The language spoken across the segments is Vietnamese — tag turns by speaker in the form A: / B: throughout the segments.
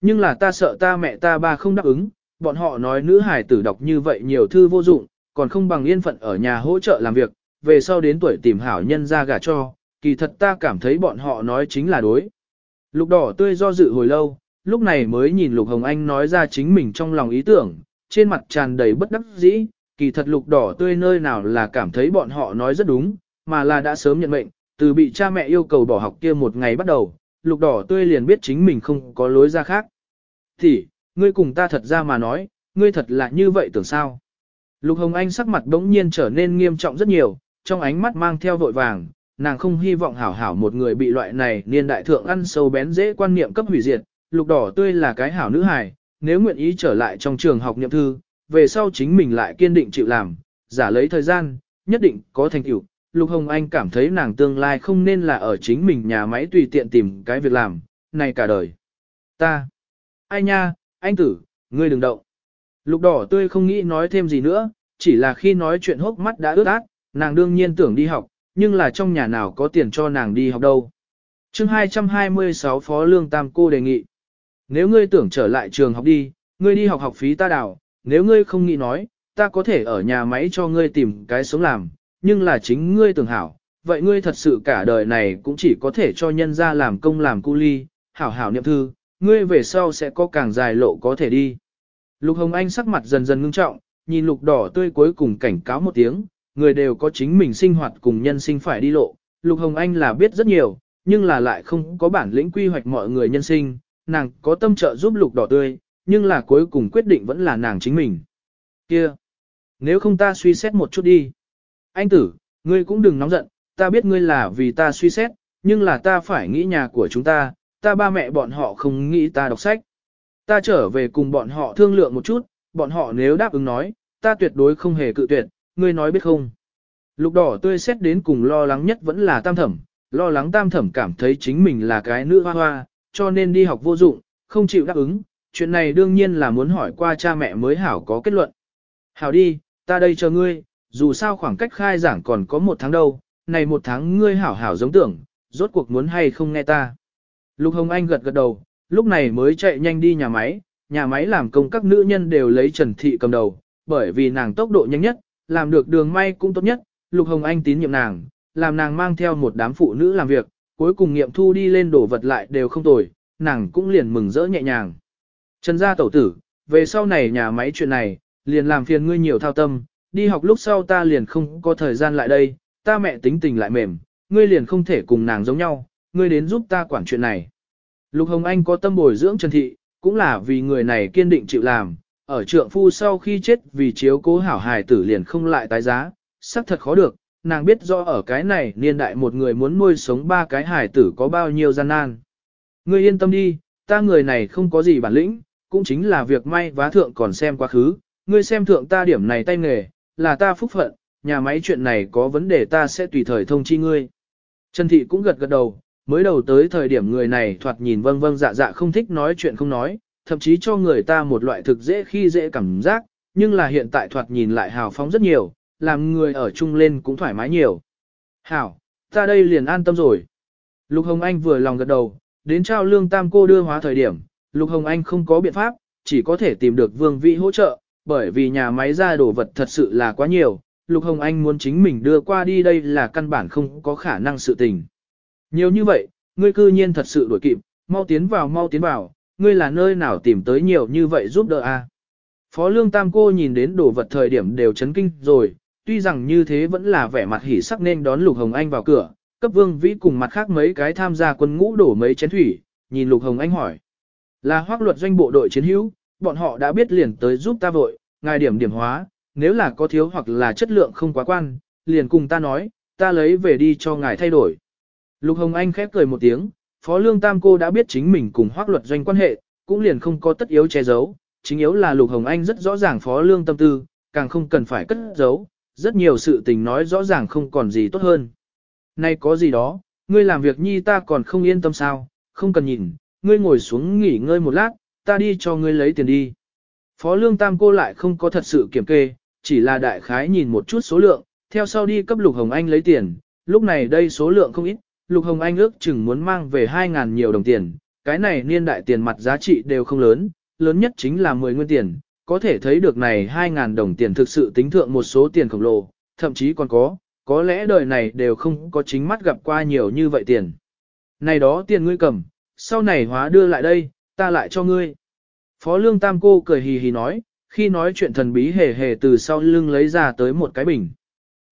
A: Nhưng là ta sợ ta mẹ ta ba không đáp ứng, bọn họ nói nữ hải tử đọc như vậy nhiều thư vô dụng, còn không bằng yên phận ở nhà hỗ trợ làm việc, về sau đến tuổi tìm hảo nhân ra gả cho, kỳ thật ta cảm thấy bọn họ nói chính là đối. Lục đỏ tươi do dự hồi lâu, lúc này mới nhìn Lục Hồng Anh nói ra chính mình trong lòng ý tưởng, trên mặt tràn đầy bất đắc dĩ, kỳ thật lục đỏ tươi nơi nào là cảm thấy bọn họ nói rất đúng, mà là đã sớm nhận mệnh, từ bị cha mẹ yêu cầu bỏ học kia một ngày bắt đầu, lục đỏ tươi liền biết chính mình không có lối ra khác. Thì, ngươi cùng ta thật ra mà nói, ngươi thật là như vậy tưởng sao? Lục Hồng Anh sắc mặt đống nhiên trở nên nghiêm trọng rất nhiều, trong ánh mắt mang theo vội vàng, nàng không hy vọng hảo hảo một người bị loại này niên đại thượng ăn sâu bén dễ quan niệm cấp hủy diệt, lục đỏ tươi là cái hảo nữ hài, nếu nguyện ý trở lại trong trường học niệm thư, về sau chính mình lại kiên định chịu làm, giả lấy thời gian, nhất định có thành tựu. Lục Hồng Anh cảm thấy nàng tương lai không nên là ở chính mình nhà máy tùy tiện tìm cái việc làm, này cả đời. Ta. Ai nha, anh tử, ngươi đừng động. Lục đỏ tươi không nghĩ nói thêm gì nữa, chỉ là khi nói chuyện hốc mắt đã ướt át, nàng đương nhiên tưởng đi học, nhưng là trong nhà nào có tiền cho nàng đi học đâu. chương 226 Phó Lương Tam Cô đề nghị. Nếu ngươi tưởng trở lại trường học đi, ngươi đi học học phí ta đảo. nếu ngươi không nghĩ nói, ta có thể ở nhà máy cho ngươi tìm cái sống làm, nhưng là chính ngươi tưởng hảo, vậy ngươi thật sự cả đời này cũng chỉ có thể cho nhân ra làm công làm cu ly, hảo hảo niệm thư, ngươi về sau sẽ có càng dài lộ có thể đi. Lục Hồng Anh sắc mặt dần dần ngưng trọng, nhìn lục đỏ tươi cuối cùng cảnh cáo một tiếng, người đều có chính mình sinh hoạt cùng nhân sinh phải đi lộ. Lục Hồng Anh là biết rất nhiều, nhưng là lại không có bản lĩnh quy hoạch mọi người nhân sinh, nàng có tâm trợ giúp lục đỏ tươi, nhưng là cuối cùng quyết định vẫn là nàng chính mình. Kia! Nếu không ta suy xét một chút đi. Anh tử, ngươi cũng đừng nóng giận, ta biết ngươi là vì ta suy xét, nhưng là ta phải nghĩ nhà của chúng ta, ta ba mẹ bọn họ không nghĩ ta đọc sách. Ta trở về cùng bọn họ thương lượng một chút, bọn họ nếu đáp ứng nói, ta tuyệt đối không hề cự tuyệt, ngươi nói biết không. Lục đỏ tươi xét đến cùng lo lắng nhất vẫn là tam thẩm, lo lắng tam thẩm cảm thấy chính mình là cái nữ hoa hoa, cho nên đi học vô dụng, không chịu đáp ứng, chuyện này đương nhiên là muốn hỏi qua cha mẹ mới hảo có kết luận. Hảo đi, ta đây chờ ngươi, dù sao khoảng cách khai giảng còn có một tháng đâu, này một tháng ngươi hảo hảo giống tưởng, rốt cuộc muốn hay không nghe ta. Lục Hồng Anh gật gật đầu, lúc này mới chạy nhanh đi nhà máy, nhà máy làm công các nữ nhân đều lấy Trần Thị cầm đầu, bởi vì nàng tốc độ nhanh nhất, làm được đường may cũng tốt nhất, Lục Hồng Anh tín nhiệm nàng, làm nàng mang theo một đám phụ nữ làm việc, cuối cùng nghiệm thu đi lên đổ vật lại đều không tồi, nàng cũng liền mừng rỡ nhẹ nhàng. Trần gia tẩu tử, về sau này nhà máy chuyện này, liền làm phiền ngươi nhiều thao tâm, đi học lúc sau ta liền không có thời gian lại đây, ta mẹ tính tình lại mềm, ngươi liền không thể cùng nàng giống nhau, ngươi đến giúp ta quản chuyện này. Lục Hồng Anh có tâm bồi dưỡng Trần Thị, cũng là vì người này kiên định chịu làm, ở trượng phu sau khi chết vì chiếu cố hảo hài tử liền không lại tái giá, sắc thật khó được, nàng biết rõ ở cái này niên đại một người muốn nuôi sống ba cái hài tử có bao nhiêu gian nan. Ngươi yên tâm đi, ta người này không có gì bản lĩnh, cũng chính là việc may vá thượng còn xem quá khứ, ngươi xem thượng ta điểm này tay nghề, là ta phúc phận, nhà máy chuyện này có vấn đề ta sẽ tùy thời thông chi ngươi. Trần Thị cũng gật gật đầu, mới đầu tới thời điểm người này thoạt nhìn vâng vâng dạ dạ không thích nói chuyện không nói, thậm chí cho người ta một loại thực dễ khi dễ cảm giác, nhưng là hiện tại thoạt nhìn lại hào phóng rất nhiều, làm người ở chung lên cũng thoải mái nhiều. Hảo, ta đây liền an tâm rồi. Lục Hồng Anh vừa lòng gật đầu, đến trao lương tam cô đưa hóa thời điểm, Lục Hồng Anh không có biện pháp, chỉ có thể tìm được Vương Vĩ hỗ trợ, bởi vì nhà máy ra đồ vật thật sự là quá nhiều, Lục Hồng Anh muốn chính mình đưa qua đi đây là căn bản không có khả năng sự tình. Nhiều như vậy, ngươi cư nhiên thật sự đuổi kịp, mau tiến vào mau tiến vào, ngươi là nơi nào tìm tới nhiều như vậy giúp đỡ a? Phó Lương Tam cô nhìn đến đồ vật thời điểm đều chấn kinh rồi, tuy rằng như thế vẫn là vẻ mặt hỉ sắc nên đón Lục Hồng Anh vào cửa, cấp Vương Vĩ cùng mặt khác mấy cái tham gia quân ngũ đổ mấy chén thủy, nhìn Lục Hồng Anh hỏi. Là hoác luật doanh bộ đội chiến hữu, bọn họ đã biết liền tới giúp ta vội, ngài điểm điểm hóa, nếu là có thiếu hoặc là chất lượng không quá quan, liền cùng ta nói, ta lấy về đi cho ngài thay đổi. Lục Hồng Anh khép cười một tiếng, Phó Lương Tam cô đã biết chính mình cùng hoác luật doanh quan hệ, cũng liền không có tất yếu che giấu, chính yếu là Lục Hồng Anh rất rõ ràng Phó Lương tâm tư, càng không cần phải cất giấu, rất nhiều sự tình nói rõ ràng không còn gì tốt hơn. Nay có gì đó, ngươi làm việc nhi ta còn không yên tâm sao, không cần nhìn, ngươi ngồi xuống nghỉ ngơi một lát, ta đi cho ngươi lấy tiền đi. Phó Lương Tam cô lại không có thật sự kiểm kê, chỉ là đại khái nhìn một chút số lượng, theo sau đi cấp Lục Hồng Anh lấy tiền, lúc này đây số lượng không ít, Lục Hồng Anh ước chừng muốn mang về 2.000 nhiều đồng tiền, cái này niên đại tiền mặt giá trị đều không lớn, lớn nhất chính là 10 nguyên tiền, có thể thấy được này 2.000 đồng tiền thực sự tính thượng một số tiền khổng lồ, thậm chí còn có, có lẽ đời này đều không có chính mắt gặp qua nhiều như vậy tiền. Này đó tiền ngươi cầm, sau này hóa đưa lại đây, ta lại cho ngươi. Phó Lương Tam cô cười hì hì nói, khi nói chuyện thần bí hề hề từ sau lưng lấy ra tới một cái bình.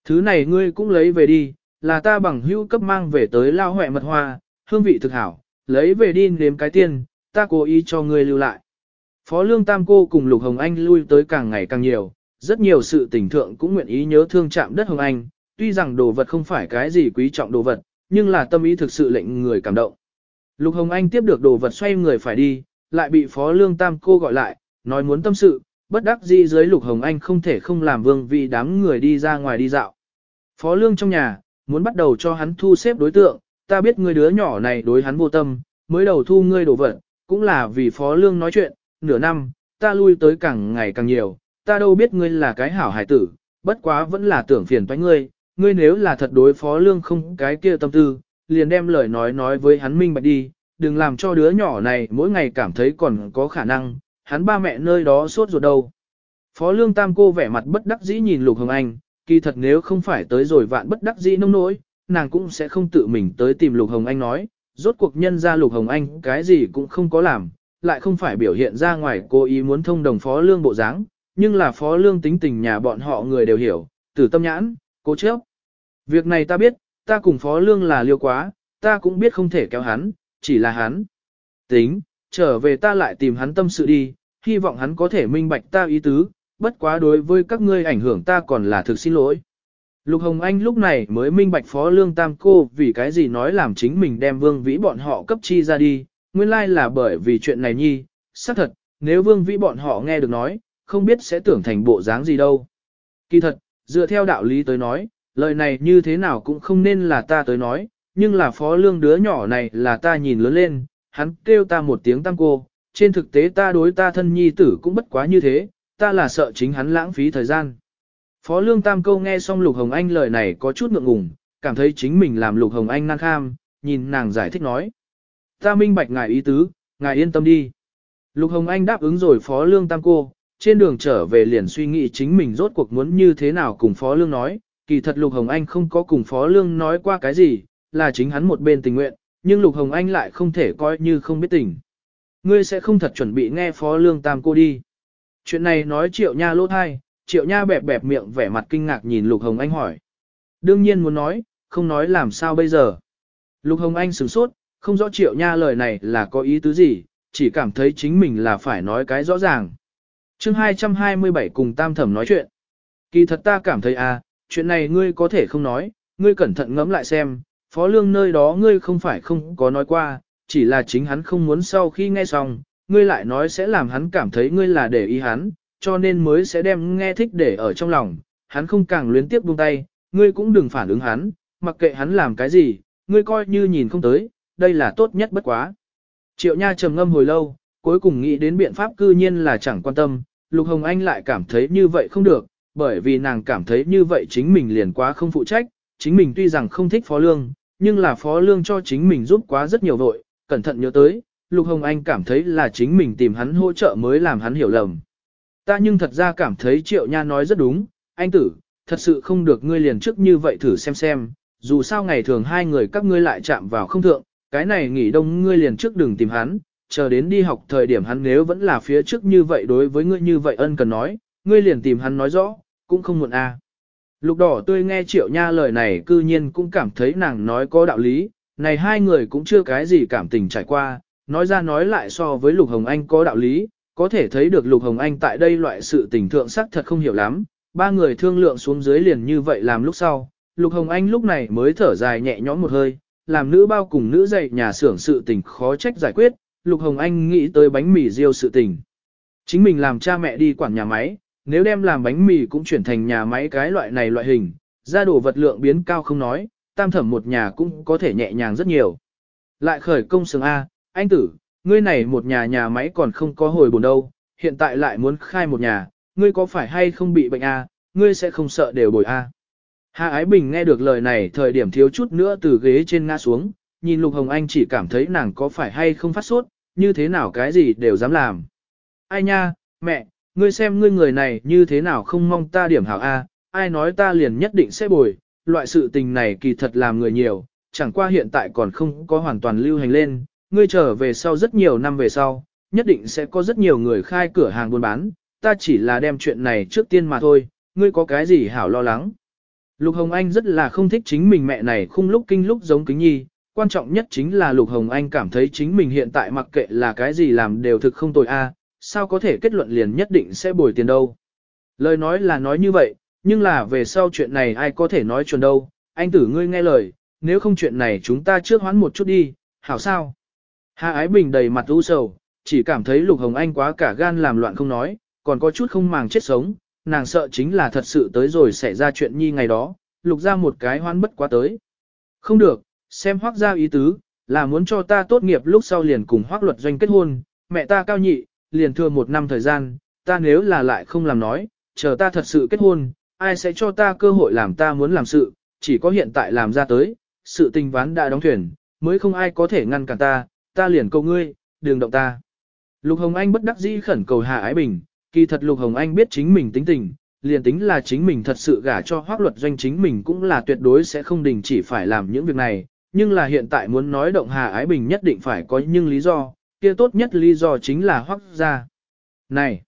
A: Thứ này ngươi cũng lấy về đi, là ta bằng hữu cấp mang về tới lao huệ mật hoa, hương vị thực hảo, lấy về đi nếm cái tiền, ta cố ý cho ngươi lưu lại. Phó Lương Tam cô cùng Lục Hồng Anh lui tới càng ngày càng nhiều, rất nhiều sự tình thượng cũng nguyện ý nhớ thương chạm đất Hồng Anh, tuy rằng đồ vật không phải cái gì quý trọng đồ vật, nhưng là tâm ý thực sự lệnh người cảm động. Lục Hồng Anh tiếp được đồ vật xoay người phải đi, lại bị Phó Lương Tam cô gọi lại, nói muốn tâm sự, bất đắc dĩ dưới Lục Hồng Anh không thể không làm vương vì đám người đi ra ngoài đi dạo. Phó Lương trong nhà, muốn bắt đầu cho hắn thu xếp đối tượng, ta biết người đứa nhỏ này đối hắn vô tâm, mới đầu thu ngươi đổ vật, cũng là vì Phó Lương nói chuyện, nửa năm, ta lui tới càng ngày càng nhiều, ta đâu biết ngươi là cái hảo hải tử, bất quá vẫn là tưởng phiền toái ngươi, ngươi nếu là thật đối Phó Lương không cái kia tâm tư, liền đem lời nói nói với hắn minh bạch đi, đừng làm cho đứa nhỏ này mỗi ngày cảm thấy còn có khả năng, hắn ba mẹ nơi đó suốt ruột đâu. Phó Lương Tam cô vẻ mặt bất đắc dĩ nhìn Lục Hồng Anh, kỳ thật nếu không phải tới rồi vạn bất đắc dĩ nông nỗi, nàng cũng sẽ không tự mình tới tìm Lục Hồng Anh nói, rốt cuộc nhân ra Lục Hồng Anh cái gì cũng không có làm, lại không phải biểu hiện ra ngoài cô ý muốn thông đồng Phó Lương bộ dáng, nhưng là Phó Lương tính tình nhà bọn họ người đều hiểu, từ tâm nhãn, cố chấp. Việc này ta biết, ta cùng Phó Lương là liêu quá, ta cũng biết không thể kéo hắn, chỉ là hắn. Tính, trở về ta lại tìm hắn tâm sự đi, hy vọng hắn có thể minh bạch ta ý tứ, bất quá đối với các ngươi ảnh hưởng ta còn là thực xin lỗi. Lục Hồng Anh lúc này mới minh bạch Phó Lương Tam cô vì cái gì nói làm chính mình đem Vương Vĩ bọn họ cấp chi ra đi, nguyên lai là bởi vì chuyện này nhi, xác thật, nếu Vương Vĩ bọn họ nghe được nói, không biết sẽ tưởng thành bộ dáng gì đâu. Kỳ thật, dựa theo đạo lý tới nói, lời này như thế nào cũng không nên là ta tới nói, nhưng là Phó Lương đứa nhỏ này là ta nhìn lớn lên, hắn kêu ta một tiếng tam cô, trên thực tế ta đối ta thân nhi tử cũng bất quá như thế, ta là sợ chính hắn lãng phí thời gian. Phó Lương Tam Câu nghe xong Lục Hồng Anh lời này có chút ngượng ngùng, cảm thấy chính mình làm Lục Hồng Anh nan kham, nhìn nàng giải thích nói. Ta minh bạch ngài ý tứ, ngài yên tâm đi. Lục Hồng Anh đáp ứng rồi Phó Lương Tam Cô, trên đường trở về liền suy nghĩ chính mình rốt cuộc muốn như thế nào cùng Phó Lương nói, kỳ thật Lục Hồng Anh không có cùng Phó Lương nói qua cái gì, là chính hắn một bên tình nguyện, nhưng Lục Hồng Anh lại không thể coi như không biết tình. Ngươi sẽ không thật chuẩn bị nghe Phó Lương Tam Cô đi. Chuyện này nói triệu nha lỗ thai, triệu nha bẹp bẹp miệng vẻ mặt kinh ngạc nhìn Lục Hồng Anh hỏi. Đương nhiên muốn nói, không nói làm sao bây giờ. Lục Hồng Anh sửng sốt, không rõ triệu nha lời này là có ý tứ gì, chỉ cảm thấy chính mình là phải nói cái rõ ràng. chương 227 cùng tam thẩm nói chuyện. Kỳ thật ta cảm thấy à, chuyện này ngươi có thể không nói, ngươi cẩn thận ngẫm lại xem, phó lương nơi đó ngươi không phải không có nói qua, chỉ là chính hắn không muốn sau khi nghe xong, ngươi lại nói sẽ làm hắn cảm thấy ngươi là để ý hắn, cho nên mới sẽ đem nghe thích để ở trong lòng, hắn không càng luyến tiếp buông tay, ngươi cũng đừng phản ứng hắn, mặc kệ hắn làm cái gì, ngươi coi như nhìn không tới, đây là tốt nhất bất quá. Triệu Nha trầm ngâm hồi lâu, cuối cùng nghĩ đến biện pháp cư nhiên là chẳng quan tâm, Lục Hồng Anh lại cảm thấy như vậy không được, bởi vì nàng cảm thấy như vậy chính mình liền quá không phụ trách, chính mình tuy rằng không thích Phó Lương, nhưng là Phó Lương cho chính mình giúp quá rất nhiều vội, cẩn thận nhớ tới, Lục Hồng Anh cảm thấy là chính mình tìm hắn hỗ trợ mới làm hắn hiểu lầm. Ta nhưng thật ra cảm thấy Triệu Nha nói rất đúng, anh tử, thật sự không được ngươi liền trước như vậy thử xem xem, dù sao ngày thường hai người các ngươi lại chạm vào không thượng, cái này nghỉ đông ngươi liền trước đừng tìm hắn, chờ đến đi học thời điểm hắn nếu vẫn là phía trước như vậy đối với ngươi như vậy ân cần nói, ngươi liền tìm hắn nói rõ, cũng không muộn. À. Lục đỏ tươi nghe triệu nha lời này cư nhiên cũng cảm thấy nàng nói có đạo lý, này hai người cũng chưa cái gì cảm tình trải qua, nói ra nói lại so với Lục Hồng Anh có đạo lý, có thể thấy được Lục Hồng Anh tại đây loại sự tình thượng sắc thật không hiểu lắm, ba người thương lượng xuống dưới liền như vậy làm lúc sau, Lục Hồng Anh lúc này mới thở dài nhẹ nhõm một hơi, làm nữ bao cùng nữ dạy nhà xưởng sự tình khó trách giải quyết, Lục Hồng Anh nghĩ tới bánh mì riêu sự tình. Chính mình làm cha mẹ đi quản nhà máy, nếu đem làm bánh mì cũng chuyển thành nhà máy cái loại này loại hình, ra đồ vật lượng biến cao không nói, tam thẩm một nhà cũng có thể nhẹ nhàng rất nhiều. Lại khởi công xưởng A, anh tử, ngươi này một nhà nhà máy còn không có hồi buồn đâu, hiện tại lại muốn khai một nhà, ngươi có phải hay không bị bệnh A, ngươi sẽ không sợ đều bồi A. Hà Ái Bình nghe được lời này thời điểm thiếu chút nữa từ ghế trên ngã xuống, nhìn Lục Hồng Anh chỉ cảm thấy nàng có phải hay không phát sốt, như thế nào cái gì đều dám làm. Ai nha, mẹ, ngươi xem ngươi người này như thế nào không mong ta điểm hảo A, ai nói ta liền nhất định sẽ bồi, loại sự tình này kỳ thật làm người nhiều, chẳng qua hiện tại còn không có hoàn toàn lưu hành lên, ngươi trở về sau rất nhiều năm về sau, nhất định sẽ có rất nhiều người khai cửa hàng buôn bán, ta chỉ là đem chuyện này trước tiên mà thôi, ngươi có cái gì hảo lo lắng. Lục Hồng Anh rất là không thích chính mình mẹ này khung lúc kinh lúc giống kính nhi, quan trọng nhất chính là Lục Hồng Anh cảm thấy chính mình hiện tại mặc kệ là cái gì làm đều thực không tồi a, sao có thể kết luận liền nhất định sẽ bồi tiền đâu. Lời nói là nói như vậy, nhưng là về sau chuyện này ai có thể nói chuẩn đâu, anh tử ngươi nghe lời, nếu không chuyện này chúng ta trước hoãn một chút đi, hảo sao? Hà Ái Bình đầy mặt u sầu, chỉ cảm thấy Lục Hồng Anh quá cả gan làm loạn không nói, còn có chút không màng chết sống, nàng sợ chính là thật sự tới rồi xảy ra chuyện nhi ngày đó, Lục ra một cái hoãn bất quá tới. Không được, xem hoác ra ý tứ, là muốn cho ta tốt nghiệp lúc sau liền cùng hoác luật doanh kết hôn, mẹ ta cao nhị, liền thừa một năm thời gian, ta nếu là lại không làm nói, chờ ta thật sự kết hôn, ai sẽ cho ta cơ hội làm ta muốn làm sự, chỉ có hiện tại làm ra tới, sự tình ván đã đóng thuyền, mới không ai có thể ngăn cản ta, ta liền cầu ngươi, đừng động ta. Lục Hồng Anh bất đắc dĩ khẩn cầu Hà Ái Bình, kỳ thật Lục Hồng Anh biết chính mình tính tình, liền tính là chính mình thật sự gả cho hoác luật doanh chính mình cũng là tuyệt đối sẽ không đình chỉ phải làm những việc này, nhưng là hiện tại muốn nói động Hà Ái Bình nhất định phải có nhưng lý do, kia tốt nhất lý do chính là hoắc ra. Này,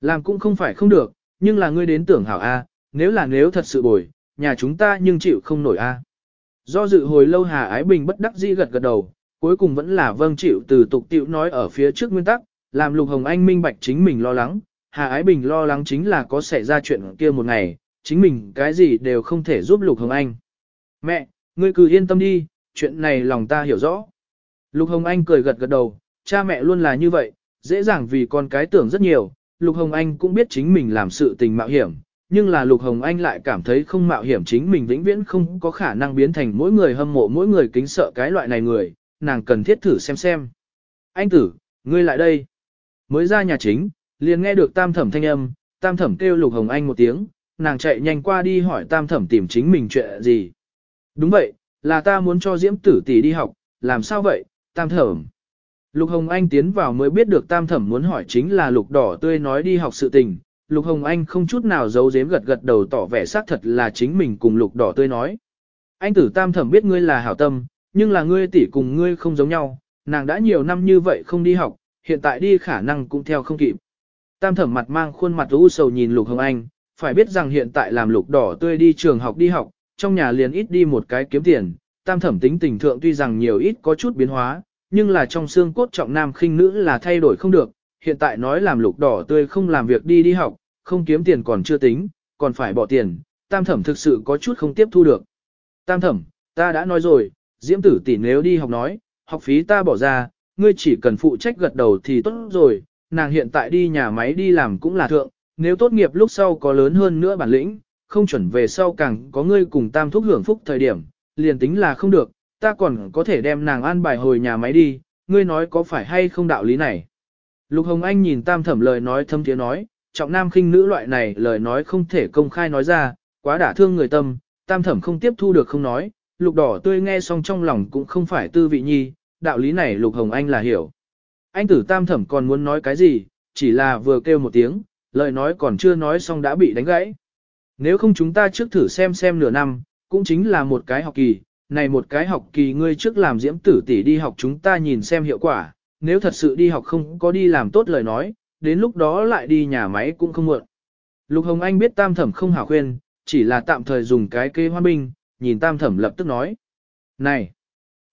A: làm cũng không phải không được, nhưng là ngươi đến tưởng hảo A, nếu là nếu thật sự bồi, nhà chúng ta nhưng chịu không nổi A. Do dự hồi lâu Hà Ái Bình bất đắc dĩ gật gật đầu, cuối cùng vẫn là vâng chịu từ tục tiệu nói ở phía trước nguyên tắc, làm Lục Hồng Anh minh bạch chính mình lo lắng, Hà Ái Bình lo lắng chính là có xảy ra chuyện kia một ngày, chính mình cái gì đều không thể giúp Lục Hồng Anh. Mẹ, ngươi cứ yên tâm đi, chuyện này lòng ta hiểu rõ. Lục Hồng Anh cười gật gật đầu, cha mẹ luôn là như vậy, dễ dàng vì con cái tưởng rất nhiều, Lục Hồng Anh cũng biết chính mình làm sự tình mạo hiểm, nhưng là Lục Hồng Anh lại cảm thấy không mạo hiểm chính mình vĩnh viễn không có khả năng biến thành mỗi người hâm mộ mỗi người kính sợ cái loại này người, nàng cần thiết thử xem xem. Anh tử, ngươi lại đây. Mới ra nhà chính, liền nghe được tam thẩm thanh âm, tam thẩm kêu Lục Hồng Anh một tiếng, nàng chạy nhanh qua đi hỏi tam thẩm tìm chính mình chuyện gì. Đúng vậy, là ta muốn cho Diễm tử tỷ đi học, làm sao vậy, tam thẩm. Lục Hồng Anh tiến vào mới biết được tam thẩm muốn hỏi chính là lục đỏ tươi nói đi học sự tình. Lục Hồng Anh không chút nào giấu giếm gật gật đầu tỏ vẻ xác thật là chính mình cùng lục đỏ tươi nói. Anh tử tam thẩm biết ngươi là hảo tâm, nhưng là ngươi tỷ cùng ngươi không giống nhau, nàng đã nhiều năm như vậy không đi học, hiện tại đi khả năng cũng theo không kịp. Tam thẩm mặt mang khuôn mặt u sầu nhìn Lục Hồng Anh, phải biết rằng hiện tại làm lục đỏ tươi đi trường học đi học, trong nhà liền ít đi một cái kiếm tiền. Tam thẩm tính tình thượng tuy rằng nhiều ít có chút biến hóa, nhưng là trong xương cốt trọng nam khinh nữ là thay đổi không được. Hiện tại nói làm lục đỏ tươi không làm việc đi đi học, không kiếm tiền còn chưa tính, còn phải bỏ tiền, tam thẩm thực sự có chút không tiếp thu được. Tam thẩm, ta đã nói rồi, diễm tử tỷ nếu đi học nói, học phí ta bỏ ra, ngươi chỉ cần phụ trách gật đầu thì tốt rồi, nàng hiện tại đi nhà máy đi làm cũng là thượng, nếu tốt nghiệp lúc sau có lớn hơn nữa bản lĩnh, không chuẩn về sau càng có ngươi cùng tam thúc hưởng phúc thời điểm, liền tính là không được, ta còn có thể đem nàng an bài hồi nhà máy đi, ngươi nói có phải hay không đạo lý này. Lục Hồng Anh nhìn tam thẩm lời nói thâm tiếng nói, trọng nam khinh nữ loại này lời nói không thể công khai nói ra, quá đả thương người tâm, tam thẩm không tiếp thu được không nói, lục đỏ tươi nghe xong trong lòng cũng không phải tư vị nhi, đạo lý này lục hồng anh là hiểu. Anh tử tam thẩm còn muốn nói cái gì, chỉ là vừa kêu một tiếng, lời nói còn chưa nói xong đã bị đánh gãy. Nếu không chúng ta trước thử xem xem nửa năm, cũng chính là một cái học kỳ, này một cái học kỳ ngươi trước làm diễm tử tỷ đi học chúng ta nhìn xem hiệu quả, nếu thật sự đi học không có đi làm tốt lời nói, đến lúc đó lại đi nhà máy cũng không muộn. Lục Hồng Anh biết tam thẩm không hảo khuyên, chỉ là tạm thời dùng cái kê hoa binh, nhìn tam thẩm lập tức nói. Này!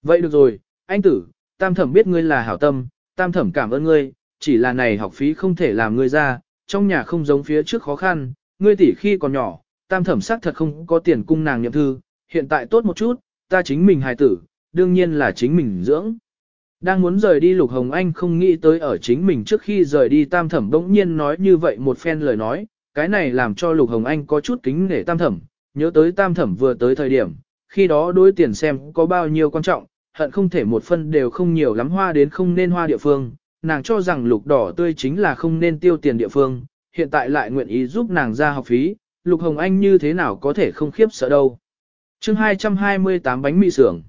A: Vậy được rồi, anh tử, tam thẩm biết ngươi là hảo tâm, tam thẩm cảm ơn ngươi, chỉ là này học phí không thể làm ngươi ra, trong nhà không giống phía trước khó khăn, ngươi tỷ khi còn nhỏ, tam thẩm xác thật không có tiền cung nàng nhậm thư, hiện tại tốt một chút, ta chính mình hài tử, đương nhiên là chính mình dưỡng. Đang muốn rời đi Lục Hồng Anh không nghĩ tới ở chính mình trước khi rời đi tam thẩm bỗng nhiên nói như vậy một phen lời nói, cái này làm cho Lục Hồng Anh có chút kính nể tam thẩm, nhớ tới tam thẩm vừa tới thời điểm, khi đó đối tiền xem có bao nhiêu quan trọng, hận không thể một phân đều không nhiều lắm hoa đến không nên hoa địa phương, nàng cho rằng lục đỏ tươi chính là không nên tiêu tiền địa phương, hiện tại lại nguyện ý giúp nàng ra học phí, lục hồng anh như thế nào có thể không khiếp sợ đâu chương 228 bánh mì xưởng.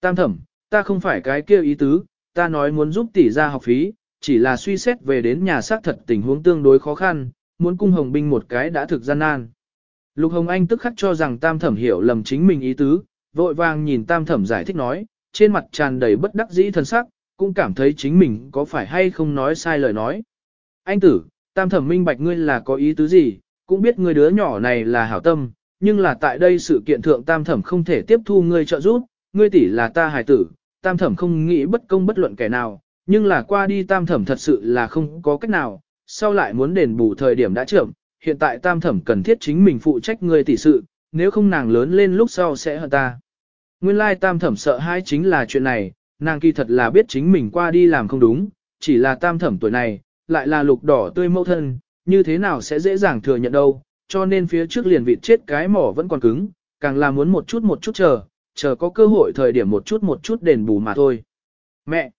A: Tam thẩm, Ta không phải cái kia ý tứ, ta nói muốn giúp tỷ ra học phí, chỉ là suy xét về đến nhà xác thật tình huống tương đối khó khăn, muốn cung hồng binh một cái đã thực gian nan. Lục Hồng Anh tức khắc cho rằng tam thẩm hiểu lầm chính mình ý tứ, vội vàng nhìn tam thẩm giải thích nói, trên mặt tràn đầy bất đắc dĩ thân sắc, cũng cảm thấy chính mình có phải hay không nói sai lời nói. Anh tử, tam thẩm minh bạch ngươi là có ý tứ gì, cũng biết ngươi đứa nhỏ này là hảo tâm, nhưng là tại đây sự kiện thượng tam thẩm không thể tiếp thu ngươi trợ giúp, ngươi tỷ là ta hài tử, tam thẩm không nghĩ bất công bất luận kẻ nào, nhưng là qua đi tam thẩm thật sự là không có cách nào, sau lại muốn đền bù thời điểm đã trưởng, hiện tại tam thẩm cần thiết chính mình phụ trách ngươi tỷ sự, nếu không nàng lớn lên lúc sau sẽ hận ta. Nguyên lai tam thẩm sợ hai chính là chuyện này, nàng kỳ thật là biết chính mình qua đi làm không đúng, chỉ là tam thẩm tuổi này, lại là lục đỏ tươi mẫu thân, như thế nào sẽ dễ dàng thừa nhận đâu, cho nên phía trước liền vịt chết cái mỏ vẫn còn cứng, càng là muốn một chút một chút chờ, chờ có cơ hội thời điểm một chút một chút đền bù mà thôi. Mẹ!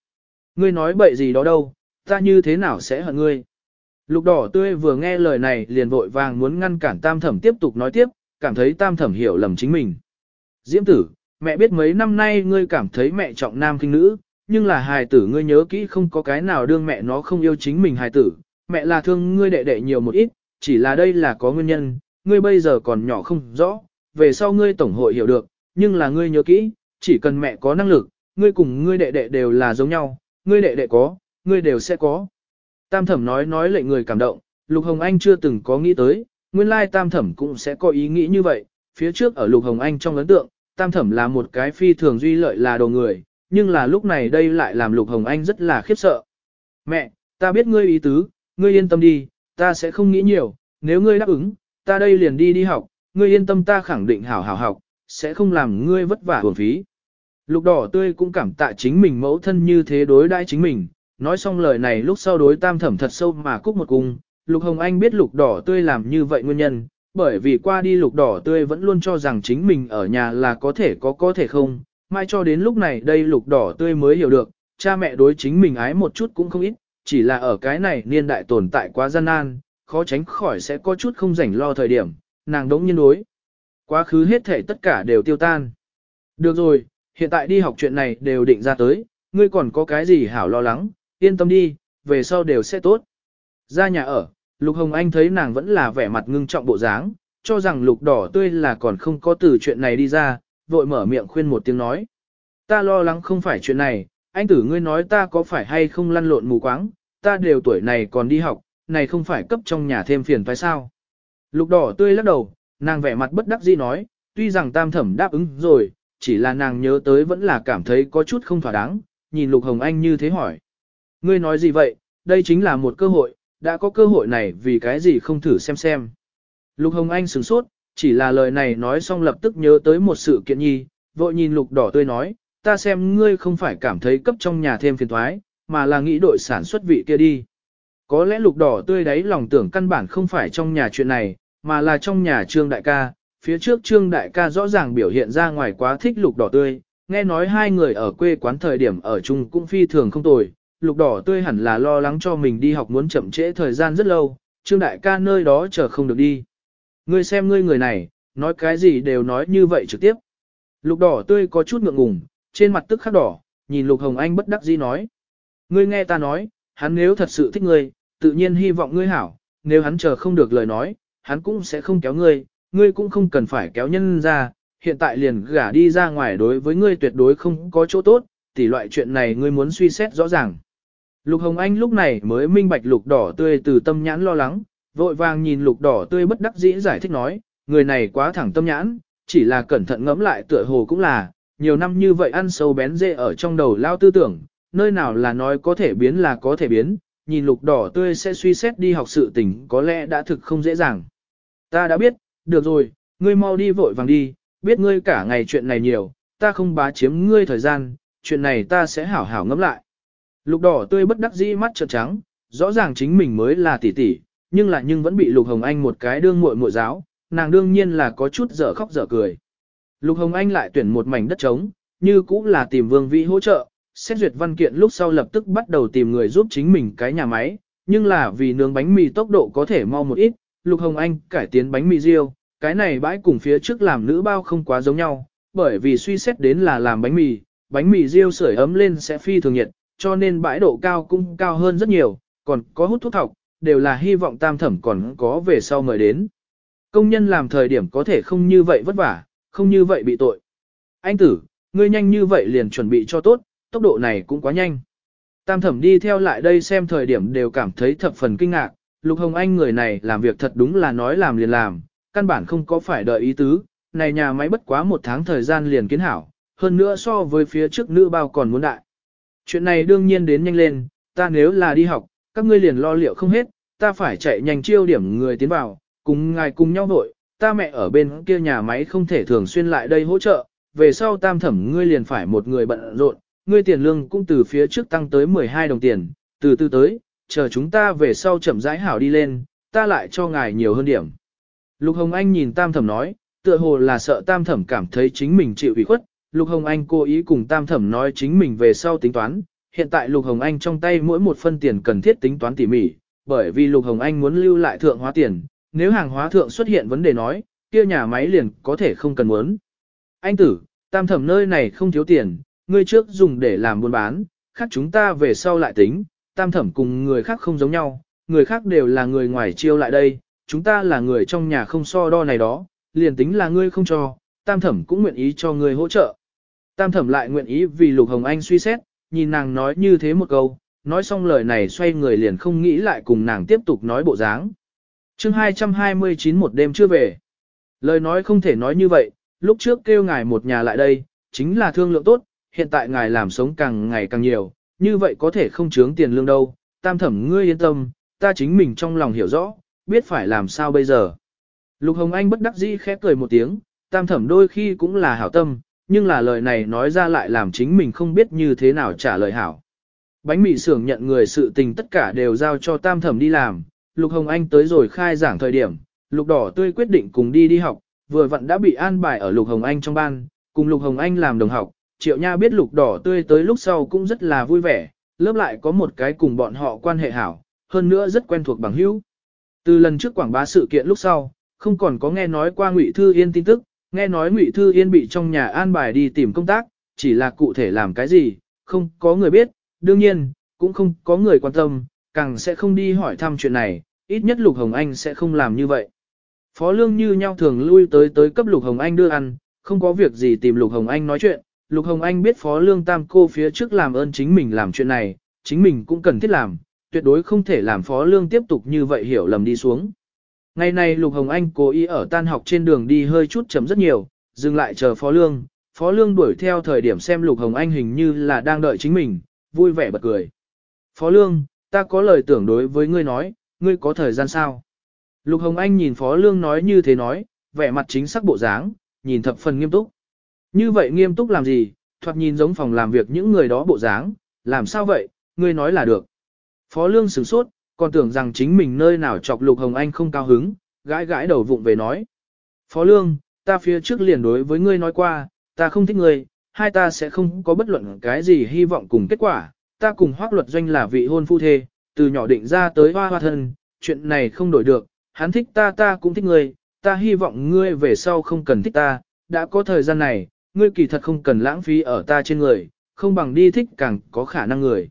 A: Ngươi nói bậy gì đó đâu, ta như thế nào sẽ hận ngươi? Lục đỏ tươi vừa nghe lời này liền vội vàng muốn ngăn cản tam thẩm tiếp tục nói tiếp, cảm thấy tam thẩm hiểu lầm chính mình. Diễm tử, mẹ biết mấy năm nay ngươi cảm thấy mẹ trọng nam kinh nữ, nhưng là hài tử ngươi nhớ kỹ không có cái nào đương mẹ nó không yêu chính mình hài tử, mẹ là thương ngươi đệ đệ nhiều một ít, chỉ là đây là có nguyên nhân, ngươi bây giờ còn nhỏ không rõ, về sau ngươi tổng hội hiểu được, nhưng là ngươi nhớ kỹ, chỉ cần mẹ có năng lực, ngươi cùng ngươi đệ đệ đều là giống nhau, ngươi đệ đệ có, ngươi đều sẽ có. Tam thẩm nói nói lệnh người cảm động, Lục Hồng Anh chưa từng có nghĩ tới, nguyên lai tam thẩm cũng sẽ có ý nghĩ như vậy, phía trước ở Lục Hồng Anh trong ấn tượng, tam thẩm là một cái phi thường duy lợi là đồ người, nhưng là lúc này đây lại làm Lục Hồng Anh rất là khiếp sợ. Mẹ, ta biết ngươi ý tứ, ngươi yên tâm đi, ta sẽ không nghĩ nhiều, nếu ngươi đáp ứng, ta đây liền đi đi học, ngươi yên tâm ta khẳng định hảo hảo học, sẽ không làm ngươi vất vả hưởng phí. Lục đỏ tươi cũng cảm tạ chính mình mẫu thân như thế đối đãi chính mình, nói xong lời này lúc sau đối tam thẩm thật sâu mà cúc một cung, Lục Hồng Anh biết lục đỏ tươi làm như vậy nguyên nhân, bởi vì qua đi lục đỏ tươi vẫn luôn cho rằng chính mình ở nhà là có thể có có thể không, mai cho đến lúc này đây lục đỏ tươi mới hiểu được, cha mẹ đối chính mình ái một chút cũng không ít, chỉ là ở cái này niên đại tồn tại quá gian nan, khó tránh khỏi sẽ có chút không rảnh lo thời điểm, nàng đống nhiên đối. Quá khứ hết thể tất cả đều tiêu tan. Được rồi, hiện tại đi học chuyện này đều định ra tới, ngươi còn có cái gì hảo lo lắng, yên tâm đi, về sau đều sẽ tốt. Ra nhà ở, Lục Hồng Anh thấy nàng vẫn là vẻ mặt ngưng trọng bộ dáng, cho rằng lục đỏ tươi là còn không có từ chuyện này đi ra, vội mở miệng khuyên một tiếng nói. Ta lo lắng không phải chuyện này, anh tử ngươi nói ta có phải hay không lăn lộn mù quáng, ta đều tuổi này còn đi học, này không phải cấp trong nhà thêm phiền phải sao. Lục đỏ tươi lắc đầu, nàng vẻ mặt bất đắc dĩ nói, tuy rằng tam thẩm đáp ứng rồi, chỉ là nàng nhớ tới vẫn là cảm thấy có chút không thỏa đáng, nhìn Lục Hồng Anh như thế hỏi. Ngươi nói gì vậy, đây chính là một cơ hội, đã có cơ hội này vì cái gì không thử xem xem. Lục Hồng Anh sửng sốt, chỉ là lời này nói xong lập tức nhớ tới một sự kiện nhi, vội nhìn Lục đỏ tươi nói, ta xem ngươi không phải cảm thấy cấp trong nhà thêm phiền thoái, mà là nghĩ đội sản xuất vị kia đi. Có lẽ lục đỏ tươi đấy lòng tưởng căn bản không phải trong nhà chuyện này, mà là trong nhà trương đại ca, phía trước trương đại ca rõ ràng biểu hiện ra ngoài quá thích lục đỏ tươi, nghe nói hai người ở quê quán thời điểm ở chung cũng phi thường không tồi, lục đỏ tươi hẳn là lo lắng cho mình đi học muốn chậm trễ thời gian rất lâu, trương đại ca nơi đó chờ không được đi. Ngươi xem ngươi người này, nói cái gì đều nói như vậy trực tiếp. Lục đỏ tươi có chút ngượng ngùng, trên mặt tức khắc đỏ, nhìn lục hồng anh bất đắc dĩ nói. Ngươi nghe ta nói, hắn nếu thật sự thích ngươi, tự nhiên hy vọng ngươi hảo, nếu hắn chờ không được lời nói, hắn cũng sẽ không kéo ngươi, ngươi cũng không cần phải kéo nhân ra, hiện tại liền gả đi ra ngoài đối với ngươi tuyệt đối không có chỗ tốt, tỷ loại chuyện này ngươi muốn suy xét rõ ràng. Lục Hồng Anh lúc này mới minh bạch lục đỏ tươi từ tâm nhãn lo lắng, vội vàng nhìn lục đỏ tươi bất đắc dĩ giải thích nói, người này quá thẳng tâm nhãn, chỉ là cẩn thận ngẫm lại tựa hồ cũng là, nhiều năm như vậy ăn sâu bén dễ ở trong đầu lao tư tưởng, nơi nào là nói có thể biến là có thể biến, nhìn lục đỏ tươi sẽ suy xét đi học sự tình có lẽ đã thực không dễ dàng. Ta đã biết, được rồi, ngươi mau đi vội vàng đi, biết ngươi cả ngày chuyện này nhiều, ta không bá chiếm ngươi thời gian, chuyện này ta sẽ hảo hảo ngẫm lại. Lục đỏ tươi bất đắc dĩ mắt trợn trắng, rõ ràng chính mình mới là tỷ tỷ, nhưng lại nhưng vẫn bị Lục Hồng Anh một cái đương muội muội giáo, nàng đương nhiên là có chút dở khóc dở cười. Lục Hồng Anh lại tuyển một mảnh đất trống, như cũng là tìm Vương Vĩ hỗ trợ, xét duyệt văn kiện lúc sau lập tức bắt đầu tìm người giúp chính mình cái nhà máy, nhưng là vì nướng bánh mì tốc độ có thể mau một ít, Lục Hồng Anh cải tiến bánh mì riêu, cái này bãi cùng phía trước làm nữ bao không quá giống nhau, bởi vì suy xét đến là làm bánh mì, bánh mì riêu sưởi ấm lên sẽ phi thường nhiệt, cho nên bãi độ cao cũng cao hơn rất nhiều, còn có hút thuốc thọc, đều là hy vọng tam thẩm còn có về sau mời đến. Công nhân làm thời điểm có thể không như vậy vất vả, không như vậy bị tội. Anh tử, ngươi nhanh như vậy liền chuẩn bị cho tốt, tốc độ này cũng quá nhanh. Tam thẩm đi theo lại đây xem thời điểm đều cảm thấy thập phần kinh ngạc, Lục Hồng Anh người này làm việc thật đúng là nói làm liền làm, căn bản không có phải đợi ý tứ, này nhà máy bất quá một tháng thời gian liền kiến hảo, hơn nữa so với phía trước nữ bao còn muốn đại. Chuyện này đương nhiên đến nhanh lên, ta nếu là đi học, các ngươi liền lo liệu không hết, ta phải chạy nhanh chiêu điểm người tiến vào, cùng ngài cùng nhau vội, ta mẹ ở bên kia nhà máy không thể thường xuyên lại đây hỗ trợ, về sau tam thẩm ngươi liền phải một người bận rộn, ngươi tiền lương cũng từ phía trước tăng tới 12 đồng tiền, từ từ tới, chờ chúng ta về sau chậm rãi hảo đi lên, ta lại cho ngài nhiều hơn điểm. Lục Hồng Anh nhìn tam thẩm nói, tựa hồ là sợ tam thẩm cảm thấy chính mình chịu ủy khuất, Lục Hồng Anh cố ý cùng tam thẩm nói chính mình về sau tính toán, hiện tại Lục Hồng Anh trong tay mỗi một phân tiền cần thiết tính toán tỉ mỉ, bởi vì Lục Hồng Anh muốn lưu lại thượng hóa tiền, nếu hàng hóa thượng xuất hiện vấn đề nói, kia nhà máy liền có thể không cần muốn. Anh tử, tam thẩm nơi này không thiếu tiền, ngươi trước dùng để làm buôn bán, khác chúng ta về sau lại tính, tam thẩm cùng người khác không giống nhau, người khác đều là người ngoài chiêu lại đây, chúng ta là người trong nhà không so đo này đó, liền tính là ngươi không cho, tam thẩm cũng nguyện ý cho ngươi hỗ trợ. Tam thẩm lại nguyện ý vì Lục Hồng Anh suy xét, nhìn nàng nói như thế một câu, nói xong lời này xoay người liền không nghĩ lại cùng nàng tiếp tục nói bộ dáng. chương 229 một đêm chưa về. Lời nói không thể nói như vậy, lúc trước kêu ngài một nhà lại đây, chính là thương lượng tốt, hiện tại ngài làm sống càng ngày càng nhiều, như vậy có thể không chướng tiền lương đâu, tam thẩm ngươi yên tâm, ta chính mình trong lòng hiểu rõ, biết phải làm sao bây giờ. Lục Hồng Anh bất đắc dĩ khẽ cười một tiếng, tam thẩm đôi khi cũng là hảo tâm, nhưng là lời này nói ra lại làm chính mình không biết như thế nào trả lời hảo. Bánh mì xưởng nhận người sự tình tất cả đều giao cho tam thẩm đi làm, Lục Hồng Anh tới rồi khai giảng thời điểm, Lục Đỏ Tươi quyết định cùng đi đi học, vừa vặn đã bị an bài ở Lục Hồng Anh trong ban, cùng Lục Hồng Anh làm đồng học, Triệu Nha biết Lục Đỏ Tươi tới lúc sau cũng rất là vui vẻ, lớp lại có một cái cùng bọn họ quan hệ hảo, hơn nữa rất quen thuộc bằng hữu. Từ lần trước quảng bá sự kiện lúc sau, không còn có nghe nói qua Ngụy Thư Yên tin tức, nghe nói Ngụy Thư Yên bị trong nhà an bài đi tìm công tác, chỉ là cụ thể làm cái gì, không có người biết, đương nhiên, cũng không có người quan tâm, càng sẽ không đi hỏi thăm chuyện này, ít nhất Lục Hồng Anh sẽ không làm như vậy. Phó Lương như nhau thường lui tới tới cấp Lục Hồng Anh đưa ăn, không có việc gì tìm Lục Hồng Anh nói chuyện, Lục Hồng Anh biết Phó Lương Tam cô phía trước làm ơn chính mình làm chuyện này, chính mình cũng cần thiết làm, tuyệt đối không thể làm Phó Lương tiếp tục như vậy hiểu lầm đi xuống. Ngày này Lục Hồng Anh cố ý ở tan học trên đường đi hơi chút chấm rất nhiều, dừng lại chờ Phó Lương. Phó Lương đuổi theo thời điểm xem Lục Hồng Anh hình như là đang đợi chính mình, vui vẻ bật cười. Phó Lương, ta có lời tưởng đối với ngươi nói, ngươi có thời gian sao? Lục Hồng Anh nhìn Phó Lương nói như thế nói, vẻ mặt chính xác bộ dáng, nhìn thập phần nghiêm túc. Như vậy nghiêm túc làm gì, thoạt nhìn giống phòng làm việc những người đó bộ dáng, làm sao vậy, ngươi nói là được. Phó Lương sửng sốt, còn tưởng rằng chính mình nơi nào chọc Lục Hồng Anh không cao hứng, gãi gãi đầu vụng về nói. Phó Lương, ta phía trước liền đối với ngươi nói qua, ta không thích ngươi, hai ta sẽ không có bất luận cái gì hy vọng cùng kết quả, ta cùng hoác luật doanh là vị hôn phu thê, từ nhỏ định ra tới hoa hoa thân, chuyện này không đổi được, hắn thích ta ta cũng thích ngươi, ta hy vọng ngươi về sau không cần thích ta, đã có thời gian này, ngươi kỳ thật không cần lãng phí ở ta trên người, không bằng đi thích càng có khả năng người.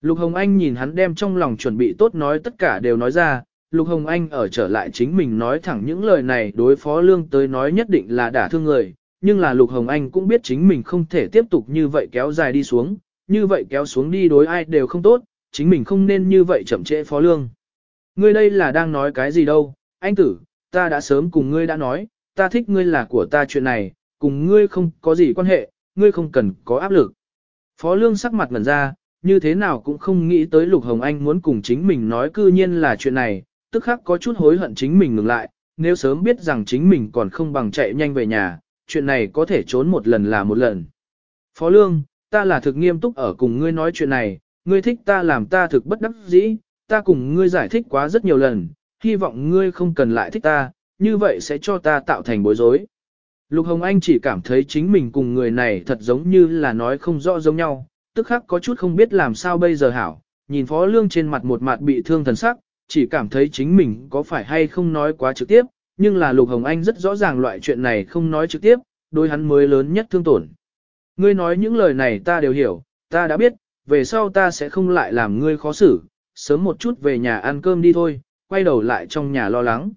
A: Lục Hồng Anh nhìn hắn đem trong lòng chuẩn bị tốt nói tất cả đều nói ra, Lục Hồng Anh ở trở lại chính mình nói thẳng những lời này đối phó lương tới nói nhất định là đả thương người, nhưng là Lục Hồng Anh cũng biết chính mình không thể tiếp tục như vậy kéo dài đi xuống, như vậy kéo xuống đi đối ai đều không tốt, chính mình không nên như vậy chậm trễ phó lương. Ngươi đây là đang nói cái gì đâu, anh tử, ta đã sớm cùng ngươi đã nói, ta thích ngươi là của ta chuyện này, cùng ngươi không có gì quan hệ, ngươi không cần có áp lực. Phó lương sắc mặt ngẩn ra, như thế nào cũng không nghĩ tới Lục Hồng Anh muốn cùng chính mình nói cư nhiên là chuyện này, tức khắc có chút hối hận chính mình ngừng lại, nếu sớm biết rằng chính mình còn không bằng chạy nhanh về nhà, chuyện này có thể trốn một lần là một lần. Phó Lương, ta là thực nghiêm túc ở cùng ngươi nói chuyện này, ngươi thích ta làm ta thực bất đắc dĩ, ta cùng ngươi giải thích quá rất nhiều lần, hy vọng ngươi không cần lại thích ta, như vậy sẽ cho ta tạo thành bối rối. Lục Hồng Anh chỉ cảm thấy chính mình cùng người này thật giống như là nói không rõ giống nhau, tức khắc có chút không biết làm sao bây giờ hảo, nhìn Phó Lương trên mặt một mặt bị thương thần sắc, chỉ cảm thấy chính mình có phải hay không nói quá trực tiếp, nhưng là Lục Hồng Anh rất rõ ràng loại chuyện này không nói trực tiếp, đối hắn mới lớn nhất thương tổn. Ngươi nói những lời này ta đều hiểu, ta đã biết, về sau ta sẽ không lại làm ngươi khó xử, sớm một chút về nhà ăn cơm đi thôi, quay đầu lại trong nhà lo lắng.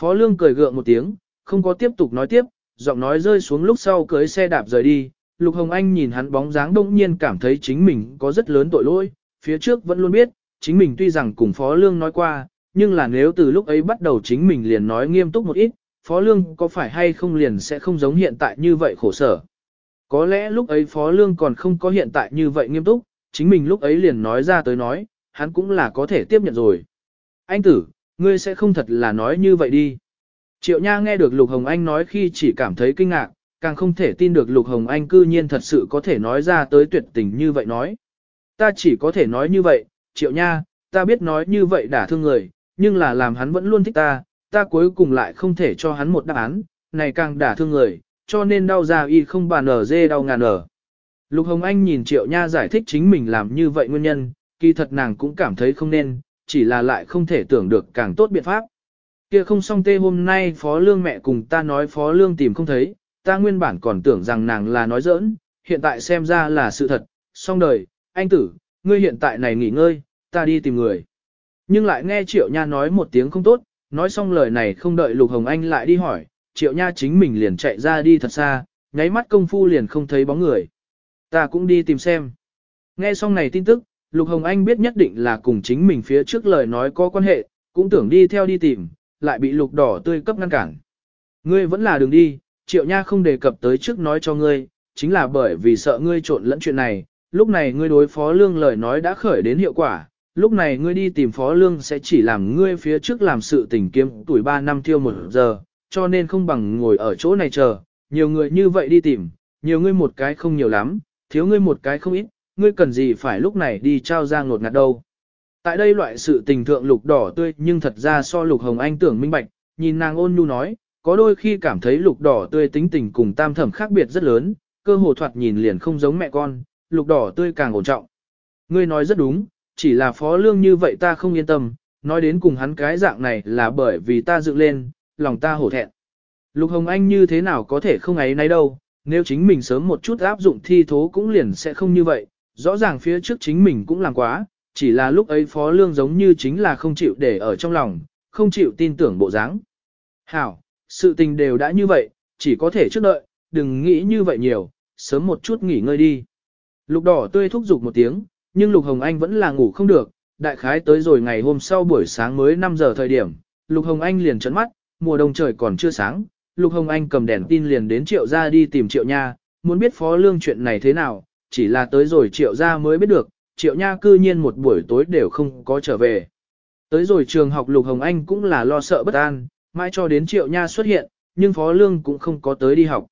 A: Phó Lương cười gượng một tiếng, không có tiếp tục nói tiếp, giọng nói rơi xuống lúc sau cưới xe đạp rời đi. Lục Hồng Anh nhìn hắn bóng dáng đông nhiên cảm thấy chính mình có rất lớn tội lỗi, phía trước vẫn luôn biết, chính mình tuy rằng cùng Phó Lương nói qua, nhưng là nếu từ lúc ấy bắt đầu chính mình liền nói nghiêm túc một ít, Phó Lương có phải hay không liền sẽ không giống hiện tại như vậy khổ sở. Có lẽ lúc ấy Phó Lương còn không có hiện tại như vậy nghiêm túc, chính mình lúc ấy liền nói ra tới nói, hắn cũng là có thể tiếp nhận rồi. Anh tử, ngươi sẽ không thật là nói như vậy đi. Triệu Nha nghe được Lục Hồng Anh nói khi chỉ cảm thấy kinh ngạc, càng không thể tin được Lục Hồng Anh cư nhiên thật sự có thể nói ra tới tuyệt tình như vậy nói. Ta chỉ có thể nói như vậy, Triệu Nha, ta biết nói như vậy đả thương người, nhưng là làm hắn vẫn luôn thích ta, ta cuối cùng lại không thể cho hắn một đáp án, này càng đả thương người, cho nên đau ra y không bàn ở dê đau ngàn ở. Lục Hồng Anh nhìn Triệu Nha giải thích chính mình làm như vậy nguyên nhân, kỳ thật nàng cũng cảm thấy không nên, chỉ là lại không thể tưởng được càng tốt biện pháp. Kia không xong tê hôm nay Phó Lương mẹ cùng ta nói Phó Lương tìm không thấy, ta nguyên bản còn tưởng rằng nàng là nói giỡn, hiện tại xem ra là sự thật, xong đời, anh tử, ngươi hiện tại này nghỉ ngơi, ta đi tìm người. Nhưng lại nghe Triệu Nha nói một tiếng không tốt, nói xong lời này không đợi Lục Hồng Anh lại đi hỏi, Triệu Nha chính mình liền chạy ra đi thật xa, nháy mắt công phu liền không thấy bóng người. Ta cũng đi tìm xem. Nghe xong này tin tức, Lục Hồng Anh biết nhất định là cùng chính mình phía trước lời nói có quan hệ, cũng tưởng đi theo đi tìm, lại bị lục đỏ tươi cấp ngăn cản. Ngươi vẫn là đường đi, triệu nha không đề cập tới trước nói cho ngươi, chính là bởi vì sợ ngươi trộn lẫn chuyện này, lúc này ngươi đối phó lương lời nói đã khởi đến hiệu quả, lúc này ngươi đi tìm phó lương sẽ chỉ làm ngươi phía trước làm sự tình kiếm tuổi 3 năm thiêu một giờ, cho nên không bằng ngồi ở chỗ này chờ, nhiều người như vậy đi tìm, nhiều ngươi một cái không nhiều lắm, thiếu ngươi một cái không ít, ngươi cần gì phải lúc này đi trao ra ngột ngạt đâu. Tại đây loại sự tình thượng lục đỏ tươi nhưng thật ra so lục hồng anh tưởng minh bạch, nhìn nàng ôn nhu nói, có đôi khi cảm thấy lục đỏ tươi tính tình cùng tam thẩm khác biệt rất lớn, cơ hồ thoạt nhìn liền không giống mẹ con, lục đỏ tươi càng ổn trọng. Ngươi nói rất đúng, chỉ là phó lương như vậy ta không yên tâm, nói đến cùng hắn cái dạng này là bởi vì ta dựng lên, lòng ta hổ thẹn. Lục Hồng Anh như thế nào có thể không ấy nay đâu, nếu chính mình sớm một chút áp dụng thi thố cũng liền sẽ không như vậy, rõ ràng phía trước chính mình cũng làm quá, chỉ là lúc ấy phó lương giống như chính là không chịu để ở trong lòng, không chịu tin tưởng bộ dáng. Hảo, sự tình đều đã như vậy, chỉ có thể trước đợi, đừng nghĩ như vậy nhiều, sớm một chút nghỉ ngơi đi. Lục đỏ tươi thúc giục một tiếng, nhưng Lục Hồng Anh vẫn là ngủ không được, đại khái tới rồi ngày hôm sau buổi sáng mới 5 giờ thời điểm, Lục Hồng Anh liền chấn mắt, mùa đông trời còn chưa sáng, Lục Hồng Anh cầm đèn tin liền đến triệu gia đi tìm triệu nha, muốn biết phó lương chuyện này thế nào, chỉ là tới rồi triệu gia mới biết được, triệu nha cư nhiên một buổi tối đều không có trở về. Tới rồi trường học Lục Hồng Anh cũng là lo sợ bất an, mãi cho đến triệu nha xuất hiện, nhưng phó lương cũng không có tới đi học.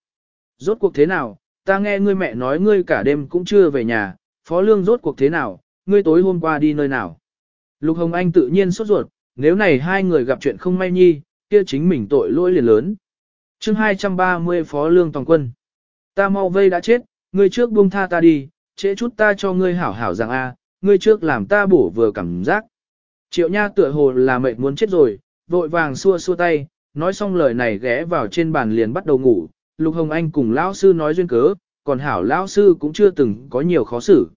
A: Rốt cuộc thế nào, ta nghe ngươi mẹ nói ngươi cả đêm cũng chưa về nhà, phó lương rốt cuộc thế nào, ngươi tối hôm qua đi nơi nào. Lục Hồng Anh tự nhiên sốt ruột, nếu này hai người gặp chuyện không may nhi, kia chính mình tội lỗi liền lớn. chương 230 Phó Lương Toàn Quân Ta mau vây đã chết, ngươi trước buông tha ta đi, trễ chút ta cho ngươi hảo hảo rằng a, ngươi trước làm ta bổ vừa cảm giác. Triệu Nha tựa hồ là mệt muốn chết rồi, vội vàng xua xua tay, nói xong lời này ghé vào trên bàn liền bắt đầu ngủ. Lục Hồng Anh cùng lão sư nói duyên cớ, còn hảo lão sư cũng chưa từng có nhiều khó xử.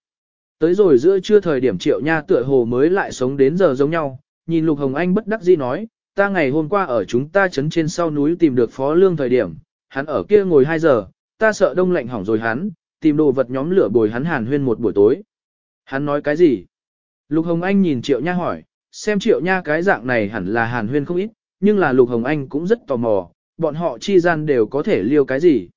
A: Tới rồi giữa trưa thời điểm Triệu Nha tựa hồ mới lại sống đến giờ giống nhau, nhìn Lục Hồng Anh bất đắc dĩ nói, ta ngày hôm qua ở chúng ta chấn trên sau núi tìm được phó lương thời điểm, hắn ở kia ngồi 2 giờ, ta sợ đông lạnh hỏng rồi hắn, tìm đồ vật nhóm lửa bồi hắn hàn huyên một buổi tối. Hắn nói cái gì? Lục Hồng Anh nhìn Triệu Nha hỏi, xem Triệu Nha cái dạng này hẳn là hàn huyên không ít, nhưng là Lục Hồng Anh cũng rất tò mò, bọn họ chi gian đều có thể liêu cái gì.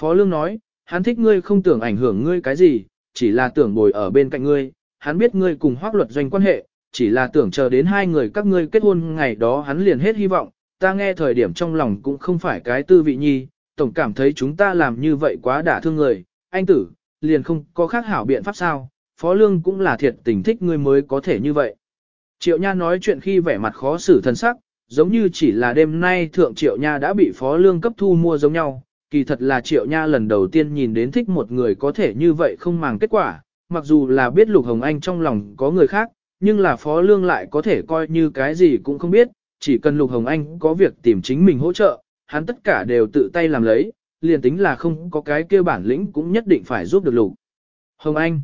A: Phó Lương nói, hắn thích ngươi không tưởng ảnh hưởng ngươi cái gì, chỉ là tưởng bồi ở bên cạnh ngươi, hắn biết ngươi cùng hoác luật doanh quan hệ, chỉ là tưởng chờ đến hai người các ngươi kết hôn ngày đó hắn liền hết hy vọng, ta nghe thời điểm trong lòng cũng không phải cái tư vị nhi, tổng cảm thấy chúng ta làm như vậy quá đả thương người, anh tử, liền không có khác hảo biện pháp sao, phó lương cũng là thiệt tình thích ngươi mới có thể như vậy. Triệu Nha nói chuyện khi vẻ mặt khó xử thân sắc, giống như chỉ là đêm nay thượng Triệu Nha đã bị phó lương cấp thu mua giống nhau, kỳ thật là Triệu Nha lần đầu tiên nhìn đến thích một người có thể như vậy không màng kết quả, mặc dù là biết Lục Hồng Anh trong lòng có người khác, nhưng là phó lương lại có thể coi như cái gì cũng không biết, chỉ cần Lục Hồng Anh có việc tìm chính mình hỗ trợ, hắn tất cả đều tự tay làm lấy, liền tính là không có cái kia bản lĩnh cũng nhất định phải giúp được Lục. Hồng Anh.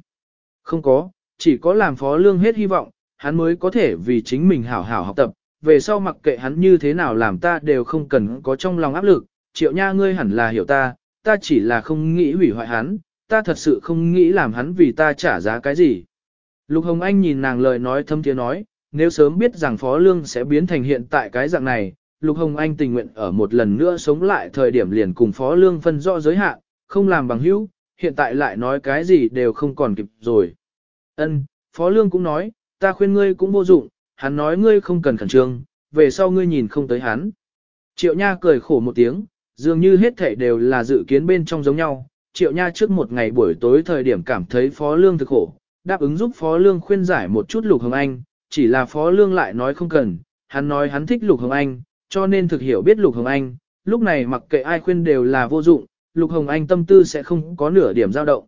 A: Không có, chỉ có làm phó lương hết hy vọng, hắn mới có thể vì chính mình hảo hảo học tập, về sau mặc kệ hắn như thế nào làm ta đều không cần có trong lòng áp lực, triệu nha ngươi hẳn là hiểu ta, ta chỉ là không nghĩ hủy hoại hắn, ta thật sự không nghĩ làm hắn vì ta trả giá cái gì. Lục Hồng Anh nhìn nàng lời nói thâm tiếng nói, nếu sớm biết rằng Phó Lương sẽ biến thành hiện tại cái dạng này, Lục Hồng Anh tình nguyện ở một lần nữa sống lại thời điểm liền cùng Phó Lương phân rõ giới hạn, không làm bằng hữu, hiện tại lại nói cái gì đều không còn kịp rồi. Ân, Phó Lương cũng nói, ta khuyên ngươi cũng vô dụng, hắn nói ngươi không cần khẩn trương, về sau ngươi nhìn không tới hắn. Triệu Nha cười khổ một tiếng, dường như hết thảy đều là dự kiến bên trong giống nhau. Triệu Nha trước một ngày buổi tối thời điểm cảm thấy Phó Lương thực khổ, đáp ứng giúp Phó Lương khuyên giải một chút Lục Hồng Anh, chỉ là Phó Lương lại nói không cần, hắn nói hắn thích Lục Hồng Anh, cho nên thực hiểu biết Lục Hồng Anh, lúc này mặc kệ ai khuyên đều là vô dụng, Lục Hồng Anh tâm tư sẽ không có nửa điểm dao động.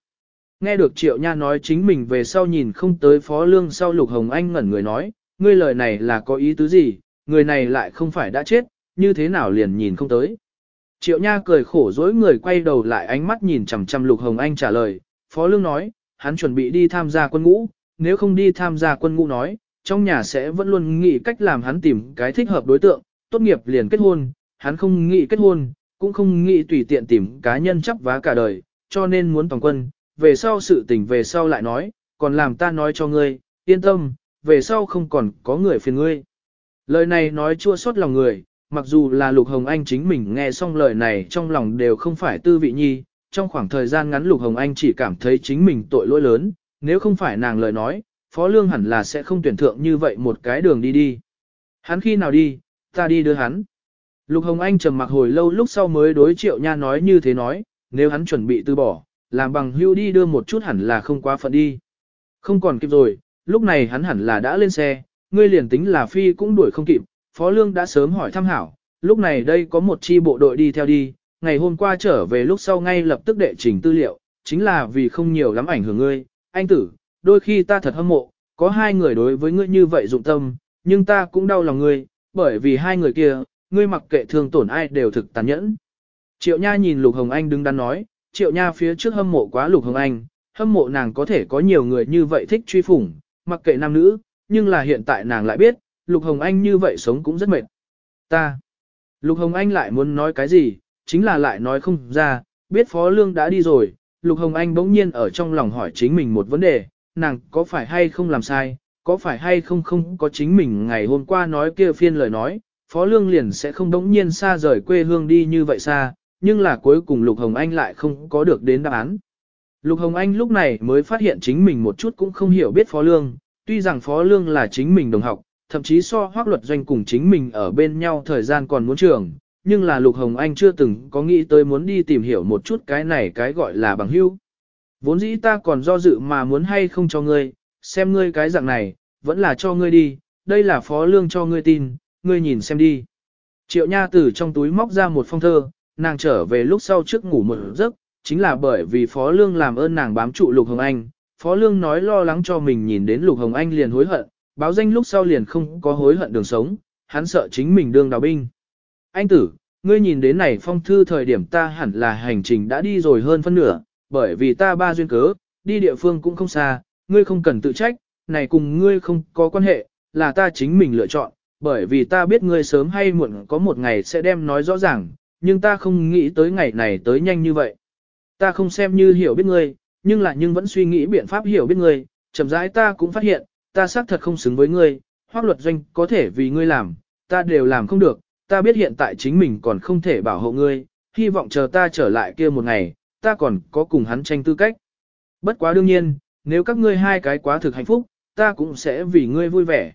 A: Nghe được Triệu Nha nói chính mình về sau nhìn không tới Phó Lương sau Lục Hồng Anh ngẩn người nói, ngươi lời này là có ý tứ gì, người này lại không phải đã chết, như thế nào liền nhìn không tới. Triệu Nha cười khổ dối người quay đầu lại ánh mắt nhìn chằm chằm Lục Hồng Anh trả lời, Phó Lương nói, hắn chuẩn bị đi tham gia quân ngũ, nếu không đi tham gia quân ngũ nói, trong nhà sẽ vẫn luôn nghĩ cách làm hắn tìm cái thích hợp đối tượng, tốt nghiệp liền kết hôn, hắn không nghĩ kết hôn, cũng không nghĩ tùy tiện tìm cá nhân chấp vá cả đời, cho nên muốn toàn quân, về sau sự tình về sau lại nói, còn làm ta nói cho ngươi, yên tâm, về sau không còn có người phiền ngươi. Lời này nói chua xót lòng người, mặc dù là Lục Hồng Anh chính mình nghe xong lời này trong lòng đều không phải tư vị nhi, trong khoảng thời gian ngắn Lục Hồng Anh chỉ cảm thấy chính mình tội lỗi lớn, nếu không phải nàng lời nói, Phó Lương hẳn là sẽ không tuyển thượng như vậy một cái đường đi đi. Hắn khi nào đi, ta đi đưa hắn. Lục Hồng Anh trầm mặc hồi lâu lúc sau mới đối triệu nha nói như thế nói, nếu hắn chuẩn bị từ bỏ, làm bằng hưu đi đưa một chút hẳn là không quá phận đi. Không còn kịp rồi, lúc này hắn hẳn là đã lên xe, ngươi liền tính là phi cũng đuổi không kịp, Phó Lương đã sớm hỏi thăm hảo, lúc này đây có một chi bộ đội đi theo đi, ngày hôm qua trở về lúc sau ngay lập tức đệ trình tư liệu, chính là vì không nhiều lắm ảnh hưởng ngươi, anh tử, đôi khi ta thật hâm mộ, có hai người đối với ngươi như vậy dụng tâm, nhưng ta cũng đau lòng ngươi, bởi vì hai người kia, ngươi mặc kệ thương tổn ai đều thực tàn nhẫn. Triệu Nha nhìn Lục Hồng Anh đứng đắn nói, Triệu Nha phía trước hâm mộ quá Lục Hồng Anh, hâm mộ nàng có thể có nhiều người như vậy thích truy phủng, mặc kệ nam nữ, nhưng là hiện tại nàng lại biết, Lục Hồng Anh như vậy sống cũng rất mệt. Ta. Lục Hồng Anh lại muốn nói cái gì, chính là lại nói không ra, biết Phó Lương đã đi rồi, Lục Hồng Anh bỗng nhiên ở trong lòng hỏi chính mình một vấn đề, nàng có phải hay không làm sai, có phải hay không không có chính mình ngày hôm qua nói kia phiên lời nói, Phó Lương liền sẽ không đống nhiên xa rời quê hương đi như vậy xa, nhưng là cuối cùng Lục Hồng Anh lại không có được đến đáp án. Lục Hồng Anh lúc này mới phát hiện chính mình một chút cũng không hiểu biết Phó Lương, tuy rằng Phó Lương là chính mình đồng học, thậm chí so hoác luật doanh cùng chính mình ở bên nhau thời gian còn muốn trường, nhưng là Lục Hồng Anh chưa từng có nghĩ tới muốn đi tìm hiểu một chút cái này cái gọi là bằng hữu. Vốn dĩ ta còn do dự mà muốn hay không cho ngươi, xem ngươi cái dạng này, vẫn là cho ngươi đi, đây là phó lương cho ngươi tin, ngươi nhìn xem đi. Triệu Nha từ trong túi móc ra một phong thơ, nàng trở về lúc sau trước ngủ một giấc, chính là bởi vì phó lương làm ơn nàng bám trụ Lục Hồng Anh. Phó lương nói lo lắng cho mình nhìn đến Lục Hồng Anh liền hối hận, báo danh lúc sau liền không có hối hận đường sống, hắn sợ chính mình đương đào binh. Anh tử, ngươi nhìn đến này phong thư thời điểm ta hẳn là hành trình đã đi rồi hơn phân nửa, bởi vì ta ba duyên cớ, đi địa phương cũng không xa, ngươi không cần tự trách, này cùng ngươi không có quan hệ, là ta chính mình lựa chọn, bởi vì ta biết ngươi sớm hay muộn có một ngày sẽ đem nói rõ ràng, nhưng ta không nghĩ tới ngày này tới nhanh như vậy. Ta không xem như hiểu biết ngươi, nhưng là nhưng vẫn suy nghĩ biện pháp hiểu biết ngươi, chậm rãi ta cũng phát hiện, ta xác thật không xứng với ngươi, hoác luật doanh có thể vì ngươi làm, ta đều làm không được, ta biết hiện tại chính mình còn không thể bảo hộ ngươi, hy vọng chờ ta trở lại kia một ngày, ta còn có cùng hắn tranh tư cách. Bất quá đương nhiên, nếu các ngươi hai cái quá thực hạnh phúc, ta cũng sẽ vì ngươi vui vẻ.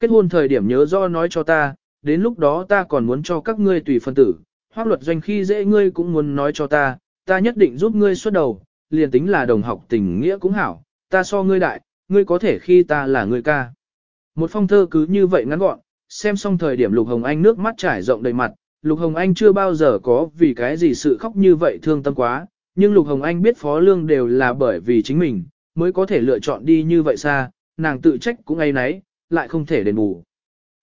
A: Kết hôn thời điểm nhớ do nói cho ta, đến lúc đó ta còn muốn cho các ngươi tùy phân tử, hoác luật doanh khi dễ ngươi cũng muốn nói cho ta, ta nhất định giúp ngươi xuất đầu, liền tính là đồng học tình nghĩa cũng hảo, ta so ngươi đại, ngươi có thể khi ta là ngươi ca. Một phong thơ cứ như vậy ngắn gọn, xem xong thời điểm Lục Hồng Anh nước mắt trải rộng đầy mặt, Lục Hồng Anh chưa bao giờ có vì cái gì sự khóc như vậy thương tâm quá, nhưng Lục Hồng Anh biết Phó Lương đều là bởi vì chính mình, mới có thể lựa chọn đi như vậy xa, nàng tự trách cũng ngay nấy, lại không thể đền bù.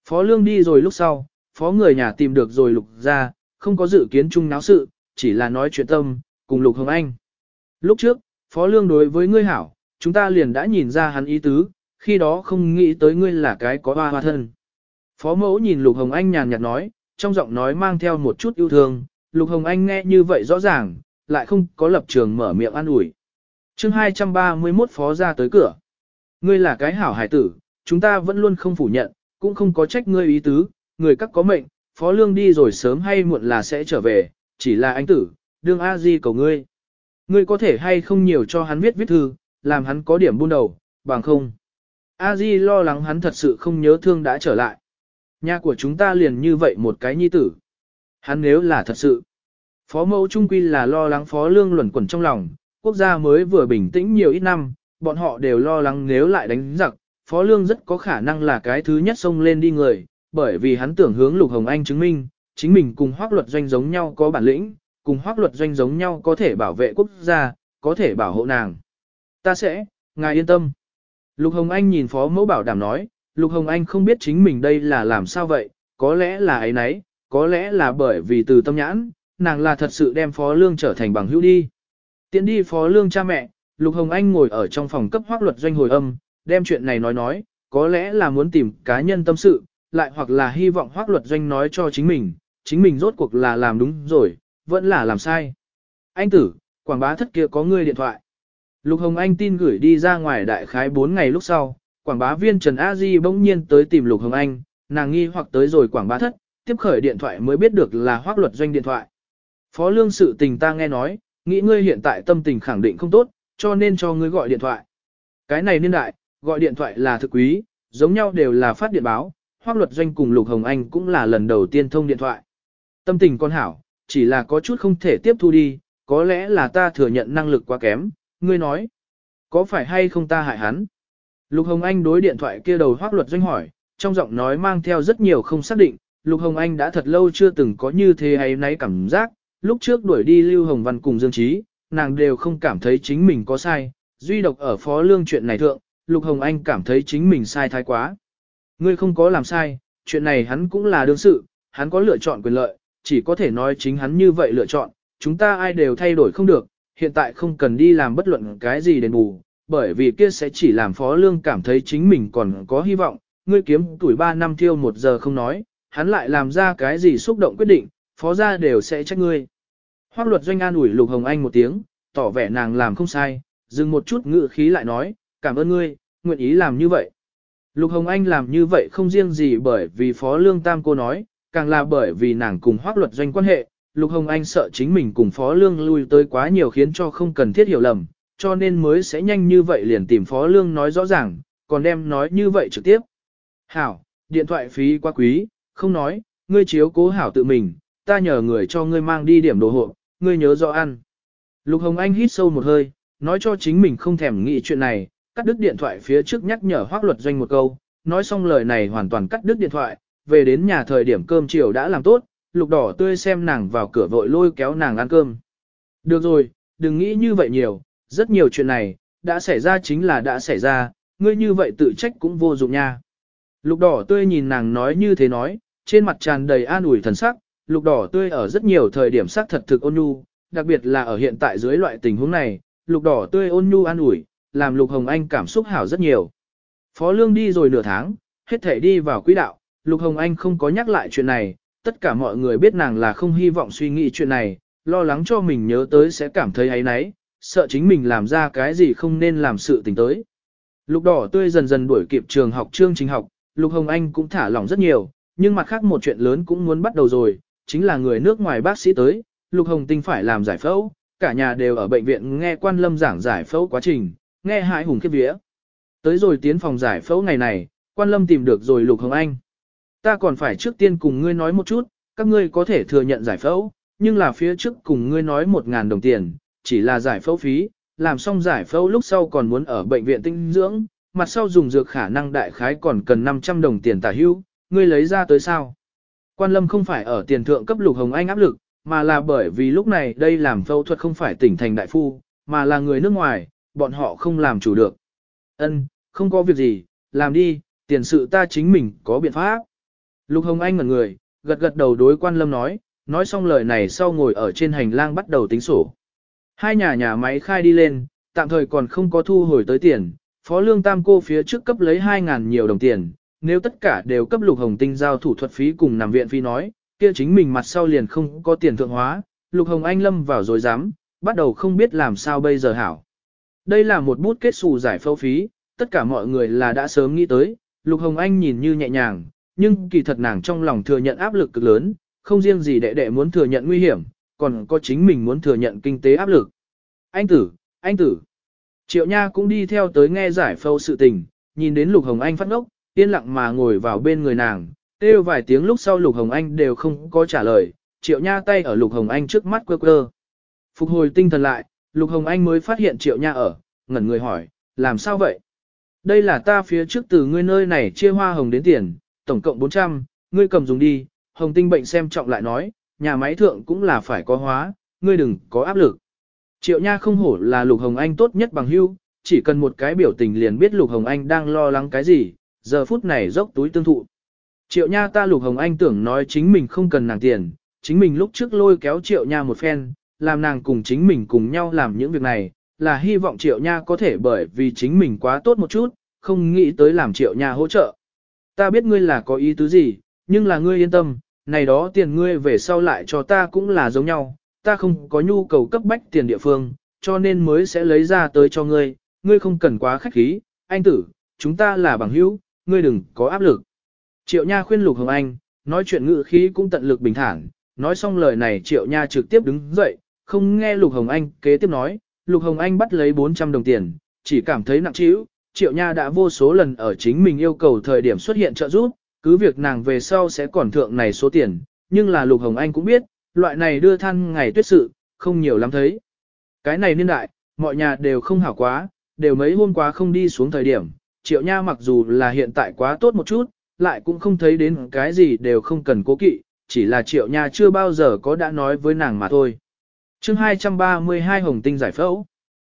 A: Phó Lương đi rồi lúc sau, Phó người nhà tìm được rồi Lục ra, không có dự kiến chung náo sự, chỉ là nói chuyện tâm, cùng Lục Hồng Anh. Lúc trước, Phó Lương đối với ngươi hảo, chúng ta liền đã nhìn ra hắn ý tứ, khi đó không nghĩ tới ngươi là cái có hoa hoa thân. Phó mẫu nhìn Lục Hồng Anh nhàn nhạt nói, trong giọng nói mang theo một chút yêu thương, Lục Hồng Anh nghe như vậy rõ ràng, lại không có lập trường mở miệng an ủi chương 231 phó ra tới cửa. Ngươi là cái hảo hải tử, chúng ta vẫn luôn không phủ nhận, cũng không có trách ngươi ý tứ, người các có mệnh, phó lương đi rồi sớm hay muộn là sẽ trở về, chỉ là anh tử, đương A Di cầu ngươi. Ngươi có thể hay không nhiều cho hắn viết viết thư, làm hắn có điểm buôn đầu, bằng không. A Di lo lắng hắn thật sự không nhớ thương đã trở lại. Nhà của chúng ta liền như vậy một cái nhi tử. Hắn nếu là thật sự. Phó mẫu trung quy là lo lắng phó lương luẩn quẩn trong lòng, quốc gia mới vừa bình tĩnh nhiều ít năm, bọn họ đều lo lắng nếu lại đánh giặc, phó lương rất có khả năng là cái thứ nhất xông lên đi người, bởi vì hắn tưởng hướng Lục Hồng Anh chứng minh, chính mình cùng hoác luật doanh giống nhau có bản lĩnh, cùng hoác luật doanh giống nhau có thể bảo vệ quốc gia, có thể bảo hộ nàng. Ta sẽ, ngài yên tâm. Lục Hồng Anh nhìn phó mẫu bảo đảm nói, Lục Hồng Anh không biết chính mình đây là làm sao vậy, có lẽ là ấy nấy, có lẽ là bởi vì từ tâm nhãn, nàng là thật sự đem phó lương trở thành bằng hữu đi. Tiến đi phó lương cha mẹ, Lục Hồng Anh ngồi ở trong phòng cấp hoác luật doanh hồi âm, đem chuyện này nói nói, có lẽ là muốn tìm cá nhân tâm sự, lại hoặc là hy vọng hoác luật doanh nói cho chính mình, chính mình rốt cuộc là làm đúng rồi, vẫn là làm sai. Anh tử, quảng bá thất kia có người điện thoại. Lục Hồng Anh tin gửi đi ra ngoài đại khái 4 ngày lúc sau, quảng bá viên Trần A Di bỗng nhiên tới tìm Lục Hồng Anh, nàng nghi hoặc tới rồi quảng bá thất, tiếp khởi điện thoại mới biết được là hoác luật doanh điện thoại. Phó lương sự tình ta nghe nói, nghĩ ngươi hiện tại tâm tình khẳng định không tốt, cho nên cho ngươi gọi điện thoại. Cái này niên đại, gọi điện thoại là thực quý, giống nhau đều là phát điện báo, hoác luật doanh cùng Lục Hồng Anh cũng là lần đầu tiên thông điện thoại. Tâm tình con hảo, chỉ là có chút không thể tiếp thu đi, có lẽ là ta thừa nhận năng lực quá kém, ngươi nói. Có phải hay không ta hại hắn? Lục Hồng Anh đối điện thoại kia đầu hoác luật doanh hỏi, trong giọng nói mang theo rất nhiều không xác định, Lục Hồng Anh đã thật lâu chưa từng có như thế hay nấy cảm giác, lúc trước đuổi đi Lưu Hồng Văn cùng Dương Trí, nàng đều không cảm thấy chính mình có sai, duy độc ở phó lương chuyện này thượng, Lục Hồng Anh cảm thấy chính mình sai thái quá. Ngươi không có làm sai, chuyện này hắn cũng là đương sự, hắn có lựa chọn quyền lợi, chỉ có thể nói chính hắn như vậy lựa chọn, chúng ta ai đều thay đổi không được, hiện tại không cần đi làm bất luận cái gì đền bù, bởi vì kia sẽ chỉ làm phó lương cảm thấy chính mình còn có hy vọng, ngươi kiếm tuổi 3 năm thiêu một giờ không nói, hắn lại làm ra cái gì xúc động quyết định, phó gia đều sẽ trách ngươi. Hoác luật doanh an ủi Lục Hồng Anh một tiếng, tỏ vẻ nàng làm không sai, dừng một chút ngự khí lại nói, cảm ơn ngươi, nguyện ý làm như vậy. Lục Hồng Anh làm như vậy không riêng gì bởi vì Phó Lương Tam cô nói, càng là bởi vì nàng cùng hoác luật doanh quan hệ, Lục Hồng Anh sợ chính mình cùng Phó Lương lui tới quá nhiều khiến cho không cần thiết hiểu lầm, cho nên mới sẽ nhanh như vậy liền tìm Phó Lương nói rõ ràng, còn đem nói như vậy trực tiếp. Hảo, điện thoại phí quá quý, không nói, ngươi chiếu cố hảo tự mình, ta nhờ người cho ngươi mang đi điểm đồ hộp, ngươi nhớ rõ ăn. Lục Hồng Anh hít sâu một hơi, nói cho chính mình không thèm nghĩ chuyện này, cắt đứt điện thoại phía trước nhắc nhở hoác luật doanh một câu, nói xong lời này hoàn toàn cắt đứt điện thoại, về đến nhà thời điểm cơm chiều đã làm tốt, lục đỏ tươi xem nàng vào cửa vội lôi kéo nàng ăn cơm. Được rồi, đừng nghĩ như vậy nhiều, rất nhiều chuyện này, đã xảy ra chính là đã xảy ra, ngươi như vậy tự trách cũng vô dụng nha. Lục đỏ tươi nhìn nàng nói như thế nói, trên mặt tràn đầy an ủi thần sắc, lục đỏ tươi ở rất nhiều thời điểm xác thật thực ôn nhu, đặc biệt là ở hiện tại dưới loại tình huống này, lục đỏ tươi ôn nhu an ủi, làm lục hồng anh cảm xúc hảo rất nhiều. Phó lương đi rồi nửa tháng, hết thể đi vào quỹ đạo, lục hồng anh không có nhắc lại chuyện này, tất cả mọi người biết nàng là không hy vọng suy nghĩ chuyện này, lo lắng cho mình nhớ tới sẽ cảm thấy ấy nấy, sợ chính mình làm ra cái gì không nên làm sự tình tới. Lục đỏ tươi dần dần đuổi kịp trường học chương trình học, Lục Hồng Anh cũng thả lỏng rất nhiều, nhưng mặt khác một chuyện lớn cũng muốn bắt đầu rồi, chính là người nước ngoài bác sĩ tới, Lục Hồng Tinh phải làm giải phẫu, cả nhà đều ở bệnh viện nghe quan lâm giảng giải phẫu quá trình, nghe hại hùng khiếp vía. Tới rồi tiến phòng giải phẫu ngày này, quan lâm tìm được rồi Lục Hồng Anh. Ta còn phải trước tiên cùng ngươi nói một chút, các ngươi có thể thừa nhận giải phẫu, nhưng là phía trước cùng ngươi nói một ngàn đồng tiền, chỉ là giải phẫu phí, làm xong giải phẫu lúc sau còn muốn ở bệnh viện tinh dưỡng, mặt sau dùng dược khả năng đại khái còn cần 500 đồng tiền tả hưu, ngươi lấy ra tới sao? Quan lâm không phải ở tiền thượng cấp lục hồng anh áp lực, mà là bởi vì lúc này đây làm phẫu thuật không phải tỉnh thành đại phu, mà là người nước ngoài, bọn họ không làm chủ được. Ân, không có việc gì, làm đi, tiền sự ta chính mình có biện pháp. Lục hồng anh ngẩn người, gật gật đầu đối quan lâm nói, nói xong lời này sau ngồi ở trên hành lang bắt đầu tính sổ. Hai nhà nhà máy khai đi lên, tạm thời còn không có thu hồi tới tiền, phó lương tam cô phía trước cấp lấy 2.000 nhiều đồng tiền, nếu tất cả đều cấp lục hồng tinh giao thủ thuật phí cùng nằm viện phi nói, kia chính mình mặt sau liền không có tiền thượng hóa, lục hồng anh lâm vào rồi dám, bắt đầu không biết làm sao bây giờ hảo. Đây là một bút kết xù giải phẫu phí, tất cả mọi người là đã sớm nghĩ tới, lục hồng anh nhìn như nhẹ nhàng, nhưng kỳ thật nàng trong lòng thừa nhận áp lực cực lớn, không riêng gì đệ đệ muốn thừa nhận nguy hiểm, còn có chính mình muốn thừa nhận kinh tế áp lực. Anh tử, anh tử. Triệu Nha cũng đi theo tới nghe giải phẫu sự tình, nhìn đến Lục Hồng Anh phát ngốc, yên lặng mà ngồi vào bên người nàng, kêu vài tiếng lúc sau Lục Hồng Anh đều không có trả lời, Triệu Nha tay ở Lục Hồng Anh trước mắt quơ quơ. Phục hồi tinh thần lại, Lục Hồng Anh mới phát hiện Triệu Nha ở, ngẩn người hỏi, làm sao vậy? Đây là ta phía trước từ ngươi nơi này chia hoa hồng đến tiền, tổng cộng 400, ngươi cầm dùng đi, hồng tinh bệnh xem trọng lại nói, nhà máy thượng cũng là phải có hóa, ngươi đừng có áp lực. Triệu Nha không hổ là Lục Hồng Anh tốt nhất bằng hưu, chỉ cần một cái biểu tình liền biết Lục Hồng Anh đang lo lắng cái gì, giờ phút này dốc túi tương thụ. Triệu Nha ta Lục Hồng Anh tưởng nói chính mình không cần nàng tiền, chính mình lúc trước lôi kéo Triệu Nha một phen, làm nàng cùng chính mình cùng nhau làm những việc này, là hy vọng Triệu Nha có thể bởi vì chính mình quá tốt một chút, không nghĩ tới làm Triệu Nha hỗ trợ. Ta biết ngươi là có ý tứ gì, nhưng là ngươi yên tâm, này đó tiền ngươi về sau lại cho ta cũng là giống nhau, ta không có nhu cầu cấp bách tiền địa phương, cho nên mới sẽ lấy ra tới cho ngươi, ngươi không cần quá khách khí, anh tử, chúng ta là bằng hữu, ngươi đừng có áp lực. Triệu Nha khuyên Lục Hồng Anh, nói chuyện ngữ khí cũng tận lực bình thản, nói xong lời này Triệu Nha trực tiếp đứng dậy, không nghe Lục Hồng Anh kế tiếp nói, Lục Hồng Anh bắt lấy 400 đồng tiền, chỉ cảm thấy nặng trĩu, Triệu Nha đã vô số lần ở chính mình yêu cầu thời điểm xuất hiện trợ giúp, cứ việc nàng về sau sẽ còn thượng này số tiền, nhưng là Lục Hồng Anh cũng biết, loại này đưa than ngày tuyết sự, không nhiều lắm thấy. Cái này niên đại, mọi nhà đều không hảo quá, đều mấy hôm qua không đi xuống thời điểm, Triệu Nha mặc dù là hiện tại quá tốt một chút, lại cũng không thấy đến cái gì đều không cần cố kỵ, chỉ là Triệu Nha chưa bao giờ có đã nói với nàng mà thôi. chương 232 Hồng Tinh giải phẫu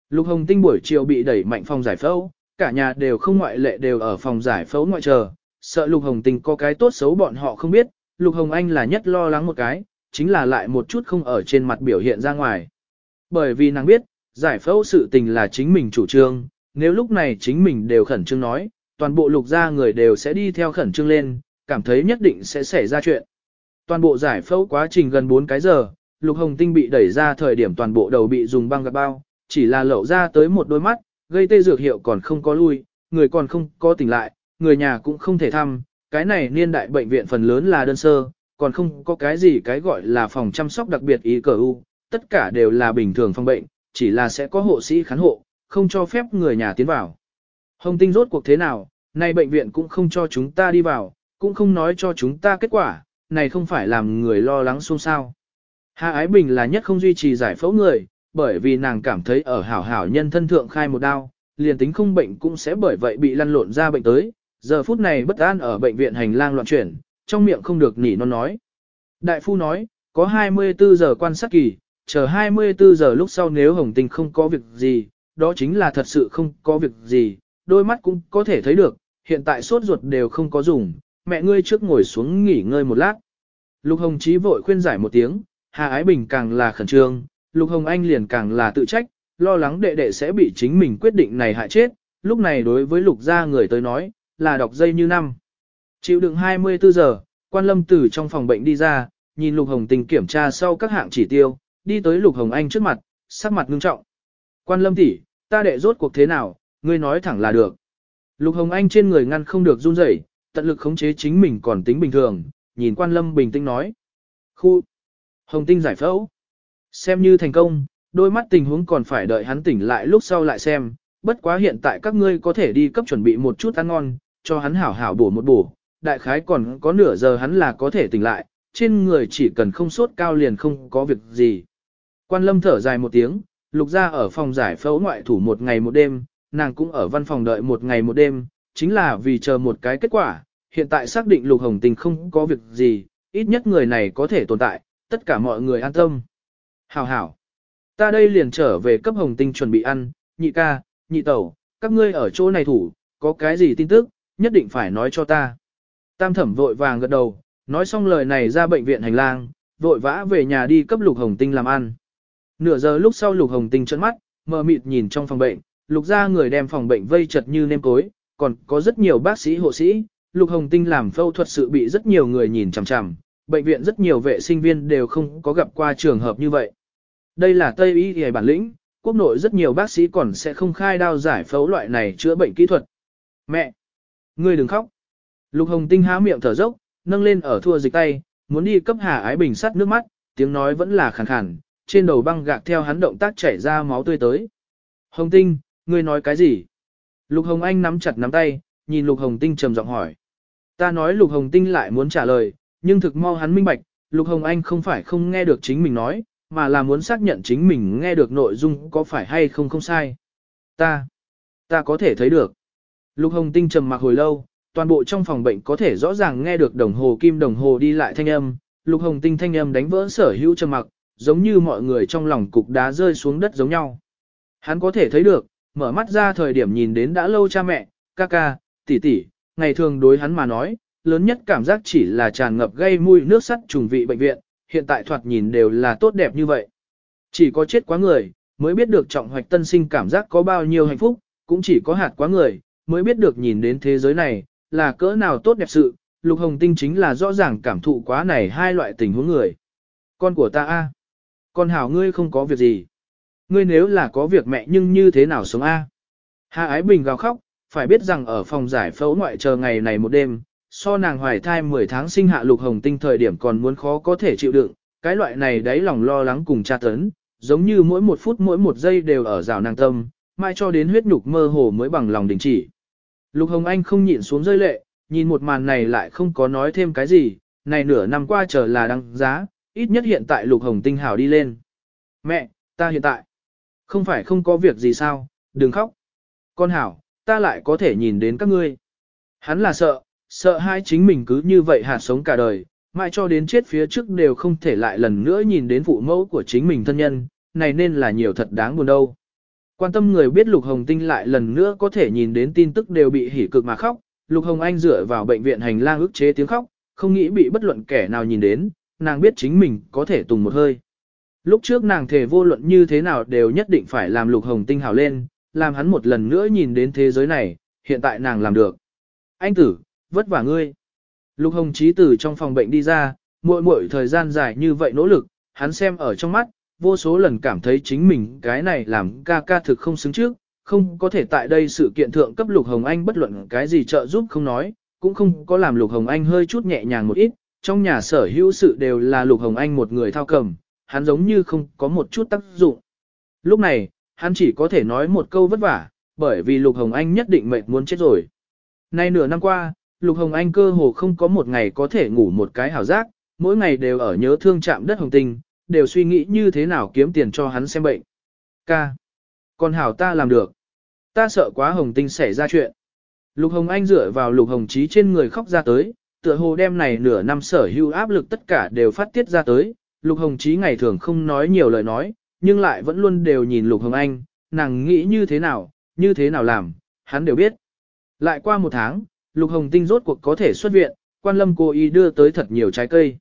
A: Lục Hồng Tinh buổi chiều bị đẩy mạnh phòng giải phẫu, cả nhà đều không ngoại lệ đều ở phòng giải phẫu ngoại chờ, sợ Lục Hồng Tinh có cái tốt xấu bọn họ không biết, Lục Hồng Anh là nhất lo lắng một cái, chính là lại một chút không ở trên mặt biểu hiện ra ngoài. Bởi vì nàng biết, giải phẫu sự tình là chính mình chủ trương, nếu lúc này chính mình đều khẩn trương nói, toàn bộ lục gia người đều sẽ đi theo khẩn trương lên, cảm thấy nhất định sẽ xảy ra chuyện. Toàn bộ giải phẫu quá trình gần 4 cái giờ, lục hồng tinh bị đẩy ra thời điểm toàn bộ đầu bị dùng băng gạc bao, chỉ là lậu ra tới một đôi mắt, gây tê dược hiệu còn không có lui, người còn không có tỉnh lại, người nhà cũng không thể thăm, cái này niên đại bệnh viện phần lớn là đơn sơ, còn không có cái gì cái gọi là phòng chăm sóc đặc biệt ý cờ u, tất cả đều là bình thường phòng bệnh, chỉ là sẽ có hộ sĩ khán hộ, không cho phép người nhà tiến vào. Hồng tinh rốt cuộc thế nào, Nay bệnh viện cũng không cho chúng ta đi vào, cũng không nói cho chúng ta kết quả, này không phải làm người lo lắng xôn xao. Hà Ái Bình là nhất không duy trì giải phẫu người, bởi vì nàng cảm thấy ở hảo hảo nhân thân thượng khai một đau, liền tính không bệnh cũng sẽ bởi vậy bị lăn lộn ra bệnh tới. Giờ phút này bất an ở bệnh viện hành lang loạn chuyển, trong miệng không được nỉ non nói. Đại phu nói, có 24 giờ quan sát kỳ, chờ 24 giờ lúc sau nếu hồng tinh không có việc gì, đó chính là thật sự không có việc gì, đôi mắt cũng có thể thấy được, hiện tại sốt ruột đều không có dùng, mẹ ngươi trước ngồi xuống nghỉ ngơi một lát. Lục Hồng Chí vội khuyên giải một tiếng, Hà Ái Bình càng là khẩn trương, Lục Hồng Anh liền càng là tự trách, lo lắng đệ đệ sẽ bị chính mình quyết định này hại chết, lúc này đối với Lục gia người tới nói, là đọc dây như năm. Chịu đựng 24 giờ, quan lâm tử trong phòng bệnh đi ra, nhìn Lục Hồng Tình kiểm tra sau các hạng chỉ tiêu, đi tới Lục Hồng Anh trước mặt, sắc mặt ngưng trọng. Quan lâm tỷ, ta đệ rốt cuộc thế nào, ngươi nói thẳng là được. Lục Hồng Anh trên người ngăn không được run rẩy, tận lực khống chế chính mình còn tính bình thường, nhìn quan lâm bình tĩnh nói. Khu! Hồng tinh giải phẫu. Xem như thành công, đôi mắt tình huống còn phải đợi hắn tỉnh lại lúc sau lại xem, bất quá hiện tại các ngươi có thể đi cấp chuẩn bị một chút ăn ngon, cho hắn hảo hảo bổ một bổ, đại khái còn có nửa giờ hắn là có thể tỉnh lại, trên người chỉ cần không sốt cao liền không có việc gì. Quan lâm thở dài một tiếng, lục ra ở phòng giải phẫu ngoại thủ một ngày một đêm, nàng cũng ở văn phòng đợi một ngày một đêm, chính là vì chờ một cái kết quả, hiện tại xác định lục hồng tình không có việc gì, ít nhất người này có thể tồn tại, tất cả mọi người an tâm. Hảo hảo, ta đây liền trở về cấp hồng tinh chuẩn bị ăn, nhị ca, nhị tẩu, các ngươi ở chỗ này thủ, có cái gì tin tức, nhất định phải nói cho ta. Tam thẩm vội vàng gật đầu, nói xong lời này ra bệnh viện hành lang, vội vã về nhà đi cấp Lục Hồng Tinh làm ăn. Nửa giờ lúc sau Lục Hồng Tinh trợn mắt, mờ mịt nhìn trong phòng bệnh, Lục ra người đem phòng bệnh vây chật như nêm cối, còn có rất nhiều bác sĩ hộ sĩ, Lục Hồng Tinh làm phẫu thuật sự bị rất nhiều người nhìn chằm chằm, bệnh viện rất nhiều vệ sinh viên đều không có gặp qua trường hợp như vậy. Đây là Tây y y bản lĩnh, quốc nội rất nhiều bác sĩ còn sẽ không khai đao giải phẫu loại này chữa bệnh kỹ thuật. Mẹ! Ngươi đừng khóc! Lục Hồng Tinh há miệng thở dốc, nâng lên ở thua dịch tay, muốn đi cấp Hà Ái Bình sắt nước mắt, tiếng nói vẫn là khàn khàn, trên đầu băng gạc theo hắn động tác chảy ra máu tươi tới. Hồng Tinh, ngươi nói cái gì? Lục Hồng Anh nắm chặt nắm tay, nhìn Lục Hồng Tinh trầm giọng hỏi. Ta nói Lục Hồng Tinh lại muốn trả lời, nhưng thực mau hắn minh bạch, Lục Hồng Anh không phải không nghe được chính mình nói, mà là muốn xác nhận chính mình nghe được nội dung có phải hay không không sai. Ta, ta có thể thấy được. Lục Hồng Tinh trầm mặc hồi lâu, toàn bộ trong phòng bệnh có thể rõ ràng nghe được đồng hồ kim đồng hồ đi lại thanh âm, Lục Hồng Tinh thanh âm đánh vỡ sở hữu trầm mặc, giống như mọi người trong lòng cục đá rơi xuống đất giống nhau. Hắn có thể thấy được, mở mắt ra thời điểm nhìn đến đã lâu cha mẹ, ca ca, tỷ tỷ, ngày thường đối hắn mà nói, lớn nhất cảm giác chỉ là tràn ngập gây mùi nước sắt trùng vị bệnh viện, hiện tại thoạt nhìn đều là tốt đẹp như vậy. Chỉ có chết quá người, mới biết được trọng hoạch tân sinh cảm giác có bao nhiêu hạnh phúc, cũng chỉ có hạt quá người, mới biết được nhìn đến thế giới này, là cỡ nào tốt đẹp sự, Lục Hồng Tinh chính là rõ ràng cảm thụ quá này hai loại tình huống người. Con của ta a, con hảo ngươi không có việc gì. Ngươi nếu là có việc mẹ nhưng như thế nào sống a? Hà Ái Bình gào khóc, phải biết rằng ở phòng giải phẫu ngoại chờ ngày này một đêm, so nàng hoài thai 10 tháng sinh hạ lục hồng tinh thời điểm còn muốn khó có thể chịu đựng, cái loại này đáy lòng lo lắng cùng tra tấn, giống như mỗi một phút mỗi một giây đều ở rào nàng tâm, mai cho đến huyết nhục mơ hồ mới bằng lòng đình chỉ. Lục Hồng Anh không nhịn xuống rơi lệ, nhìn một màn này lại không có nói thêm cái gì, này nửa năm qua chờ là đăng giá, ít nhất hiện tại Lục Hồng Tinh hảo đi lên. Mẹ, ta hiện tại, không phải không có việc gì sao, đừng khóc. Con hảo, ta lại có thể nhìn đến các ngươi. Hắn là sợ, sợ hai chính mình cứ như vậy hạt sống cả đời, mãi cho đến chết phía trước đều không thể lại lần nữa nhìn đến phụ mẫu của chính mình thân nhân, này nên là nhiều thật đáng buồn đâu. Quan tâm người biết Lục Hồng Tinh lại lần nữa có thể nhìn đến tin tức đều bị hỉ cực mà khóc, Lục Hồng Anh dựa vào bệnh viện hành lang ức chế tiếng khóc, không nghĩ bị bất luận kẻ nào nhìn đến, nàng biết chính mình có thể tùng một hơi. Lúc trước nàng thể vô luận như thế nào đều nhất định phải làm Lục Hồng Tinh hào lên, làm hắn một lần nữa nhìn đến thế giới này, hiện tại nàng làm được. Anh tử, vất vả ngươi. Lục Hồng trí tử trong phòng bệnh đi ra, muội muội thời gian dài như vậy nỗ lực, hắn xem ở trong mắt, vô số lần cảm thấy chính mình cái này làm ca ca thực không xứng trước, không có thể tại đây sự kiện thượng cấp Lục Hồng Anh bất luận cái gì trợ giúp không nói, cũng không có làm Lục Hồng Anh hơi chút nhẹ nhàng một ít, trong nhà sở hữu sự đều là Lục Hồng Anh một người thao cầm, hắn giống như không có một chút tác dụng. Lúc này, hắn chỉ có thể nói một câu vất vả, bởi vì Lục Hồng Anh nhất định mệt muốn chết rồi. Nay nửa năm qua, Lục Hồng Anh cơ hồ không có một ngày có thể ngủ một cái hảo giác, mỗi ngày đều ở nhớ thương chạm đất hồng tinh, đều suy nghĩ như thế nào kiếm tiền cho hắn xem bệnh. Ca. Còn hảo ta làm được. Ta sợ quá hồng tinh xảy ra chuyện. Lục Hồng Anh dựa vào Lục Hồng Chí trên người khóc ra tới, tựa hồ đêm này nửa năm sở hữu áp lực tất cả đều phát tiết ra tới. Lục Hồng Chí ngày thường không nói nhiều lời nói, nhưng lại vẫn luôn đều nhìn Lục Hồng Anh, nàng nghĩ như thế nào, như thế nào làm, hắn đều biết. Lại qua một tháng, Lục Hồng Tinh rốt cuộc có thể xuất viện, quan lâm cô y đưa tới thật nhiều trái cây.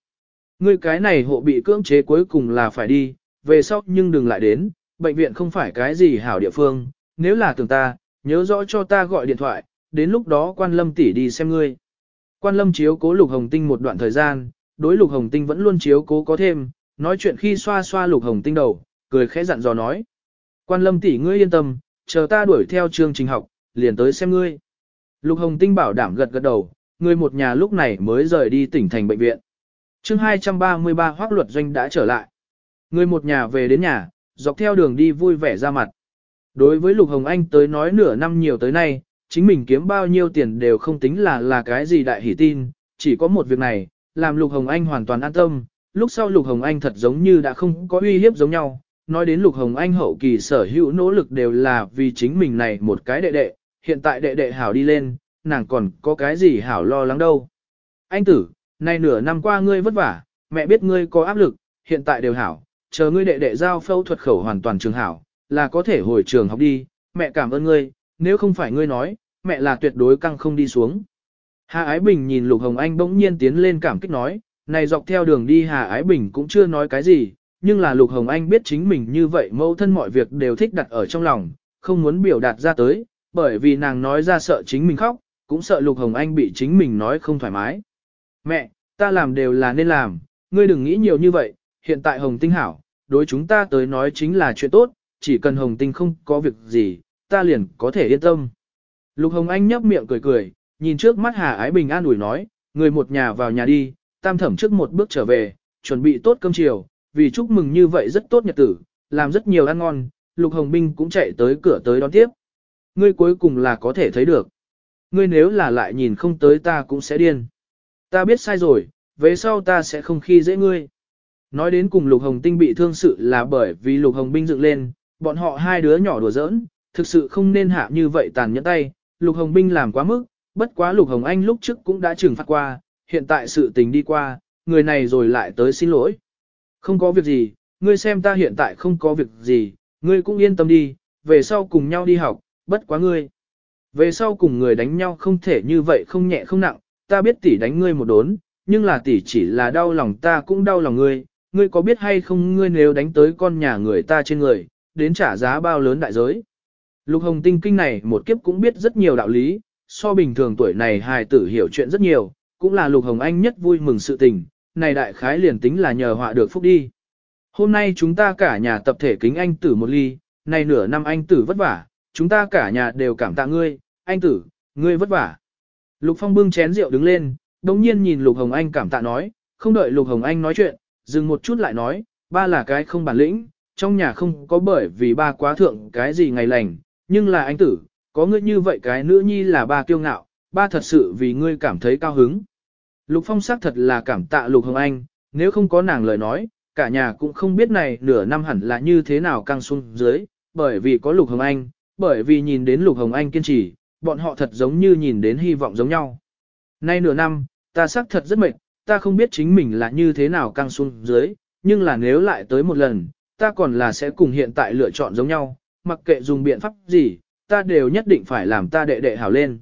A: Ngươi cái này hộ bị cưỡng chế cuối cùng là phải đi, về sau nhưng đừng lại đến, bệnh viện không phải cái gì hảo địa phương, nếu là tưởng ta, nhớ rõ cho ta gọi điện thoại, đến lúc đó quan lâm tỷ đi xem ngươi. Quan lâm chiếu cố Lục Hồng Tinh một đoạn thời gian, đối Lục Hồng Tinh vẫn luôn chiếu cố có thêm, nói chuyện khi xoa xoa Lục Hồng Tinh đầu, cười khẽ dặn dò nói. Quan lâm tỷ ngươi yên tâm, chờ ta đuổi theo chương trình học, liền tới xem ngươi. Lục Hồng Tinh bảo đảm gật gật đầu, người một nhà lúc này mới rời đi tỉnh thành bệnh viện. chương 233 hoác luật doanh đã trở lại. Người một nhà về đến nhà, dọc theo đường đi vui vẻ ra mặt. Đối với Lục Hồng Anh tới nói nửa năm nhiều tới nay, chính mình kiếm bao nhiêu tiền đều không tính là là cái gì đại hỷ tin, chỉ có một việc này, làm Lục Hồng Anh hoàn toàn an tâm, lúc sau Lục Hồng Anh thật giống như đã không có uy hiếp giống nhau. Nói đến Lục Hồng Anh hậu kỳ sở hữu nỗ lực đều là vì chính mình này một cái đệ đệ, hiện tại đệ đệ hảo đi lên, nàng còn có cái gì hảo lo lắng đâu. Anh tử, nay nửa năm qua ngươi vất vả, mẹ biết ngươi có áp lực, hiện tại đều hảo, chờ ngươi đệ đệ giao phẫu thuật khẩu hoàn toàn trường hảo, là có thể hồi trường học đi, mẹ cảm ơn ngươi, nếu không phải ngươi nói, mẹ là tuyệt đối căng không đi xuống. Hà Ái Bình nhìn Lục Hồng Anh bỗng nhiên tiến lên cảm kích nói, này dọc theo đường đi Hà Ái Bình cũng chưa nói cái gì, nhưng là Lục Hồng Anh biết chính mình như vậy mẫu thân mọi việc đều thích đặt ở trong lòng, không muốn biểu đạt ra tới, bởi vì nàng nói ra sợ chính mình khóc, cũng sợ Lục Hồng Anh bị chính mình nói không thoải mái. Mẹ, ta làm đều là nên làm, ngươi đừng nghĩ nhiều như vậy, hiện tại Hồng Tinh hảo, đối chúng ta tới nói chính là chuyện tốt, chỉ cần Hồng Tinh không có việc gì, ta liền có thể yên tâm. Lục Hồng Anh nhấp miệng cười cười, nhìn trước mắt Hà Ái Bình an ủi nói, người một nhà vào nhà đi, tam thẩm trước một bước trở về, chuẩn bị tốt cơm chiều, vì chúc mừng như vậy rất tốt nhật tử, làm rất nhiều ăn ngon, Lục Hồng Binh cũng chạy tới cửa tới đón tiếp. Ngươi cuối cùng là có thể thấy được. Ngươi nếu là lại nhìn không tới ta cũng sẽ điên. Ta biết sai rồi, về sau ta sẽ không khi dễ ngươi. Nói đến cùng Lục Hồng Tinh bị thương sự là bởi vì Lục Hồng Binh dựng lên, bọn họ hai đứa nhỏ đùa giỡn, thực sự không nên hạ như vậy tàn nhẫn tay, Lục Hồng Binh làm quá mức, bất quá Lục Hồng Anh lúc trước cũng đã trừng phạt qua, hiện tại sự tình đi qua, người này rồi lại tới xin lỗi. Không có việc gì, ngươi xem ta hiện tại không có việc gì, ngươi cũng yên tâm đi, về sau cùng nhau đi học, bất quá ngươi. Về sau cùng người đánh nhau không thể như vậy không nhẹ không nặng, ta biết tỷ đánh ngươi một đốn, nhưng là tỷ chỉ là đau lòng ta cũng đau lòng ngươi, ngươi có biết hay không ngươi nếu đánh tới con nhà người ta trên người, đến trả giá bao lớn đại giới. Lục Hồng Tinh kinh này một kiếp cũng biết rất nhiều đạo lý, so bình thường tuổi này hài tử hiểu chuyện rất nhiều, cũng là Lục Hồng Anh nhất vui mừng sự tình, này đại khái liền tính là nhờ họa được phúc đi. Hôm nay chúng ta cả nhà tập thể kính anh tử một ly, này nửa năm anh tử vất vả, chúng ta cả nhà đều cảm tạ ngươi, anh tử, ngươi vất vả. Lục Phong bưng chén rượu đứng lên, đồng nhiên nhìn Lục Hồng Anh cảm tạ nói, không đợi Lục Hồng Anh nói chuyện, dừng một chút lại nói, ba là cái không bản lĩnh, trong nhà không có bởi vì ba quá thượng cái gì ngày lành, nhưng là anh tử, có ngươi như vậy cái nữ nhi là ba kiêu ngạo, ba thật sự vì ngươi cảm thấy cao hứng. Lục Phong xác thật là cảm tạ Lục Hồng Anh, nếu không có nàng lời nói, cả nhà cũng không biết này nửa năm hẳn là như thế nào căng xuống dưới, bởi vì có Lục Hồng Anh, bởi vì nhìn đến Lục Hồng Anh kiên trì, bọn họ thật giống như nhìn đến hy vọng giống nhau. Nay nửa năm, ta xác thật rất mệt, ta không biết chính mình là như thế nào căng xuống dưới, nhưng là nếu lại tới một lần, ta còn là sẽ cùng hiện tại lựa chọn giống nhau, mặc kệ dùng biện pháp gì, ta đều nhất định phải làm ta đệ đệ hảo lên.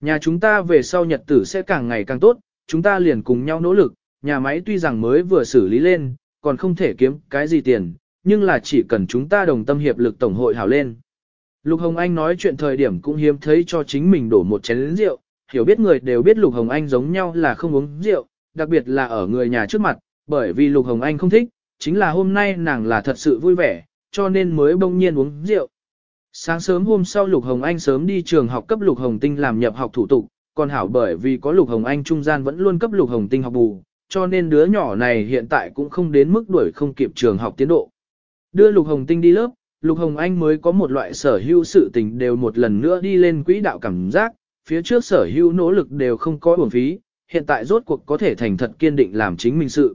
A: Nhà chúng ta về sau nhật tử sẽ càng ngày càng tốt, chúng ta liền cùng nhau nỗ lực, nhà máy tuy rằng mới vừa xử lý lên, còn không thể kiếm cái gì tiền, nhưng là chỉ cần chúng ta đồng tâm hiệp lực tổng hội hảo lên. Lục Hồng Anh nói chuyện thời điểm cũng hiếm thấy cho chính mình đổ một chén rượu, hiểu biết người đều biết Lục Hồng Anh giống nhau là không uống rượu, đặc biệt là ở người nhà trước mặt, bởi vì Lục Hồng Anh không thích, chính là hôm nay nàng là thật sự vui vẻ, cho nên mới bỗng nhiên uống rượu. Sáng sớm hôm sau Lục Hồng Anh sớm đi trường học cấp Lục Hồng Tinh làm nhập học thủ tục, còn hảo bởi vì có Lục Hồng Anh trung gian vẫn luôn cấp Lục Hồng Tinh học bù, cho nên đứa nhỏ này hiện tại cũng không đến mức đuổi không kịp trường học tiến độ. Đưa Lục Hồng Tinh đi lớp, Lục Hồng Anh mới có một loại sở hữu sự tình đều một lần nữa đi lên quỹ đạo cảm giác, phía trước sở hữu nỗ lực đều không có uổng phí, hiện tại rốt cuộc có thể thành thật kiên định làm chính mình sự.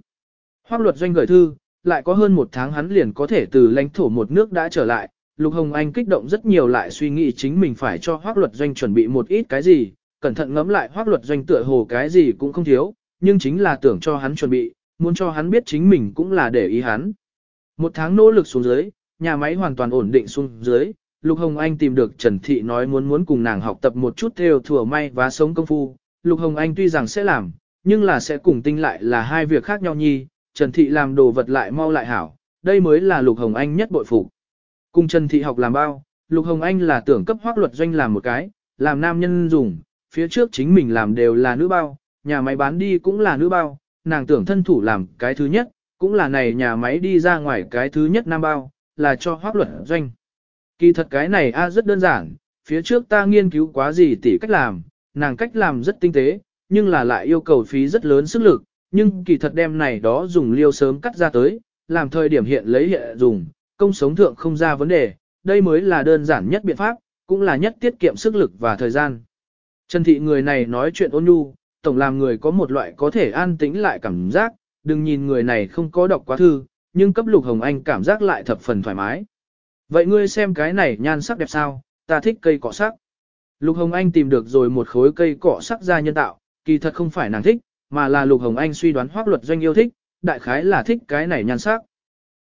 A: Hoác luật doanh gửi thư, lại có hơn một tháng hắn liền có thể từ lãnh thổ một nước đã trở lại, Lục Hồng Anh kích động rất nhiều lại suy nghĩ chính mình phải cho hoác luật doanh chuẩn bị một ít cái gì, cẩn thận ngẫm lại hoác luật doanh tựa hồ cái gì cũng không thiếu, nhưng chính là tưởng cho hắn chuẩn bị, muốn cho hắn biết chính mình cũng là để ý hắn. Một tháng nỗ lực xuống dưới, nhà máy hoàn toàn ổn định xuống dưới, Lục Hồng Anh tìm được Trần Thị nói muốn muốn cùng nàng học tập một chút theo thừa may và sống công phu. Lục Hồng Anh tuy rằng sẽ làm, nhưng là sẽ cùng tinh lại là hai việc khác nhau nhi, Trần Thị làm đồ vật lại mau lại hảo, đây mới là Lục Hồng Anh nhất bội phục. Cùng Trần Thị học làm bao, Lục Hồng Anh là tưởng cấp hoác luật doanh làm một cái, làm nam nhân dùng, phía trước chính mình làm đều là nữ bao, nhà máy bán đi cũng là nữ bao, nàng tưởng thân thủ làm cái thứ nhất, cũng là này nhà máy đi ra ngoài cái thứ nhất nam bao, là cho hoác luật doanh. Kỳ thật cái này a rất đơn giản, phía trước ta nghiên cứu quá gì tỉ cách làm, nàng cách làm rất tinh tế, nhưng là lại yêu cầu phí rất lớn sức lực, nhưng kỳ thật đem này đó dùng liêu sớm cắt ra tới, làm thời điểm hiện lấy hiện dùng, công sống thượng không ra vấn đề, đây mới là đơn giản nhất biện pháp, cũng là nhất tiết kiệm sức lực và thời gian. Trần thị người này nói chuyện ôn nhu, tổng làm người có một loại có thể an tĩnh lại cảm giác, đừng nhìn người này không có đọc quá thư, nhưng cấp lục hồng anh cảm giác lại thập phần thoải mái. Vậy ngươi xem cái này nhan sắc đẹp sao, ta thích cây cỏ sắc. Lục hồng anh tìm được rồi một khối cây cỏ sắc ra nhân tạo, kỳ thật không phải nàng thích, mà là lục hồng anh suy đoán hoác luật doanh yêu thích, đại khái là thích cái này nhan sắc.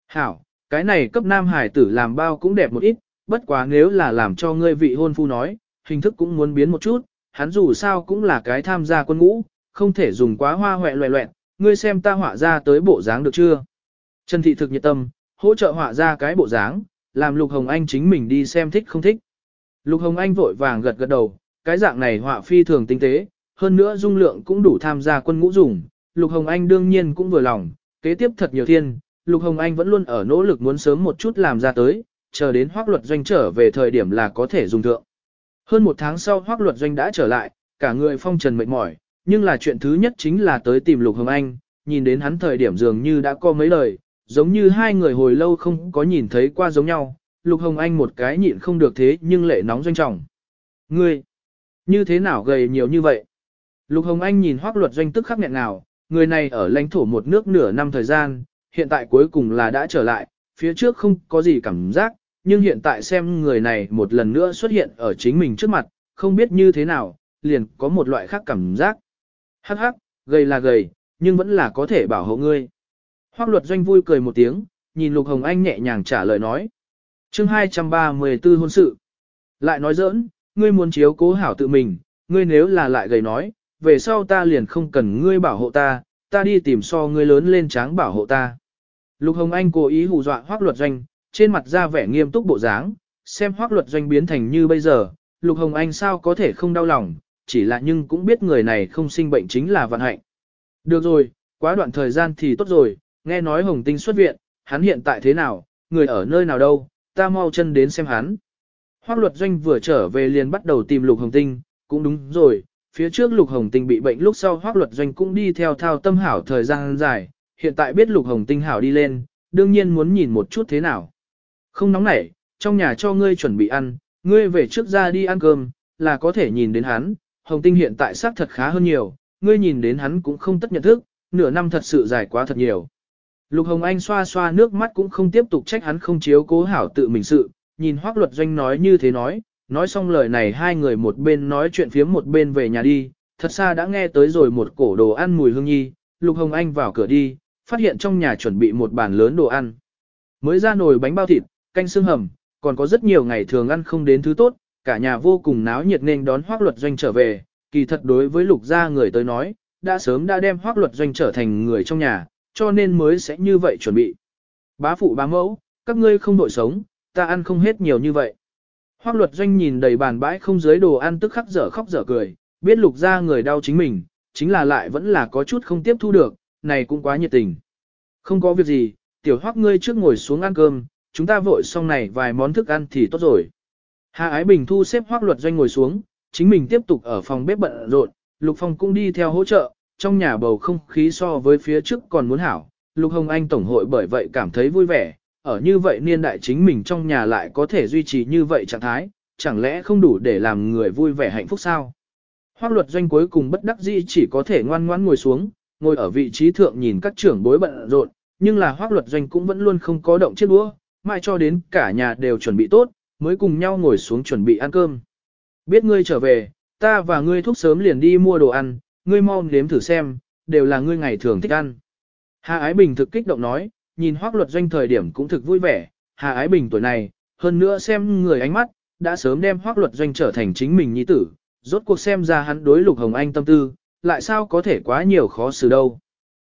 A: Hảo, cái này cấp nam hải tử làm bao cũng đẹp một ít, bất quá nếu là làm cho ngươi vị hôn phu nói, hình thức cũng muốn biến một chút, hắn dù sao cũng là cái tham gia quân ngũ, không thể dùng quá hoa hoẹ loẹ loẹn, ngươi xem ta họa ra tới bộ dáng được chưa? Trần Thị thực nhiệt tâm, hỗ trợ họa ra cái bộ dáng, làm Lục Hồng Anh chính mình đi xem thích không thích. Lục Hồng Anh vội vàng gật gật đầu, cái dạng này họa phi thường tinh tế, hơn nữa dung lượng cũng đủ tham gia quân ngũ dùng. Lục Hồng Anh đương nhiên cũng vừa lòng, kế tiếp thật nhiều thiên, Lục Hồng Anh vẫn luôn ở nỗ lực muốn sớm một chút làm ra tới, chờ đến hoác luật doanh trở về thời điểm là có thể dùng thượng. Hơn một tháng sau hoác luật doanh đã trở lại, cả người phong trần mệt mỏi, nhưng là chuyện thứ nhất chính là tới tìm Lục Hồng Anh, nhìn đến hắn thời điểm dường như đã có mấy lời, giống như hai người hồi lâu không có nhìn thấy qua giống nhau, Lục Hồng Anh một cái nhịn không được thế nhưng lệ nóng doanh trọng. Ngươi, như thế nào gầy nhiều như vậy? Lục Hồng Anh nhìn hoác luật doanh tức khắc nghẹn nào, người này ở lãnh thổ một nước nửa năm thời gian, hiện tại cuối cùng là đã trở lại, phía trước không có gì cảm giác, nhưng hiện tại xem người này một lần nữa xuất hiện ở chính mình trước mặt, không biết như thế nào, liền có một loại khác cảm giác. Hắc hắc, gầy là gầy, nhưng vẫn là có thể bảo hộ ngươi. Hoác luật doanh vui cười một tiếng, nhìn Lục Hồng Anh nhẹ nhàng trả lời nói. chương 234 hôn sự. Lại nói giỡn, ngươi muốn chiếu cố hảo tự mình, ngươi nếu là lại gầy nói, về sau ta liền không cần ngươi bảo hộ ta, ta đi tìm so ngươi lớn lên tráng bảo hộ ta. Lục Hồng Anh cố ý hù dọa hoác luật doanh, trên mặt ra vẻ nghiêm túc bộ dáng, xem hoác luật doanh biến thành như bây giờ, Lục Hồng Anh sao có thể không đau lòng, chỉ là nhưng cũng biết người này không sinh bệnh chính là vận hạnh. Được rồi, quá đoạn thời gian thì tốt rồi, nghe nói Hồng Tinh xuất viện, hắn hiện tại thế nào, người ở nơi nào đâu, ta mau chân đến xem hắn. Hoác luật doanh vừa trở về liền bắt đầu tìm Lục Hồng Tinh, cũng đúng rồi, phía trước Lục Hồng Tinh bị bệnh lúc sau Hoác luật doanh cũng đi theo thao tâm hảo thời gian dài, hiện tại biết Lục Hồng Tinh hảo đi lên, đương nhiên muốn nhìn một chút thế nào. Không nóng nảy, trong nhà cho ngươi chuẩn bị ăn, ngươi về trước ra đi ăn cơm, là có thể nhìn đến hắn, Hồng Tinh hiện tại xác thật khá hơn nhiều, ngươi nhìn đến hắn cũng không tất nhận thức, nửa năm thật sự dài quá thật nhiều. Lục Hồng Anh xoa xoa nước mắt cũng không tiếp tục trách hắn không chiếu cố hảo tự mình sự, nhìn Hoác Luật Doanh nói như thế nói, nói xong lời này hai người một bên nói chuyện phía một bên về nhà đi, thật xa đã nghe tới rồi một cổ đồ ăn mùi hương nhi, Lục Hồng Anh vào cửa đi, phát hiện trong nhà chuẩn bị một bàn lớn đồ ăn. Mới ra nồi bánh bao thịt, canh xương hầm, còn có rất nhiều ngày thường ăn không đến thứ tốt, cả nhà vô cùng náo nhiệt nên đón Hoác Luật Doanh trở về, kỳ thật đối với Lục gia người tới nói, đã sớm đã đem Hoác Luật Doanh trở thành người trong nhà, cho nên mới sẽ như vậy chuẩn bị. Bá phụ bá mẫu, các ngươi không đội sống, ta ăn không hết nhiều như vậy. Hoác luật doanh nhìn đầy bàn bãi không dưới đồ ăn tức khắc dở khóc dở cười, biết lục ra người đau chính mình, chính là lại vẫn là có chút không tiếp thu được, này cũng quá nhiệt tình. Không có việc gì, tiểu hoác ngươi trước ngồi xuống ăn cơm, chúng ta vội xong này vài món thức ăn thì tốt rồi. Hà Ái Bình thu xếp hoác luật doanh ngồi xuống, chính mình tiếp tục ở phòng bếp bận rộn, Lục Phong cũng đi theo hỗ trợ, trong nhà bầu không khí so với phía trước còn muốn hảo, Lục Hồng Anh Tổng hội bởi vậy cảm thấy vui vẻ, ở như vậy niên đại chính mình trong nhà lại có thể duy trì như vậy trạng thái, chẳng lẽ không đủ để làm người vui vẻ hạnh phúc sao? Hoác luật doanh cuối cùng bất đắc dĩ chỉ có thể ngoan ngoãn ngồi xuống, ngồi ở vị trí thượng nhìn các trưởng bối bận rộn, nhưng là hoác luật doanh cũng vẫn luôn không có động chiếc đũa, mãi cho đến cả nhà đều chuẩn bị tốt, mới cùng nhau ngồi xuống chuẩn bị ăn cơm. Biết ngươi trở về, ta và ngươi thúc sớm liền đi mua đồ ăn, ngươi mau nếm thử xem, đều là ngươi ngày thường thích ăn. Hà Ái Bình thực kích động nói, nhìn hoác luật doanh thời điểm cũng thực vui vẻ, Hà Ái Bình tuổi này, hơn nữa xem người ánh mắt, đã sớm đem hoác luật doanh trở thành chính mình nhi tử, rốt cuộc xem ra hắn đối lục hồng anh tâm tư, lại sao có thể quá nhiều khó xử đâu.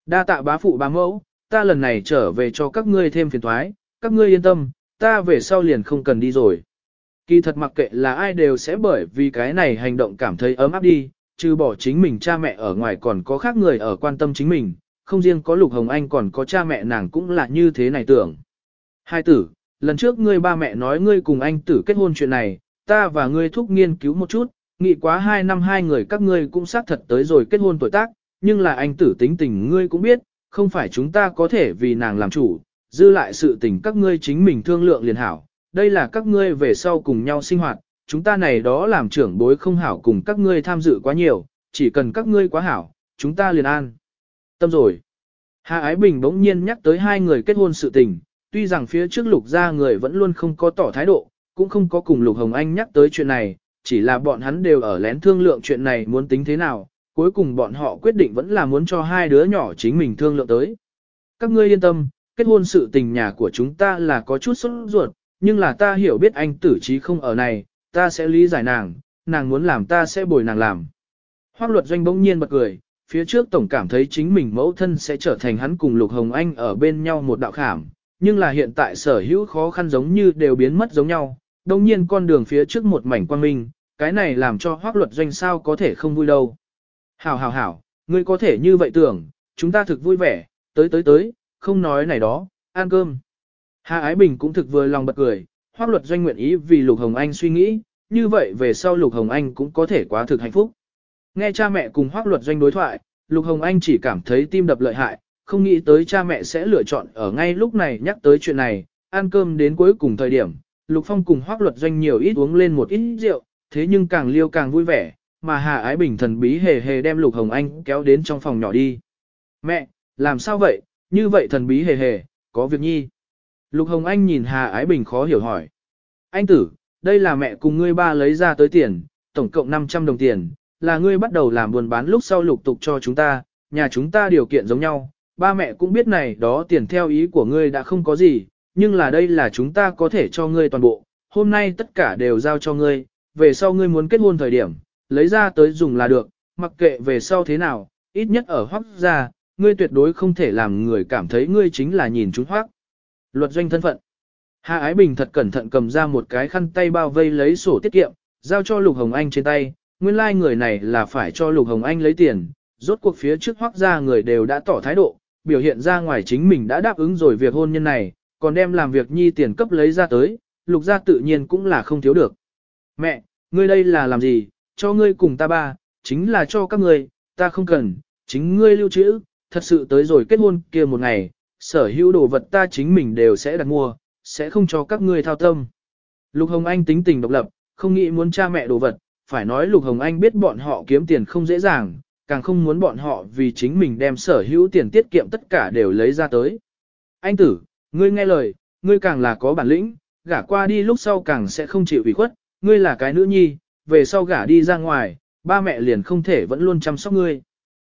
A: Đa tạ bá phụ bá mẫu, ta lần này trở về cho các ngươi thêm phiền thoái, các ngươi yên tâm, ta về sau liền không cần đi rồi. Kỳ thật mặc kệ là ai đều sẽ bởi vì cái này hành động cảm thấy ấm áp đi, trừ bỏ chính mình cha mẹ ở ngoài còn có khác người ở quan tâm chính mình, không riêng có Lục Hồng Anh còn có cha mẹ nàng cũng là như thế này tưởng. Hai tử, lần trước ngươi ba mẹ nói ngươi cùng anh tử kết hôn chuyện này, ta và ngươi thúc nghiên cứu một chút, nghĩ quá hai năm hai người các ngươi cũng xác thật tới rồi kết hôn tuổi tác, nhưng là anh tử tính tình ngươi cũng biết, không phải chúng ta có thể vì nàng làm chủ, dư lại sự tình các ngươi chính mình thương lượng liền hảo, đây là các ngươi về sau cùng nhau sinh hoạt, chúng ta này đó làm trưởng bối không hảo cùng các ngươi tham dự quá nhiều, chỉ cần các ngươi quá hảo, chúng ta liền an. Tâm rồi. Hà Ái Bình bỗng nhiên nhắc tới hai người kết hôn sự tình, tuy rằng phía trước lục gia người vẫn luôn không có tỏ thái độ, cũng không có cùng lục Hồng Anh nhắc tới chuyện này, chỉ là bọn hắn đều ở lén thương lượng chuyện này muốn tính thế nào, cuối cùng bọn họ quyết định vẫn là muốn cho hai đứa nhỏ chính mình thương lượng tới. Các ngươi yên tâm, kết hôn sự tình nhà của chúng ta là có chút sốt ruột, nhưng là ta hiểu biết anh tử trí không ở này, ta sẽ lý giải nàng, nàng muốn làm ta sẽ bồi nàng làm. Hoác luật doanh bỗng nhiên bật cười, phía trước tổng cảm thấy chính mình mẫu thân sẽ trở thành hắn cùng Lục Hồng Anh ở bên nhau một đạo khảm, nhưng là hiện tại sở hữu khó khăn giống như đều biến mất giống nhau, đồng nhiên con đường phía trước một mảnh quang minh, cái này làm cho hoác luật doanh sao có thể không vui đâu. Hảo hảo hảo, ngươi có thể như vậy tưởng, chúng ta thực vui vẻ, tới tới tới, không nói này đó, ăn cơm. Hà Ái Bình cũng thực vừa lòng bật cười, hoác luật doanh nguyện ý vì Lục Hồng Anh suy nghĩ, như vậy về sau Lục Hồng Anh cũng có thể quá thực hạnh phúc. Nghe cha mẹ cùng hoác luật doanh đối thoại, Lục Hồng Anh chỉ cảm thấy tim đập lợi hại, không nghĩ tới cha mẹ sẽ lựa chọn ở ngay lúc này nhắc tới chuyện này, ăn cơm đến cuối cùng thời điểm, Lục Phong cùng hoác luật doanh nhiều ít uống lên một ít rượu, thế nhưng càng liêu càng vui vẻ, mà Hà Ái Bình thần bí hề hề đem Lục Hồng Anh kéo đến trong phòng nhỏ đi. Mẹ, làm sao vậy, như vậy thần bí hề hề, có việc nhi. Lục Hồng Anh nhìn Hà Ái Bình khó hiểu hỏi. Anh tử, đây là mẹ cùng ngươi ba lấy ra tới tiền, tổng cộng 500 đồng tiền, là ngươi bắt đầu làm buôn bán lúc sau lục tục cho chúng ta, nhà chúng ta điều kiện giống nhau, ba mẹ cũng biết này đó tiền theo ý của ngươi đã không có gì, nhưng là đây là chúng ta có thể cho ngươi toàn bộ, hôm nay tất cả đều giao cho ngươi, về sau ngươi muốn kết hôn thời điểm, lấy ra tới dùng là được, mặc kệ về sau thế nào, ít nhất ở hoác gia, ngươi tuyệt đối không thể làm người cảm thấy ngươi chính là nhìn chúng hoác. Luật doanh thân phận. Hạ Ái Bình thật cẩn thận cầm ra một cái khăn tay bao vây lấy sổ tiết kiệm, giao cho Lục Hồng Anh trên tay, nguyên lai like người này là phải cho Lục Hồng Anh lấy tiền, rốt cuộc phía trước hoác ra người đều đã tỏ thái độ, biểu hiện ra ngoài chính mình đã đáp ứng rồi việc hôn nhân này, còn đem làm việc nhi tiền cấp lấy ra tới, Lục gia tự nhiên cũng là không thiếu được. Mẹ, ngươi đây là làm gì, cho ngươi cùng ta ba, chính là cho các ngươi, ta không cần, chính ngươi lưu trữ, thật sự tới rồi kết hôn kia một ngày, sở hữu đồ vật ta chính mình đều sẽ đặt mua, sẽ không cho các ngươi thao tâm. Lục Hồng Anh tính tình độc lập, không nghĩ muốn cha mẹ đồ vật, phải nói Lục Hồng Anh biết bọn họ kiếm tiền không dễ dàng, càng không muốn bọn họ vì chính mình đem sở hữu tiền tiết kiệm tất cả đều lấy ra tới. Anh tử, ngươi nghe lời, ngươi càng là có bản lĩnh, gả qua đi lúc sau càng sẽ không chịu ủy khuất, ngươi là cái nữ nhi, về sau gả đi ra ngoài, ba mẹ liền không thể vẫn luôn chăm sóc ngươi.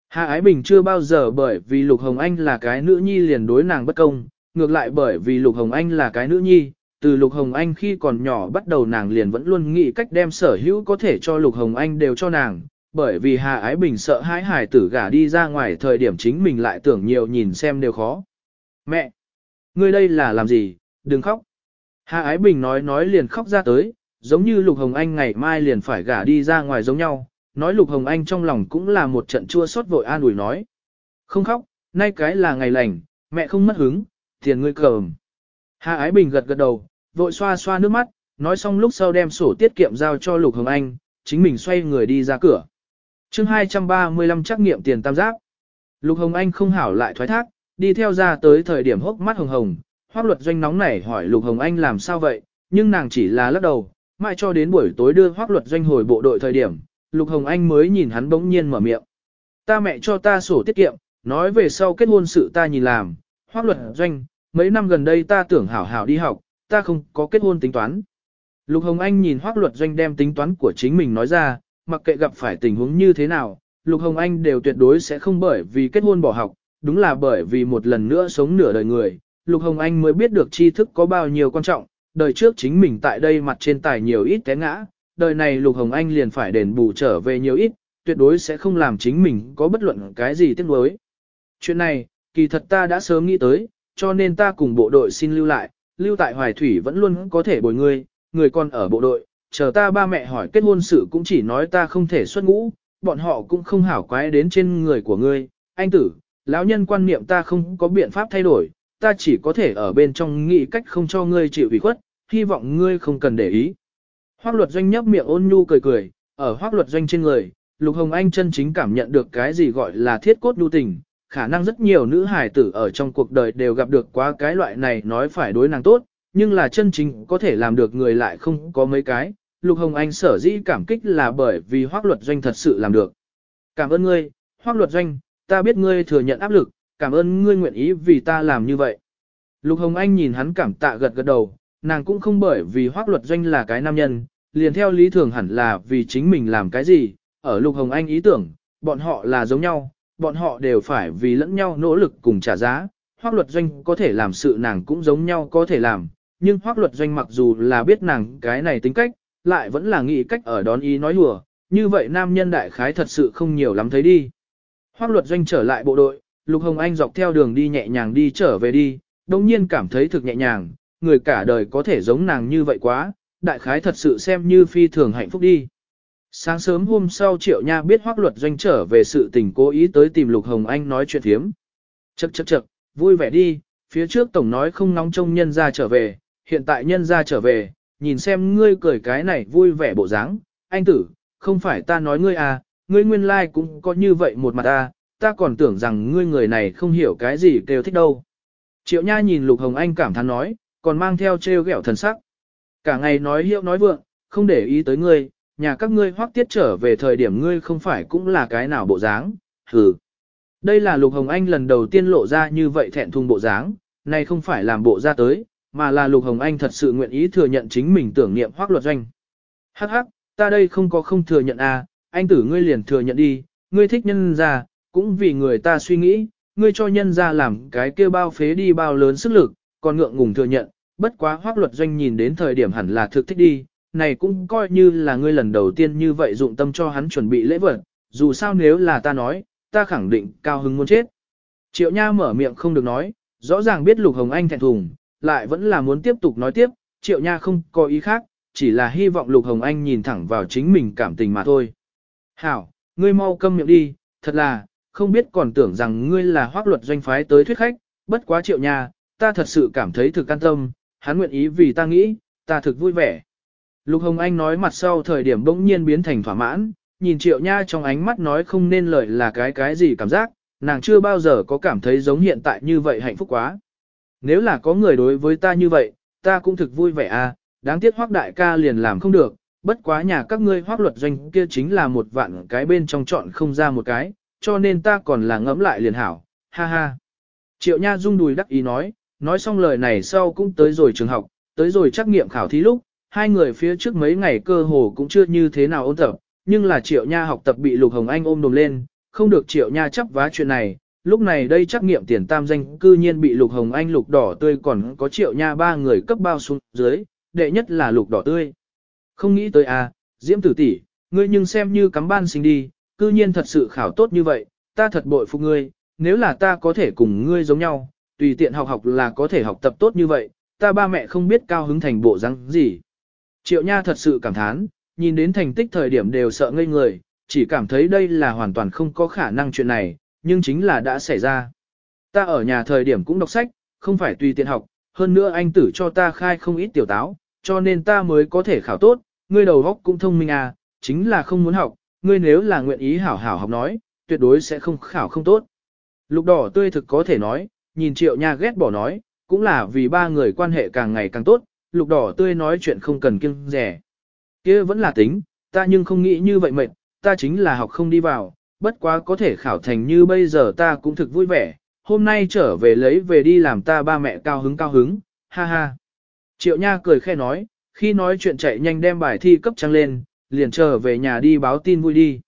A: Hà Ái Bình chưa bao giờ bởi vì Lục Hồng Anh là cái nữ nhi liền đối nàng bất công, ngược lại bởi vì Lục Hồng Anh là cái nữ nhi, từ Lục Hồng Anh khi còn nhỏ bắt đầu nàng liền vẫn luôn nghĩ cách đem sở hữu có thể cho Lục Hồng Anh đều cho nàng, bởi vì Hà Ái Bình sợ hãi hải tử gả đi ra ngoài thời điểm chính mình lại tưởng nhiều nhìn xem đều khó. Mẹ! Ngươi đây là làm gì? Đừng khóc! Hà Ái Bình nói nói liền khóc ra tới, giống như Lục Hồng Anh ngày mai liền phải gả đi ra ngoài giống nhau, nói Lục Hồng Anh trong lòng cũng là một trận chua xót vội an ủi nói. Không khóc, nay cái là ngày lành, mẹ không mất hứng, tiền ngươi cầm. Hà Ái Bình gật gật đầu, vội xoa xoa nước mắt, nói xong lúc sau đem sổ tiết kiệm giao cho Lục Hồng Anh, chính mình xoay người đi ra cửa. chương 235 trắc nghiệm tiền tam giác. Lục Hồng Anh không hảo lại thoái thác, đi theo ra tới thời điểm hốc mắt hồng hồng, hoác luật doanh nóng nảy hỏi Lục Hồng Anh làm sao vậy, nhưng nàng chỉ là lắc đầu, mãi cho đến buổi tối đưa hoác luật doanh hồi bộ đội thời điểm, Lục Hồng Anh mới nhìn hắn bỗng nhiên mở miệng. Ta mẹ cho ta sổ tiết kiệm, nói về sau kết hôn sự ta nhìn làm, hoác luật doanh, mấy năm gần đây ta tưởng hảo hảo đi học, ta không có kết hôn tính toán. Lục Hồng Anh nhìn hoác luật doanh đem tính toán của chính mình nói ra, mặc kệ gặp phải tình huống như thế nào, Lục Hồng Anh đều tuyệt đối sẽ không bởi vì kết hôn bỏ học, đúng là bởi vì một lần nữa sống nửa đời người, Lục Hồng Anh mới biết được tri thức có bao nhiêu quan trọng, đời trước chính mình tại đây mặt trên tài nhiều ít té ngã, đời này Lục Hồng Anh liền phải đền bù trở về nhiều ít, tuyệt đối sẽ không làm chính mình có bất luận cái gì tiếc nuối. Chuyện này, kỳ thật ta đã sớm nghĩ tới, cho nên ta cùng bộ đội xin lưu lại, lưu tại Hoài Thủy vẫn luôn có thể bồi ngươi, người còn ở bộ đội, chờ ta ba mẹ hỏi kết hôn sự cũng chỉ nói ta không thể xuất ngũ, bọn họ cũng không hảo quái đến trên người của ngươi, anh tử, lão nhân quan niệm ta không có biện pháp thay đổi, ta chỉ có thể ở bên trong nghĩ cách không cho ngươi chịu ủy khuất, hy vọng ngươi không cần để ý. Hoác luật doanh nhấp miệng ôn nhu cười cười, ở hoác luật doanh trên người, Lục Hồng Anh chân chính cảm nhận được cái gì gọi là thiết cốt nhu tình, khả năng rất nhiều nữ hài tử ở trong cuộc đời đều gặp được quá cái loại này nói phải đối nàng tốt, nhưng là chân chính có thể làm được người lại không có mấy cái. Lục Hồng Anh sở dĩ cảm kích là bởi vì hoác luật doanh thật sự làm được. Cảm ơn ngươi, hoác luật doanh, ta biết ngươi thừa nhận áp lực, cảm ơn ngươi nguyện ý vì ta làm như vậy. Lục Hồng Anh nhìn hắn cảm tạ gật gật đầu, nàng cũng không bởi vì hoác luật doanh là cái nam nhân, liền theo lý thường hẳn là vì chính mình làm cái gì, ở Lục Hồng Anh ý tưởng, bọn họ là giống nhau, bọn họ đều phải vì lẫn nhau nỗ lực cùng trả giá, hoác luật doanh có thể làm sự nàng cũng giống nhau có thể làm, nhưng hoác luật doanh mặc dù là biết nàng cái này tính cách, lại vẫn là nghĩ cách ở đón ý nói hùa, như vậy nam nhân đại khái thật sự không nhiều lắm thấy đi. Hoác luật doanh trở lại bộ đội, Lục Hồng Anh dọc theo đường đi nhẹ nhàng đi trở về đi, đồng nhiên cảm thấy thực nhẹ nhàng, người cả đời có thể giống nàng như vậy quá, đại khái thật sự xem như phi thường hạnh phúc đi. Sáng sớm hôm sau Triệu Nha biết Hoác luật doanh trở về sự tình cố ý tới tìm Lục Hồng Anh nói chuyện thiếm. Chậc chậc chậc, vui vẻ đi, phía trước tổng nói không nóng trông nhân ra trở về, hiện tại nhân ra trở về, nhìn xem ngươi cười cái này vui vẻ bộ dáng, anh tử, không phải ta nói ngươi à, ngươi nguyên lai like cũng có như vậy một mặt à, ta còn tưởng rằng ngươi người này không hiểu cái gì kêu thích đâu. Triệu Nha nhìn Lục Hồng Anh cảm thán nói, còn mang theo trêu ghẹo thần sắc. Cả ngày nói hiệu nói vượng, không để ý tới ngươi, nhà các ngươi hoác tiết trở về thời điểm ngươi không phải cũng là cái nào bộ dáng, hừ. Đây là Lục Hồng Anh lần đầu tiên lộ ra như vậy thẹn thùng bộ dáng, này không phải làm bộ ra tới, mà là Lục Hồng Anh thật sự nguyện ý thừa nhận chính mình tưởng niệm hoác luật doanh. Hắc hắc, ta đây không có không thừa nhận à, anh tử ngươi liền thừa nhận đi, ngươi thích nhân ra, cũng vì người ta suy nghĩ, ngươi cho nhân ra làm cái kia bao phế đi bao lớn sức lực, còn ngượng ngùng thừa nhận, bất quá hoác luật doanh nhìn đến thời điểm hẳn là thực thích đi, này cũng coi như là ngươi lần đầu tiên như vậy dụng tâm cho hắn chuẩn bị lễ vật, dù sao nếu là ta nói, ta khẳng định cao hứng muốn chết. Triệu Nha mở miệng không được nói, rõ ràng biết Lục Hồng Anh thẹn thùng, lại vẫn là muốn tiếp tục nói tiếp, Triệu Nha không có ý khác, chỉ là hy vọng Lục Hồng Anh nhìn thẳng vào chính mình cảm tình mà thôi. Hảo, ngươi mau câm miệng đi, thật là, không biết còn tưởng rằng ngươi là hoác luật doanh phái tới thuyết khách, bất quá Triệu Nha, ta thật sự cảm thấy thực an tâm, hắn nguyện ý vì ta nghĩ, ta thực vui vẻ. Lục Hồng Anh nói mặt sau thời điểm bỗng nhiên biến thành thỏa mãn, nhìn Triệu Nha trong ánh mắt nói không nên lời là cái cái gì cảm giác, nàng chưa bao giờ có cảm thấy giống hiện tại như vậy hạnh phúc quá. Nếu là có người đối với ta như vậy, ta cũng thực vui vẻ à, đáng tiếc hoác đại ca liền làm không được, bất quá nhà các ngươi hoác luật doanh kia chính là một vạn cái bên trong chọn không ra một cái, cho nên ta còn là ngẫm lại liền hảo, ha ha. Triệu Nha rung đùi đắc ý nói, nói xong lời này sau cũng tới rồi trường học, tới rồi trắc nghiệm khảo thí lúc, hai người phía trước mấy ngày cơ hồ cũng chưa như thế nào ôn tập, nhưng là Triệu Nha học tập bị Lục Hồng Anh ôm đồm lên, không được Triệu Nha chấp vá chuyện này, lúc này đây trắc nghiệm tiền tam danh cư nhiên bị Lục Hồng Anh Lục Đỏ Tươi còn có Triệu Nha ba người cấp bao xuống dưới, đệ nhất là Lục Đỏ Tươi. Không nghĩ tới à, Diễm Tử tỷ, ngươi nhưng xem như cắm ban sinh đi, cư nhiên thật sự khảo tốt như vậy, ta thật bội phục ngươi, nếu là ta có thể cùng ngươi giống nhau, tùy tiện học học là có thể học tập tốt như vậy, ta ba mẹ không biết cao hứng thành bộ răng gì. Triệu Nha thật sự cảm thán, nhìn đến thành tích thời điểm đều sợ ngây người, chỉ cảm thấy đây là hoàn toàn không có khả năng chuyện này, nhưng chính là đã xảy ra. Ta ở nhà thời điểm cũng đọc sách, không phải tùy tiện học, hơn nữa anh tử cho ta khai không ít tiểu táo, cho nên ta mới có thể khảo tốt, ngươi đầu óc cũng thông minh à, chính là không muốn học, ngươi nếu là nguyện ý hảo hảo học nói, tuyệt đối sẽ không khảo không tốt. Lục đỏ tươi thực có thể nói, nhìn triệu nha ghét bỏ nói, cũng là vì ba người quan hệ càng ngày càng tốt, lục đỏ tươi nói chuyện không cần kiêng rẻ. kia vẫn là tính, ta nhưng không nghĩ như vậy mệt, ta chính là học không đi vào, bất quá có thể khảo thành như bây giờ ta cũng thực vui vẻ, hôm nay trở về lấy về đi làm ta ba mẹ cao hứng cao hứng, ha ha. Triệu Nha cười khe nói, khi nói chuyện chạy nhanh đem bài thi cấp trăng lên, liền trở về nhà đi báo tin vui đi.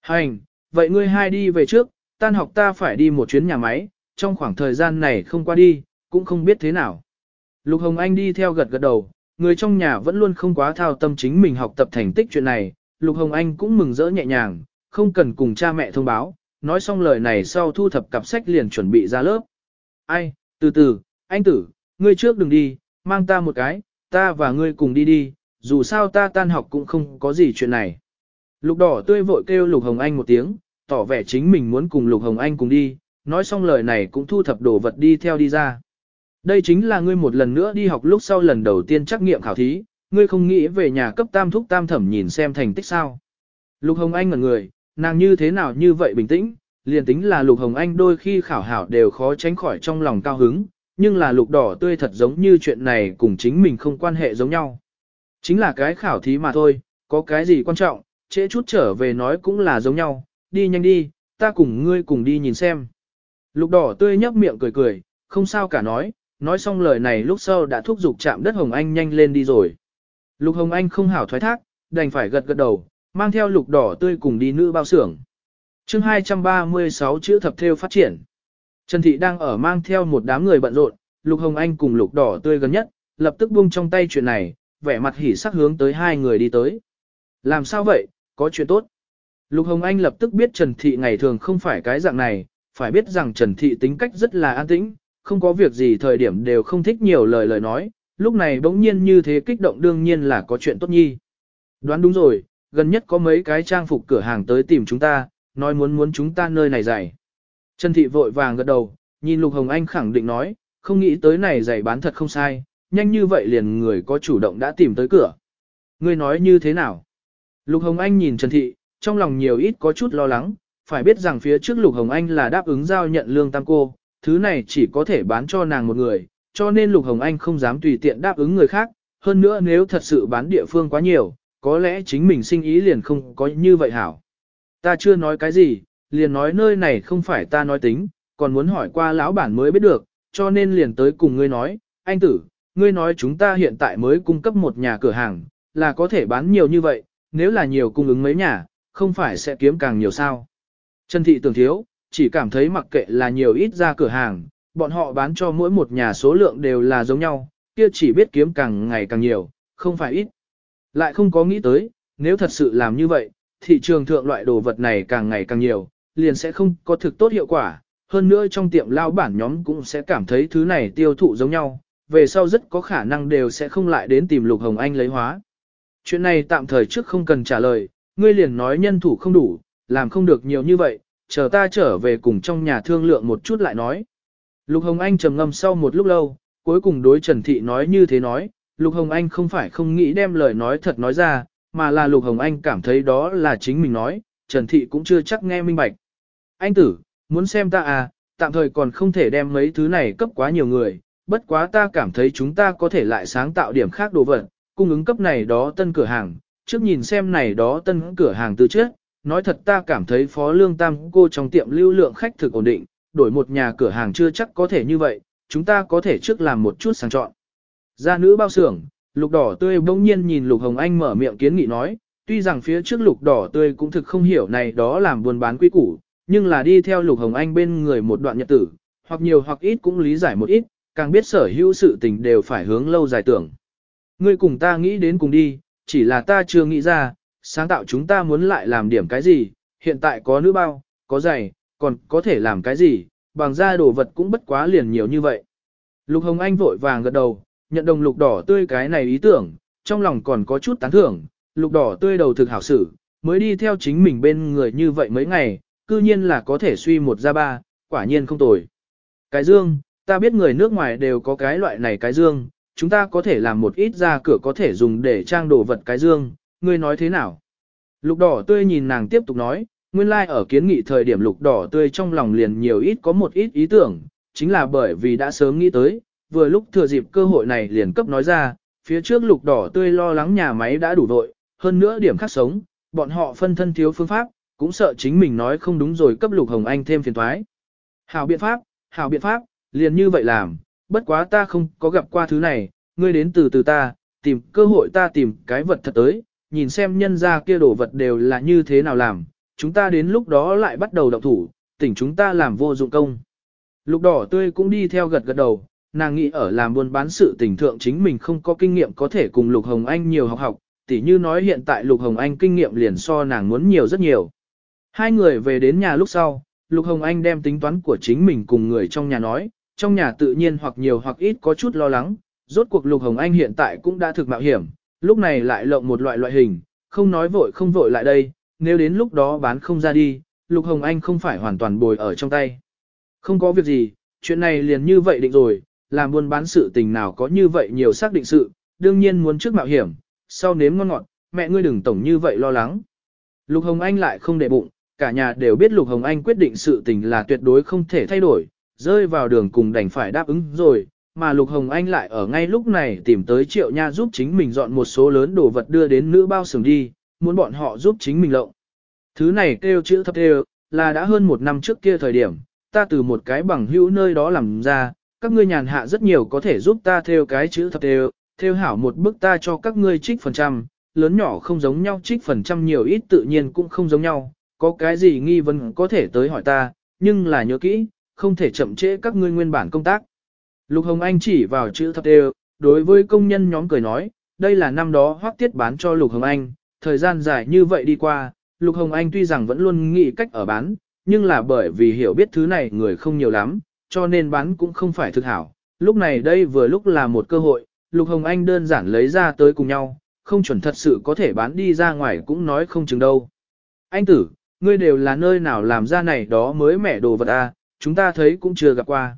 A: Hành, vậy ngươi hai đi về trước, tan học ta phải đi một chuyến nhà máy, trong khoảng thời gian này không qua đi, cũng không biết thế nào. Lục Hồng Anh đi theo gật gật đầu, người trong nhà vẫn luôn không quá thao tâm chính mình học tập thành tích chuyện này, Lục Hồng Anh cũng mừng rỡ nhẹ nhàng, không cần cùng cha mẹ thông báo, nói xong lời này sau thu thập cặp sách liền chuẩn bị ra lớp. Ai, từ từ, anh tử, ngươi trước đừng đi, mang ta một cái, ta và ngươi cùng đi đi, dù sao ta tan học cũng không có gì chuyện này. Lục đỏ tươi vội kêu Lục Hồng Anh một tiếng, tỏ vẻ chính mình muốn cùng Lục Hồng Anh cùng đi, nói xong lời này cũng thu thập đồ vật đi theo đi ra. Đây chính là ngươi một lần nữa đi học lúc sau lần đầu tiên trắc nghiệm khảo thí, ngươi không nghĩ về nhà cấp tam thúc tam thẩm nhìn xem thành tích sao. Lục Hồng Anh ngẩn người, nàng như thế nào như vậy bình tĩnh, liền tính là Lục Hồng Anh đôi khi khảo hảo đều khó tránh khỏi trong lòng cao hứng, nhưng là lục đỏ tươi thật giống như chuyện này cùng chính mình không quan hệ giống nhau. Chính là cái khảo thí mà thôi, có cái gì quan trọng, trễ chút trở về nói cũng là giống nhau, đi nhanh đi, ta cùng ngươi cùng đi nhìn xem. Lục đỏ tươi nhấp miệng cười cười, không sao cả nói, nói xong lời này lúc sau đã thúc giục chạm đất Hồng Anh nhanh lên đi rồi. Lục Hồng Anh không hảo thoái thác, đành phải gật gật đầu, mang theo lục đỏ tươi cùng đi nữ bao xưởng. chương 236 chữ thập theo phát triển. Trần Thị đang ở mang theo một đám người bận rộn, Lục Hồng Anh cùng Lục Đỏ tươi gần nhất, lập tức buông trong tay chuyện này, vẻ mặt hỉ sắc hướng tới hai người đi tới. Làm sao vậy, có chuyện tốt. Lục Hồng Anh lập tức biết Trần Thị ngày thường không phải cái dạng này, phải biết rằng Trần Thị tính cách rất là an tĩnh, không có việc gì thời điểm đều không thích nhiều lời lời nói, lúc này bỗng nhiên như thế kích động đương nhiên là có chuyện tốt nhi. Đoán đúng rồi, gần nhất có mấy cái trang phục cửa hàng tới tìm chúng ta, nói muốn muốn chúng ta nơi này dạy. Trần Thị vội vàng gật đầu, nhìn Lục Hồng Anh khẳng định nói, không nghĩ tới này giày bán thật không sai, nhanh như vậy liền người có chủ động đã tìm tới cửa. Ngươi nói như thế nào? Lục Hồng Anh nhìn Trần Thị, trong lòng nhiều ít có chút lo lắng, phải biết rằng phía trước Lục Hồng Anh là đáp ứng giao nhận lương tam cô, thứ này chỉ có thể bán cho nàng một người, cho nên Lục Hồng Anh không dám tùy tiện đáp ứng người khác, hơn nữa nếu thật sự bán địa phương quá nhiều, có lẽ chính mình sinh ý liền không có như vậy hảo. Ta chưa nói cái gì, liền nói nơi này không phải ta nói tính, còn muốn hỏi qua lão bản mới biết được, cho nên liền tới cùng ngươi nói, anh tử, ngươi nói chúng ta hiện tại mới cung cấp một nhà cửa hàng, là có thể bán nhiều như vậy, nếu là nhiều cung ứng mấy nhà, không phải sẽ kiếm càng nhiều sao. Trần Thị tưởng thiếu, chỉ cảm thấy mặc kệ là nhiều ít ra cửa hàng, bọn họ bán cho mỗi một nhà số lượng đều là giống nhau, kia chỉ biết kiếm càng ngày càng nhiều, không phải ít. Lại không có nghĩ tới, nếu thật sự làm như vậy, thị trường thượng loại đồ vật này càng ngày càng nhiều, liền sẽ không có thực tốt hiệu quả, hơn nữa trong tiệm lao bản nhóm cũng sẽ cảm thấy thứ này tiêu thụ giống nhau, về sau rất có khả năng đều sẽ không lại đến tìm Lục Hồng Anh lấy hóa. Chuyện này tạm thời trước không cần trả lời, ngươi liền nói nhân thủ không đủ, làm không được nhiều như vậy, chờ ta trở về cùng trong nhà thương lượng một chút lại nói. Lục Hồng Anh trầm ngâm sau một lúc lâu, cuối cùng đối Trần Thị nói như thế nói, Lục Hồng Anh không phải không nghĩ đem lời nói thật nói ra, mà là Lục Hồng Anh cảm thấy đó là chính mình nói, Trần Thị cũng chưa chắc nghe minh bạch. Anh tử, muốn xem ta à, tạm thời còn không thể đem mấy thứ này cấp quá nhiều người, bất quá ta cảm thấy chúng ta có thể lại sáng tạo điểm khác đồ vật, cung ứng cấp này đó tân cửa hàng, trước nhìn xem này đó tân cửa hàng từ trước, nói thật ta cảm thấy phó lương tam cô trong tiệm lưu lượng khách thực ổn định, đổi một nhà cửa hàng chưa chắc có thể như vậy, chúng ta có thể trước làm một chút sang chọn. Gia nữ bao xưởng, lục đỏ tươi bỗng nhiên nhìn lục hồng anh mở miệng kiến nghị nói, tuy rằng phía trước lục đỏ tươi cũng thực không hiểu này đó làm buôn bán quý củ, nhưng là đi theo lục hồng anh bên người một đoạn nhật tử, hoặc nhiều hoặc ít cũng lý giải một ít, càng biết sở hữu sự tình đều phải hướng lâu dài tưởng. Ngươi cùng ta nghĩ đến cùng đi, chỉ là ta chưa nghĩ ra, sáng tạo chúng ta muốn lại làm điểm cái gì, hiện tại có nữ bao, có giày, còn có thể làm cái gì, bằng ra đồ vật cũng bất quá liền nhiều như vậy. Lục Hồng Anh vội vàng gật đầu, nhận đồng lục đỏ tươi cái này ý tưởng, trong lòng còn có chút tán thưởng, lục đỏ tươi đầu thực hảo sử, mới đi theo chính mình bên người như vậy mấy ngày, cư nhiên là có thể suy một ra ba, quả nhiên không tồi. Cái dương, ta biết người nước ngoài đều có cái loại này cái dương, chúng ta có thể làm một ít ra cửa có thể dùng để trang đồ vật cái dương, ngươi nói thế nào? Lục đỏ tươi nhìn nàng tiếp tục nói, nguyên lai like ở kiến nghị thời điểm lục đỏ tươi trong lòng liền nhiều ít có một ít ý tưởng, chính là bởi vì đã sớm nghĩ tới, vừa lúc thừa dịp cơ hội này liền cấp nói ra, phía trước lục đỏ tươi lo lắng nhà máy đã đủ vội, hơn nữa điểm khác sống, bọn họ phân thân thiếu phương pháp, cũng sợ chính mình nói không đúng rồi cấp lục hồng anh thêm phiền thoái. Hảo biện pháp, hảo biện pháp, liền như vậy làm, bất quá ta không có gặp qua thứ này, ngươi đến từ từ ta, tìm cơ hội ta tìm cái vật thật tới, nhìn xem nhân ra kia đồ vật đều là như thế nào làm, chúng ta đến lúc đó lại bắt đầu động thủ, tỉnh chúng ta làm vô dụng công. Lục đỏ tươi cũng đi theo gật gật đầu, nàng nghĩ ở làm buôn bán sự tỉnh thượng chính mình không có kinh nghiệm có thể cùng Lục Hồng Anh nhiều học học, tỉ như nói hiện tại Lục Hồng Anh kinh nghiệm liền so nàng muốn nhiều rất nhiều. Hai người về đến nhà lúc sau, Lục Hồng Anh đem tính toán của chính mình cùng người trong nhà nói, trong nhà tự nhiên hoặc nhiều hoặc ít có chút lo lắng, rốt cuộc Lục Hồng Anh hiện tại cũng đã thực mạo hiểm, lúc này lại lộng một loại loại hình, không nói vội không vội lại đây, nếu đến lúc đó bán không ra đi, Lục Hồng Anh không phải hoàn toàn bồi ở trong tay. Không có việc gì, chuyện này liền như vậy định rồi, làm buôn bán sự tình nào có như vậy nhiều xác định sự, đương nhiên muốn trước mạo hiểm, sau nếm ngon ngọt, mẹ ngươi đừng tổng như vậy lo lắng. Lục Hồng Anh lại không để bụng, cả nhà đều biết Lục Hồng Anh quyết định sự tình là tuyệt đối không thể thay đổi, rơi vào đường cùng đành phải đáp ứng rồi, mà Lục Hồng Anh lại ở ngay lúc này tìm tới Triệu Nha giúp chính mình dọn một số lớn đồ vật đưa đến nữ bao sừng đi, muốn bọn họ giúp chính mình lộng. Thứ này kêu chữ thập đều là đã hơn một năm trước kia thời điểm, ta từ một cái bằng hữu nơi đó làm ra, các ngươi nhàn hạ rất nhiều có thể giúp ta theo cái chữ thập đều theo hảo một bức ta cho các ngươi trích phần trăm, lớn nhỏ không giống nhau trích phần trăm nhiều ít tự nhiên cũng không giống nhau, có cái gì nghi vấn có thể tới hỏi ta, nhưng là nhớ kỹ, không thể chậm trễ các ngươi nguyên bản công tác. Lục Hồng Anh chỉ vào chữ thập đều, đối với công nhân nhóm cười nói, đây là năm đó hoác tiết bán cho Lục Hồng Anh, thời gian dài như vậy đi qua, Lục Hồng Anh tuy rằng vẫn luôn nghĩ cách ở bán, nhưng là bởi vì hiểu biết thứ này người không nhiều lắm, cho nên bán cũng không phải thực hảo. Lúc này đây vừa lúc là một cơ hội, Lục Hồng Anh đơn giản lấy ra tới cùng nhau, không chuẩn thật sự có thể bán đi ra ngoài cũng nói không chừng đâu. Anh tử, ngươi đều là nơi nào làm ra này đó mới mẻ đồ vật à, chúng ta thấy cũng chưa gặp qua.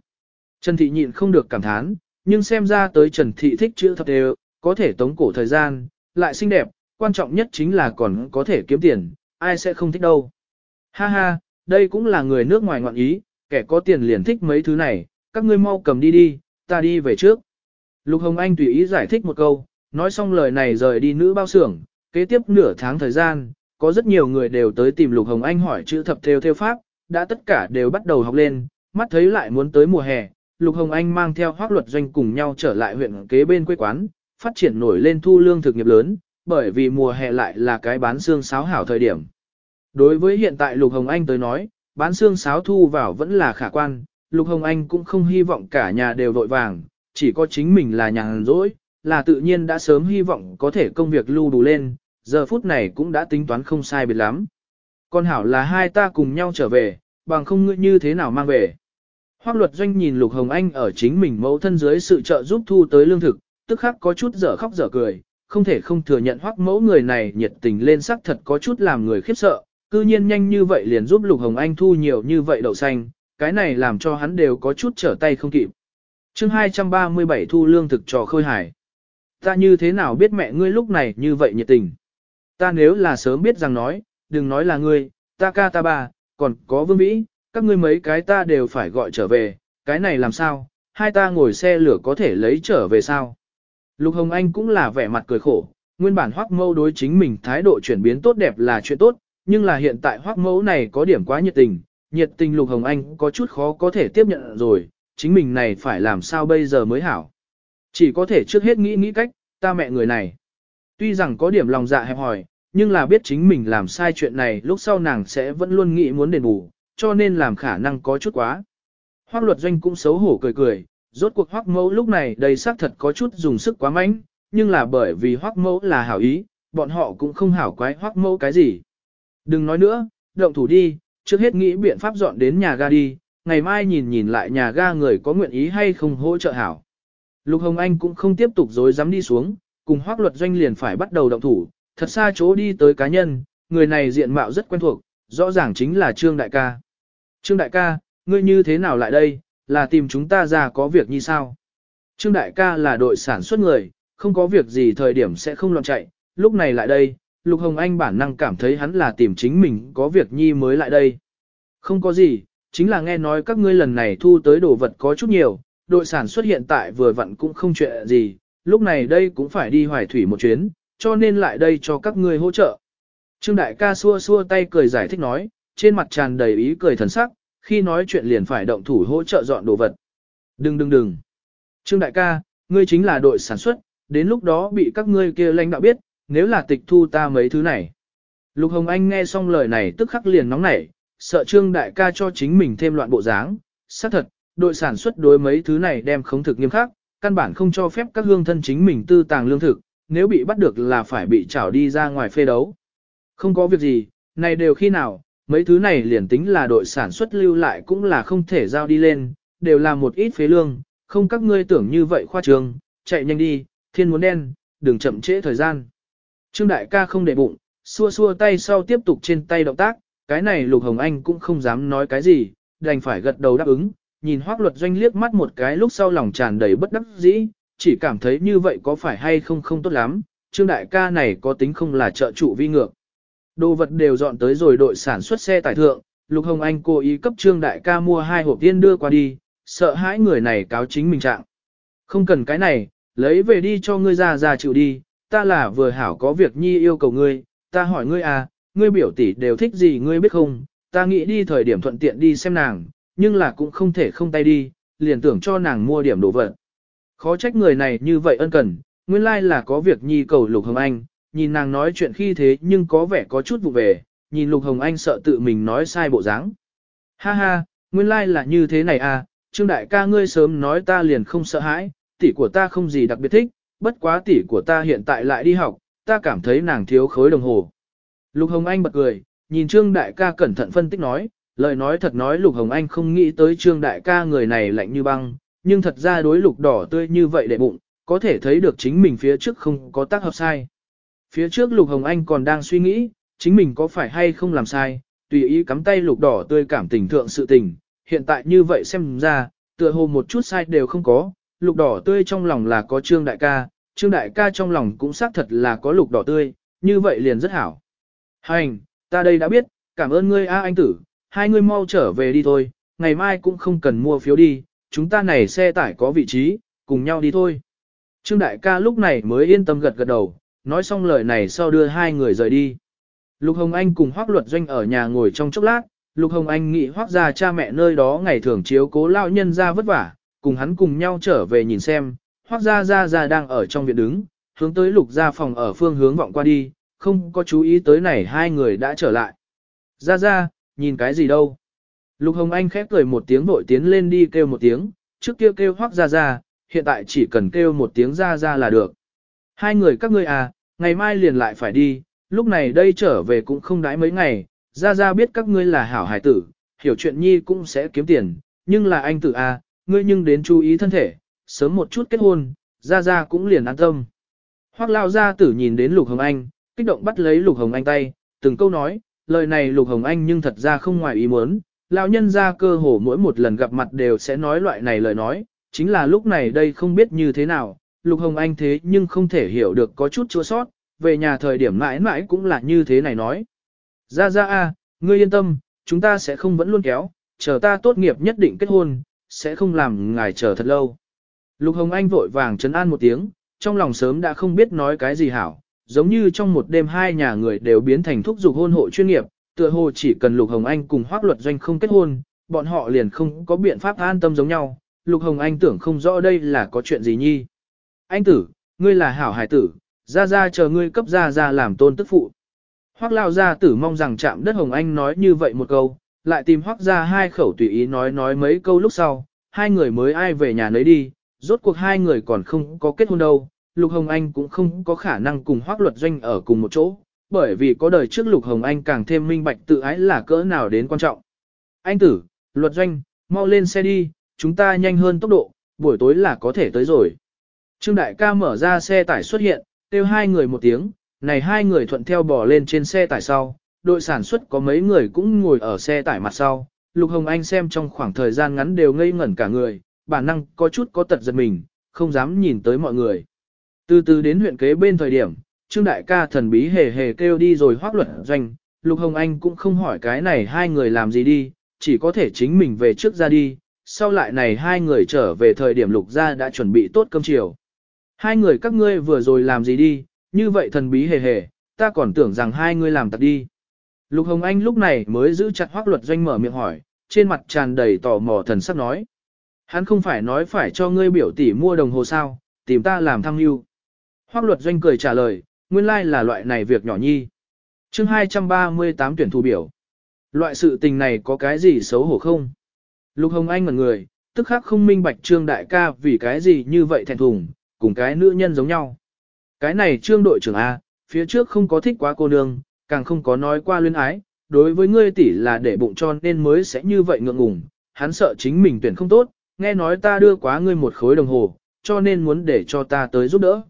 A: Trần Thị nhịn không được cảm thán, nhưng xem ra tới Trần Thị thích chữ thập đều, có thể tống cổ thời gian, lại xinh đẹp, quan trọng nhất chính là còn có thể kiếm tiền, ai sẽ không thích đâu. Ha ha, đây cũng là người nước ngoài ngoạn ý, kẻ có tiền liền thích mấy thứ này, các ngươi mau cầm đi đi, ta đi về trước. Lục Hồng Anh tùy ý giải thích một câu, nói xong lời này rời đi nữ bao xưởng, kế tiếp nửa tháng thời gian, có rất nhiều người đều tới tìm Lục Hồng Anh hỏi chữ thập theo theo pháp, đã tất cả đều bắt đầu học lên, mắt thấy lại muốn tới mùa hè, Lục Hồng Anh mang theo hoác luật doanh cùng nhau trở lại huyện kế bên quê quán, phát triển nổi lên thu lương thực nghiệp lớn, bởi vì mùa hè lại là cái bán xương sáo hảo thời điểm. Đối với hiện tại Lục Hồng Anh tới nói, bán xương sáo thu vào vẫn là khả quan, Lục Hồng Anh cũng không hy vọng cả nhà đều vội vàng, chỉ có chính mình là nhàn rỗi, là tự nhiên đã sớm hy vọng có thể công việc lưu đủ lên, giờ phút này cũng đã tính toán không sai biệt lắm. Con hảo là hai ta cùng nhau trở về, bằng không ngươi như thế nào mang về. Hoác luật doanh nhìn Lục Hồng Anh ở chính mình mẫu thân dưới sự trợ giúp thu tới lương thực, tức khắc có chút dở khóc dở cười, không thể không thừa nhận hoác mẫu người này nhiệt tình lên sắc thật có chút làm người khiếp sợ, cư nhiên nhanh như vậy liền giúp Lục Hồng Anh thu nhiều như vậy đậu xanh, cái này làm cho hắn đều có chút trở tay không kịp. chương 237 thu lương thực trò khôi hải. Ta như thế nào biết mẹ ngươi lúc này như vậy nhiệt tình? Ta nếu là sớm biết rằng nói, đừng nói là ngươi, ta ca ta ba, còn có vương vĩ, các ngươi mấy cái ta đều phải gọi trở về, cái này làm sao, hai ta ngồi xe lửa có thể lấy trở về sao? Lục Hồng Anh cũng là vẻ mặt cười khổ, nguyên bản hoắc mâu đối chính mình thái độ chuyển biến tốt đẹp là chuyện tốt, nhưng là hiện tại hoắc mẫu này có điểm quá nhiệt tình, nhiệt tình Lục Hồng Anh có chút khó có thể tiếp nhận rồi, chính mình này phải làm sao bây giờ mới hảo. Chỉ có thể trước hết nghĩ nghĩ cách, ta mẹ người này. Tuy rằng có điểm lòng dạ hẹp hòi, nhưng là biết chính mình làm sai chuyện này lúc sau nàng sẽ vẫn luôn nghĩ muốn đền bù, cho nên làm khả năng có chút quá. Hoác luật doanh cũng xấu hổ cười cười, rốt cuộc hoác mẫu lúc này đầy xác thật có chút dùng sức quá mạnh, nhưng là bởi vì hoác mẫu là hảo ý, bọn họ cũng không hảo quái hoác mẫu cái gì. Đừng nói nữa, động thủ đi, trước hết nghĩ biện pháp dọn đến nhà ga đi, ngày mai nhìn nhìn lại nhà ga người có nguyện ý hay không hỗ trợ hảo. Lục Hồng Anh cũng không tiếp tục dối dám đi xuống, cùng hoác luật doanh liền phải bắt đầu động thủ, thật xa chỗ đi tới cá nhân, người này diện mạo rất quen thuộc, rõ ràng chính là Trương Đại ca. Trương Đại ca, ngươi như thế nào lại đây, là tìm chúng ta ra có việc như sao? Trương Đại ca là đội sản xuất người, không có việc gì thời điểm sẽ không loạn chạy, lúc này lại đây, Lục Hồng Anh bản năng cảm thấy hắn là tìm chính mình có việc nhi mới lại đây. Không có gì, chính là nghe nói các ngươi lần này thu tới đồ vật có chút nhiều, đội sản xuất hiện tại vừa vặn cũng không chuyện gì, lúc này đây cũng phải đi hoài thủy một chuyến, cho nên lại đây cho các ngươi hỗ trợ. Trương Đại ca xua xua tay cười giải thích nói, trên mặt tràn đầy ý cười thần sắc, khi nói chuyện liền phải động thủ hỗ trợ dọn đồ vật. Đừng đừng đừng. Trương Đại ca, ngươi chính là đội sản xuất, đến lúc đó bị các ngươi kia lãnh đạo biết, nếu là tịch thu ta mấy thứ này. Lục Hồng Anh nghe xong lời này tức khắc liền nóng nảy, sợ Trương Đại ca cho chính mình thêm loạn bộ dáng. Xác thật, đội sản xuất đối mấy thứ này đem không thực nghiêm khắc, căn bản không cho phép các hương thân chính mình tư tàng lương thực, nếu bị bắt được là phải bị trảo đi ra ngoài phê đấu. Không có việc gì, này đều khi nào, mấy thứ này liền tính là đội sản xuất lưu lại cũng là không thể giao đi lên, đều là một ít phế lương, không các ngươi tưởng như vậy khoa trường, chạy nhanh đi, thiên muốn đen, đừng chậm trễ thời gian. Trương đại ca không để bụng, xua xua tay sau tiếp tục trên tay động tác, cái này Lục Hồng Anh cũng không dám nói cái gì, đành phải gật đầu đáp ứng, nhìn hoác luật doanh liếc mắt một cái lúc sau lòng tràn đầy bất đắc dĩ, chỉ cảm thấy như vậy có phải hay không không tốt lắm, Trương đại ca này có tính không là trợ trụ vi ngược. Đồ vật đều dọn tới rồi đội sản xuất xe tải thượng, Lục Hồng Anh cố ý cấp Trương đại ca mua hai hộp tiên đưa qua đi, sợ hãi người này cáo chính mình trạng. Không cần cái này, lấy về đi cho ngươi ra ra chịu đi, ta là vừa hảo có việc nhi yêu cầu ngươi, ta hỏi ngươi à, ngươi biểu tỷ đều thích gì ngươi biết không, ta nghĩ đi thời điểm thuận tiện đi xem nàng, nhưng là cũng không thể không tay đi, liền tưởng cho nàng mua điểm đồ vật. Khó trách người này như vậy ân cần, nguyên lai là có việc nhi cầu Lục Hồng Anh, nhìn nàng nói chuyện khi thế nhưng có vẻ có chút vụ về, nhìn Lục Hồng Anh sợ tự mình nói sai bộ dáng. Ha ha, nguyên lai là như thế này à, Trương đại ca ngươi sớm nói ta liền không sợ hãi, tỷ của ta không gì đặc biệt thích, bất quá tỷ của ta hiện tại lại đi học, ta cảm thấy nàng thiếu khối đồng hồ. Lục Hồng Anh bật cười, nhìn Trương Đại ca cẩn thận phân tích nói, lời nói thật nói Lục Hồng Anh không nghĩ tới Trương Đại ca người này lạnh như băng, nhưng thật ra đối lục đỏ tươi như vậy để bụng, có thể thấy được chính mình phía trước không có tác hợp sai. Phía trước Lục Hồng Anh còn đang suy nghĩ, chính mình có phải hay không làm sai, tùy ý cắm tay lục đỏ tươi cảm tình thượng sự tình, hiện tại như vậy xem ra, tựa hồ một chút sai đều không có, lục đỏ tươi trong lòng là có trương đại ca, trương đại ca trong lòng cũng xác thật là có lục đỏ tươi, như vậy liền rất hảo. Hành, ta đây đã biết, cảm ơn ngươi A anh tử, hai ngươi mau trở về đi thôi, ngày mai cũng không cần mua phiếu đi, chúng ta này xe tải có vị trí, cùng nhau đi thôi. Trương đại ca lúc này mới yên tâm gật gật đầu, nói xong lời này sau đưa hai người rời đi. Lục Hồng Anh cùng Hoác Luật Doanh ở nhà ngồi trong chốc lát, Lục Hồng Anh nghĩ Hoác ra cha mẹ nơi đó ngày thường chiếu cố lao nhân ra vất vả, cùng hắn cùng nhau trở về nhìn xem, Hoác ra ra ra đang ở trong viện đứng, hướng tới Lục ra phòng ở phương hướng vọng qua đi, không có chú ý tới này hai người đã trở lại. Ra ra, nhìn cái gì đâu? Lục Hồng Anh khép cười một tiếng vội tiến lên đi kêu một tiếng, trước kia kêu Hoác ra ra, hiện tại chỉ cần kêu một tiếng ra ra là được. Hai người các ngươi à, ngày mai liền lại phải đi, lúc này đây trở về cũng không đãi mấy ngày, ra ra biết các ngươi là hảo hải tử, hiểu chuyện nhi cũng sẽ kiếm tiền, nhưng là anh tử à, ngươi nhưng đến chú ý thân thể, sớm một chút kết hôn, ra ra cũng liền an tâm. Hoác lao gia tử nhìn đến Lục Hồng Anh, kích động bắt lấy Lục Hồng Anh tay, từng câu nói, lời này Lục Hồng Anh nhưng thật ra không ngoài ý muốn, lão nhân ra cơ hồ mỗi một lần gặp mặt đều sẽ nói loại này lời nói, chính là lúc này đây không biết như thế nào, Lục Hồng Anh thế nhưng không thể hiểu được có chút chua sót, về nhà thời điểm mãi mãi cũng là như thế này nói. Ra ra a, ngươi yên tâm, chúng ta sẽ không vẫn luôn kéo, chờ ta tốt nghiệp nhất định kết hôn, sẽ không làm ngài chờ thật lâu. Lục Hồng Anh vội vàng trấn an một tiếng, trong lòng sớm đã không biết nói cái gì hảo, giống như trong một đêm hai nhà người đều biến thành thúc dục hôn hộ chuyên nghiệp, tựa hồ chỉ cần Lục Hồng Anh cùng Hoác Luật Doanh không kết hôn, bọn họ liền không có biện pháp an tâm giống nhau. Lục Hồng Anh tưởng không rõ đây là có chuyện gì nhi. Anh tử, ngươi là hảo hải tử, ra ra chờ ngươi cấp ra ra làm tôn tức phụ. Hoác lao gia tử mong rằng chạm đất Hồng Anh nói như vậy một câu, lại tìm hoác ra hai khẩu tùy ý nói nói mấy câu lúc sau, hai người mới ai về nhà nấy đi, rốt cuộc hai người còn không có kết hôn đâu, Lục Hồng Anh cũng không có khả năng cùng hoác luật doanh ở cùng một chỗ, bởi vì có đời trước Lục Hồng Anh càng thêm minh bạch tự ái là cỡ nào đến quan trọng. Anh tử, luật doanh, mau lên xe đi, chúng ta nhanh hơn tốc độ, buổi tối là có thể tới rồi. Trương Đại ca mở ra xe tải xuất hiện, kêu hai người một tiếng, này hai người thuận theo bò lên trên xe tải sau, đội sản xuất có mấy người cũng ngồi ở xe tải mặt sau, Lục Hồng Anh xem trong khoảng thời gian ngắn đều ngây ngẩn cả người, bản năng có chút có tật giật mình, không dám nhìn tới mọi người. Từ từ đến huyện kế bên thời điểm, Trương Đại ca thần bí hề hề kêu đi rồi hoác luận doanh, Lục Hồng Anh cũng không hỏi cái này hai người làm gì đi, chỉ có thể chính mình về trước ra đi, sau lại này hai người trở về thời điểm Lục gia đã chuẩn bị tốt cơm chiều. Hai người các ngươi vừa rồi làm gì đi, như vậy thần bí hề hề, ta còn tưởng rằng hai ngươi làm tật đi. Lục Hồng Anh lúc này mới giữ chặt hoác luật doanh mở miệng hỏi, trên mặt tràn đầy tò mò thần sắc nói. Hắn không phải nói phải cho ngươi biểu tỷ mua đồng hồ sao, tìm ta làm thăng lưu. Hoác luật doanh cười trả lời, nguyên lai là loại này việc nhỏ nhi. chương 238 tuyển thủ biểu. Loại sự tình này có cái gì xấu hổ không? Lục Hồng Anh ngẩn người, tức khắc không minh bạch trương đại ca vì cái gì như vậy thẹn thùng, cùng cái nữ nhân giống nhau. Cái này trương đội trưởng A, phía trước không có thích quá cô nương, càng không có nói qua luyến ái, đối với ngươi tỷ là để bụng cho nên mới sẽ như vậy ngượng ngùng, hắn sợ chính mình tuyển không tốt, nghe nói ta đưa quá ngươi một khối đồng hồ, cho nên muốn để cho ta tới giúp đỡ.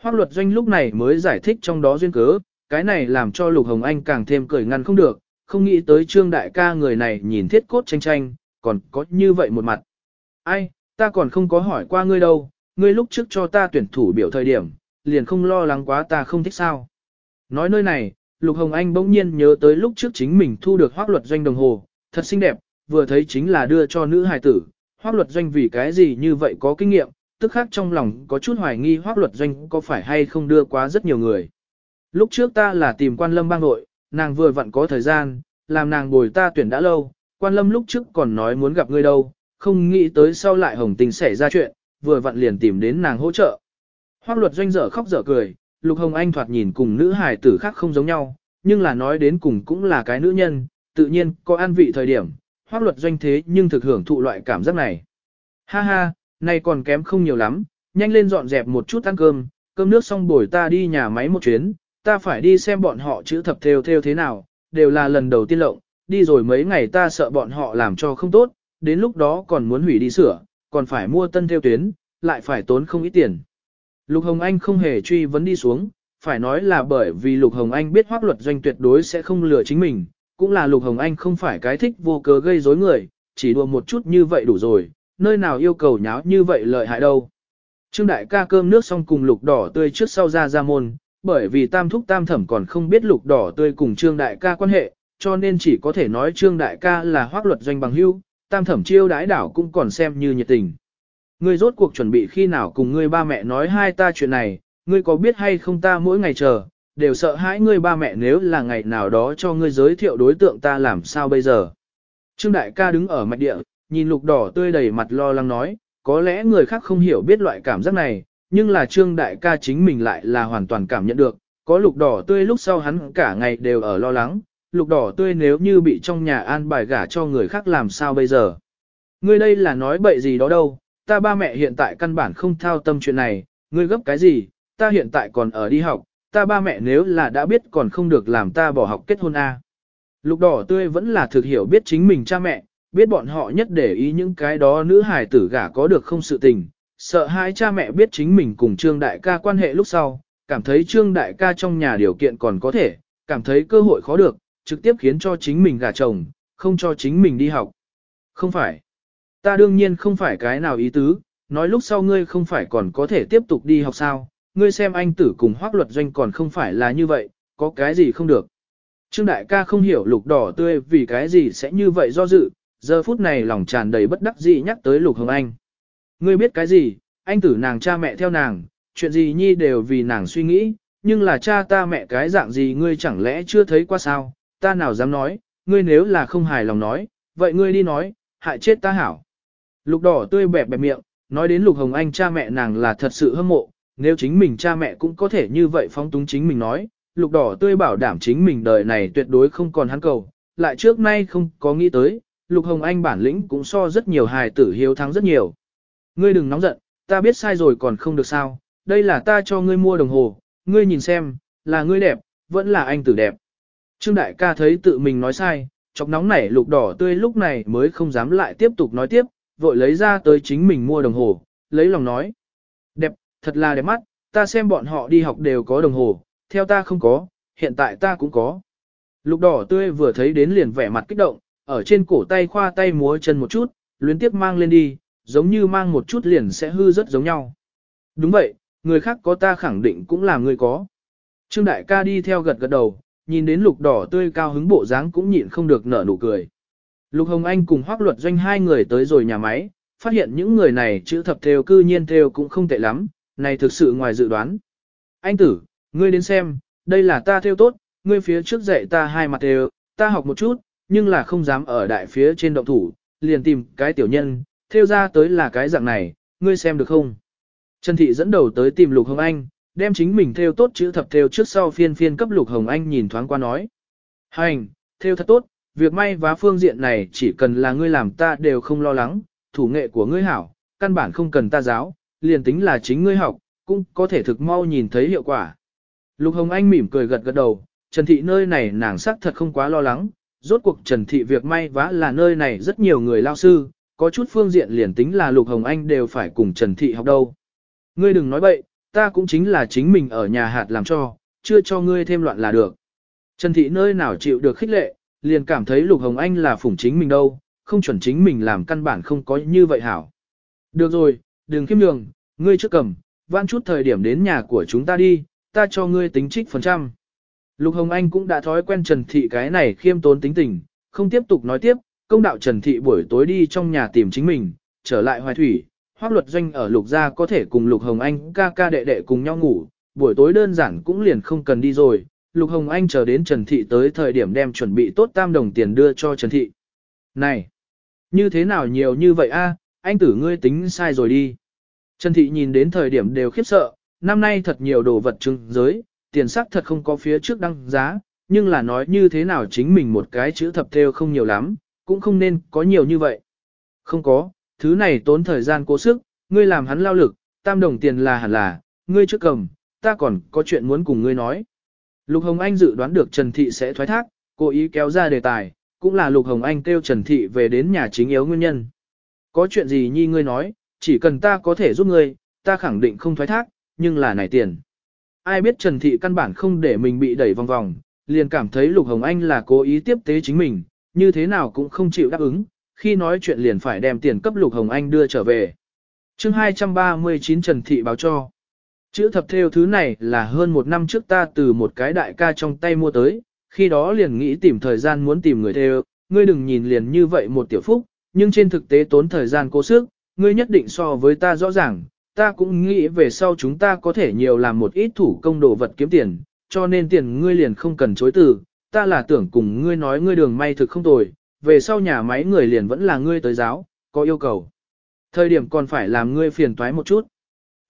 A: Hoác luật doanh lúc này mới giải thích trong đó duyên cớ, cái này làm cho Lục Hồng Anh càng thêm cười ngăn không được, không nghĩ tới trương đại ca người này nhìn thiết cốt tranh tranh, còn có như vậy một mặt. Ai, ta còn không có hỏi qua ngươi đâu, ngươi lúc trước cho ta tuyển thủ biểu thời điểm, liền không lo lắng quá ta không thích sao. Nói nơi này, Lục Hồng Anh bỗng nhiên nhớ tới lúc trước chính mình thu được hoác luật doanh đồng hồ, thật xinh đẹp, vừa thấy chính là đưa cho nữ hài tử, hoác luật doanh vì cái gì như vậy có kinh nghiệm, tức khác trong lòng có chút hoài nghi hoác luật doanh có phải hay không đưa quá rất nhiều người. Lúc trước ta là tìm quan lâm bang nội, nàng vừa vặn có thời gian, làm nàng bồi ta tuyển đã lâu, quan lâm lúc trước còn nói muốn gặp ngươi đâu, không nghĩ tới sau lại hồng tình xảy ra chuyện, vừa vặn liền tìm đến nàng hỗ trợ. Hoác luật doanh dở khóc dở cười, Lục Hồng Anh thoạt nhìn cùng nữ hài tử khác không giống nhau, nhưng là nói đến cùng cũng là cái nữ nhân, tự nhiên có an vị thời điểm, hoác luật doanh thế nhưng thực hưởng thụ loại cảm giác này. Ha ha, nay còn kém không nhiều lắm, nhanh lên dọn dẹp một chút ăn cơm, cơm nước xong bồi ta đi nhà máy một chuyến, ta phải đi xem bọn họ chữ thập theo theo thế nào, đều là lần đầu tiên lộng, đi rồi mấy ngày ta sợ bọn họ làm cho không tốt, đến lúc đó còn muốn hủy đi sửa, còn phải mua tân theo tuyến, lại phải tốn không ít tiền. Lục Hồng Anh không hề truy vấn đi xuống, phải nói là bởi vì Lục Hồng Anh biết hoác luật doanh tuyệt đối sẽ không lừa chính mình, cũng là Lục Hồng Anh không phải cái thích vô cớ gây rối người, chỉ đùa một chút như vậy đủ rồi, nơi nào yêu cầu nháo như vậy lợi hại đâu. Trương đại ca cơm nước xong cùng lục đỏ tươi trước sau ra ra môn, bởi vì tam thúc tam thẩm còn không biết lục đỏ tươi cùng trương đại ca quan hệ, cho nên chỉ có thể nói trương đại ca là hoác luật doanh bằng hưu, tam thẩm chiêu đái đảo cũng còn xem như nhiệt tình. Ngươi rốt cuộc chuẩn bị khi nào cùng ngươi ba mẹ nói hai ta chuyện này, ngươi có biết hay không ta mỗi ngày chờ, đều sợ hãi ngươi ba mẹ nếu là ngày nào đó cho ngươi giới thiệu đối tượng ta làm sao bây giờ. Trương đại ca đứng ở mạch địa, nhìn lục đỏ tươi đầy mặt lo lắng nói, có lẽ người khác không hiểu biết loại cảm giác này, nhưng là trương đại ca chính mình lại là hoàn toàn cảm nhận được, có lục đỏ tươi lúc sau hắn cả ngày đều ở lo lắng, lục đỏ tươi nếu như bị trong nhà an bài gả cho người khác làm sao bây giờ. Ngươi đây là nói bậy gì đó đâu, ta ba mẹ hiện tại căn bản không thao tâm chuyện này, ngươi gấp cái gì, ta hiện tại còn ở đi học, ta ba mẹ nếu là đã biết còn không được làm ta bỏ học kết hôn a. Lục đỏ tươi vẫn là thực hiểu biết chính mình cha mẹ, biết bọn họ nhất để ý những cái đó nữ hài tử gả có được không sự tình, sợ hai cha mẹ biết chính mình cùng Trương Đại ca quan hệ lúc sau, cảm thấy Trương Đại ca trong nhà điều kiện còn có thể, cảm thấy cơ hội khó được, trực tiếp khiến cho chính mình gả chồng, không cho chính mình đi học. Không phải. Ta đương nhiên không phải cái nào ý tứ, nói lúc sau ngươi không phải còn có thể tiếp tục đi học sao, ngươi xem anh tử cùng hoác luật doanh còn không phải là như vậy, có cái gì không được. Trương đại ca không hiểu lục đỏ tươi vì cái gì sẽ như vậy do dự, giờ phút này lòng tràn đầy bất đắc dĩ nhắc tới lục hồng anh. Ngươi biết cái gì, anh tử nàng cha mẹ theo nàng, chuyện gì nhi đều vì nàng suy nghĩ, nhưng là cha ta mẹ cái dạng gì ngươi chẳng lẽ chưa thấy qua sao, ta nào dám nói, ngươi nếu là không hài lòng nói, vậy ngươi đi nói, hại chết ta hảo. Lục đỏ tươi bẹp bẹp miệng, nói đến lục hồng anh cha mẹ nàng là thật sự hâm mộ, nếu chính mình cha mẹ cũng có thể như vậy phóng túng chính mình nói, lục đỏ tươi bảo đảm chính mình đời này tuyệt đối không còn hắn cầu, lại trước nay không có nghĩ tới, lục hồng anh bản lĩnh cũng so rất nhiều hài tử hiếu thắng rất nhiều. Ngươi đừng nóng giận, ta biết sai rồi còn không được sao, đây là ta cho ngươi mua đồng hồ, ngươi nhìn xem, là ngươi đẹp, vẫn là anh tử đẹp. Trương đại ca thấy tự mình nói sai, chọc nóng nảy lục đỏ tươi lúc này mới không dám lại tiếp tục nói tiếp, vội lấy ra tới chính mình mua đồng hồ, lấy lòng nói. Đẹp, thật là đẹp mắt, ta xem bọn họ đi học đều có đồng hồ, theo ta không có, hiện tại ta cũng có. Lục đỏ tươi vừa thấy đến liền vẻ mặt kích động, ở trên cổ tay khoa tay múa chân một chút, luyến tiếp mang lên đi, giống như mang một chút liền sẽ hư rất giống nhau. Đúng vậy, người khác có ta khẳng định cũng là người có. Trương đại ca đi theo gật gật đầu, nhìn đến lục đỏ tươi cao hứng bộ dáng cũng nhịn không được nở nụ cười. Lục Hồng Anh cùng Hoác Luật Doanh hai người tới rồi nhà máy, phát hiện những người này chữ thập theo cư nhiên theo cũng không tệ lắm, này thực sự ngoài dự đoán. Anh tử, ngươi đến xem, đây là ta theo tốt, ngươi phía trước dạy ta hai mặt theo, ta học một chút, nhưng là không dám ở đại phía trên động thủ, liền tìm cái tiểu nhân, theo ra tới là cái dạng này, ngươi xem được không? Trần Thị dẫn đầu tới tìm Lục Hồng Anh, đem chính mình theo tốt chữ thập theo trước sau phiên phiên cấp Lục Hồng Anh nhìn thoáng qua nói. Hành, theo thật tốt, việc may vá phương diện này chỉ cần là ngươi làm ta đều không lo lắng, thủ nghệ của ngươi hảo, căn bản không cần ta giáo, liền tính là chính ngươi học, cũng có thể thực mau nhìn thấy hiệu quả. Lục Hồng Anh mỉm cười gật gật đầu, Trần Thị nơi này nàng sắc thật không quá lo lắng, rốt cuộc Trần Thị việc may vá là nơi này rất nhiều người lao sư, có chút phương diện liền tính là Lục Hồng Anh đều phải cùng Trần Thị học đâu. Ngươi đừng nói bậy, ta cũng chính là chính mình ở nhà hạt làm cho, chưa cho ngươi thêm loạn là được. Trần Thị nơi nào chịu được khích lệ, liền cảm thấy Lục Hồng Anh là phủng chính mình đâu, không chuẩn chính mình làm căn bản không có như vậy hảo. Được rồi, đừng khiêm nhường, ngươi trước cầm, vãn chút thời điểm đến nhà của chúng ta đi, ta cho ngươi tính trích phần trăm. Lục Hồng Anh cũng đã thói quen Trần Thị cái này khiêm tốn tính tình, không tiếp tục nói tiếp, công đạo Trần Thị buổi tối đi trong nhà tìm chính mình, trở lại hoài thủy, hoác luật doanh ở Lục gia có thể cùng Lục Hồng Anh ca ca đệ đệ cùng nhau ngủ, buổi tối đơn giản cũng liền không cần đi rồi, Lục Hồng Anh chờ đến Trần Thị tới thời điểm đem chuẩn bị tốt tam đồng tiền đưa cho Trần Thị. Này, như thế nào nhiều như vậy a? anh tử ngươi tính sai rồi đi. Trần Thị nhìn đến thời điểm đều khiếp sợ, năm nay thật nhiều đồ vật trưng giới, tiền sắc thật không có phía trước đăng giá, nhưng là nói như thế nào chính mình một cái chữ thập theo không nhiều lắm, cũng không nên có nhiều như vậy. Không có, thứ này tốn thời gian cố sức, ngươi làm hắn lao lực, tam đồng tiền là hẳn là, ngươi trước cầm, ta còn có chuyện muốn cùng ngươi nói. Lục Hồng Anh dự đoán được Trần Thị sẽ thoái thác, Cố ý kéo ra đề tài, cũng là Lục Hồng Anh kêu Trần Thị về đến nhà chính yếu nguyên nhân. Có chuyện gì nhi ngươi nói, chỉ cần ta có thể giúp ngươi, ta khẳng định không thoái thác, nhưng là này tiền. Ai biết Trần Thị căn bản không để mình bị đẩy vòng vòng, liền cảm thấy Lục Hồng Anh là cố ý tiếp tế chính mình, như thế nào cũng không chịu đáp ứng, khi nói chuyện liền phải đem tiền cấp Lục Hồng Anh đưa trở về. chương 239 Trần Thị báo cho. Chữ thập theo thứ này là hơn một năm trước ta từ một cái đại ca trong tay mua tới, khi đó liền nghĩ tìm thời gian muốn tìm người theo, ngươi đừng nhìn liền như vậy một tiểu phúc, nhưng trên thực tế tốn thời gian cố sức, ngươi nhất định so với ta rõ ràng, ta cũng nghĩ về sau chúng ta có thể nhiều làm một ít thủ công đồ vật kiếm tiền, cho nên tiền ngươi liền không cần chối từ, ta là tưởng cùng ngươi nói ngươi đường may thực không tồi, về sau nhà máy người liền vẫn là ngươi tới giáo, có yêu cầu. Thời điểm còn phải làm ngươi phiền toái một chút.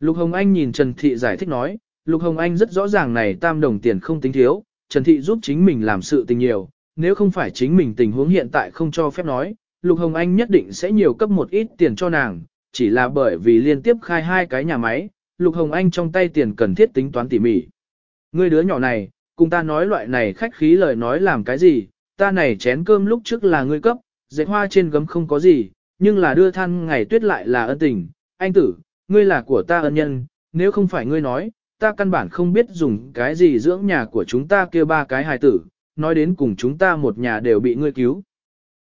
A: Lục Hồng Anh nhìn Trần Thị giải thích nói, Lục Hồng Anh rất rõ ràng này tam đồng tiền không tính thiếu, Trần Thị giúp chính mình làm sự tình nhiều, nếu không phải chính mình tình huống hiện tại không cho phép nói, Lục Hồng Anh nhất định sẽ nhiều cấp một ít tiền cho nàng, chỉ là bởi vì liên tiếp khai hai cái nhà máy, Lục Hồng Anh trong tay tiền cần thiết tính toán tỉ mỉ. Ngươi đứa nhỏ này, cùng ta nói loại này khách khí lời nói làm cái gì, ta này chén cơm lúc trước là ngươi cấp, dệt hoa trên gấm không có gì, nhưng là đưa than ngày tuyết lại là ân tình, anh tử, ngươi là của ta ân nhân, nếu không phải ngươi nói, ta căn bản không biết dùng cái gì dưỡng nhà của chúng ta kia ba cái hài tử, nói đến cùng chúng ta một nhà đều bị ngươi cứu.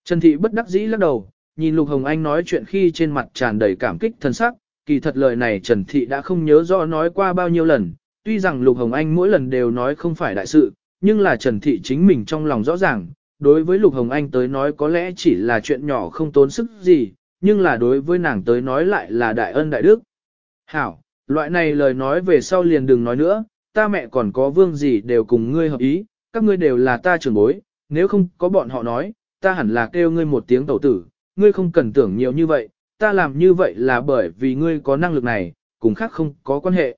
A: Trần Thị bất đắc dĩ lắc đầu, nhìn Lục Hồng Anh nói chuyện khi trên mặt tràn đầy cảm kích thân sắc, kỳ thật lời này Trần Thị đã không nhớ rõ nói qua bao nhiêu lần, tuy rằng Lục Hồng Anh mỗi lần đều nói không phải đại sự, nhưng là Trần Thị chính mình trong lòng rõ ràng, đối với Lục Hồng Anh tới nói có lẽ chỉ là chuyện nhỏ không tốn sức gì, nhưng là đối với nàng tới nói lại là đại ân đại đức. Hảo, loại này lời nói về sau liền đừng nói nữa, ta mẹ còn có vương gì đều cùng ngươi hợp ý, các ngươi đều là ta trưởng bối, nếu không có bọn họ nói, ta hẳn là kêu ngươi một tiếng tẩu tử, ngươi không cần tưởng nhiều như vậy, ta làm như vậy là bởi vì ngươi có năng lực này, cùng khác không có quan hệ.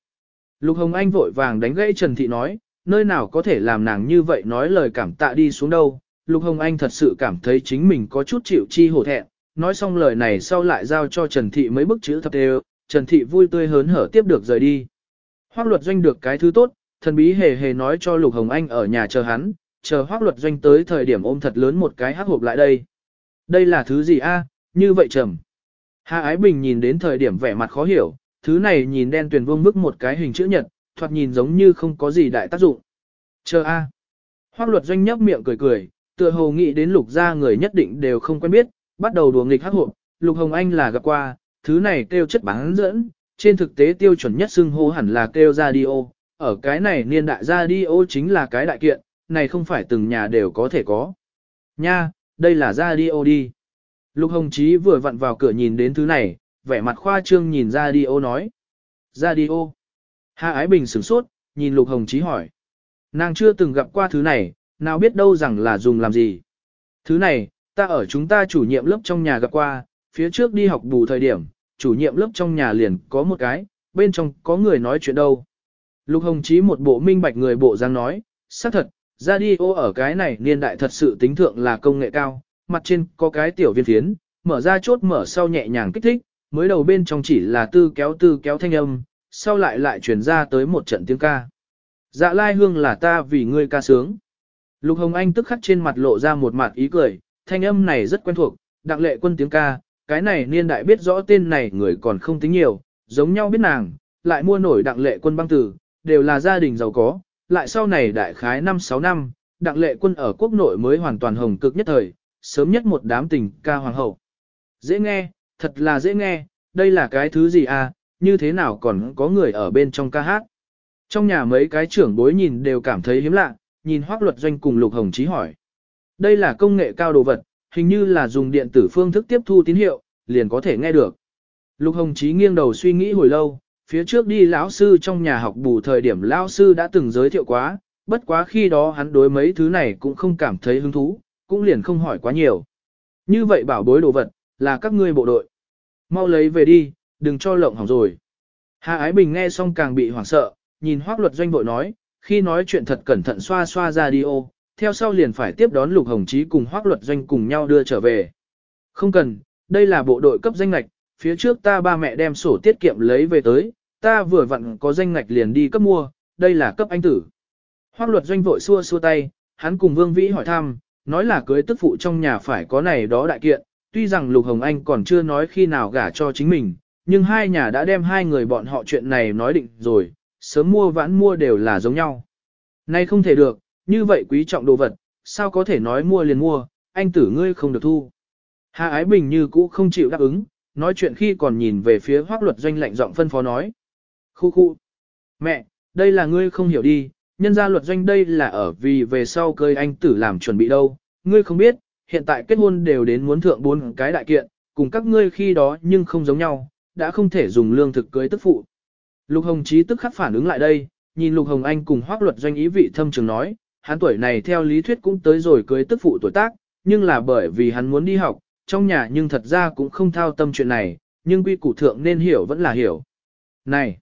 A: Lục Hồng Anh vội vàng đánh gãy Trần Thị nói, nơi nào có thể làm nàng như vậy nói lời cảm tạ đi xuống đâu. Lục Hồng Anh thật sự cảm thấy chính mình có chút chịu chi hổ thẹn, nói xong lời này sau lại giao cho Trần Thị mấy bức chữ thập đều, Trần Thị vui tươi hớn hở tiếp được rời đi. Hoác luật doanh được cái thứ tốt, thần bí hề hề nói cho Lục Hồng Anh ở nhà chờ hắn, chờ hoác luật doanh tới thời điểm ôm thật lớn một cái hắc hộp lại đây. Đây là thứ gì a? như vậy trầm. Hà Ái Bình nhìn đến thời điểm vẻ mặt khó hiểu, thứ này nhìn đen tuyền vương bức một cái hình chữ nhật, thoạt nhìn giống như không có gì đại tác dụng. Chờ a. Hoác luật doanh nhấp miệng cười cười, tựa hồ nghĩ đến lục gia người nhất định đều không quen biết, bắt đầu đùa nghịch hắc hộp, lục hồng anh là gặp qua, thứ này kêu chất bán dẫn, trên thực tế tiêu chuẩn nhất xưng hô hẳn là kêu radio, ở cái này niên đại radio chính là cái đại kiện, này không phải từng nhà đều có thể có. Nha, đây là radio đi. Lục Hồng Chí vừa vặn vào cửa nhìn đến thứ này, vẻ mặt khoa trương nhìn radio nói. Radio. Hạ Ái Bình sửng sốt, nhìn Lục Hồng Chí hỏi. Nàng chưa từng gặp qua thứ này, nào biết đâu rằng là dùng làm gì. Thứ này, ta ở chúng ta chủ nhiệm lớp trong nhà gặp qua, phía trước đi học bù thời điểm, chủ nhiệm lớp trong nhà liền có một cái, bên trong có người nói chuyện đâu. Lục Hồng Chí một bộ minh bạch người bộ giang nói, xác thật, radio ở cái này niên đại thật sự tính thượng là công nghệ cao, mặt trên có cái tiểu viên phiến, mở ra chốt mở sau nhẹ nhàng kích thích, mới đầu bên trong chỉ là tư kéo tư kéo thanh âm, sau lại lại chuyển ra tới một trận tiếng ca. Dạ lai hương là ta vì ngươi ca sướng. Lục Hồng Anh tức khắc trên mặt lộ ra một mặt ý cười, thanh âm này rất quen thuộc, đặng lệ quân tiếng ca, cái này niên đại biết rõ tên này người còn không tính nhiều, giống nhau biết nàng, lại mua nổi đặng lệ quân băng tử, đều là gia đình giàu có, lại sau này đại khái 5-6 năm, đặng lệ quân ở quốc nội mới hoàn toàn hồng cực nhất thời, sớm nhất một đám tình ca hoàng hậu. Dễ nghe, thật là dễ nghe, đây là cái thứ gì à, như thế nào còn có người ở bên trong ca hát. Trong nhà mấy cái trưởng bối nhìn đều cảm thấy hiếm lạ, nhìn hoác luật doanh cùng Lục Hồng Chí hỏi. Đây là công nghệ cao đồ vật, hình như là dùng điện tử phương thức tiếp thu tín hiệu, liền có thể nghe được. Lục Hồng Chí nghiêng đầu suy nghĩ hồi lâu, phía trước đi lão sư trong nhà học bù thời điểm lão sư đã từng giới thiệu quá, bất quá khi đó hắn đối mấy thứ này cũng không cảm thấy hứng thú, cũng liền không hỏi quá nhiều. Như vậy bảo bối đồ vật, là các ngươi bộ đội. Mau lấy về đi, đừng cho lộng hỏng rồi. Hà Ái Bình nghe xong càng bị hoảng sợ, nhìn hoác luật doanh bội nói, khi nói chuyện thật cẩn thận xoa xoa ra đi ô, theo sau liền phải tiếp đón Lục Hồng Chí cùng hoác luật doanh cùng nhau đưa trở về. Không cần, đây là bộ đội cấp danh ngạch, phía trước ta ba mẹ đem sổ tiết kiệm lấy về tới, ta vừa vặn có danh ngạch liền đi cấp mua, đây là cấp anh tử. Hoác luật doanh vội xua xua tay, hắn cùng Vương Vĩ hỏi thăm, nói là cưới tức phụ trong nhà phải có này đó đại kiện, tuy rằng Lục Hồng Anh còn chưa nói khi nào gả cho chính mình, nhưng hai nhà đã đem hai người bọn họ chuyện này nói định rồi, sớm mua vãn mua đều là giống nhau. Nay không thể được, như vậy quý trọng đồ vật, sao có thể nói mua liền mua, anh tử ngươi không được thu. Hà Ái Bình như cũ không chịu đáp ứng, nói chuyện khi còn nhìn về phía hoác luật doanh lạnh giọng phân phó nói. Khu khu. Mẹ, đây là ngươi không hiểu đi, nhân gia luật doanh đây là ở vì về sau cưới anh tử làm chuẩn bị đâu, ngươi không biết, hiện tại kết hôn đều đến muốn thượng bốn cái đại kiện, cùng các ngươi khi đó nhưng không giống nhau, đã không thể dùng lương thực cưới tức phụ. Lục Hồng Chí tức khắc phản ứng lại đây, nhìn Lục Hồng Anh cùng Hoắc luật doanh ý vị thâm trường nói, hắn tuổi này theo lý thuyết cũng tới rồi cưới tức phụ tuổi tác, nhưng là bởi vì hắn muốn đi học, trong nhà nhưng thật ra cũng không thao tâm chuyện này, nhưng quy củ thượng nên hiểu vẫn là hiểu. Này,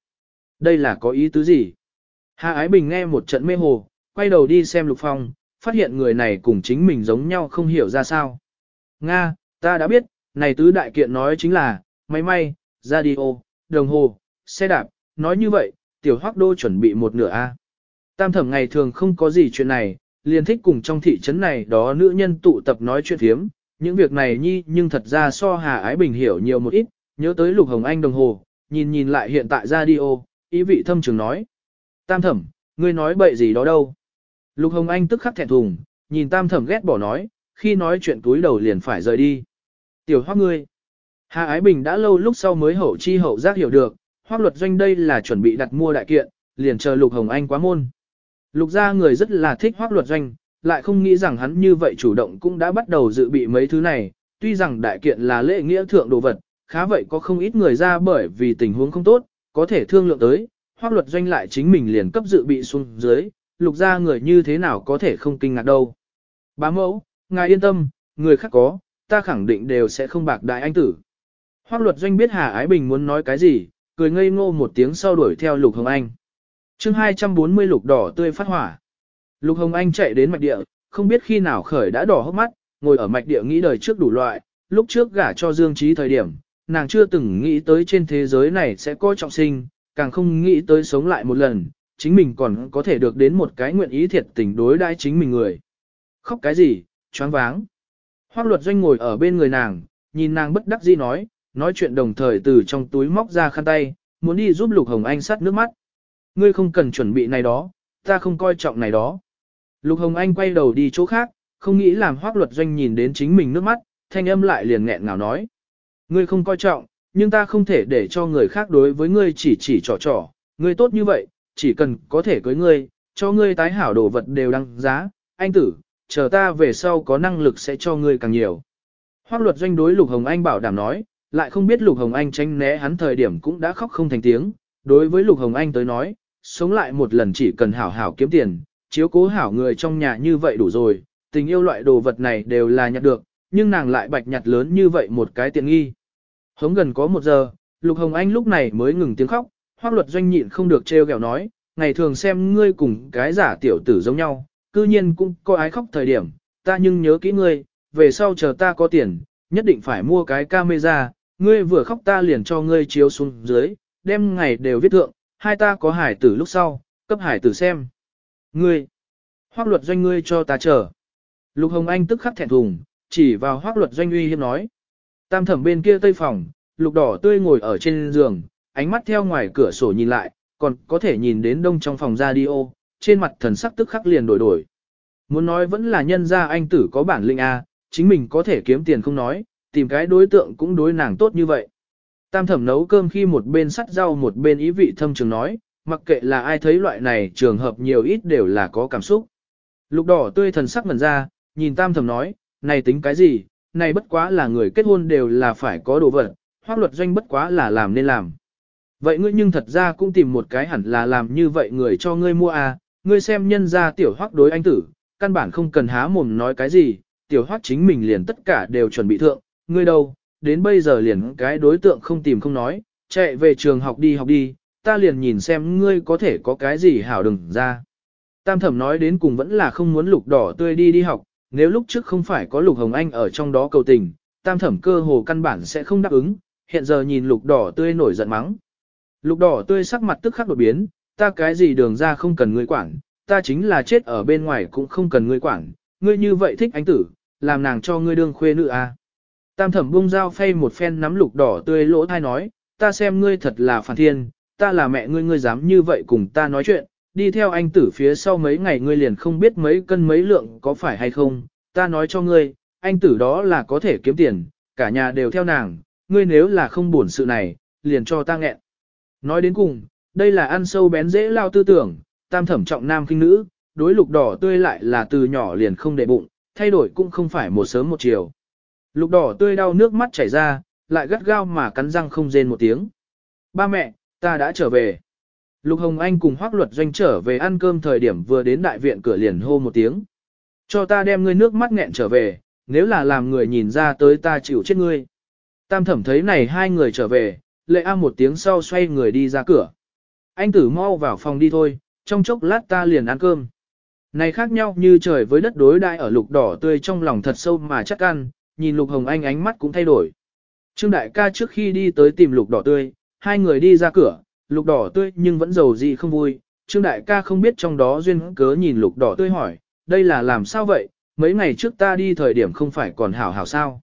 A: đây là có ý tứ gì? Hà Ái Bình nghe một trận mê hồ, quay đầu đi xem Lục Phong, phát hiện người này cùng chính mình giống nhau không hiểu ra sao. Nga, ta đã biết, này tứ đại kiện nói chính là, máy may, radio, đồng hồ, xe đạp, nói như vậy, tiểu hoác đô chuẩn bị một nửa A. Tam thẩm ngày thường không có gì chuyện này, liền thích cùng trong thị trấn này đó nữ nhân tụ tập nói chuyện thiếm, những việc này nhi nhưng thật ra so Hà Ái Bình hiểu nhiều một ít, nhớ tới Lục Hồng Anh đồng hồ, nhìn nhìn lại hiện tại radio, ý vị thâm trường nói. Tam thẩm, ngươi nói bậy gì đó đâu. Lục Hồng Anh tức khắc thẹn thùng, nhìn tam thẩm ghét bỏ nói, khi nói chuyện túi đầu liền phải rời đi. Tiểu hoác ngươi. Hà Ái Bình đã lâu lúc sau mới hậu chi hậu giác hiểu được, hoác luật doanh đây là chuẩn bị đặt mua đại kiện, liền chờ Lục Hồng Anh quá môn. Lục gia người rất là thích hoác luật doanh, lại không nghĩ rằng hắn như vậy chủ động cũng đã bắt đầu dự bị mấy thứ này, tuy rằng đại kiện là lễ nghĩa thượng đồ vật, khá vậy có không ít người ra bởi vì tình huống không tốt, có thể thương lượng tới, hoác luật doanh lại chính mình liền cấp dự bị xuống dưới, lục gia người như thế nào có thể không kinh ngạc đâu. Bá mẫu, ngài yên tâm, người khác có, ta khẳng định đều sẽ không bạc đại anh tử. Hoác luật doanh biết Hà Ái Bình muốn nói cái gì, cười ngây ngô một tiếng sau đuổi theo Lục Hồng Anh. chương 240 lục đỏ tươi phát hỏa. Lục Hồng Anh chạy đến mạch địa, không biết khi nào khởi đã đỏ hốc mắt, ngồi ở mạch địa nghĩ đời trước đủ loại, lúc trước gả cho Dương Trí thời điểm, nàng chưa từng nghĩ tới trên thế giới này sẽ có trọng sinh, càng không nghĩ tới sống lại một lần, chính mình còn có thể được đến một cái nguyện ý thiệt tình đối đãi chính mình người. Khóc cái gì, choáng váng. Hoác luật doanh ngồi ở bên người nàng, nhìn nàng bất đắc dĩ nói, nói chuyện đồng thời từ trong túi móc ra khăn tay, muốn đi giúp Lục Hồng Anh sát nước mắt. Ngươi không cần chuẩn bị này đó, ta không coi trọng này đó. Lục Hồng Anh quay đầu đi chỗ khác, không nghĩ làm hoác luật doanh nhìn đến chính mình nước mắt, thanh âm lại liền nghẹn ngào nói. Ngươi không coi trọng, nhưng ta không thể để cho người khác đối với ngươi chỉ chỉ trò trò, ngươi tốt như vậy, chỉ cần có thể cưới ngươi, cho ngươi tái hảo đồ vật đều đăng giá, anh tử, chờ ta về sau có năng lực sẽ cho ngươi càng nhiều. Hoác luật doanh đối Lục Hồng Anh bảo đảm nói, lại không biết Lục Hồng Anh tránh né hắn thời điểm cũng đã khóc không thành tiếng, đối với Lục Hồng Anh tới nói, sống lại một lần chỉ cần hảo hảo kiếm tiền, chiếu cố hảo người trong nhà như vậy đủ rồi, tình yêu loại đồ vật này đều là nhặt được, nhưng nàng lại bạch nhặt lớn như vậy một cái tiện nghi. Hống gần có một giờ, Lục Hồng Anh lúc này mới ngừng tiếng khóc, hoác luật doanh nhịn không được trêu ghẹo nói, ngày thường xem ngươi cùng cái giả tiểu tử giống nhau, cư nhiên cũng có ái khóc thời điểm, ta nhưng nhớ kỹ ngươi, về sau chờ ta có tiền, nhất định phải mua cái camera, ngươi vừa khóc ta liền cho ngươi chiếu xuống dưới, đem ngày đều viết thượng, hai ta có hải tử lúc sau, cấp hải tử xem. Ngươi, hoác luật doanh ngươi cho ta chờ. Lục Hồng Anh tức khắc thẹn thùng, chỉ vào hoác luật doanh uy hiếp nói. Tam thẩm bên kia tây phòng, lục đỏ tươi ngồi ở trên giường, ánh mắt theo ngoài cửa sổ nhìn lại, còn có thể nhìn đến đông trong phòng radio, trên mặt thần sắc tức khắc liền đổi đổi. Muốn nói vẫn là nhân gia anh tử có bản lĩnh A, chính mình có thể kiếm tiền không nói, tìm cái đối tượng cũng đối nàng tốt như vậy. Tam thẩm nấu cơm khi một bên sắt rau một bên ý vị thâm trường nói, mặc kệ là ai thấy loại này trường hợp nhiều ít đều là có cảm xúc. Lục đỏ tươi thần sắc mẩn ra, nhìn tam thẩm nói, này tính cái gì, này bất quá là người kết hôn đều là phải có đồ vật, hoác luật doanh bất quá là làm nên làm. Vậy ngươi nhưng thật ra cũng tìm một cái hẳn là làm như vậy người cho ngươi mua à, ngươi xem nhân ra tiểu hoác đối anh tử, căn bản không cần há mồm nói cái gì, tiểu hoác chính mình liền tất cả đều chuẩn bị thượng, ngươi đâu, đến bây giờ liền cái đối tượng không tìm không nói, chạy về trường học đi học đi, ta liền nhìn xem ngươi có thể có cái gì hảo đừng ra. Tam thẩm nói đến cùng vẫn là không muốn lục đỏ tươi đi đi học, nếu lúc trước không phải có lục hồng anh ở trong đó cầu tình, tam thẩm cơ hồ căn bản sẽ không đáp ứng, hiện giờ nhìn lục đỏ tươi nổi giận mắng. Lục đỏ tươi sắc mặt tức khắc đột biến, ta cái gì đường ra không cần ngươi quản, ta chính là chết ở bên ngoài cũng không cần ngươi quản, ngươi như vậy thích anh tử, làm nàng cho ngươi đương khuê nữ à. Tam thẩm bung dao phay một phen nắm lục đỏ tươi lỗ thai nói, ta xem ngươi thật là phản thiên, ta là mẹ ngươi ngươi dám như vậy cùng ta nói chuyện, đi theo anh tử phía sau mấy ngày ngươi liền không biết mấy cân mấy lượng có phải hay không, ta nói cho ngươi, anh tử đó là có thể kiếm tiền, cả nhà đều theo nàng, ngươi nếu là không buồn sự này, liền cho ta nghẹn. Nói đến cùng, đây là ăn sâu bén dễ lao tư tưởng, tam thẩm trọng nam kinh nữ, đối lục đỏ tươi lại là từ nhỏ liền không để bụng, thay đổi cũng không phải một sớm một chiều. Lục đỏ tươi đau nước mắt chảy ra, lại gắt gao mà cắn răng không rên một tiếng. Ba mẹ, ta đã trở về. Lục Hồng Anh cùng Hoác Luật Doanh trở về ăn cơm thời điểm vừa đến đại viện cửa liền hô một tiếng. Cho ta đem ngươi nước mắt nghẹn trở về, nếu là làm người nhìn ra tới ta chịu chết ngươi. Tam thẩm thấy này hai người trở về, lệ a một tiếng sau xoay người đi ra cửa. Anh tử mau vào phòng đi thôi, trong chốc lát ta liền ăn cơm. Này khác nhau như trời với đất đối đại ở lục đỏ tươi trong lòng thật sâu mà chắc ăn, nhìn lục hồng anh ánh mắt cũng thay đổi. Trương đại ca trước khi đi tới tìm lục đỏ tươi, hai người đi ra cửa, lục đỏ tươi nhưng vẫn giàu gì không vui. Trương đại ca không biết trong đó duyên cớ nhìn lục đỏ tươi hỏi, đây là làm sao vậy, mấy ngày trước ta đi thời điểm không phải còn hảo hảo sao.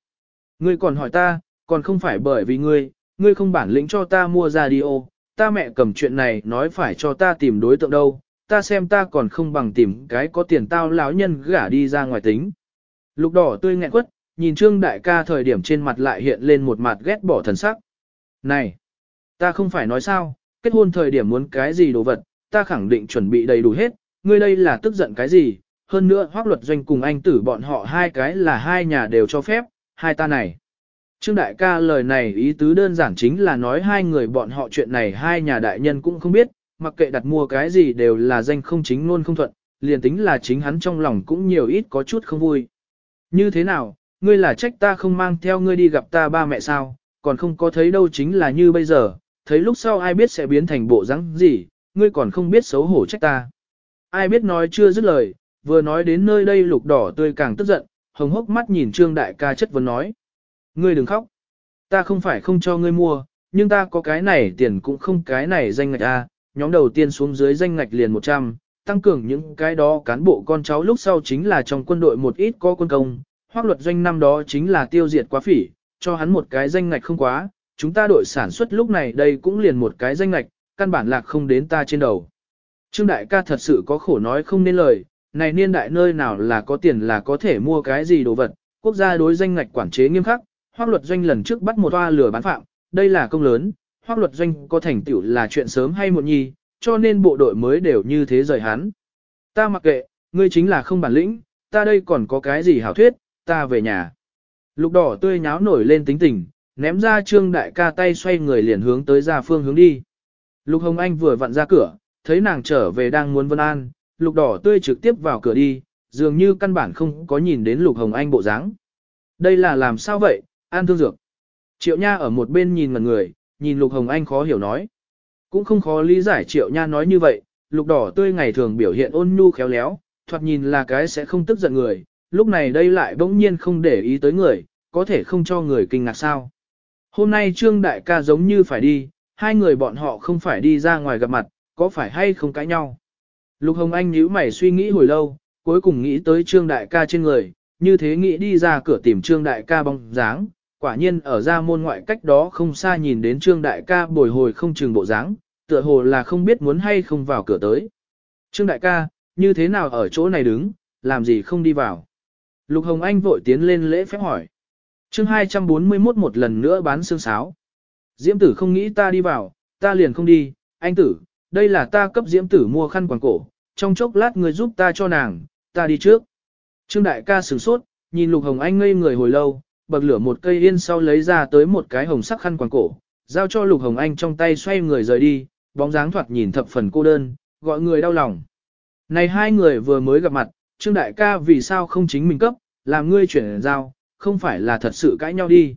A: Ngươi còn hỏi ta, còn không phải bởi vì ngươi, ngươi không bản lĩnh cho ta mua radio, ta mẹ cầm chuyện này nói phải cho ta tìm đối tượng đâu, ta xem ta còn không bằng tìm cái có tiền tao lão nhân gả đi ra ngoài tính. Lục đỏ tươi nghẹn quất, nhìn trương đại ca thời điểm trên mặt lại hiện lên một mặt ghét bỏ thần sắc. Này, ta không phải nói sao, kết hôn thời điểm muốn cái gì đồ vật, ta khẳng định chuẩn bị đầy đủ hết, ngươi đây là tức giận cái gì, hơn nữa hoác luật doanh cùng anh tử bọn họ hai cái là hai nhà đều cho phép, hai ta này. Trương đại ca lời này ý tứ đơn giản chính là nói hai người bọn họ chuyện này hai nhà đại nhân cũng không biết, mặc kệ đặt mua cái gì đều là danh không chính luôn không thuận, liền tính là chính hắn trong lòng cũng nhiều ít có chút không vui. Như thế nào, ngươi là trách ta không mang theo ngươi đi gặp ta ba mẹ sao, còn không có thấy đâu chính là như bây giờ, thấy lúc sau ai biết sẽ biến thành bộ rắn gì, ngươi còn không biết xấu hổ trách ta. Ai biết nói chưa dứt lời, vừa nói đến nơi đây lục đỏ tươi càng tức giận, hồng hốc mắt nhìn trương đại ca chất vấn nói. Ngươi đừng khóc. Ta không phải không cho ngươi mua, nhưng ta có cái này tiền cũng không cái này danh ngạch A, nhóm đầu tiên xuống dưới danh ngạch liền 100, tăng cường những cái đó cán bộ con cháu lúc sau chính là trong quân đội một ít có quân công, hoác luật doanh năm đó chính là tiêu diệt quá phỉ, cho hắn một cái danh ngạch không quá, chúng ta đội sản xuất lúc này đây cũng liền một cái danh ngạch, căn bản lạc không đến ta trên đầu. Trương đại ca thật sự có khổ nói không nên lời, này niên đại nơi nào là có tiền là có thể mua cái gì đồ vật, quốc gia đối danh ngạch quản chế nghiêm khắc, hoác luật doanh lần trước bắt một toa lửa bán phạm, đây là công lớn, hoác luật doanh có thành tựu là chuyện sớm hay muộn nhi, cho nên bộ đội mới đều như thế rời hắn. Ta mặc kệ, ngươi chính là không bản lĩnh, ta đây còn có cái gì hảo thuyết, ta về nhà. Lục đỏ tươi nháo nổi lên tính tình, ném ra trương đại ca tay xoay người liền hướng tới ra phương hướng đi. Lục Hồng Anh vừa vặn ra cửa, thấy nàng trở về đang muốn vân an, lục đỏ tươi trực tiếp vào cửa đi, dường như căn bản không có nhìn đến lục Hồng Anh bộ dáng. Đây là làm sao vậy, an thương dược. Triệu Nha ở một bên nhìn ngần người, nhìn lục Hồng Anh khó hiểu nói. Cũng không khó lý giải Triệu Nha nói như vậy, lục đỏ tươi ngày thường biểu hiện ôn nhu khéo léo, thoạt nhìn là cái sẽ không tức giận người, lúc này đây lại bỗng nhiên không để ý tới người, có thể không cho người kinh ngạc sao. Hôm nay Trương Đại ca giống như phải đi, hai người bọn họ không phải đi ra ngoài gặp mặt, có phải hay không cãi nhau. Lục Hồng Anh nhíu mày suy nghĩ hồi lâu, cuối cùng nghĩ tới Trương Đại ca trên người, như thế nghĩ đi ra cửa tìm Trương Đại ca bóng dáng, quả nhiên ở ra môn ngoại cách đó không xa nhìn đến Trương Đại ca bồi hồi không chừng bộ dáng, tựa hồ là không biết muốn hay không vào cửa tới. Trương Đại ca, như thế nào ở chỗ này đứng, làm gì không đi vào. Lục Hồng Anh vội tiến lên lễ phép hỏi. chương 241 một lần nữa bán xương sáo. Diễm tử không nghĩ ta đi vào, ta liền không đi, anh tử, đây là ta cấp diễm tử mua khăn quàng cổ, trong chốc lát người giúp ta cho nàng, ta đi trước. Trương đại ca sửng sốt, nhìn Lục Hồng Anh ngây người hồi lâu, bậc lửa một cây yên sau lấy ra tới một cái hồng sắc khăn quàng cổ, giao cho Lục Hồng Anh trong tay xoay người rời đi, bóng dáng thoạt nhìn thập phần cô đơn, gọi người đau lòng. Này hai người vừa mới gặp mặt, Trương đại ca vì sao không chính mình cấp, làm ngươi chuyển giao, không phải là thật sự cãi nhau đi.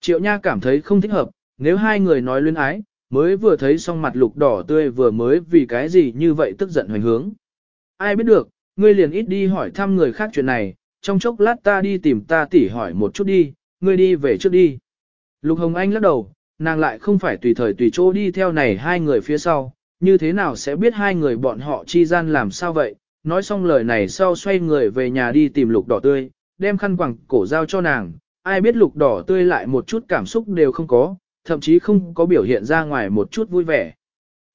A: Triệu Nha cảm thấy không thích hợp, nếu hai người nói luyến ái, mới vừa thấy xong mặt lục đỏ tươi vừa mới vì cái gì như vậy tức giận hoành hướng. Ai biết được, ngươi liền ít đi hỏi thăm người khác chuyện này, trong chốc lát ta đi tìm ta tỉ hỏi một chút đi, ngươi đi về trước đi. Lục Hồng Anh lắc đầu, nàng lại không phải tùy thời tùy chỗ đi theo này hai người phía sau, như thế nào sẽ biết hai người bọn họ chi gian làm sao vậy, nói xong lời này sau xoay người về nhà đi tìm lục đỏ tươi, đem khăn quàng cổ giao cho nàng, ai biết lục đỏ tươi lại một chút cảm xúc đều không có, thậm chí không có biểu hiện ra ngoài một chút vui vẻ.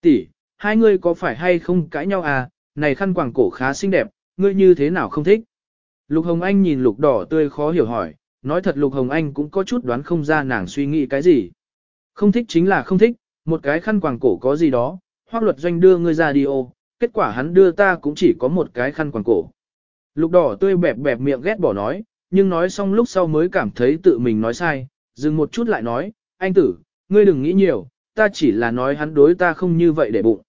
A: Tỷ, hai ngươi có phải hay không cãi nhau à, này khăn quàng cổ khá xinh đẹp, ngươi như thế nào không thích? Lục Hồng Anh nhìn lục đỏ tươi khó hiểu hỏi, nói thật Lục Hồng Anh cũng có chút đoán không ra nàng suy nghĩ cái gì. Không thích chính là không thích, một cái khăn quàng cổ có gì đó, hoác luật doanh đưa ngươi ra đi ô, kết quả hắn đưa ta cũng chỉ có một cái khăn quàng cổ. Lục đỏ tươi bẹp bẹp miệng ghét bỏ nói, nhưng nói xong lúc sau mới cảm thấy tự mình nói sai, dừng một chút lại nói, anh tử, ngươi đừng nghĩ nhiều, ta chỉ là nói hắn đối ta không như vậy để bụng.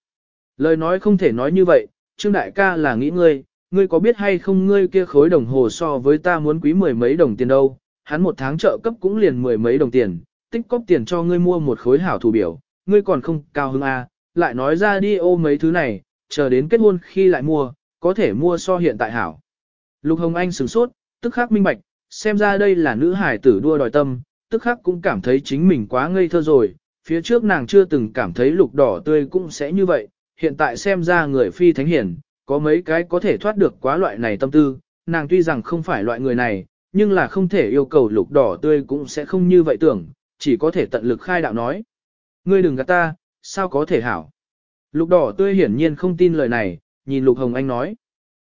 A: Lời nói không thể nói như vậy, Trương Đại ca là nghĩ ngươi, ngươi có biết hay không ngươi kia khối đồng hồ so với ta muốn quý mười mấy đồng tiền đâu, hắn một tháng trợ cấp cũng liền mười mấy đồng tiền, tích cóp tiền cho ngươi mua một khối hảo thủ biểu, ngươi còn không cao hứng à, lại nói ra đi ô mấy thứ này, chờ đến kết hôn khi lại mua, có thể mua so hiện tại hảo. Lục Hồng Anh sửng sốt, tức khắc minh bạch, xem ra đây là nữ hải tử đua đòi tâm, tức khắc cũng cảm thấy chính mình quá ngây thơ rồi, phía trước nàng chưa từng cảm thấy lục đỏ tươi cũng sẽ như vậy, hiện tại xem ra người phi thánh hiển, có mấy cái có thể thoát được quá loại này tâm tư, nàng tuy rằng không phải loại người này, nhưng là không thể yêu cầu lục đỏ tươi cũng sẽ không như vậy tưởng, chỉ có thể tận lực khai đạo nói. Ngươi đừng gạt ta, sao có thể hảo? Lục đỏ tươi hiển nhiên không tin lời này, nhìn lục hồng anh nói.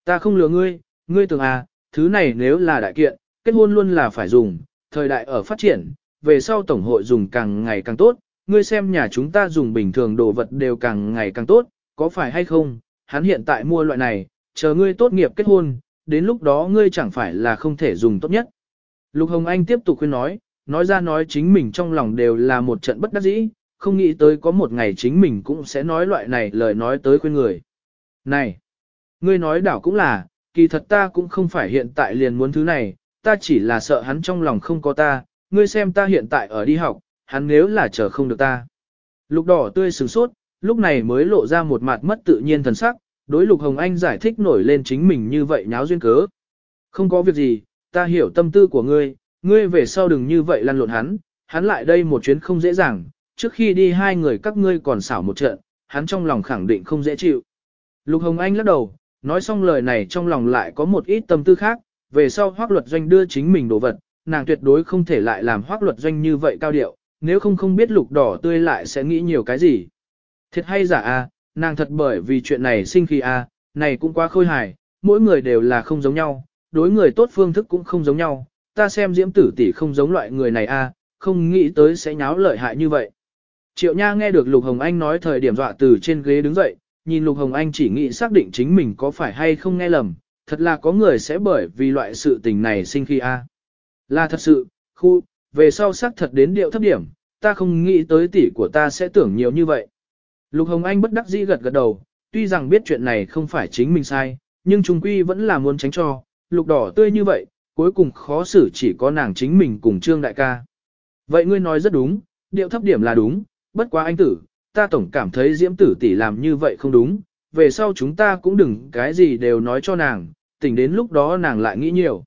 A: Ta không lừa ngươi, ngươi tưởng à, thứ này nếu là đại kiện, kết hôn luôn là phải dùng, thời đại ở phát triển, về sau tổng hội dùng càng ngày càng tốt, ngươi xem nhà chúng ta dùng bình thường đồ vật đều càng ngày càng tốt, có phải hay không, hắn hiện tại mua loại này, chờ ngươi tốt nghiệp kết hôn, đến lúc đó ngươi chẳng phải là không thể dùng tốt nhất. Lục Hồng Anh tiếp tục khuyên nói, nói ra nói chính mình trong lòng đều là một trận bất đắc dĩ, không nghĩ tới có một ngày chính mình cũng sẽ nói loại này lời nói tới khuyên người. Này, ngươi nói đảo cũng là, kỳ thật ta cũng không phải hiện tại liền muốn thứ này, ta chỉ là sợ hắn trong lòng không có ta, ngươi xem ta hiện tại ở đi học, hắn nếu là chờ không được ta. Lục đỏ tươi sừng sốt, lúc này mới lộ ra một mặt mất tự nhiên thần sắc, đối Lục Hồng Anh giải thích nổi lên chính mình như vậy nháo duyên cớ. Không có việc gì, ta hiểu tâm tư của ngươi, ngươi về sau đừng như vậy lăn lộn hắn, hắn lại đây một chuyến không dễ dàng, trước khi đi hai người các ngươi còn xảo một trận, hắn trong lòng khẳng định không dễ chịu. Lục Hồng Anh lắc đầu, nói xong lời này trong lòng lại có một ít tâm tư khác, về sau hoác luật doanh đưa chính mình đồ vật, nàng tuyệt đối không thể lại làm hoác luật doanh như vậy cao điệu, nếu không không biết lục đỏ tươi lại sẽ nghĩ nhiều cái gì. Thiệt hay giả a, à, nàng thật bởi vì chuyện này sinh khi a, à, này cũng quá khôi hài, mỗi người đều là không giống nhau, đối người tốt phương thức cũng không giống nhau, ta xem diễm tử tỷ không giống loại người này a, à, không nghĩ tới sẽ nháo lợi hại như vậy. Triệu Nha nghe được Lục Hồng Anh nói thời điểm dọa từ trên ghế đứng dậy, nhìn Lục Hồng Anh chỉ nghĩ xác định chính mình có phải hay không nghe lầm, thật là có người sẽ bởi vì loại sự tình này sinh khi a. Là thật sự, khu, về sau xác thật đến điệu thấp điểm, ta không nghĩ tới tỷ của ta sẽ tưởng nhiều như vậy. Lục Hồng Anh bất đắc dĩ gật gật đầu, tuy rằng biết chuyện này không phải chính mình sai, nhưng trung quy vẫn là muốn tránh cho, lục đỏ tươi như vậy, cuối cùng khó xử chỉ có nàng chính mình cùng Trương Đại ca. Vậy ngươi nói rất đúng, điệu thấp điểm là đúng, bất quá anh tử, ta tổng cảm thấy diễm tử tỷ làm như vậy không đúng, về sau chúng ta cũng đừng cái gì đều nói cho nàng, tỉnh đến lúc đó nàng lại nghĩ nhiều.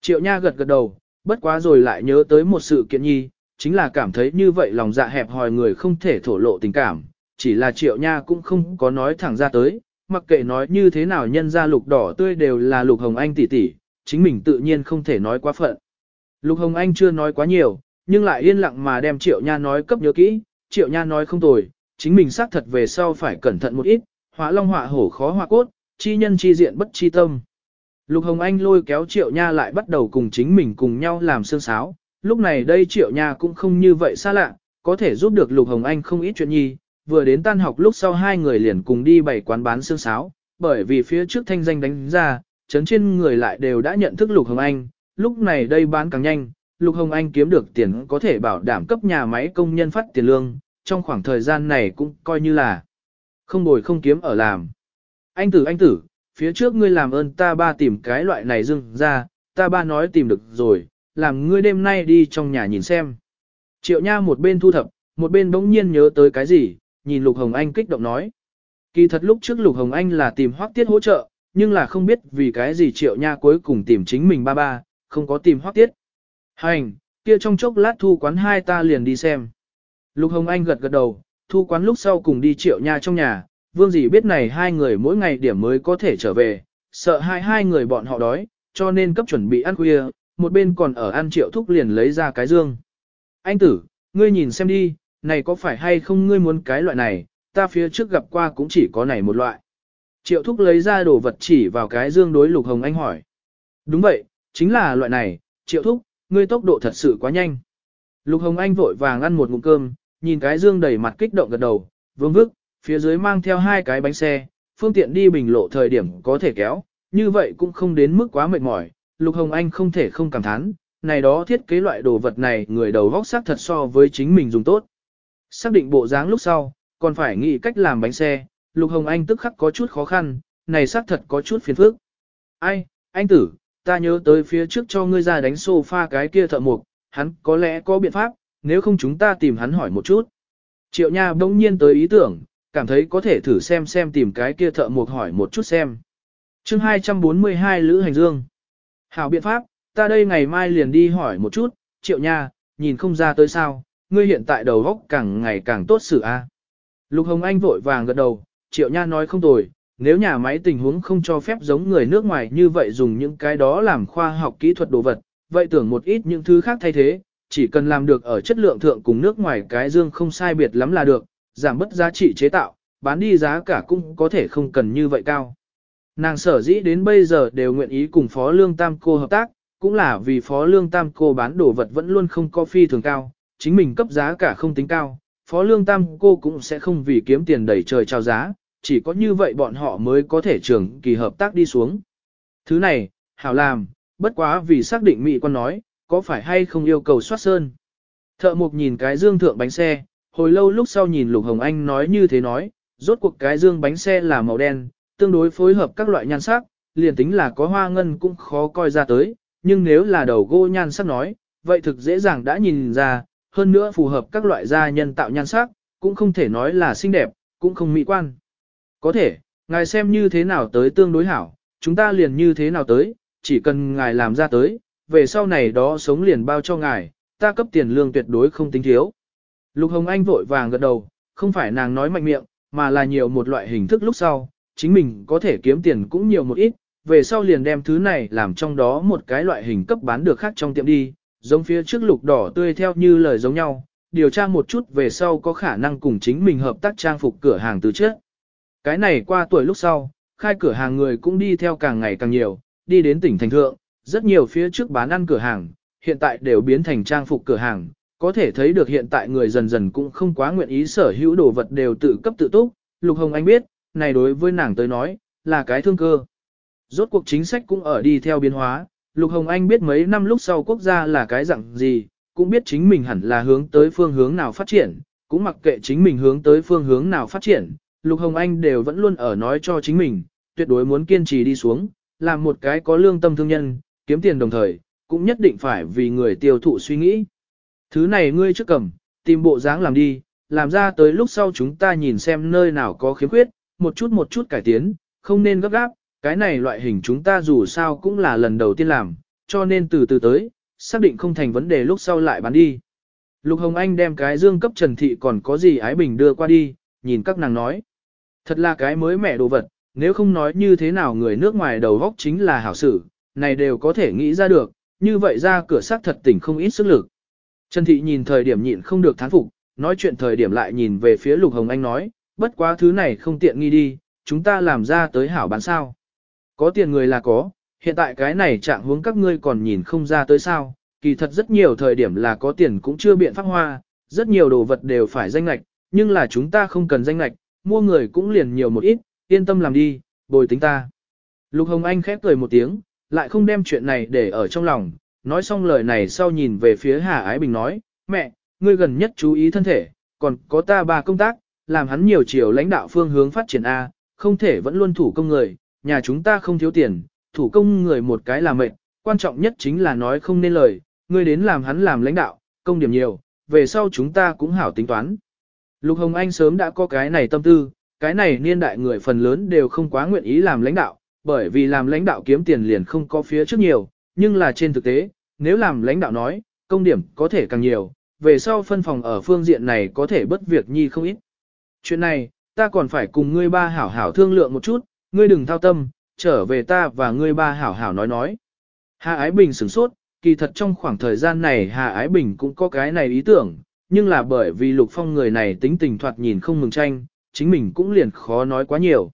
A: Triệu Nha gật gật đầu, bất quá rồi lại nhớ tới một sự kiện nhi, chính là cảm thấy như vậy lòng dạ hẹp hòi người không thể thổ lộ tình cảm, chỉ là Triệu Nha cũng không có nói thẳng ra tới, mặc kệ nói như thế nào nhân ra lục đỏ tươi đều là lục hồng anh tỷ tỷ, chính mình tự nhiên không thể nói quá phận. Lục hồng anh chưa nói quá nhiều, nhưng lại yên lặng mà đem Triệu Nha nói cấp nhớ kỹ, Triệu Nha nói không tồi, chính mình xác thật về sau phải cẩn thận một ít, hóa long họa hổ khó họa cốt, chi nhân chi diện bất chi tâm. Lục Hồng Anh lôi kéo Triệu Nha lại bắt đầu cùng chính mình cùng nhau làm sương sáo, lúc này đây Triệu Nha cũng không như vậy xa lạ, có thể giúp được Lục Hồng Anh không ít chuyện nhi, vừa đến tan học lúc sau hai người liền cùng đi bảy quán bán sương sáo, bởi vì phía trước thanh danh đánh ra, chấn trên người lại đều đã nhận thức Lục Hồng Anh, lúc này đây bán càng nhanh, Lục Hồng Anh kiếm được tiền có thể bảo đảm cấp nhà máy công nhân phát tiền lương, trong khoảng thời gian này cũng coi như là không bồi không kiếm ở làm. Anh tử anh tử, phía trước ngươi làm ơn ta ba tìm cái loại này dưng ra, ta ba nói tìm được rồi, làm ngươi đêm nay đi trong nhà nhìn xem. Triệu Nha một bên thu thập, một bên bỗng nhiên nhớ tới cái gì, nhìn Lục Hồng Anh kích động nói. Kỳ thật lúc trước Lục Hồng Anh là tìm Hoắc Tiết hỗ trợ, nhưng là không biết vì cái gì Triệu Nha cuối cùng tìm chính mình ba ba, không có tìm Hoắc Tiết. Hành, kia trong chốc lát thu quán hai ta liền đi xem. Lục Hồng Anh gật gật đầu, thu quán lúc sau cùng đi triệu nha trong nhà, vương dì biết này hai người mỗi ngày điểm mới có thể trở về, sợ hai hai người bọn họ đói, cho nên cấp chuẩn bị ăn khuya, một bên còn ở ăn triệu thúc liền lấy ra cái dương. Anh tử, ngươi nhìn xem đi, này có phải hay không ngươi muốn cái loại này, ta phía trước gặp qua cũng chỉ có này một loại. Triệu thúc lấy ra đồ vật chỉ vào cái dương đối Lục Hồng Anh hỏi. Đúng vậy, chính là loại này, triệu thúc, ngươi tốc độ thật sự quá nhanh. Lục Hồng Anh vội vàng ăn một ngụm cơm, nhìn cái dương đầy mặt kích động gật đầu, vương vức, phía dưới mang theo hai cái bánh xe, phương tiện đi bình lộ thời điểm có thể kéo, như vậy cũng không đến mức quá mệt mỏi. Lục Hồng Anh không thể không cảm thán, này đó thiết kế loại đồ vật này người đầu vóc sắc thật so với chính mình dùng tốt. Xác định bộ dáng lúc sau, còn phải nghĩ cách làm bánh xe, Lục Hồng Anh tức khắc có chút khó khăn, này xác thật có chút phiền phức. Ai, anh tử, ta nhớ tới phía trước cho ngươi ra đánh sofa cái kia thợ mục, hắn có lẽ có biện pháp, nếu không chúng ta tìm hắn hỏi một chút. Triệu Nha bỗng nhiên tới ý tưởng, cảm thấy có thể thử xem xem tìm cái kia thợ mục hỏi một chút xem. chương 242 Lữ Hành Dương Hảo biện pháp, ta đây ngày mai liền đi hỏi một chút, Triệu Nha, nhìn không ra tới sao, ngươi hiện tại đầu óc càng ngày càng tốt xử a. Lục Hồng Anh vội vàng gật đầu, Triệu Nha nói không tồi, nếu nhà máy tình huống không cho phép giống người nước ngoài như vậy dùng những cái đó làm khoa học kỹ thuật đồ vật, vậy tưởng một ít những thứ khác thay thế, chỉ cần làm được ở chất lượng thượng cùng nước ngoài cái dương không sai biệt lắm là được, giảm bớt giá trị chế tạo, bán đi giá cả cũng có thể không cần như vậy cao. Nàng sở dĩ đến bây giờ đều nguyện ý cùng Phó Lương Tam Cô hợp tác, cũng là vì Phó Lương Tam Cô bán đồ vật vẫn luôn không có phi thường cao, chính mình cấp giá cả không tính cao, Phó Lương Tam Cô cũng sẽ không vì kiếm tiền đẩy trời trao giá, chỉ có như vậy bọn họ mới có thể trường kỳ hợp tác đi xuống. Thứ này, hảo làm, bất quá vì xác định Mỹ quan nói, có phải hay không yêu cầu soát sơn. Thợ mục nhìn cái dương thượng bánh xe, hồi lâu lúc sau nhìn Lục Hồng Anh nói như thế nói, rốt cuộc cái dương bánh xe là màu đen, tương đối phối hợp các loại nhan sắc, liền tính là có hoa ngân cũng khó coi ra tới, nhưng nếu là đầu gỗ nhan sắc nói, vậy thực dễ dàng đã nhìn ra, hơn nữa phù hợp các loại da nhân tạo nhan sắc, cũng không thể nói là xinh đẹp, cũng không mỹ quan. Có thể, ngài xem như thế nào tới tương đối hảo, chúng ta liền như thế nào tới, chỉ cần ngài làm ra tới, về sau này đó sống liền bao cho ngài, ta cấp tiền lương tuyệt đối không tính thiếu. Lục Hồng Anh vội vàng gật đầu, không phải nàng nói mạnh miệng, mà là nhiều một loại hình thức lúc sau, chính mình có thể kiếm tiền cũng nhiều một ít, về sau liền đem thứ này làm trong đó một cái loại hình cấp bán được khác trong tiệm đi, giống phía trước lục đỏ tươi theo như lời giống nhau, điều tra một chút về sau có khả năng cùng chính mình hợp tác trang phục cửa hàng từ trước. Cái này qua tuổi lúc sau, khai cửa hàng người cũng đi theo càng ngày càng nhiều, đi đến tỉnh thành thượng, rất nhiều phía trước bán ăn cửa hàng, hiện tại đều biến thành trang phục cửa hàng, có thể thấy được hiện tại người dần dần cũng không quá nguyện ý sở hữu đồ vật đều tự cấp tự túc, Lục Hồng Anh biết, này đối với nàng tới nói, là cái thương cơ. Rốt cuộc chính sách cũng ở đi theo biến hóa, Lục Hồng Anh biết mấy năm lúc sau quốc gia là cái dạng gì, cũng biết chính mình hẳn là hướng tới phương hướng nào phát triển, cũng mặc kệ chính mình hướng tới phương hướng nào phát triển, Lục Hồng Anh đều vẫn luôn ở nói cho chính mình, tuyệt đối muốn kiên trì đi xuống, làm một cái có lương tâm thương nhân, kiếm tiền đồng thời, cũng nhất định phải vì người tiêu thụ suy nghĩ. Thứ này ngươi trước cầm, tìm bộ dáng làm đi, làm ra tới lúc sau chúng ta nhìn xem nơi nào có khiếm khuyết, một chút một chút cải tiến, không nên gấp gáp, cái này loại hình chúng ta dù sao cũng là lần đầu tiên làm, cho nên từ từ tới, xác định không thành vấn đề lúc sau lại bán đi. Lục Hồng Anh đem cái dương cấp Trần Thị còn có gì ái bình đưa qua đi, nhìn các nàng nói. Thật là cái mới mẻ đồ vật, nếu không nói như thế nào người nước ngoài đầu góc chính là hảo sử, này đều có thể nghĩ ra được, như vậy ra cửa xác thật tỉnh không ít sức lực. Trần Thị nhìn thời điểm nhịn không được thán phục, nói chuyện thời điểm lại nhìn về phía Lục Hồng Anh nói, bất quá thứ này không tiện nghi đi, chúng ta làm ra tới hảo bán sao. Có tiền người là có, hiện tại cái này trạng hướng các ngươi còn nhìn không ra tới sao, kỳ thật rất nhiều thời điểm là có tiền cũng chưa biện pháp hoa, rất nhiều đồ vật đều phải danh lạch, nhưng là chúng ta không cần danh lạch, mua người cũng liền nhiều một ít, yên tâm làm đi, bồi tính ta. Lục Hồng Anh khép cười một tiếng, lại không đem chuyện này để ở trong lòng, nói xong lời này sau nhìn về phía Hà Ái Bình nói, mẹ, ngươi gần nhất chú ý thân thể, còn có ta ba công tác, làm hắn nhiều chiều lãnh đạo phương hướng phát triển A, không thể vẫn luôn thủ công người, nhà chúng ta không thiếu tiền, thủ công người một cái là mệnh, quan trọng nhất chính là nói không nên lời, ngươi đến làm hắn làm lãnh đạo, công điểm nhiều, về sau chúng ta cũng hảo tính toán. Lục Hồng Anh sớm đã có cái này tâm tư, cái này niên đại người phần lớn đều không quá nguyện ý làm lãnh đạo, bởi vì làm lãnh đạo kiếm tiền liền không có phía trước nhiều, nhưng là trên thực tế, nếu làm lãnh đạo nói, công điểm có thể càng nhiều, về sau phân phòng ở phương diện này có thể bất việc nhi không ít. Chuyện này, ta còn phải cùng ngươi ba hảo hảo thương lượng một chút, ngươi đừng thao tâm, trở về ta và ngươi ba hảo hảo nói nói. Hà Ái Bình sửng sốt, kỳ thật trong khoảng thời gian này Hà Ái Bình cũng có cái này ý tưởng, nhưng là bởi vì Lục Phong người này tính tình thoạt nhìn không mừng tranh, chính mình cũng liền khó nói quá nhiều.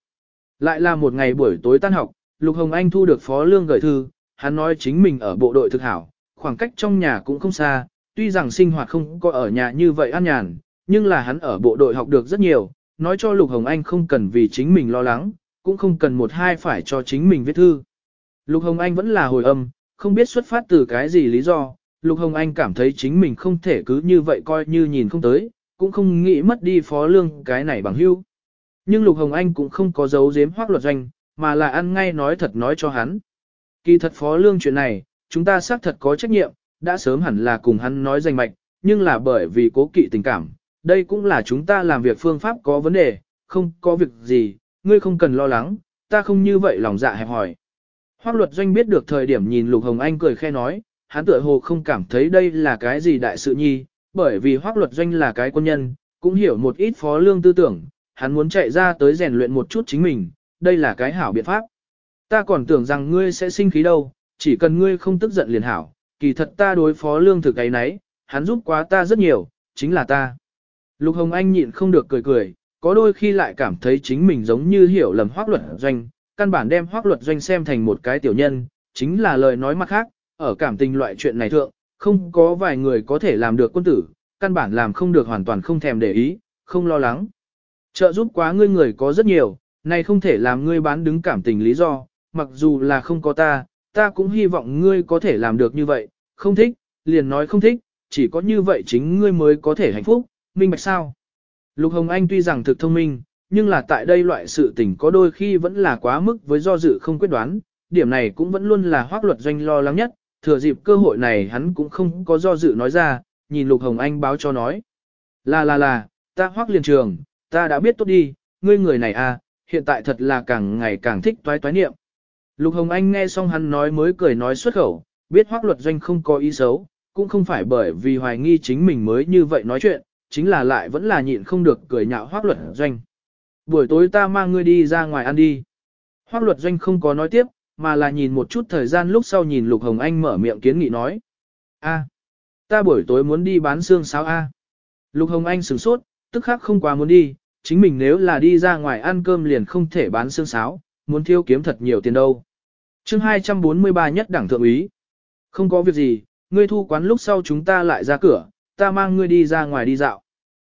A: Lại là một ngày buổi tối tan học, Lục Hồng Anh thu được Phó Lương gửi thư, hắn nói chính mình ở bộ đội thực hảo, khoảng cách trong nhà cũng không xa, tuy rằng sinh hoạt không có ở nhà như vậy an nhàn, nhưng là hắn ở bộ đội học được rất nhiều, nói cho Lục Hồng Anh không cần vì chính mình lo lắng, cũng không cần một hai phải cho chính mình viết thư. Lục Hồng Anh vẫn là hồi âm, không biết xuất phát từ cái gì lý do, Lục Hồng Anh cảm thấy chính mình không thể cứ như vậy coi như nhìn không tới, cũng không nghĩ mất đi phó lương cái này bằng hưu. Nhưng Lục Hồng Anh cũng không có giấu giếm hoác luật doanh, mà là ăn ngay nói thật nói cho hắn. Kỳ thật phó lương chuyện này, chúng ta xác thật có trách nhiệm, đã sớm hẳn là cùng hắn nói danh mạch, nhưng là bởi vì cố kỵ tình cảm, đây cũng là chúng ta làm việc phương pháp có vấn đề, không có việc gì, ngươi không cần lo lắng, ta không như vậy lòng dạ hẹp hỏi. Hoác luật doanh biết được thời điểm nhìn Lục Hồng Anh cười khe nói, hắn tựa hồ không cảm thấy đây là cái gì đại sự nhi, bởi vì hoác luật doanh là cái quân nhân, cũng hiểu một ít phó lương tư tưởng, hắn muốn chạy ra tới rèn luyện một chút chính mình, đây là cái hảo biện pháp. Ta còn tưởng rằng ngươi sẽ sinh khí đâu, chỉ cần ngươi không tức giận liền hảo, kỳ thật ta đối phó lương thực cái nấy, hắn giúp quá ta rất nhiều, chính là ta. Lục Hồng Anh nhịn không được cười cười, có đôi khi lại cảm thấy chính mình giống như hiểu lầm hoác luật doanh, căn bản đem hoác luật doanh xem thành một cái tiểu nhân, chính là lời nói mặt khác, ở cảm tình loại chuyện này thượng, không có vài người có thể làm được quân tử, căn bản làm không được hoàn toàn không thèm để ý, không lo lắng. Trợ giúp quá ngươi người có rất nhiều, này không thể làm ngươi bán đứng cảm tình lý do, mặc dù là không có ta, ta cũng hy vọng ngươi có thể làm được như vậy, không thích, liền nói không thích, chỉ có như vậy chính ngươi mới có thể hạnh phúc, minh bạch sao. Lục Hồng Anh tuy rằng thực thông minh, nhưng là tại đây loại sự tình có đôi khi vẫn là quá mức với do dự không quyết đoán, điểm này cũng vẫn luôn là hoác luật doanh lo lắng nhất, thừa dịp cơ hội này hắn cũng không có do dự nói ra, nhìn Lục Hồng Anh báo cho nói. Là là là, ta hoác liền trường, ta đã biết tốt đi, ngươi người này à, hiện tại thật là càng ngày càng thích toái toái niệm. Lục Hồng Anh nghe xong hắn nói mới cười nói xuất khẩu, biết hoác luật doanh không có ý xấu, cũng không phải bởi vì hoài nghi chính mình mới như vậy nói chuyện, chính là lại vẫn là nhịn không được cười nhạo hoác luật doanh. Buổi tối ta mang ngươi đi ra ngoài ăn đi. Hoác luật doanh không có nói tiếp, mà là nhìn một chút thời gian lúc sau nhìn Lục Hồng Anh mở miệng kiến nghị nói. a ta buổi tối muốn đi bán xương sáo A. Lục Hồng Anh sửng sốt, tức khắc không quá muốn đi, chính mình nếu là đi ra ngoài ăn cơm liền không thể bán xương sáo, muốn thiêu kiếm thật nhiều tiền đâu. chương 243 nhất đẳng thượng úy. Không có việc gì, ngươi thu quán lúc sau chúng ta lại ra cửa, ta mang ngươi đi ra ngoài đi dạo.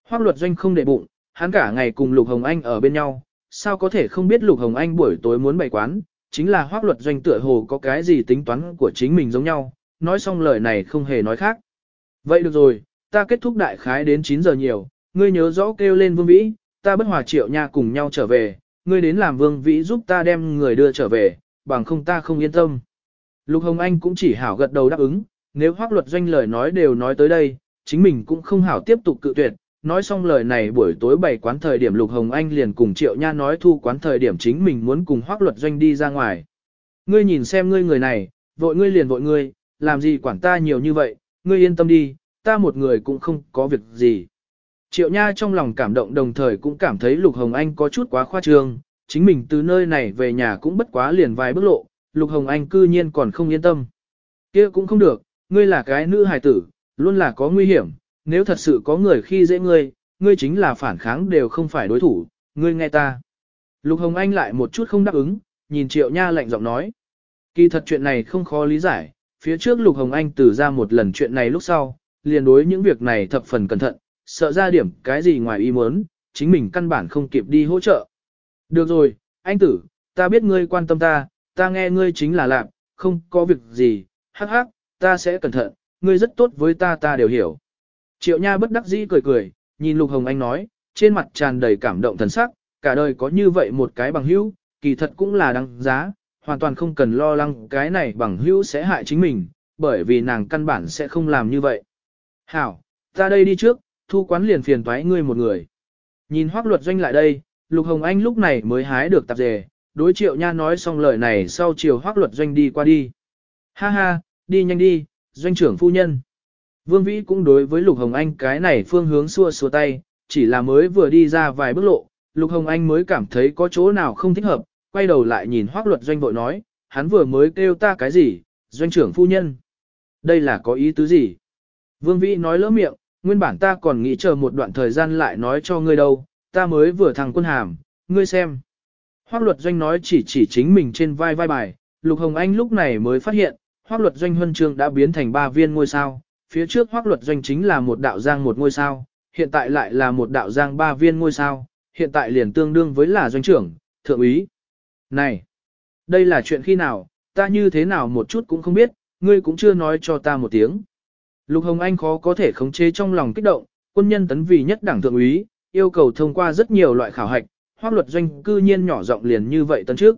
A: Hoác luật doanh không để bụng, hắn cả ngày cùng Lục Hồng Anh ở bên nhau, sao có thể không biết Lục Hồng Anh buổi tối muốn bày quán, chính là hoác luật doanh tựa hồ có cái gì tính toán của chính mình giống nhau, nói xong lời này không hề nói khác. Vậy được rồi, ta kết thúc đại khái đến 9 giờ nhiều, ngươi nhớ rõ kêu lên vương vĩ, ta bất hòa triệu nha cùng nhau trở về, ngươi đến làm vương vĩ giúp ta đem người đưa trở về, bằng không ta không yên tâm. Lục Hồng Anh cũng chỉ hảo gật đầu đáp ứng, nếu hoác luật doanh lời nói đều nói tới đây, chính mình cũng không hảo tiếp tục cự tuyệt. Nói xong lời này buổi tối bảy quán thời điểm Lục Hồng Anh liền cùng Triệu Nha nói thu quán thời điểm chính mình muốn cùng hoác luật doanh đi ra ngoài. Ngươi nhìn xem ngươi người này, vội ngươi liền vội ngươi, làm gì quản ta nhiều như vậy, ngươi yên tâm đi, ta một người cũng không có việc gì. Triệu Nha trong lòng cảm động đồng thời cũng cảm thấy Lục Hồng Anh có chút quá khoa trương, chính mình từ nơi này về nhà cũng bất quá liền vài bước lộ, Lục Hồng Anh cư nhiên còn không yên tâm. kia cũng không được, ngươi là cái nữ hài tử, luôn là có nguy hiểm, nếu thật sự có người khi dễ ngươi, ngươi chính là phản kháng đều không phải đối thủ, ngươi nghe ta. Lục Hồng Anh lại một chút không đáp ứng, nhìn Triệu Nha lạnh giọng nói. Kỳ thật chuyện này không khó lý giải, phía trước Lục Hồng Anh từ ra một lần chuyện này lúc sau, liền đối những việc này thập phần cẩn thận, sợ ra điểm cái gì ngoài ý muốn, chính mình căn bản không kịp đi hỗ trợ. Được rồi, anh tử, ta biết ngươi quan tâm ta, ta nghe ngươi chính là lạc, không có việc gì, hắc hắc, ta sẽ cẩn thận, ngươi rất tốt với ta ta đều hiểu. Triệu Nha bất đắc dĩ cười cười, nhìn Lục Hồng Anh nói, trên mặt tràn đầy cảm động thần sắc, cả đời có như vậy một cái bằng hữu, kỳ thật cũng là đáng giá, hoàn toàn không cần lo lắng cái này bằng hữu sẽ hại chính mình, bởi vì nàng căn bản sẽ không làm như vậy. Hảo, ta đây đi trước, thu quán liền phiền toái ngươi một người. Nhìn hoác luật doanh lại đây, Lục Hồng Anh lúc này mới hái được tạp dề, đối triệu nha nói xong lời này sau chiều hoác luật doanh đi qua đi. Ha ha, đi nhanh đi, doanh trưởng phu nhân. Vương Vĩ cũng đối với Lục Hồng Anh cái này phương hướng xua xua tay, chỉ là mới vừa đi ra vài bước lộ, Lục Hồng Anh mới cảm thấy có chỗ nào không thích hợp, quay đầu lại nhìn Hoác Luật Doanh vội nói, hắn vừa mới kêu ta cái gì, doanh trưởng phu nhân. Đây là có ý tứ gì? Vương Vĩ nói lỡ miệng, nguyên bản ta còn nghĩ chờ một đoạn thời gian lại nói cho ngươi đâu, ta mới vừa thằng quân hàm, ngươi xem. Hoác Luật Doanh nói chỉ chỉ chính mình trên vai vai bài, Lục Hồng Anh lúc này mới phát hiện, Hoác Luật Doanh huân chương đã biến thành ba viên ngôi sao, phía trước Hoác Luật Doanh chính là một đạo giang một ngôi sao, hiện tại lại là một đạo giang ba viên ngôi sao, hiện tại liền tương đương với là doanh trưởng, thượng úy. Này, đây là chuyện khi nào, ta như thế nào một chút cũng không biết, ngươi cũng chưa nói cho ta một tiếng. Lục Hồng Anh khó có thể khống chế trong lòng kích động, quân nhân tấn vì nhất đảng thượng úy, yêu cầu thông qua rất nhiều loại khảo hạch, hoác luật doanh cư nhiên nhỏ giọng liền như vậy tấn trước.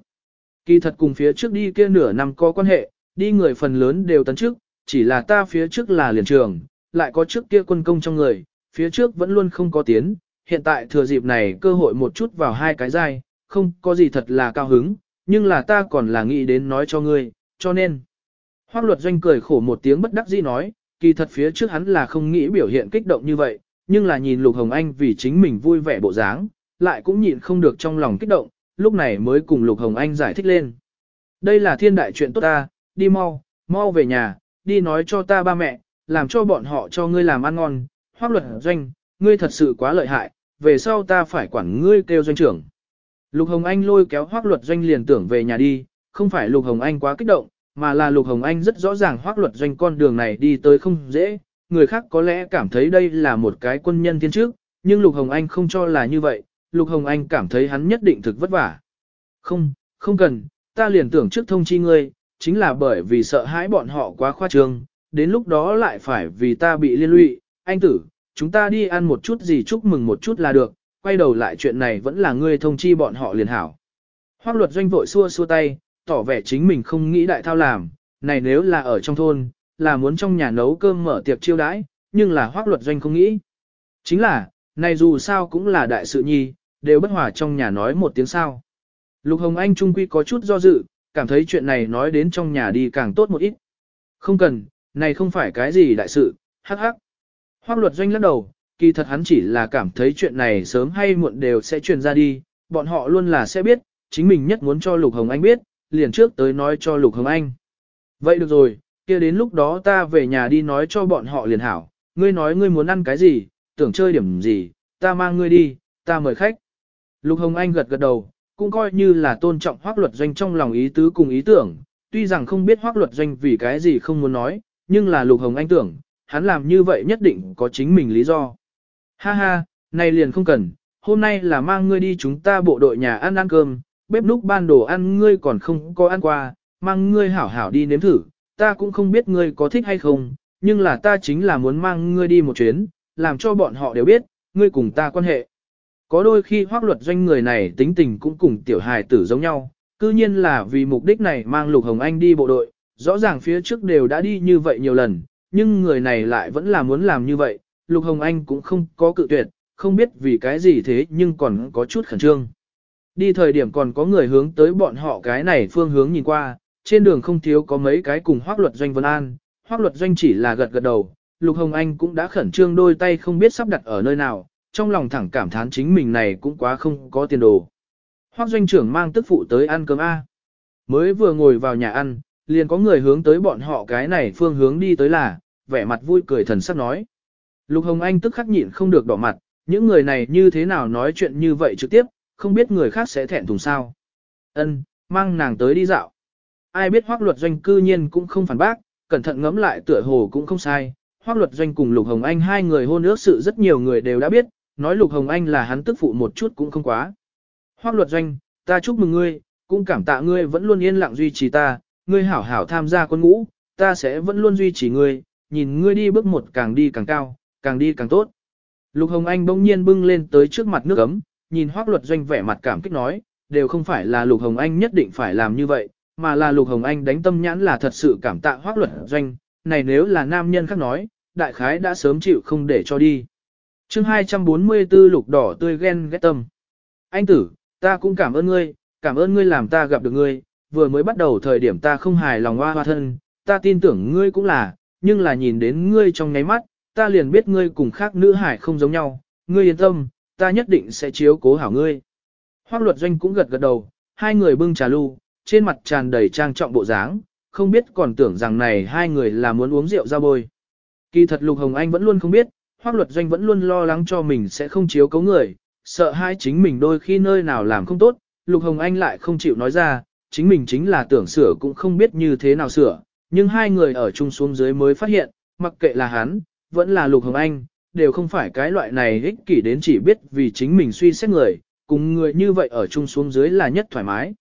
A: Kỳ thật cùng phía trước đi kia nửa năm có quan hệ, đi người phần lớn đều tấn trước, chỉ là ta phía trước là liền trường, lại có trước kia quân công trong người, phía trước vẫn luôn không có tiến, hiện tại thừa dịp này cơ hội một chút vào hai cái dai, không có gì thật là cao hứng, nhưng là ta còn là nghĩ đến nói cho ngươi, cho nên. Hoác luật doanh cười khổ một tiếng bất đắc dĩ nói, kỳ thật phía trước hắn là không nghĩ biểu hiện kích động như vậy, nhưng là nhìn Lục Hồng Anh vì chính mình vui vẻ bộ dáng, lại cũng nhịn không được trong lòng kích động, lúc này mới cùng Lục Hồng Anh giải thích lên. Đây là thiên đại chuyện tốt ta, đi mau, mau về nhà, đi nói cho ta ba mẹ, làm cho bọn họ cho ngươi làm ăn ngon, hoác luật doanh, ngươi thật sự quá lợi hại, về sau ta phải quản ngươi kêu doanh trưởng. Lục Hồng Anh lôi kéo hoác luật doanh liền tưởng về nhà đi, không phải Lục Hồng Anh quá kích động, mà là Lục Hồng Anh rất rõ ràng hoác luật doanh con đường này đi tới không dễ, người khác có lẽ cảm thấy đây là một cái quân nhân thiên trước, nhưng Lục Hồng Anh không cho là như vậy, Lục Hồng Anh cảm thấy hắn nhất định thực vất vả. Không, không cần, ta liền tưởng trước thông chi ngươi, chính là bởi vì sợ hãi bọn họ quá khoa trương, đến lúc đó lại phải vì ta bị liên lụy, anh tử, chúng ta đi ăn một chút gì chúc mừng một chút là được, quay đầu lại chuyện này vẫn là ngươi thông chi bọn họ liền hảo. Hoác luật doanh vội xua xua tay, tỏ vẻ chính mình không nghĩ đại thao làm, này nếu là ở trong thôn, là muốn trong nhà nấu cơm mở tiệc chiêu đãi, nhưng là hoác luật doanh không nghĩ. Chính là, này dù sao cũng là đại sự nhi, đều bất hòa trong nhà nói một tiếng sao. Lục Hồng Anh trung quy có chút do dự, cảm thấy chuyện này nói đến trong nhà đi càng tốt một ít. Không cần, này không phải cái gì đại sự, hắc hắc. Hoác luật doanh lắc đầu, kỳ thật hắn chỉ là cảm thấy chuyện này sớm hay muộn đều sẽ truyền ra đi, bọn họ luôn là sẽ biết, chính mình nhất muốn cho Lục Hồng Anh biết, liền trước tới nói cho Lục Hồng Anh. Vậy được rồi, kia đến lúc đó ta về nhà đi nói cho bọn họ liền hảo, ngươi nói ngươi muốn ăn cái gì, tưởng chơi điểm gì, ta mang ngươi đi, ta mời khách. Lục Hồng Anh gật gật đầu, cũng coi như là tôn trọng hoác luật doanh trong lòng ý tứ cùng ý tưởng, tuy rằng không biết hoác luật doanh vì cái gì không muốn nói, nhưng là Lục Hồng Anh tưởng, hắn làm như vậy nhất định có chính mình lý do. Ha ha, này liền không cần, hôm nay là mang ngươi đi chúng ta bộ đội nhà ăn ăn cơm, bếp núc ban đồ ăn ngươi còn không có ăn qua, mang ngươi hảo hảo đi nếm thử, ta cũng không biết ngươi có thích hay không, nhưng là ta chính là muốn mang ngươi đi một chuyến, làm cho bọn họ đều biết, ngươi cùng ta quan hệ. Có đôi khi hoác luật doanh người này tính tình cũng cùng tiểu hài tử giống nhau, cư nhiên là vì mục đích này mang Lục Hồng Anh đi bộ đội, rõ ràng phía trước đều đã đi như vậy nhiều lần, nhưng người này lại vẫn là muốn làm như vậy, Lục Hồng Anh cũng không có cự tuyệt, không biết vì cái gì thế nhưng còn có chút khẩn trương. Đi thời điểm còn có người hướng tới bọn họ cái này phương hướng nhìn qua, trên đường không thiếu có mấy cái cùng hoác luật doanh vân an, hoác luật doanh chỉ là gật gật đầu, Lục Hồng Anh cũng đã khẩn trương đôi tay không biết sắp đặt ở nơi nào, trong lòng thẳng cảm thán chính mình này cũng quá không có tiền đồ. Hoác doanh trưởng mang tức phụ tới ăn cơm A. Mới vừa ngồi vào nhà ăn, liền có người hướng tới bọn họ cái này phương hướng đi tới là, vẻ mặt vui cười thần sắc nói. Lục Hồng Anh tức khắc nhịn không được đỏ mặt, những người này như thế nào nói chuyện như vậy trực tiếp, không biết người khác sẽ thẹn thùng sao. Ân, mang nàng tới đi dạo. Ai biết hoác luật doanh cư nhiên cũng không phản bác, cẩn thận ngẫm lại tựa hồ cũng không sai. Hoác luật doanh cùng Lục Hồng Anh hai người hôn ước sự rất nhiều người đều đã biết, nói Lục Hồng Anh là hắn tức phụ một chút cũng không quá. Hoác luật doanh, ta chúc mừng ngươi, cũng cảm tạ ngươi vẫn luôn yên lặng duy trì ta, ngươi hảo hảo tham gia quân ngũ, ta sẽ vẫn luôn duy trì ngươi, nhìn ngươi đi bước một càng đi càng cao, càng đi càng tốt. Lục Hồng Anh bỗng nhiên bưng lên tới trước mặt nước ấm, nhìn Hoác Luật Doanh vẻ mặt cảm kích nói, đều không phải là Lục Hồng Anh nhất định phải làm như vậy, mà là Lục Hồng Anh đánh tâm nhãn là thật sự cảm tạ Hoác Luật Doanh, này nếu là nam nhân khác nói, đại khái đã sớm chịu không để cho đi chương 244 lục đỏ tươi ghen ghét tâm. Anh tử, ta cũng cảm ơn ngươi, cảm ơn ngươi làm ta gặp được ngươi, vừa mới bắt đầu thời điểm ta không hài lòng hoa hoa thân, ta tin tưởng ngươi cũng là, nhưng là nhìn đến ngươi trong ngáy mắt, ta liền biết ngươi cùng khác nữ hải không giống nhau, ngươi yên tâm, ta nhất định sẽ chiếu cố hảo ngươi. Hoác luật doanh cũng gật gật đầu, hai người bưng trà lu trên mặt tràn đầy trang trọng bộ dáng, không biết còn tưởng rằng này hai người là muốn uống rượu ra bôi. Kỳ thật Lục Hồng Anh vẫn luôn không biết, Hoác luật doanh vẫn luôn lo lắng cho mình sẽ không chiếu cấu người, sợ hai chính mình đôi khi nơi nào làm không tốt, Lục Hồng Anh lại không chịu nói ra, chính mình chính là tưởng sửa cũng không biết như thế nào sửa, nhưng hai người ở chung xuống dưới mới phát hiện, mặc kệ là hắn, vẫn là Lục Hồng Anh, đều không phải cái loại này ích kỷ đến chỉ biết vì chính mình suy xét người, cùng người như vậy ở chung xuống dưới là nhất thoải mái.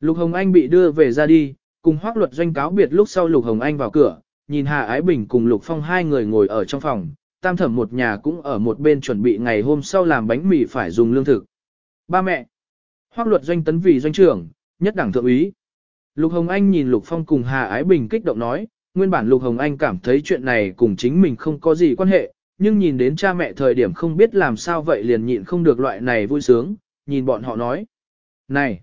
A: Lục Hồng Anh bị đưa về ra đi, cùng hoác luật doanh cáo biệt lúc sau Lục Hồng Anh vào cửa, nhìn Hà Ái Bình cùng Lục Phong hai người ngồi ở trong phòng, tam thẩm một nhà cũng ở một bên chuẩn bị ngày hôm sau làm bánh mì phải dùng lương thực. Ba mẹ, hoác luật doanh tấn vì doanh trưởng, nhất đẳng thượng úy. Lục Hồng Anh nhìn Lục Phong cùng Hà Ái Bình kích động nói, nguyên bản Lục Hồng Anh cảm thấy chuyện này cùng chính mình không có gì quan hệ, nhưng nhìn đến cha mẹ thời điểm không biết làm sao vậy liền nhịn không được loại này vui sướng, nhìn bọn họ nói. Này,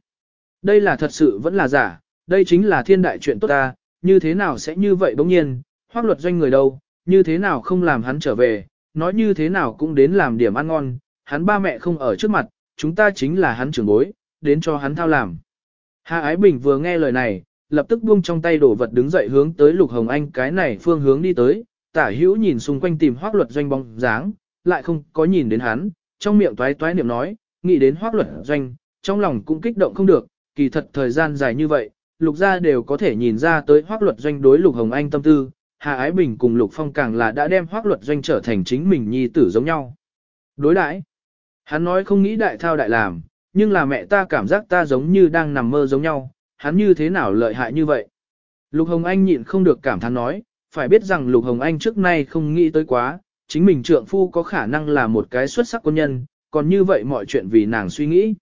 A: đây là thật sự vẫn là giả, đây chính là thiên đại chuyện tốt ta, như thế nào sẽ như vậy bỗng nhiên, hoác luật doanh người đâu, như thế nào không làm hắn trở về, nói như thế nào cũng đến làm điểm ăn ngon, hắn ba mẹ không ở trước mặt, chúng ta chính là hắn trưởng bối, đến cho hắn thao làm. Hà Ái Bình vừa nghe lời này, lập tức buông trong tay đổ vật đứng dậy hướng tới Lục Hồng Anh cái này phương hướng đi tới, tả hữu nhìn xung quanh tìm hoác luật doanh bóng dáng, lại không có nhìn đến hắn, trong miệng toái toái niệm nói, nghĩ đến hoác luật doanh, trong lòng cũng kích động không được, kỳ thật thời gian dài như vậy, lục gia đều có thể nhìn ra tới hoác luật doanh đối lục hồng anh tâm tư, Hà Ái Bình cùng lục phong càng là đã đem hoác luật doanh trở thành chính mình nhi tử giống nhau. Đối đãi hắn nói không nghĩ đại thao đại làm, nhưng là mẹ ta cảm giác ta giống như đang nằm mơ giống nhau, hắn như thế nào lợi hại như vậy. Lục Hồng Anh nhịn không được cảm thán nói, phải biết rằng Lục Hồng Anh trước nay không nghĩ tới quá, chính mình trượng phu có khả năng là một cái xuất sắc quân nhân, còn như vậy mọi chuyện vì nàng suy nghĩ.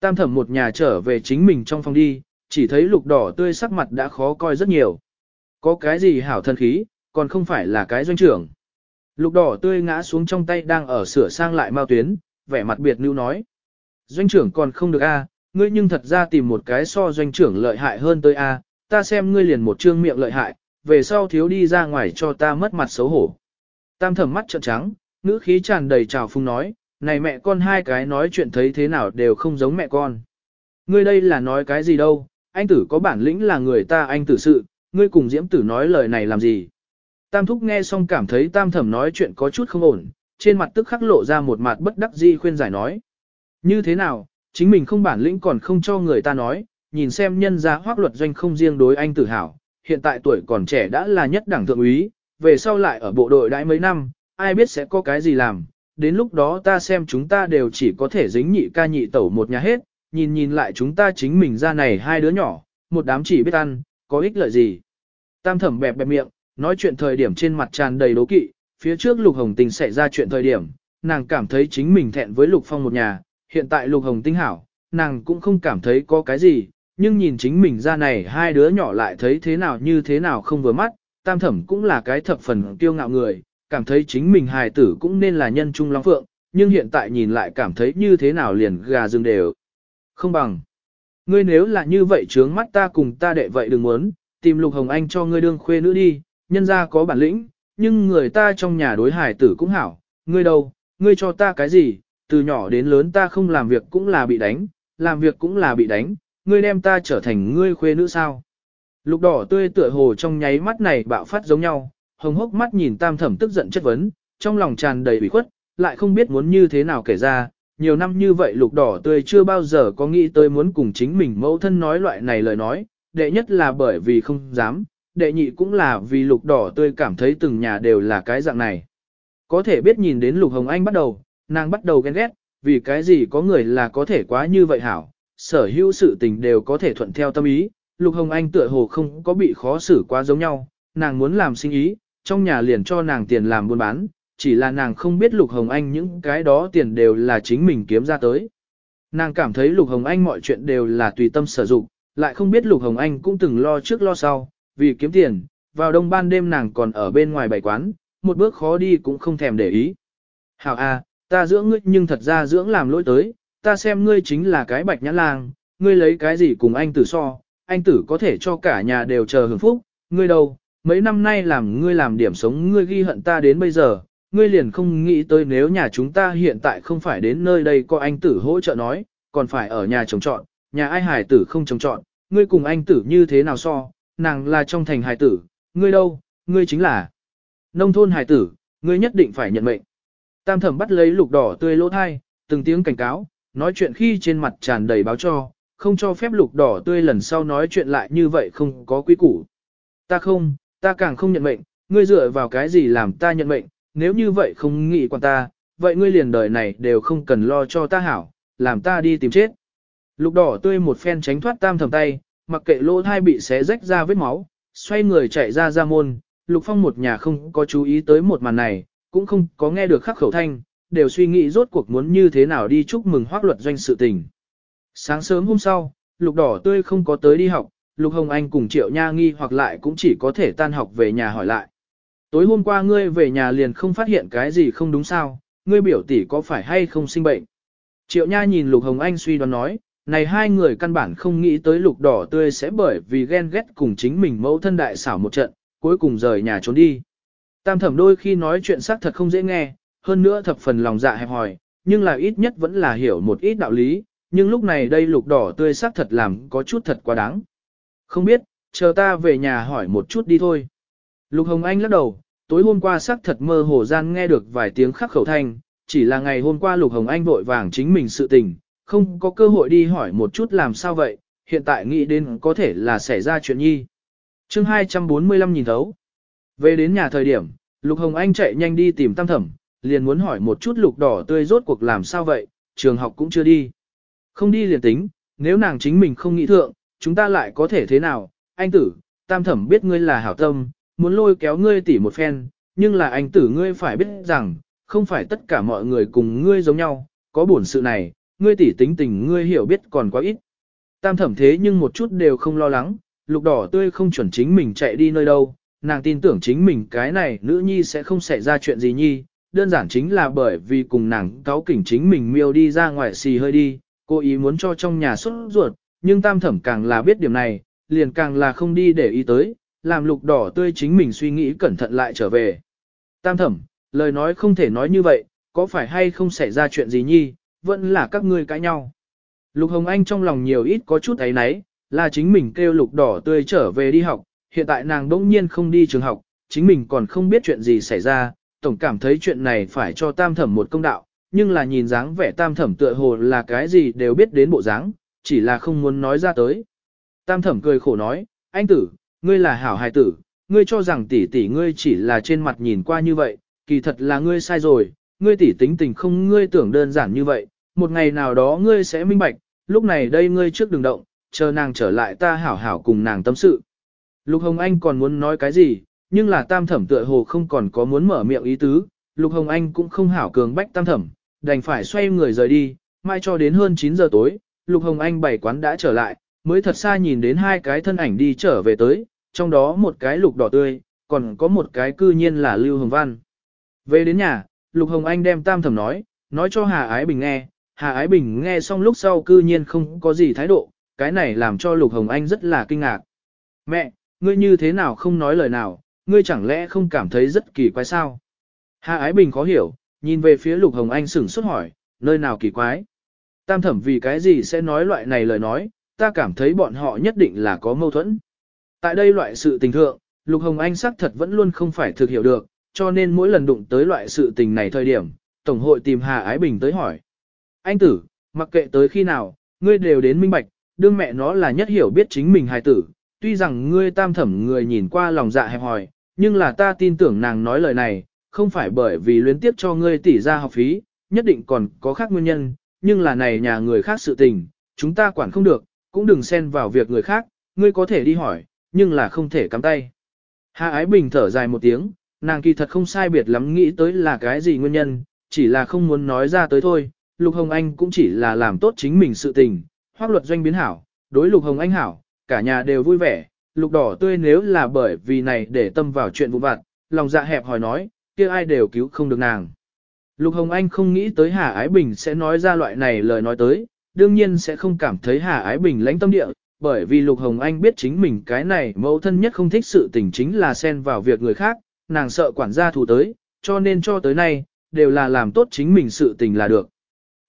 A: Tam thẩm một nhà trở về chính mình trong phòng đi, chỉ thấy lục đỏ tươi sắc mặt đã khó coi rất nhiều. Có cái gì hảo thân khí, còn không phải là cái doanh trưởng. Lục đỏ tươi ngã xuống trong tay đang ở sửa sang lại mao tuyến, vẻ mặt biệt lưu nói. Doanh trưởng còn không được a, ngươi nhưng thật ra tìm một cái so doanh trưởng lợi hại hơn tới a, ta xem ngươi liền một trương miệng lợi hại, về sau thiếu đi ra ngoài cho ta mất mặt xấu hổ. Tam thẩm mắt trợn trắng, ngữ khí tràn đầy trào phung nói, này mẹ con hai cái nói chuyện thấy thế nào đều không giống mẹ con. Ngươi đây là nói cái gì đâu, anh tử có bản lĩnh là người ta anh tử sự, ngươi cùng diễm tử nói lời này làm gì. Tam thúc nghe xong cảm thấy tam thẩm nói chuyện có chút không ổn, trên mặt tức khắc lộ ra một mặt bất đắc di khuyên giải nói. Như thế nào, chính mình không bản lĩnh còn không cho người ta nói, nhìn xem nhân gia hoác luật doanh không riêng đối anh tử hảo, hiện tại tuổi còn trẻ đã là nhất đẳng thượng úy, về sau lại ở bộ đội đãi mấy năm, ai biết sẽ có cái gì làm, đến lúc đó ta xem chúng ta đều chỉ có thể dính nhị ca nhị tẩu một nhà hết, nhìn nhìn lại chúng ta chính mình ra này hai đứa nhỏ, một đám chỉ biết ăn, có ích lợi gì. Tam thẩm bẹp bẹp miệng, nói chuyện thời điểm trên mặt tràn đầy đố kỵ, phía trước Lục Hồng Tinh xảy ra chuyện thời điểm, nàng cảm thấy chính mình thẹn với Lục Phong một nhà, hiện tại Lục Hồng Tinh hảo, nàng cũng không cảm thấy có cái gì, nhưng nhìn chính mình ra này hai đứa nhỏ lại thấy thế nào như thế nào không vừa mắt, tam thẩm cũng là cái thập phần kiêu ngạo người, cảm thấy chính mình hài tử cũng nên là nhân trung long phượng, nhưng hiện tại nhìn lại cảm thấy như thế nào liền gà rừng đều. Không bằng. Ngươi nếu là như vậy trướng mắt ta cùng ta đệ vậy đừng muốn, tìm Lục Hồng Anh cho ngươi đương khuê nữ đi, nhân ra có bản lĩnh, nhưng người ta trong nhà đối hải tử cũng hảo, ngươi đâu, ngươi cho ta cái gì, từ nhỏ đến lớn ta không làm việc cũng là bị đánh, làm việc cũng là bị đánh, ngươi đem ta trở thành ngươi khuê nữ sao. Lục đỏ tươi tựa hồ trong nháy mắt này bạo phát giống nhau, hồng hốc mắt nhìn tam thẩm tức giận chất vấn, trong lòng tràn đầy ủy khuất, lại không biết muốn như thế nào kể ra, nhiều năm như vậy lục đỏ tươi chưa bao giờ có nghĩ tới muốn cùng chính mình mẫu thân nói loại này lời nói, đệ nhất là bởi vì không dám, đệ nhị cũng là vì lục đỏ tươi cảm thấy từng nhà đều là cái dạng này. Có thể biết nhìn đến lục hồng anh bắt đầu, nàng bắt đầu ghen ghét, vì cái gì có người là có thể quá như vậy hảo, sở hữu sự tình đều có thể thuận theo tâm ý, lục hồng anh tựa hồ không có bị khó xử quá giống nhau, nàng muốn làm sinh ý, trong nhà liền cho nàng tiền làm buôn bán, chỉ là nàng không biết Lục Hồng Anh những cái đó tiền đều là chính mình kiếm ra tới. Nàng cảm thấy Lục Hồng Anh mọi chuyện đều là tùy tâm sử dụng, lại không biết Lục Hồng Anh cũng từng lo trước lo sau, vì kiếm tiền, vào đông ban đêm nàng còn ở bên ngoài bày quán, một bước khó đi cũng không thèm để ý. Hảo a, ta dưỡng ngươi nhưng thật ra dưỡng làm lỗi tới, ta xem ngươi chính là cái bạch nhãn lang, ngươi lấy cái gì cùng anh tử so, anh tử có thể cho cả nhà đều chờ hưởng phúc, ngươi đâu, mấy năm nay làm ngươi làm điểm sống ngươi ghi hận ta đến bây giờ, ngươi liền không nghĩ tới nếu nhà chúng ta hiện tại không phải đến nơi đây có anh tử hỗ trợ nói, còn phải ở nhà trồng trọn, nhà ai hài tử không trồng trọn, ngươi cùng anh tử như thế nào so, nàng là trong thành hài tử, ngươi đâu, ngươi chính là nông thôn hài tử, ngươi nhất định phải nhận mệnh. Tam thẩm bắt lấy lục đỏ tươi lỗ thai, từng tiếng cảnh cáo, nói chuyện khi trên mặt tràn đầy báo cho, không cho phép lục đỏ tươi lần sau nói chuyện lại như vậy không có quý củ. Ta không, ta càng không nhận mệnh, ngươi dựa vào cái gì làm ta nhận mệnh, nếu như vậy không nghĩ quan ta, vậy ngươi liền đời này đều không cần lo cho ta hảo, làm ta đi tìm chết. Lục đỏ tươi một phen tránh thoát tam thầm tay, mặc kệ lỗ thai bị xé rách ra vết máu, xoay người chạy ra ra môn, lục phong một nhà không có chú ý tới một màn này, cũng không có nghe được khắc khẩu thanh, đều suy nghĩ rốt cuộc muốn như thế nào đi chúc mừng hoác luật doanh sự tình. Sáng sớm hôm sau, lục đỏ tươi không có tới đi học, lục hồng anh cùng triệu nha nghi hoặc lại cũng chỉ có thể tan học về nhà hỏi lại. Tối hôm qua ngươi về nhà liền không phát hiện cái gì không đúng sao, ngươi biểu tỷ có phải hay không sinh bệnh. Triệu Nha nhìn Lục Hồng Anh suy đoán nói, này hai người căn bản không nghĩ tới lục đỏ tươi sẽ bởi vì ghen ghét cùng chính mình mẫu thân đại xảo một trận, cuối cùng rời nhà trốn đi. Tam thẩm đôi khi nói chuyện xác thật không dễ nghe, hơn nữa thập phần lòng dạ hẹp hòi, nhưng là ít nhất vẫn là hiểu một ít đạo lý, nhưng lúc này đây lục đỏ tươi xác thật làm có chút thật quá đáng. Không biết, chờ ta về nhà hỏi một chút đi thôi. Lục Hồng Anh lắc đầu, tối hôm qua xác thật mơ hồ gian nghe được vài tiếng khắc khẩu thanh, chỉ là ngày hôm qua Lục Hồng Anh vội vàng chính mình sự tình, không có cơ hội đi hỏi một chút làm sao vậy, hiện tại nghĩ đến có thể là xảy ra chuyện nhi. chương 245 nhìn thấu. Về đến nhà thời điểm, Lục Hồng Anh chạy nhanh đi tìm tam thẩm, liền muốn hỏi một chút lục đỏ tươi rốt cuộc làm sao vậy, trường học cũng chưa đi. Không đi liền tính, nếu nàng chính mình không nghĩ thượng, chúng ta lại có thể thế nào, anh tử, tam thẩm biết ngươi là hảo tâm, muốn lôi kéo ngươi tỉ một phen, nhưng là anh tử ngươi phải biết rằng, không phải tất cả mọi người cùng ngươi giống nhau, có bổn sự này, ngươi tỉ tính tình ngươi hiểu biết còn quá ít. Tam thẩm thế nhưng một chút đều không lo lắng, lục đỏ tươi không chuẩn chính mình chạy đi nơi đâu, nàng tin tưởng chính mình cái này nữ nhi sẽ không xảy ra chuyện gì nhi, đơn giản chính là bởi vì cùng nàng cáo kỉnh chính mình miêu đi ra ngoài xì hơi đi, cô ý muốn cho trong nhà xuất ruột, nhưng tam thẩm càng là biết điểm này, liền càng là không đi để ý tới, làm lục đỏ tươi chính mình suy nghĩ cẩn thận lại trở về. Tam thẩm, lời nói không thể nói như vậy, có phải hay không xảy ra chuyện gì nhi, vẫn là các ngươi cãi nhau. Lục Hồng Anh trong lòng nhiều ít có chút ấy nấy, là chính mình kêu lục đỏ tươi trở về đi học, hiện tại nàng đỗng nhiên không đi trường học, chính mình còn không biết chuyện gì xảy ra, tổng cảm thấy chuyện này phải cho tam thẩm một công đạo, nhưng là nhìn dáng vẻ tam thẩm tựa hồ là cái gì đều biết đến bộ dáng, chỉ là không muốn nói ra tới. Tam thẩm cười khổ nói, anh tử, ngươi là hảo hài tử, ngươi cho rằng tỷ tỷ ngươi chỉ là trên mặt nhìn qua như vậy, kỳ thật là ngươi sai rồi, ngươi tỷ tính tình không ngươi tưởng đơn giản như vậy, một ngày nào đó ngươi sẽ minh bạch, lúc này đây ngươi trước đừng động, chờ nàng trở lại ta hảo hảo cùng nàng tâm sự. Lục Hồng Anh còn muốn nói cái gì, nhưng là tam thẩm tựa hồ không còn có muốn mở miệng ý tứ, Lục Hồng Anh cũng không hảo cường bách tam thẩm, đành phải xoay người rời đi, mai cho đến hơn 9 giờ tối, Lục Hồng Anh bảy quán đã trở lại, mới thật xa nhìn đến hai cái thân ảnh đi trở về tới, trong đó một cái lục đỏ tươi, còn có một cái cư nhiên là Lưu Hồng Văn. Về đến nhà, Lục Hồng Anh đem tam thẩm nói, nói cho Hà Ái Bình nghe, Hà Ái Bình nghe xong lúc sau cư nhiên không có gì thái độ, cái này làm cho Lục Hồng Anh rất là kinh ngạc. Mẹ, ngươi như thế nào không nói lời nào, ngươi chẳng lẽ không cảm thấy rất kỳ quái sao? Hà Ái Bình khó hiểu, nhìn về phía Lục Hồng Anh sửng sốt hỏi, nơi nào kỳ quái? Tam thẩm vì cái gì sẽ nói loại này lời nói, ta cảm thấy bọn họ nhất định là có mâu thuẫn. Tại đây loại sự tình thượng, Lục Hồng Anh xác thật vẫn luôn không phải thực hiểu được, cho nên mỗi lần đụng tới loại sự tình này thời điểm, Tổng hội tìm Hà Ái Bình tới hỏi. Anh tử, mặc kệ tới khi nào, ngươi đều đến minh bạch, đương mẹ nó là nhất hiểu biết chính mình hài tử, tuy rằng ngươi tam thẩm người nhìn qua lòng dạ hẹp hòi, nhưng là ta tin tưởng nàng nói lời này, không phải bởi vì luyến tiếp cho ngươi tỷ ra học phí, nhất định còn có khác nguyên nhân, nhưng là này nhà người khác sự tình, chúng ta quản không được, cũng đừng xen vào việc người khác, ngươi có thể đi hỏi, nhưng là không thể cắm tay. Hà Ái Bình thở dài một tiếng, nàng kỳ thật không sai biệt lắm nghĩ tới là cái gì nguyên nhân, chỉ là không muốn nói ra tới thôi. Lục Hồng Anh cũng chỉ là làm tốt chính mình sự tình, hoác luật doanh biến hảo, đối Lục Hồng Anh hảo, cả nhà đều vui vẻ, Lục đỏ tươi nếu là bởi vì này để tâm vào chuyện vụ vặt, lòng dạ hẹp hỏi nói, kia ai đều cứu không được nàng. Lục Hồng Anh không nghĩ tới Hà Ái Bình sẽ nói ra loại này lời nói tới, đương nhiên sẽ không cảm thấy Hà Ái Bình lãnh tâm địa, bởi vì Lục Hồng Anh biết chính mình cái này mẫu thân nhất không thích sự tình chính là xen vào việc người khác, nàng sợ quản gia thủ tới, cho nên cho tới nay, đều là làm tốt chính mình sự tình là được.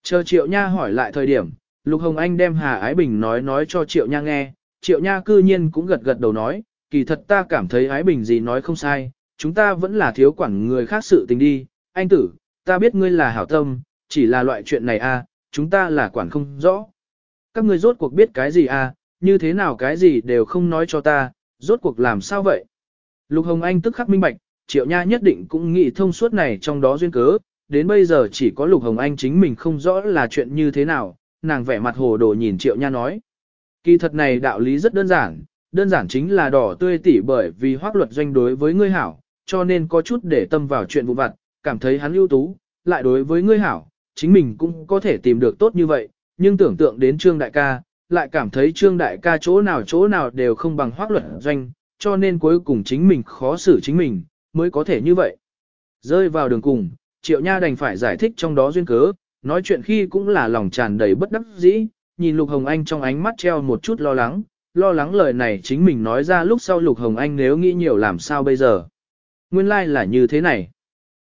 A: Chờ Triệu Nha hỏi lại thời điểm, Lục Hồng Anh đem Hà Ái Bình nói nói cho Triệu Nha nghe, Triệu Nha cư nhiên cũng gật gật đầu nói, kỳ thật ta cảm thấy Ái Bình gì nói không sai, chúng ta vẫn là thiếu quản người khác sự tình đi, anh tử, ta biết ngươi là hảo tâm, chỉ là loại chuyện này a, chúng ta là quản không rõ. Các ngươi rốt cuộc biết cái gì à như thế nào cái gì đều không nói cho ta, rốt cuộc làm sao vậy? Lục Hồng Anh tức khắc minh bạch, Triệu Nha nhất định cũng nghĩ thông suốt này trong đó duyên cớ, đến bây giờ chỉ có Lục Hồng Anh chính mình không rõ là chuyện như thế nào, nàng vẻ mặt hồ đồ nhìn Triệu Nha nói. Kỳ thật này đạo lý rất đơn giản, đơn giản chính là đỏ tươi tỉ bởi vì hoác luật doanh đối với ngươi hảo, cho nên có chút để tâm vào chuyện vụ vặt, cảm thấy hắn ưu tú, lại đối với ngươi hảo, chính mình cũng có thể tìm được tốt như vậy, nhưng tưởng tượng đến Trương Đại ca, lại cảm thấy Trương Đại ca chỗ nào chỗ nào đều không bằng hoác luật doanh, cho nên cuối cùng chính mình khó xử chính mình, mới có thể như vậy. Rơi vào đường cùng, Triệu Nha đành phải giải thích trong đó duyên cớ, nói chuyện khi cũng là lòng tràn đầy bất đắc dĩ, nhìn Lục Hồng Anh trong ánh mắt treo một chút lo lắng, lo lắng lời này chính mình nói ra lúc sau Lục Hồng Anh nếu nghĩ nhiều làm sao bây giờ. Nguyên lai like là như thế này.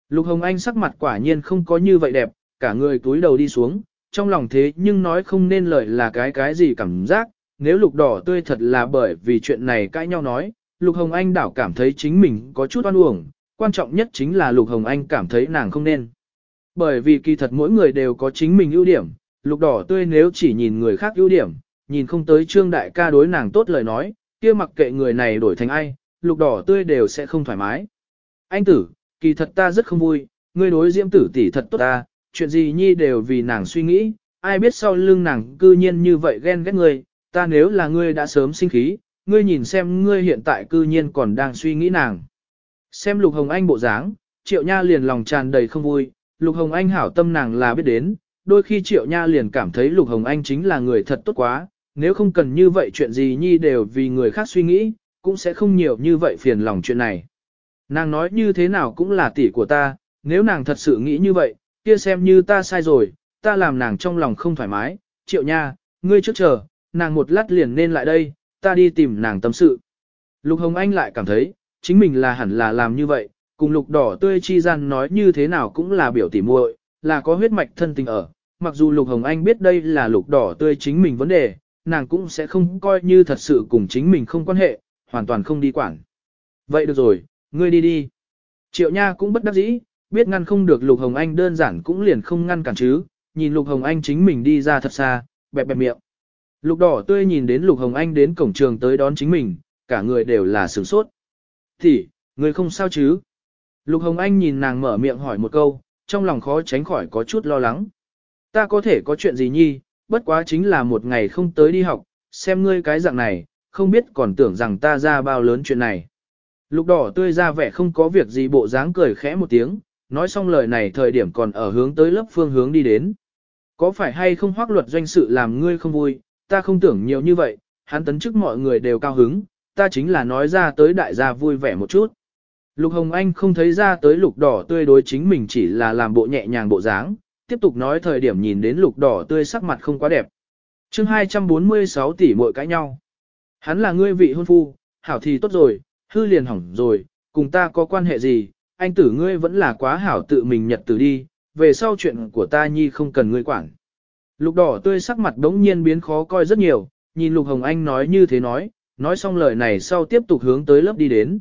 A: Lục Hồng Anh sắc mặt quả nhiên không có như vậy đẹp, cả người túi đầu đi xuống, trong lòng thế nhưng nói không nên lời là cái cái gì cảm giác, nếu lục đỏ tươi thật là bởi vì chuyện này cãi nhau nói, Lục Hồng Anh đảo cảm thấy chính mình có chút oan uổng, quan trọng nhất chính là Lục Hồng Anh cảm thấy nàng không nên. Bởi vì kỳ thật mỗi người đều có chính mình ưu điểm, lục đỏ tươi nếu chỉ nhìn người khác ưu điểm, nhìn không tới trương đại ca đối nàng tốt lời nói, kia mặc kệ người này đổi thành ai, lục đỏ tươi đều sẽ không thoải mái. Anh tử, kỳ thật ta rất không vui, ngươi đối diễm tử tỷ thật tốt ta, chuyện gì nhi đều vì nàng suy nghĩ, ai biết sau lưng nàng cư nhiên như vậy ghen ghét ngươi, ta nếu là ngươi đã sớm sinh khí, ngươi nhìn xem ngươi hiện tại cư nhiên còn đang suy nghĩ nàng. Xem Lục Hồng Anh bộ dáng, Triệu Nha liền lòng tràn đầy không vui, Lục Hồng Anh hảo tâm nàng là biết đến, đôi khi Triệu Nha liền cảm thấy Lục Hồng Anh chính là người thật tốt quá, nếu không cần như vậy chuyện gì nhi đều vì người khác suy nghĩ, cũng sẽ không nhiều như vậy phiền lòng chuyện này. Nàng nói như thế nào cũng là tỷ của ta, nếu nàng thật sự nghĩ như vậy, kia xem như ta sai rồi, ta làm nàng trong lòng không thoải mái, Triệu Nha, ngươi trước chờ, nàng một lát liền nên lại đây, ta đi tìm nàng tâm sự. Lục Hồng Anh lại cảm thấy, chính mình là hẳn là làm như vậy, cùng lục đỏ tươi chi gian nói như thế nào cũng là biểu tỉ muội, là có huyết mạch thân tình ở. Mặc dù lục hồng anh biết đây là lục đỏ tươi chính mình vấn đề, nàng cũng sẽ không coi như thật sự cùng chính mình không quan hệ, hoàn toàn không đi quản. Vậy được rồi, ngươi đi đi. Triệu Nha cũng bất đắc dĩ, biết ngăn không được Lục Hồng Anh đơn giản cũng liền không ngăn cản chứ, nhìn Lục Hồng Anh chính mình đi ra thật xa, bẹp bẹp miệng. Lục đỏ tươi nhìn đến Lục Hồng Anh đến cổng trường tới đón chính mình, cả người đều là sửng sốt. Thì, người không sao chứ? Lục Hồng Anh nhìn nàng mở miệng hỏi một câu, trong lòng khó tránh khỏi có chút lo lắng. Ta có thể có chuyện gì nhi, bất quá chính là một ngày không tới đi học, xem ngươi cái dạng này, không biết còn tưởng rằng ta ra bao lớn chuyện này. Lục đỏ tươi ra vẻ không có việc gì bộ dáng cười khẽ một tiếng, nói xong lời này thời điểm còn ở hướng tới lớp phương hướng đi đến. Có phải hay không hoác luật doanh sự làm ngươi không vui, ta không tưởng nhiều như vậy, hắn tấn chức mọi người đều cao hứng, ta chính là nói ra tới đại gia vui vẻ một chút. Lục Hồng Anh không thấy ra tới lục đỏ tươi đối chính mình chỉ là làm bộ nhẹ nhàng bộ dáng, tiếp tục nói thời điểm nhìn đến lục đỏ tươi sắc mặt không quá đẹp. chương 246 tỷ muội cãi nhau. Hắn là ngươi vị hôn phu, hảo thì tốt rồi, hư liền hỏng rồi, cùng ta có quan hệ gì, anh tử ngươi vẫn là quá hảo tự mình nhật tử đi, về sau chuyện của ta nhi không cần ngươi quản. Lục đỏ tươi sắc mặt đống nhiên biến khó coi rất nhiều, nhìn Lục Hồng Anh nói như thế nói, nói xong lời này sau tiếp tục hướng tới lớp đi đến.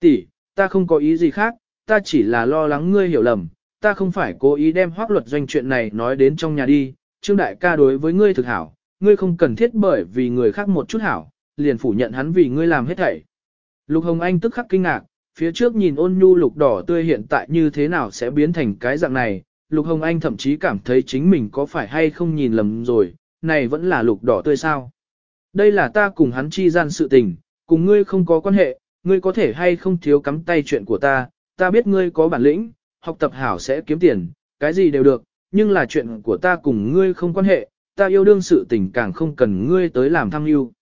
A: Tỷ, ta không có ý gì khác, ta chỉ là lo lắng ngươi hiểu lầm, ta không phải cố ý đem hoác luật doanh chuyện này nói đến trong nhà đi, Trương Đại ca đối với ngươi thực hảo, ngươi không cần thiết bởi vì người khác một chút hảo, liền phủ nhận hắn vì ngươi làm hết thảy. Lục Hồng Anh tức khắc kinh ngạc, phía trước nhìn ôn nhu lục đỏ tươi hiện tại như thế nào sẽ biến thành cái dạng này, Lục Hồng Anh thậm chí cảm thấy chính mình có phải hay không nhìn lầm rồi, này vẫn là lục đỏ tươi sao. Đây là ta cùng hắn chi gian sự tình, cùng ngươi không có quan hệ, ngươi có thể hay không thiếu cắm tay chuyện của ta, ta biết ngươi có bản lĩnh, học tập hảo sẽ kiếm tiền, cái gì đều được, nhưng là chuyện của ta cùng ngươi không quan hệ, ta yêu đương sự tình càng không cần ngươi tới làm thăng yêu.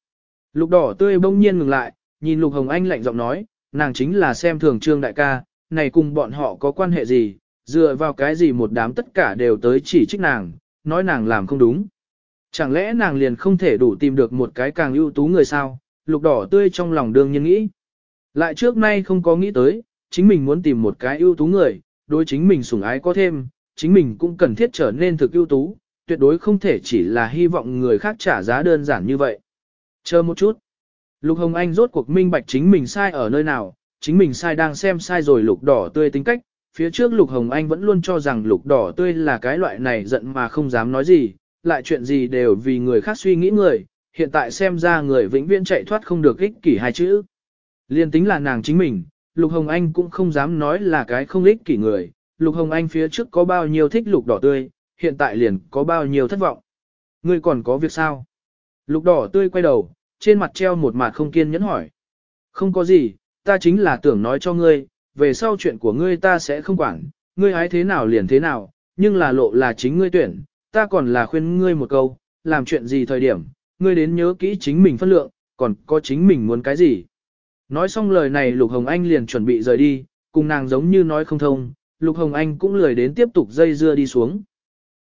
A: Lục đỏ tươi bỗng nhiên ngừng lại, nhìn Lục Hồng Anh lạnh giọng nói, nàng chính là xem thường trương đại ca, này cùng bọn họ có quan hệ gì, dựa vào cái gì một đám tất cả đều tới chỉ trích nàng, nói nàng làm không đúng. Chẳng lẽ nàng liền không thể đủ tìm được một cái càng ưu tú người sao, lục đỏ tươi trong lòng đương nhiên nghĩ. Lại trước nay không có nghĩ tới, chính mình muốn tìm một cái ưu tú người, đối chính mình sủng ái có thêm, chính mình cũng cần thiết trở nên thực ưu tú, tuyệt đối không thể chỉ là hy vọng người khác trả giá đơn giản như vậy. Chờ một chút. Lục Hồng Anh rốt cuộc minh bạch chính mình sai ở nơi nào, chính mình sai đang xem sai rồi lục đỏ tươi tính cách. Phía trước Lục Hồng Anh vẫn luôn cho rằng lục đỏ tươi là cái loại này giận mà không dám nói gì, lại chuyện gì đều vì người khác suy nghĩ người, hiện tại xem ra người vĩnh viễn chạy thoát không được ích kỷ hai chữ. Liên tính là nàng chính mình, Lục Hồng Anh cũng không dám nói là cái không ích kỷ người, Lục Hồng Anh phía trước có bao nhiêu thích lục đỏ tươi, hiện tại liền có bao nhiêu thất vọng. Ngươi còn có việc sao? Lục đỏ tươi quay đầu, trên mặt treo một mặt không kiên nhẫn hỏi. Không có gì, ta chính là tưởng nói cho ngươi, về sau chuyện của ngươi ta sẽ không quản, ngươi hái thế nào liền thế nào, nhưng là lộ là chính ngươi tuyển, ta còn là khuyên ngươi một câu, làm chuyện gì thời điểm, ngươi đến nhớ kỹ chính mình phân lượng, còn có chính mình muốn cái gì. Nói xong lời này Lục Hồng Anh liền chuẩn bị rời đi, cùng nàng giống như nói không thông, Lục Hồng Anh cũng lười đến tiếp tục dây dưa đi xuống.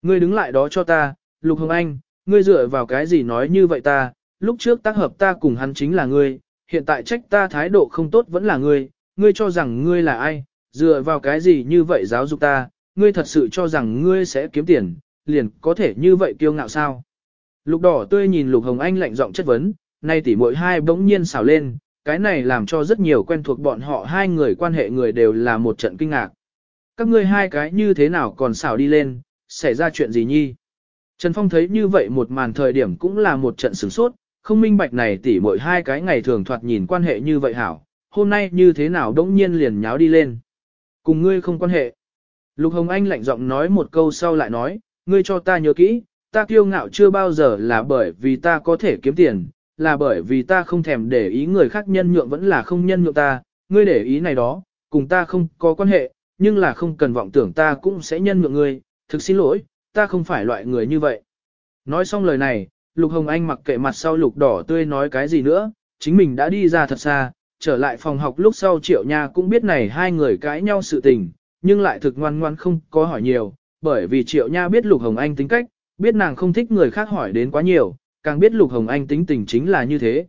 A: Ngươi đứng lại đó cho ta, Lục Hồng Anh, ngươi dựa vào cái gì nói như vậy ta, lúc trước tác hợp ta cùng hắn chính là ngươi, hiện tại trách ta thái độ không tốt vẫn là ngươi, ngươi cho rằng ngươi là ai, dựa vào cái gì như vậy giáo dục ta, ngươi thật sự cho rằng ngươi sẽ kiếm tiền, liền có thể như vậy kiêu ngạo sao. Lục đỏ tươi nhìn Lục Hồng Anh lạnh giọng chất vấn, nay tỉ mỗi hai bỗng nhiên xào lên, cái này làm cho rất nhiều quen thuộc bọn họ hai người quan hệ người đều là một trận kinh ngạc. Các ngươi hai cái như thế nào còn xào đi lên, xảy ra chuyện gì nhi? Trần Phong thấy như vậy một màn thời điểm cũng là một trận sửng sốt, không minh bạch này tỉ mỗi hai cái ngày thường thoạt nhìn quan hệ như vậy hảo, hôm nay như thế nào đống nhiên liền nháo đi lên. Cùng ngươi không quan hệ. Lục Hồng Anh lạnh giọng nói một câu sau lại nói, ngươi cho ta nhớ kỹ, ta kiêu ngạo chưa bao giờ là bởi vì ta có thể kiếm tiền, là bởi vì ta không thèm để ý người khác nhân nhượng vẫn là không nhân nhượng ta, ngươi để ý này đó, cùng ta không có quan hệ, nhưng là không cần vọng tưởng ta cũng sẽ nhân nhượng ngươi, thực xin lỗi, ta không phải loại người như vậy. Nói xong lời này, Lục Hồng Anh mặc kệ mặt sau lục đỏ tươi nói cái gì nữa, chính mình đã đi ra thật xa, trở lại phòng học lúc sau Triệu Nha cũng biết này hai người cãi nhau sự tình, nhưng lại thực ngoan ngoan không có hỏi nhiều, bởi vì Triệu Nha biết Lục Hồng Anh tính cách, biết nàng không thích người khác hỏi đến quá nhiều, càng biết Lục Hồng Anh tính tình chính là như thế.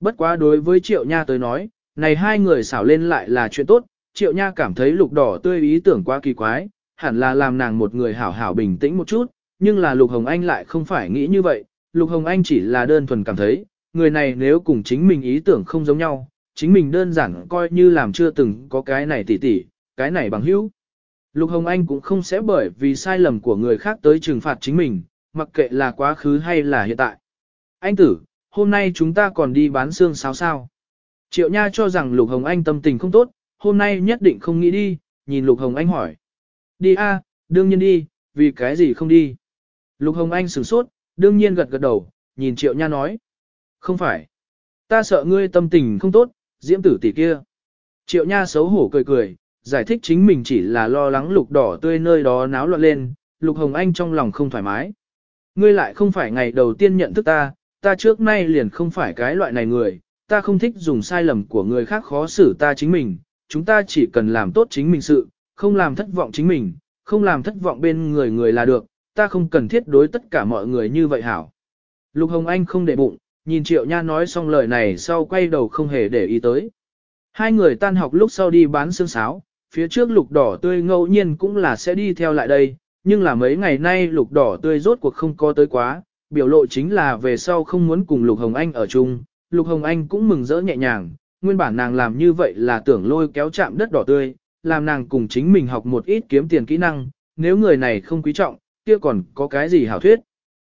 A: Bất quá đối với Triệu Nha tới nói, này hai người xảo lên lại là chuyện tốt, Triệu Nha cảm thấy lục đỏ tươi ý tưởng quá kỳ quái, hẳn là làm nàng một người hảo hảo bình tĩnh một chút, nhưng là Lục Hồng Anh lại không phải nghĩ như vậy, Lục Hồng Anh chỉ là đơn thuần cảm thấy, người này nếu cùng chính mình ý tưởng không giống nhau, chính mình đơn giản coi như làm chưa từng có cái này tỉ tỉ, cái này bằng hữu. Lục Hồng Anh cũng không sẽ bởi vì sai lầm của người khác tới trừng phạt chính mình, mặc kệ là quá khứ hay là hiện tại. Anh tử, hôm nay chúng ta còn đi bán xương sáo sao. Triệu Nha cho rằng Lục Hồng Anh tâm tình không tốt, hôm nay nhất định không nghĩ đi, nhìn Lục Hồng Anh hỏi. Đi a, đương nhiên đi, vì cái gì không đi. Lục Hồng Anh sửng sốt, đương nhiên gật gật đầu, nhìn Triệu Nha nói. Không phải. Ta sợ ngươi tâm tình không tốt, diễm tử tỷ kia. Triệu Nha xấu hổ cười cười, giải thích chính mình chỉ là lo lắng lục đỏ tươi nơi đó náo loạn lên, Lục Hồng Anh trong lòng không thoải mái. Ngươi lại không phải ngày đầu tiên nhận thức ta, ta trước nay liền không phải cái loại này người, ta không thích dùng sai lầm của người khác khó xử ta chính mình, chúng ta chỉ cần làm tốt chính mình sự, không làm thất vọng chính mình, không làm thất vọng bên người người là được, ta không cần thiết đối tất cả mọi người như vậy hảo. Lục Hồng Anh không để bụng, nhìn Triệu Nha nói xong lời này sau quay đầu không hề để ý tới. Hai người tan học lúc sau đi bán xương sáo, phía trước lục đỏ tươi ngẫu nhiên cũng là sẽ đi theo lại đây, nhưng là mấy ngày nay lục đỏ tươi rốt cuộc không có tới quá, biểu lộ chính là về sau không muốn cùng lục hồng anh ở chung, lục hồng anh cũng mừng rỡ nhẹ nhàng, nguyên bản nàng làm như vậy là tưởng lôi kéo chạm đất đỏ tươi, làm nàng cùng chính mình học một ít kiếm tiền kỹ năng, nếu người này không quý trọng, kia còn có cái gì hảo thuyết.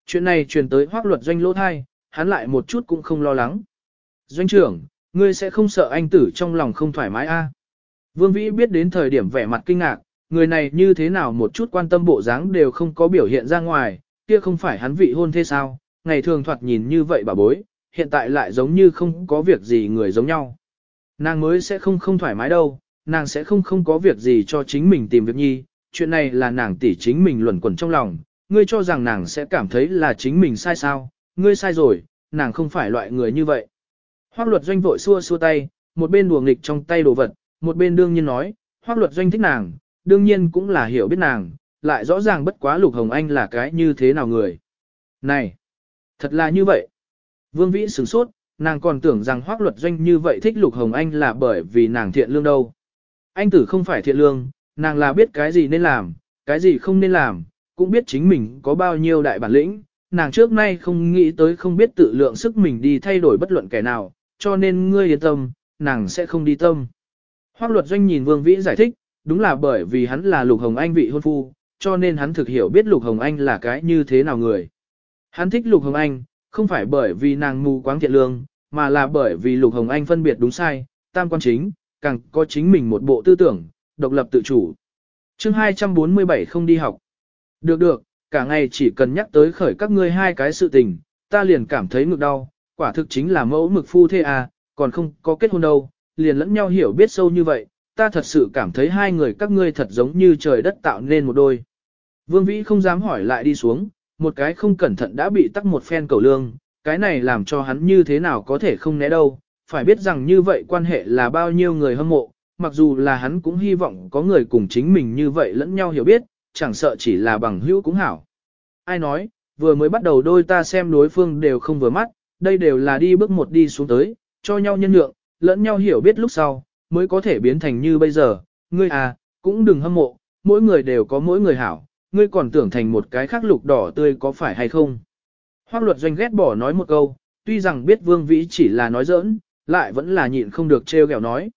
A: Chuyện này truyền tới hoác luật doanh lỗ thai, hắn lại một chút cũng không lo lắng. Doanh trưởng, ngươi sẽ không sợ anh tử trong lòng không thoải mái a? Vương Vĩ biết đến thời điểm vẻ mặt kinh ngạc, người này như thế nào một chút quan tâm bộ dáng đều không có biểu hiện ra ngoài, kia không phải hắn vị hôn thế sao, ngày thường thoạt nhìn như vậy bà bối, hiện tại lại giống như không có việc gì người giống nhau. Nàng mới sẽ không không thoải mái đâu, nàng sẽ không không có việc gì cho chính mình tìm việc nhi, chuyện này là nàng tỉ chính mình luẩn quẩn trong lòng, ngươi cho rằng nàng sẽ cảm thấy là chính mình sai sao, ngươi sai rồi, nàng không phải loại người như vậy. Hoác luật doanh vội xua xua tay, một bên đùa nghịch trong tay đồ vật, một bên đương nhiên nói, hoác luật doanh thích nàng, đương nhiên cũng là hiểu biết nàng, lại rõ ràng bất quá Lục Hồng Anh là cái như thế nào người. Này, thật là như vậy. Vương Vĩ sửng sốt, nàng còn tưởng rằng hoác luật doanh như vậy thích Lục Hồng Anh là bởi vì nàng thiện lương đâu. Anh tử không phải thiện lương, nàng là biết cái gì nên làm, cái gì không nên làm, cũng biết chính mình có bao nhiêu đại bản lĩnh, nàng trước nay không nghĩ tới không biết tự lượng sức mình đi thay đổi bất luận kẻ nào, cho nên ngươi yên tâm, nàng sẽ không đi tâm. Hoác luật doanh nhìn Vương Vĩ giải thích, đúng là bởi vì hắn là Lục Hồng Anh vị hôn phu, cho nên hắn thực hiểu biết Lục Hồng Anh là cái như thế nào người. Hắn thích Lục Hồng Anh, không phải bởi vì nàng mù quáng thiện lương, mà là bởi vì Lục Hồng Anh phân biệt đúng sai, tam quan chính, càng có chính mình một bộ tư tưởng, độc lập tự chủ. chương 247 không đi học. Được được, cả ngày chỉ cần nhắc tới khởi các ngươi hai cái sự tình, ta liền cảm thấy ngực đau, quả thực chính là mẫu mực phu thê à, còn không có kết hôn đâu, liền lẫn nhau hiểu biết sâu như vậy, ta thật sự cảm thấy hai người các ngươi thật giống như trời đất tạo nên một đôi. Vương Vĩ không dám hỏi lại đi xuống, một cái không cẩn thận đã bị tắc một phen cầu lương, cái này làm cho hắn như thế nào có thể không né đâu, phải biết rằng như vậy quan hệ là bao nhiêu người hâm mộ, mặc dù là hắn cũng hy vọng có người cùng chính mình như vậy lẫn nhau hiểu biết, chẳng sợ chỉ là bằng hữu cũng hảo. Ai nói, vừa mới bắt đầu đôi ta xem đối phương đều không vừa mắt, đây đều là đi bước một đi xuống tới, cho nhau nhân lượng, lẫn nhau hiểu biết lúc sau, mới có thể biến thành như bây giờ, ngươi à, cũng đừng hâm mộ, mỗi người đều có mỗi người hảo, ngươi còn tưởng thành một cái khác lục đỏ tươi có phải hay không. Hoác luật doanh ghét bỏ nói một câu, tuy rằng biết vương vĩ chỉ là nói giỡn, lại vẫn là nhịn không được trêu ghẹo nói.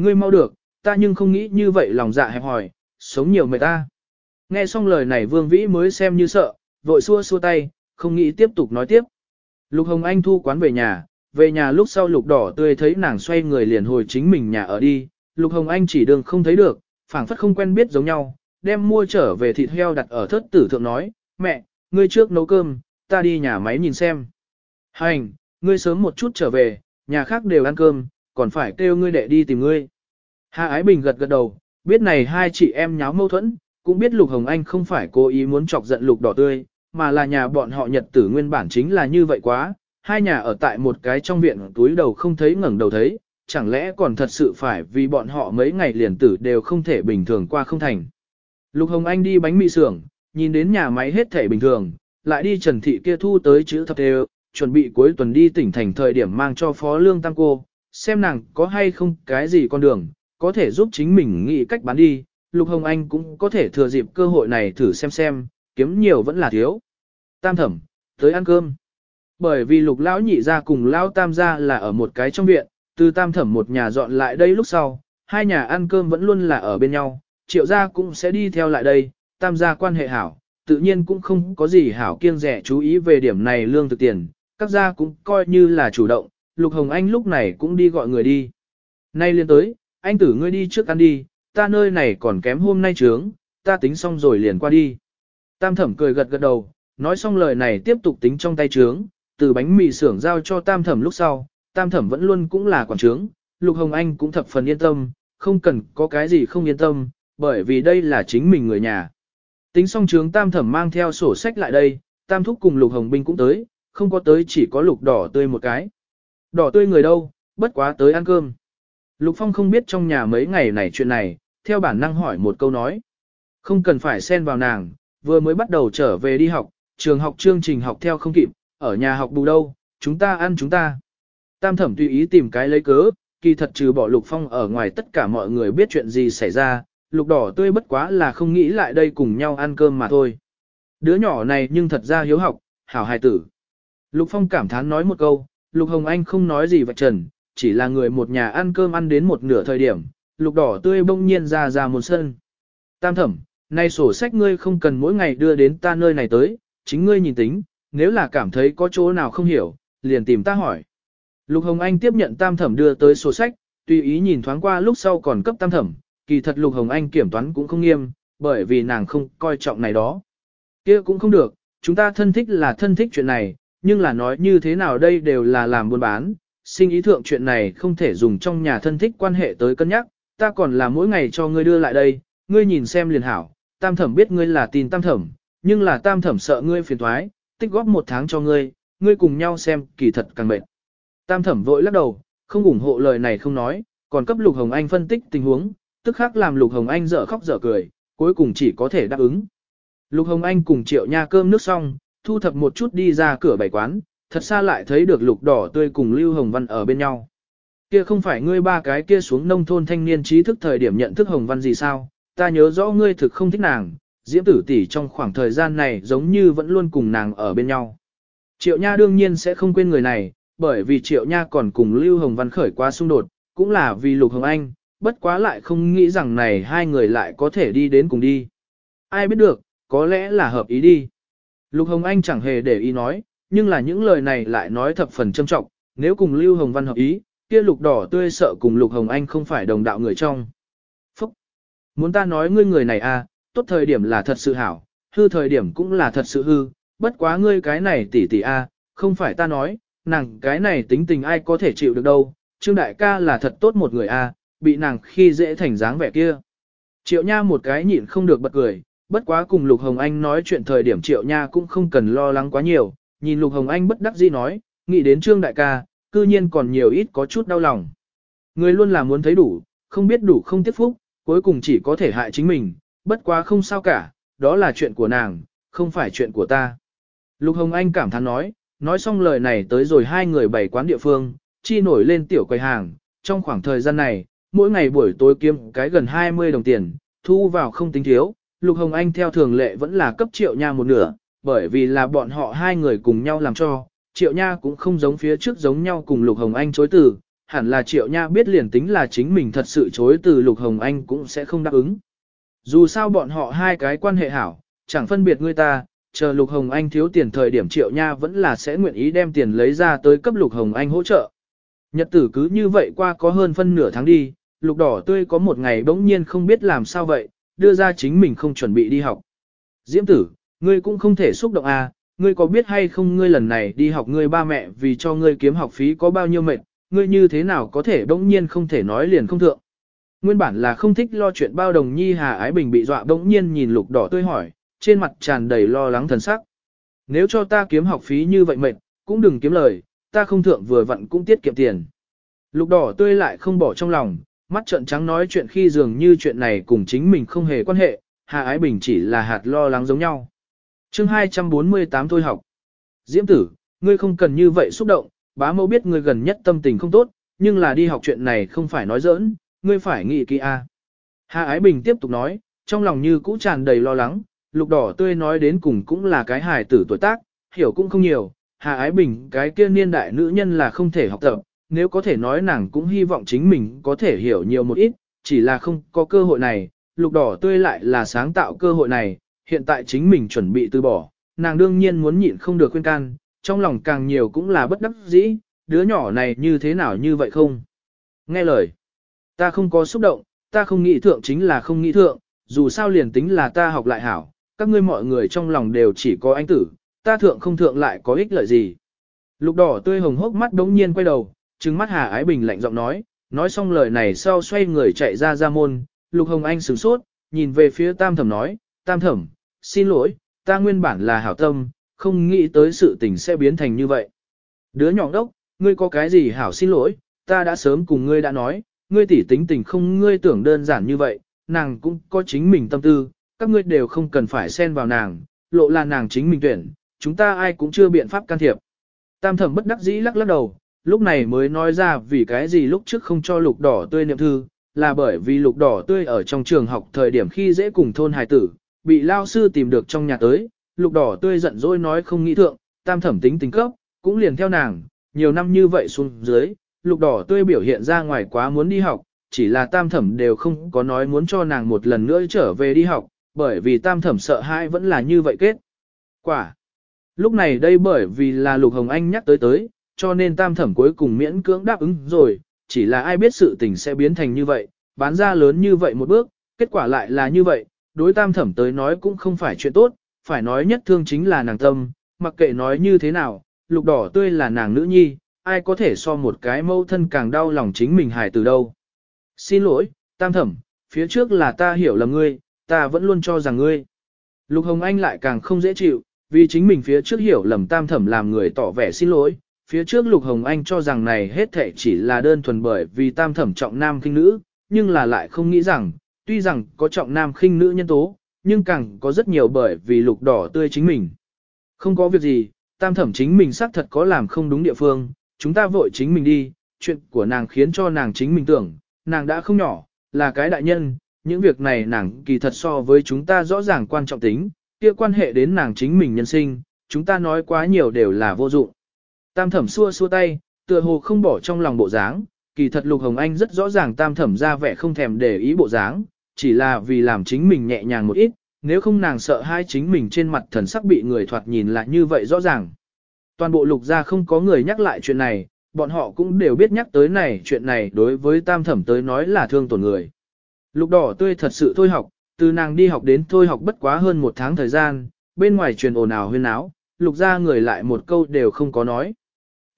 A: Ngươi mau được, ta nhưng không nghĩ như vậy lòng dạ hẹp hòi, sống nhiều mệt ta. Nghe xong lời này vương vĩ mới xem như sợ, vội xua xua tay, không nghĩ tiếp tục nói tiếp. Lục Hồng Anh thu quán về nhà, về nhà lúc sau lục đỏ tươi thấy nàng xoay người liền hồi chính mình nhà ở đi, Lục Hồng Anh chỉ đường không thấy được, phảng phất không quen biết giống nhau, đem mua trở về thịt heo đặt ở thất tử thượng nói, mẹ, ngươi trước nấu cơm, ta đi nhà máy nhìn xem. Hành, ngươi sớm một chút trở về, nhà khác đều ăn cơm, còn phải kêu ngươi đệ đi tìm ngươi. Hà Ái Bình gật gật đầu, biết này hai chị em nháo mâu thuẫn, cũng biết Lục Hồng Anh không phải cố ý muốn chọc giận Lục Đỏ Tươi, mà là nhà bọn họ nhật tử nguyên bản chính là như vậy quá, hai nhà ở tại một cái trong viện túi đầu không thấy ngẩng đầu thấy, chẳng lẽ còn thật sự phải vì bọn họ mấy ngày liền tử đều không thể bình thường qua không thành. Lục Hồng Anh đi bánh mì xưởng, nhìn đến nhà máy hết thể bình thường, lại đi Trần Thị kia thu tới chữ thập đều, chuẩn bị cuối tuần đi tỉnh thành thời điểm mang cho Phó Lương Tăng cô, xem nàng có hay không cái gì con đường, có thể giúp chính mình nghĩ cách bán đi, Lục Hồng Anh cũng có thể thừa dịp cơ hội này thử xem xem, kiếm nhiều vẫn là thiếu. Tam thẩm, tới ăn cơm. Bởi vì lục lão nhị ra cùng lão tam gia là ở một cái trong viện, từ tam thẩm một nhà dọn lại đây lúc sau, hai nhà ăn cơm vẫn luôn là ở bên nhau, triệu gia cũng sẽ đi theo lại đây, tam gia quan hệ hảo, tự nhiên cũng không có gì hảo kiêng rẻ chú ý về điểm này lương thực tiền, các gia cũng coi như là chủ động, lục hồng anh lúc này cũng đi gọi người đi. Nay liên tới, anh tử ngươi đi trước ăn đi, ta nơi này còn kém hôm nay trướng, ta tính xong rồi liền qua đi. Tam thẩm cười gật gật đầu, nói xong lời này tiếp tục tính trong tay trướng, từ bánh mì xưởng giao cho tam thẩm lúc sau, tam thẩm vẫn luôn cũng là quản trướng, Lục Hồng Anh cũng thập phần yên tâm, không cần có cái gì không yên tâm, bởi vì đây là chính mình người nhà. Tính xong trướng tam thẩm mang theo sổ sách lại đây, tam thúc cùng Lục Hồng Binh cũng tới, không có tới chỉ có lục đỏ tươi một cái. Đỏ tươi người đâu, bất quá tới ăn cơm. Lục Phong không biết trong nhà mấy ngày này chuyện này, theo bản năng hỏi một câu nói. Không cần phải xen vào nàng, vừa mới bắt đầu trở về đi học, trường học chương trình học theo không kịp, ở nhà học bù đâu, chúng ta ăn chúng ta. Tam thẩm tùy ý tìm cái lấy cớ, kỳ thật trừ bỏ lục phong ở ngoài tất cả mọi người biết chuyện gì xảy ra, lục đỏ tươi bất quá là không nghĩ lại đây cùng nhau ăn cơm mà thôi. Đứa nhỏ này nhưng thật ra hiếu học, hảo hài tử. Lục phong cảm thán nói một câu, lục hồng anh không nói gì vạch trần, chỉ là người một nhà ăn cơm ăn đến một nửa thời điểm, lục đỏ tươi bỗng nhiên ra ra một sân. Tam thẩm, nay sổ sách ngươi không cần mỗi ngày đưa đến ta nơi này tới, chính ngươi nhìn tính, nếu là cảm thấy có chỗ nào không hiểu, liền tìm ta hỏi. Lục Hồng Anh tiếp nhận tam thẩm đưa tới sổ sách, tùy ý nhìn thoáng qua lúc sau còn cấp tam thẩm, kỳ thật Lục Hồng Anh kiểm toán cũng không nghiêm, bởi vì nàng không coi trọng này đó. kia cũng không được, chúng ta thân thích là thân thích chuyện này, nhưng là nói như thế nào đây đều là làm buôn bán, sinh ý thượng chuyện này không thể dùng trong nhà thân thích quan hệ tới cân nhắc, ta còn là mỗi ngày cho ngươi đưa lại đây, ngươi nhìn xem liền hảo, tam thẩm biết ngươi là tin tam thẩm, nhưng là tam thẩm sợ ngươi phiền thoái, tích góp một tháng cho ngươi, ngươi cùng nhau xem, kỳ thật càng mệt. Tam thẩm vội lắc đầu, không ủng hộ lời này không nói, còn cấp Lục Hồng Anh phân tích tình huống, tức khắc làm Lục Hồng Anh dở khóc dở cười, cuối cùng chỉ có thể đáp ứng. Lục Hồng Anh cùng Triệu Nha cơm nước xong, thu thập một chút đi ra cửa bảy quán, thật xa lại thấy được Lục Đỏ tươi cùng Lưu Hồng Văn ở bên nhau. Kia không phải ngươi ba cái kia xuống nông thôn thanh niên trí thức thời điểm nhận thức Hồng Văn gì sao, ta nhớ rõ ngươi thực không thích nàng, diễm tử tỷ trong khoảng thời gian này giống như vẫn luôn cùng nàng ở bên nhau. Triệu Nha đương nhiên sẽ không quên người này, bởi vì Triệu Nha còn cùng Lưu Hồng Văn khởi qua xung đột, cũng là vì Lục Hồng Anh, bất quá lại không nghĩ rằng này hai người lại có thể đi đến cùng đi. Ai biết được, có lẽ là hợp ý đi. Lục Hồng Anh chẳng hề để ý nói, nhưng là những lời này lại nói thập phần trâm trọng, nếu cùng Lưu Hồng Văn hợp ý, kia lục đỏ tươi sợ cùng Lục Hồng Anh không phải đồng đạo người trong. Phúc! Muốn ta nói ngươi người này à, tốt thời điểm là thật sự hảo, hư thời điểm cũng là thật sự hư, bất quá ngươi cái này tỷ tỷ a, à, không phải ta nói, nàng cái này tính tình ai có thể chịu được đâu, Trương đại ca là thật tốt một người a, bị nàng khi dễ thành dáng vẻ kia. Triệu Nha một cái nhịn không được bật cười, bất quá cùng Lục Hồng Anh nói chuyện thời điểm Triệu Nha cũng không cần lo lắng quá nhiều, nhìn Lục Hồng Anh bất đắc dĩ nói, nghĩ đến Trương đại ca, cư nhiên còn nhiều ít có chút đau lòng. Người luôn là muốn thấy đủ, không biết đủ không tiếp phúc, cuối cùng chỉ có thể hại chính mình, bất quá không sao cả, đó là chuyện của nàng, không phải chuyện của ta. Lục Hồng Anh cảm thán nói, nói xong lời này tới rồi hai người bày quán địa phương, chi nổi lên tiểu quầy hàng, trong khoảng thời gian này, mỗi ngày buổi tối kiếm cái gần 20 đồng tiền, thu vào không tính thiếu, Lục Hồng Anh theo thường lệ vẫn là cấp triệu nha một nửa, bởi vì là bọn họ hai người cùng nhau làm cho, triệu nha cũng không giống phía trước giống nhau cùng Lục Hồng Anh chối từ, hẳn là triệu nha biết liền tính là chính mình thật sự chối từ Lục Hồng Anh cũng sẽ không đáp ứng. Dù sao bọn họ hai cái quan hệ hảo, chẳng phân biệt người ta, chờ Lục Hồng Anh thiếu tiền thời điểm triệu nha vẫn là sẽ nguyện ý đem tiền lấy ra tới cấp Lục Hồng Anh hỗ trợ. Nhật tử cứ như vậy qua có hơn phân nửa tháng đi, Lục Đỏ Tươi có một ngày bỗng nhiên không biết làm sao vậy, đưa ra chính mình không chuẩn bị đi học. Diễm tử, ngươi cũng không thể xúc động à, ngươi có biết hay không ngươi lần này đi học ngươi ba mẹ vì cho ngươi kiếm học phí có bao nhiêu mệt, ngươi như thế nào có thể bỗng nhiên không thể nói liền không thượng. Nguyên bản là không thích lo chuyện bao đồng nhi Hà Ái Bình bị dọa bỗng nhiên nhìn lục đỏ tươi hỏi, trên mặt tràn đầy lo lắng thần sắc. Nếu cho ta kiếm học phí như vậy mệt, cũng đừng kiếm lời, ta không thượng vừa vặn cũng tiết kiệm tiền. Lục đỏ tươi lại không bỏ trong lòng, mắt trợn trắng nói chuyện khi dường như chuyện này cùng chính mình không hề quan hệ, Hà Ái Bình chỉ là hạt lo lắng giống nhau. chương 248 thôi học. Diễm tử, ngươi không cần như vậy xúc động, bá mẫu biết ngươi gần nhất tâm tình không tốt, nhưng là đi học chuyện này không phải nói giỡn, ngươi phải nghĩ kỹ a. Hà Ái Bình tiếp tục nói, trong lòng như cũ tràn đầy lo lắng, lục đỏ tươi nói đến cùng cũng là cái hài tử tuổi tác, hiểu cũng không nhiều, Hà Ái Bình cái kia niên đại nữ nhân là không thể học tập, nếu có thể nói nàng cũng hy vọng chính mình có thể hiểu nhiều một ít, chỉ là không có cơ hội này, lục đỏ tươi lại là sáng tạo cơ hội này, hiện tại chính mình chuẩn bị từ bỏ, nàng đương nhiên muốn nhịn không được khuyên can, trong lòng càng nhiều cũng là bất đắc dĩ, đứa nhỏ này như thế nào như vậy không? Nghe lời, ta không có xúc động, ta không nghĩ thượng chính là không nghĩ thượng, dù sao liền tính là ta học lại hảo, các ngươi mọi người trong lòng đều chỉ có anh tử, ta thượng không thượng lại có ích lợi gì. Lục đỏ tươi hồng hốc mắt đống nhiên quay đầu, trừng mắt Hà Ái Bình lạnh giọng nói, nói xong lời này sau xoay người chạy ra ra môn, Lục Hồng Anh sửng sốt, nhìn về phía Tam Thẩm nói, Tam Thẩm, xin lỗi, ta nguyên bản là hảo tâm, không nghĩ tới sự tình sẽ biến thành như vậy. Đứa nhỏ đốc, ngươi có cái gì hảo xin lỗi, ta đã sớm cùng ngươi đã nói, ngươi tỉ tính tình không ngươi tưởng đơn giản như vậy, nàng cũng có chính mình tâm tư, các ngươi đều không cần phải xen vào nàng, lộ là nàng chính mình tuyển, chúng ta ai cũng chưa biện pháp can thiệp. Tam thẩm bất đắc dĩ lắc lắc đầu, lúc này mới nói ra vì cái gì lúc trước không cho lục đỏ tươi niệm thư, là bởi vì lục đỏ tươi ở trong trường học thời điểm khi dễ cùng thôn hài tử, bị lao sư tìm được trong nhà tới, lục đỏ tươi giận dỗi nói không nghĩ thượng, tam thẩm tính tính cấp, cũng liền theo nàng, nhiều năm như vậy xuống dưới, lục đỏ tươi biểu hiện ra ngoài quá muốn đi học, chỉ là tam thẩm đều không có nói muốn cho nàng một lần nữa trở về đi học, bởi vì tam thẩm sợ hãi vẫn là như vậy kết. Quả. Lúc này đây bởi vì là Lục Hồng Anh nhắc tới tới, cho nên tam thẩm cuối cùng miễn cưỡng đáp ứng rồi, chỉ là ai biết sự tình sẽ biến thành như vậy, bán ra lớn như vậy một bước, kết quả lại là như vậy, đối tam thẩm tới nói cũng không phải chuyện tốt, phải nói nhất thương chính là nàng tâm, mặc kệ nói như thế nào, lục đỏ tươi là nàng nữ nhi, ai có thể so một cái mâu thân càng đau lòng chính mình hài từ đâu. Xin lỗi, tam thẩm, phía trước là ta hiểu lầm ngươi, ta vẫn luôn cho rằng ngươi. Lục Hồng Anh lại càng không dễ chịu, vì chính mình phía trước hiểu lầm tam thẩm làm người tỏ vẻ xin lỗi. Phía trước Lục Hồng Anh cho rằng này hết thệ chỉ là đơn thuần bởi vì tam thẩm trọng nam khinh nữ, nhưng là lại không nghĩ rằng, tuy rằng có trọng nam khinh nữ nhân tố, nhưng càng có rất nhiều bởi vì lục đỏ tươi chính mình. Không có việc gì, tam thẩm chính mình xác thật có làm không đúng địa phương, chúng ta vội chính mình đi, chuyện của nàng khiến cho nàng chính mình tưởng, nàng đã không nhỏ, là cái đại nhân, những việc này nàng kỳ thật so với chúng ta rõ ràng quan trọng tính, kia quan hệ đến nàng chính mình nhân sinh, chúng ta nói quá nhiều đều là vô dụng. Tam thẩm xua xua tay, tựa hồ không bỏ trong lòng bộ dáng, kỳ thật Lục Hồng Anh rất rõ ràng tam thẩm ra vẻ không thèm để ý bộ dáng, chỉ là vì làm chính mình nhẹ nhàng một ít, nếu không nàng sợ hai chính mình trên mặt thần sắc bị người thoạt nhìn lại như vậy rõ ràng. Toàn bộ lục gia không có người nhắc lại chuyện này, bọn họ cũng đều biết nhắc tới này chuyện này đối với tam thẩm tới nói là thương tổn người. Lục đỏ tươi thật sự thôi học, từ nàng đi học đến thôi học bất quá hơn một tháng thời gian, bên ngoài truyền ồn ào huyên áo, lục gia người lại một câu đều không có nói.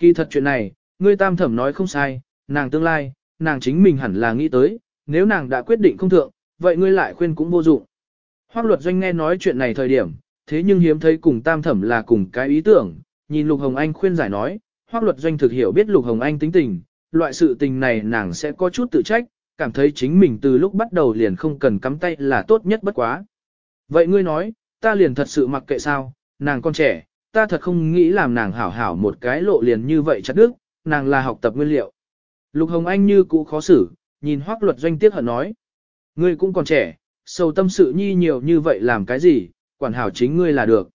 A: Kỳ thật chuyện này, ngươi tam thẩm nói không sai, nàng tương lai, nàng chính mình hẳn là nghĩ tới, nếu nàng đã quyết định không thượng, vậy ngươi lại khuyên cũng vô dụng. Hoác luật doanh nghe nói chuyện này thời điểm, thế nhưng hiếm thấy cùng tam thẩm là cùng cái ý tưởng, nhìn Lục Hồng Anh khuyên giải nói, hoác luật doanh thực hiểu biết Lục Hồng Anh tính tình, loại sự tình này nàng sẽ có chút tự trách, cảm thấy chính mình từ lúc bắt đầu liền không cần cắm tay là tốt nhất bất quá. Vậy ngươi nói, ta liền thật sự mặc kệ sao, nàng con trẻ, ta thật không nghĩ làm nàng hảo hảo một cái lộ liền như vậy chặt đức, nàng là học tập nguyên liệu. Lục Hồng Anh như cũ khó xử, nhìn hoác luật doanh tiếc hận nói. Ngươi cũng còn trẻ, sầu tâm sự nhi nhiều như vậy làm cái gì, quản hảo chính ngươi là được.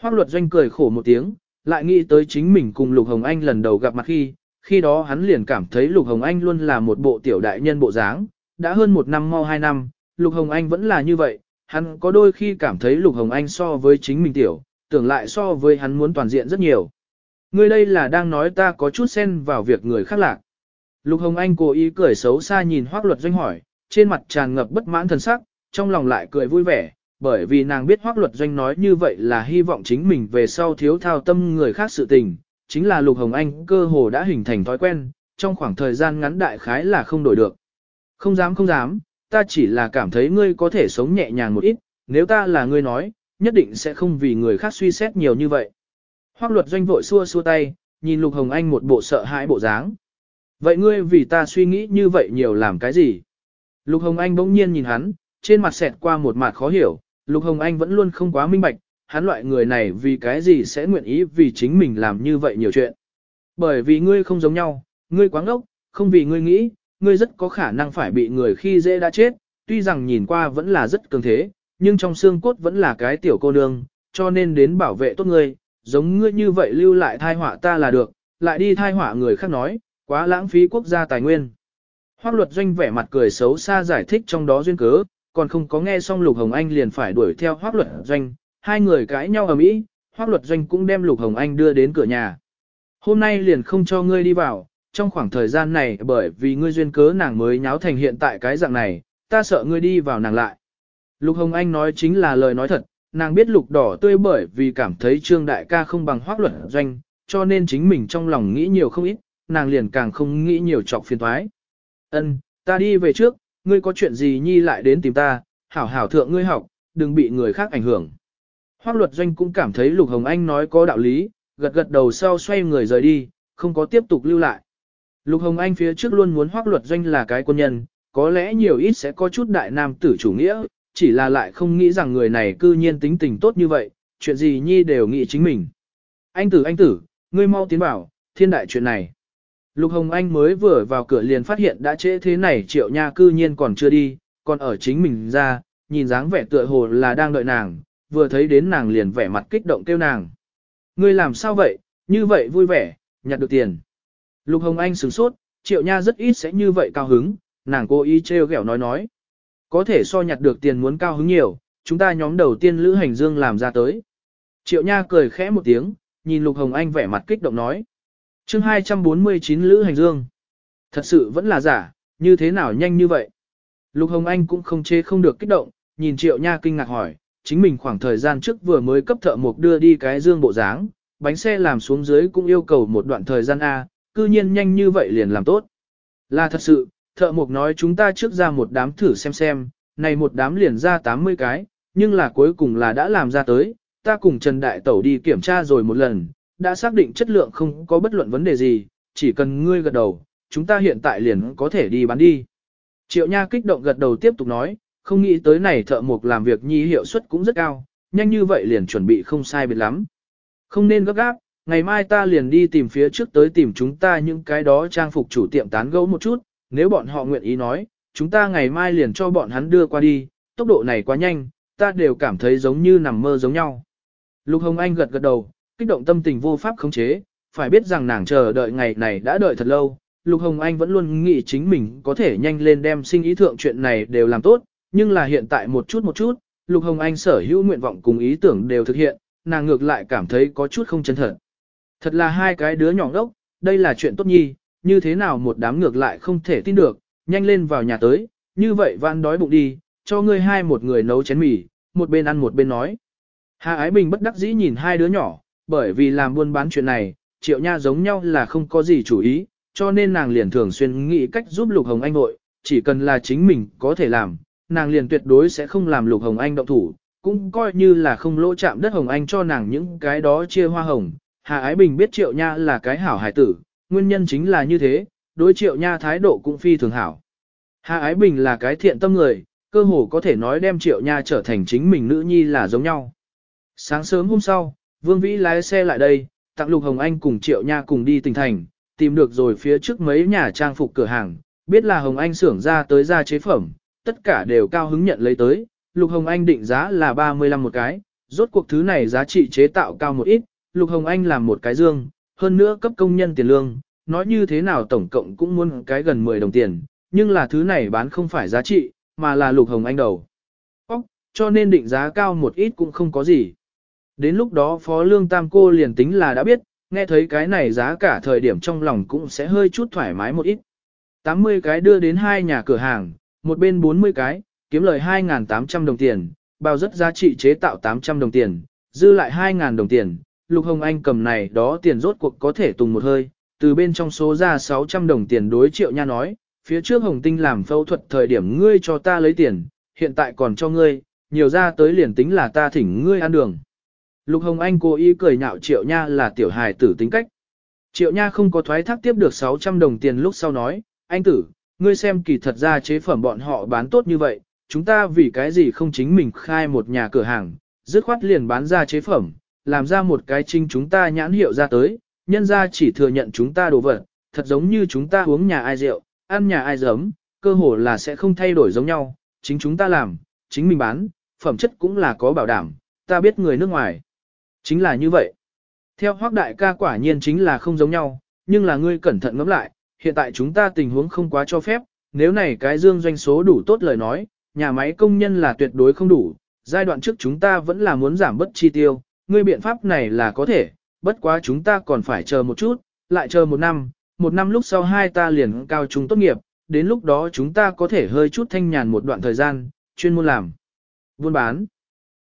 A: Hoác luật doanh cười khổ một tiếng, lại nghĩ tới chính mình cùng Lục Hồng Anh lần đầu gặp mặt khi, khi đó hắn liền cảm thấy Lục Hồng Anh luôn là một bộ tiểu đại nhân bộ dáng, đã hơn một năm mau hai năm, Lục Hồng Anh vẫn là như vậy, hắn có đôi khi cảm thấy Lục Hồng Anh so với chính mình tiểu, tưởng lại so với hắn muốn toàn diện rất nhiều. Ngươi đây là đang nói ta có chút xen vào việc người khác lạc. Lục Hồng Anh cố ý cười xấu xa nhìn Hoác Luật Doanh hỏi, trên mặt tràn ngập bất mãn thần sắc, trong lòng lại cười vui vẻ, bởi vì nàng biết Hoác Luật Doanh nói như vậy là hy vọng chính mình về sau thiếu thao tâm người khác sự tình, chính là Lục Hồng Anh cơ hồ đã hình thành thói quen, trong khoảng thời gian ngắn đại khái là không đổi được. Không dám không dám, ta chỉ là cảm thấy ngươi có thể sống nhẹ nhàng một ít, nếu ta là ngươi nói, nhất định sẽ không vì người khác suy xét nhiều như vậy. Hoác Luật Doanh vội xua xua tay, nhìn Lục Hồng Anh một bộ sợ hãi bộ dáng. Vậy ngươi vì ta suy nghĩ như vậy nhiều làm cái gì? Lục Hồng Anh bỗng nhiên nhìn hắn, trên mặt xẹt qua một mặt khó hiểu, Lục Hồng Anh vẫn luôn không quá minh bạch, hắn loại người này vì cái gì sẽ nguyện ý vì chính mình làm như vậy nhiều chuyện. Bởi vì ngươi không giống nhau, ngươi quá ngốc, không vì ngươi nghĩ, ngươi rất có khả năng phải bị người khi dễ đã chết, tuy rằng nhìn qua vẫn là rất cường thế, nhưng trong xương cốt vẫn là cái tiểu cô nương, cho nên đến bảo vệ tốt ngươi, giống ngươi như vậy lưu lại thai họa ta là được, lại đi thai họa người khác nói, quá lãng phí quốc gia tài nguyên. Hoác luật doanh vẻ mặt cười xấu xa giải thích trong đó duyên cớ, còn không có nghe xong Lục Hồng Anh liền phải đuổi theo Hoác Luật Doanh, hai người cãi nhau ở mỹ, Hoác Luật Doanh cũng đem Lục Hồng Anh đưa đến cửa nhà. Hôm nay liền không cho ngươi đi vào, trong khoảng thời gian này bởi vì ngươi duyên cớ nàng mới nháo thành hiện tại cái dạng này, ta sợ ngươi đi vào nàng lại. Lục Hồng Anh nói chính là lời nói thật, nàng biết lục đỏ tươi bởi vì cảm thấy trương đại ca không bằng hoác luận doanh, cho nên chính mình trong lòng nghĩ nhiều không ít, nàng liền càng không nghĩ nhiều trọc phiền thoái. Ân, ta đi về trước, ngươi có chuyện gì nhi lại đến tìm ta, hảo hảo thượng ngươi học, đừng bị người khác ảnh hưởng. Hoác luật doanh cũng cảm thấy Lục Hồng Anh nói có đạo lý, gật gật đầu sau xoay người rời đi, không có tiếp tục lưu lại. Lục Hồng Anh phía trước luôn muốn hoác luật doanh là cái quân nhân, có lẽ nhiều ít sẽ có chút đại nam tử chủ nghĩa, chỉ là lại không nghĩ rằng người này cư nhiên tính tình tốt như vậy, chuyện gì nhi đều nghĩ chính mình. Anh tử anh tử, ngươi mau tiến bảo, thiên đại chuyện này. Lục Hồng Anh mới vừa vào cửa liền phát hiện đã trễ thế này triệu nha cư nhiên còn chưa đi, còn ở chính mình ra, nhìn dáng vẻ tựa hồ là đang đợi nàng, vừa thấy đến nàng liền vẻ mặt kích động kêu nàng. Ngươi làm sao vậy, như vậy vui vẻ, nhặt được tiền. Lục Hồng Anh sửng sốt, triệu nha rất ít sẽ như vậy cao hứng, nàng cố ý trêu ghẹo nói nói. Có thể so nhặt được tiền muốn cao hứng nhiều, chúng ta nhóm đầu tiên Lữ Hành Dương làm ra tới. Triệu nha cười khẽ một tiếng, nhìn Lục Hồng Anh vẻ mặt kích động nói chương 249 Lữ Hành Dương. Thật sự vẫn là giả, như thế nào nhanh như vậy? Lục Hồng Anh cũng không chê không được kích động, nhìn Triệu Nha kinh ngạc hỏi, chính mình khoảng thời gian trước vừa mới cấp thợ mộc đưa đi cái dương bộ dáng, bánh xe làm xuống dưới cũng yêu cầu một đoạn thời gian A, cư nhiên nhanh như vậy liền làm tốt. Là thật sự, thợ mộc nói chúng ta trước ra một đám thử xem xem, này một đám liền ra 80 cái, nhưng là cuối cùng là đã làm ra tới, ta cùng Trần Đại Tẩu đi kiểm tra rồi một lần, đã xác định chất lượng không có bất luận vấn đề gì, chỉ cần ngươi gật đầu, chúng ta hiện tại liền có thể đi bán đi. Triệu Nha kích động gật đầu tiếp tục nói, không nghĩ tới này thợ mộc làm việc nhi hiệu suất cũng rất cao, nhanh như vậy liền chuẩn bị không sai biệt lắm. Không nên gấp gáp, ngày mai ta liền đi tìm phía trước tới tìm chúng ta những cái đó trang phục chủ tiệm tán gẫu một chút, nếu bọn họ nguyện ý nói, chúng ta ngày mai liền cho bọn hắn đưa qua đi, tốc độ này quá nhanh, ta đều cảm thấy giống như nằm mơ giống nhau. Lục Hồng Anh gật gật đầu, kích động tâm tình vô pháp khống chế, phải biết rằng nàng chờ đợi ngày này đã đợi thật lâu. Lục Hồng Anh vẫn luôn nghĩ chính mình có thể nhanh lên đem sinh ý thượng chuyện này đều làm tốt, nhưng là hiện tại một chút một chút, Lục Hồng Anh sở hữu nguyện vọng cùng ý tưởng đều thực hiện, nàng ngược lại cảm thấy có chút không chân thật. Thật là hai cái đứa nhỏ đốc, đây là chuyện tốt nhi, như thế nào một đám ngược lại không thể tin được, nhanh lên vào nhà tới, như vậy van đói bụng đi, cho ngươi hai một người nấu chén mì, một bên ăn một bên nói. Hà Ái Bình bất đắc dĩ nhìn hai đứa nhỏ, bởi vì làm buôn bán chuyện này, triệu nha giống nhau là không có gì chủ ý, cho nên nàng liền thường xuyên nghĩ cách giúp Lục Hồng Anh vội, chỉ cần là chính mình có thể làm, nàng liền tuyệt đối sẽ không làm Lục Hồng Anh động thủ, cũng coi như là không lỗ chạm đất Hồng Anh cho nàng những cái đó chia hoa hồng. Hà Ái Bình biết triệu nha là cái hảo hải tử, nguyên nhân chính là như thế, đối triệu nha thái độ cũng phi thường hảo. Hà Ái Bình là cái thiện tâm người, cơ hồ có thể nói đem triệu nha trở thành chính mình nữ nhi là giống nhau. Sáng sớm hôm sau, Vương Vĩ lái xe lại đây, tặng Lục Hồng Anh cùng triệu nha cùng đi tỉnh thành, tìm được rồi phía trước mấy nhà trang phục cửa hàng, biết là Hồng Anh xưởng ra tới ra chế phẩm, tất cả đều cao hứng nhận lấy tới, Lục Hồng Anh định giá là 35 một cái, rốt cuộc thứ này giá trị chế tạo cao một ít, Lục Hồng Anh làm một cái dương, hơn nữa cấp công nhân tiền lương, nói như thế nào tổng cộng cũng muốn cái gần 10 đồng tiền, nhưng là thứ này bán không phải giá trị, mà là Lục Hồng Anh đầu. Ốc, cho nên định giá cao một ít cũng không có gì. Đến lúc đó Phó Lương Tam cô liền tính là đã biết, nghe thấy cái này giá cả thời điểm trong lòng cũng sẽ hơi chút thoải mái một ít. 80 cái đưa đến hai nhà cửa hàng, một bên 40 cái, kiếm lời 2.800 đồng tiền, bao rất giá trị chế tạo 800 đồng tiền, dư lại 2.000 đồng tiền. Lục Hồng Anh cầm này đó tiền rốt cuộc có thể tùng một hơi, từ bên trong số ra 600 đồng tiền đối triệu nha nói, phía trước Hồng Tinh làm phẫu thuật thời điểm ngươi cho ta lấy tiền, hiện tại còn cho ngươi, nhiều ra tới liền tính là ta thỉnh ngươi ăn đường. Lục Hồng Anh cố ý cười nhạo triệu nha là tiểu hài tử tính cách. Triệu nha không có thoái thác tiếp được 600 đồng tiền lúc sau nói, anh tử, ngươi xem kỳ thật ra chế phẩm bọn họ bán tốt như vậy, chúng ta vì cái gì không chính mình khai một nhà cửa hàng, dứt khoát liền bán ra chế phẩm, làm ra một cái trinh chúng ta nhãn hiệu ra tới, nhân ra chỉ thừa nhận chúng ta đồ vật, thật giống như chúng ta uống nhà ai rượu, ăn nhà ai giấm, cơ hồ là sẽ không thay đổi giống nhau, chính chúng ta làm, chính mình bán, phẩm chất cũng là có bảo đảm, ta biết người nước ngoài. Chính là như vậy. Theo hoác đại ca quả nhiên chính là không giống nhau, nhưng là ngươi cẩn thận ngẫm lại, hiện tại chúng ta tình huống không quá cho phép, nếu này cái dương doanh số đủ tốt lời nói, nhà máy công nhân là tuyệt đối không đủ, giai đoạn trước chúng ta vẫn là muốn giảm bất chi tiêu, ngươi biện pháp này là có thể, bất quá chúng ta còn phải chờ một chút, lại chờ một năm, một năm lúc sau hai ta liền cao trung tốt nghiệp, đến lúc đó chúng ta có thể hơi chút thanh nhàn một đoạn thời gian, chuyên môn làm, buôn bán.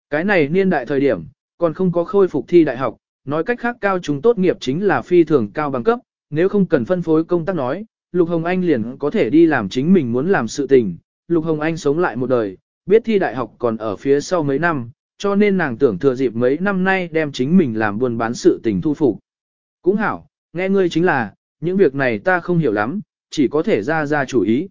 A: Cái này niên đại thời điểm, còn không có khôi phục thi đại học, nói cách khác cao trung tốt nghiệp chính là phi thường cao bằng cấp, nếu không cần phân phối công tác nói, Lục Hồng Anh liền có thể đi làm chính mình muốn làm sự tình. Lục Hồng Anh sống lại một đời, biết thi đại học còn ở phía sau mấy năm, cho nên nàng tưởng thừa dịp mấy năm nay đem chính mình làm buôn bán sự tình thu phục. Cũng hảo, nghe ngươi chính là, những việc này ta không hiểu lắm, chỉ có thể ra ra chủ ý.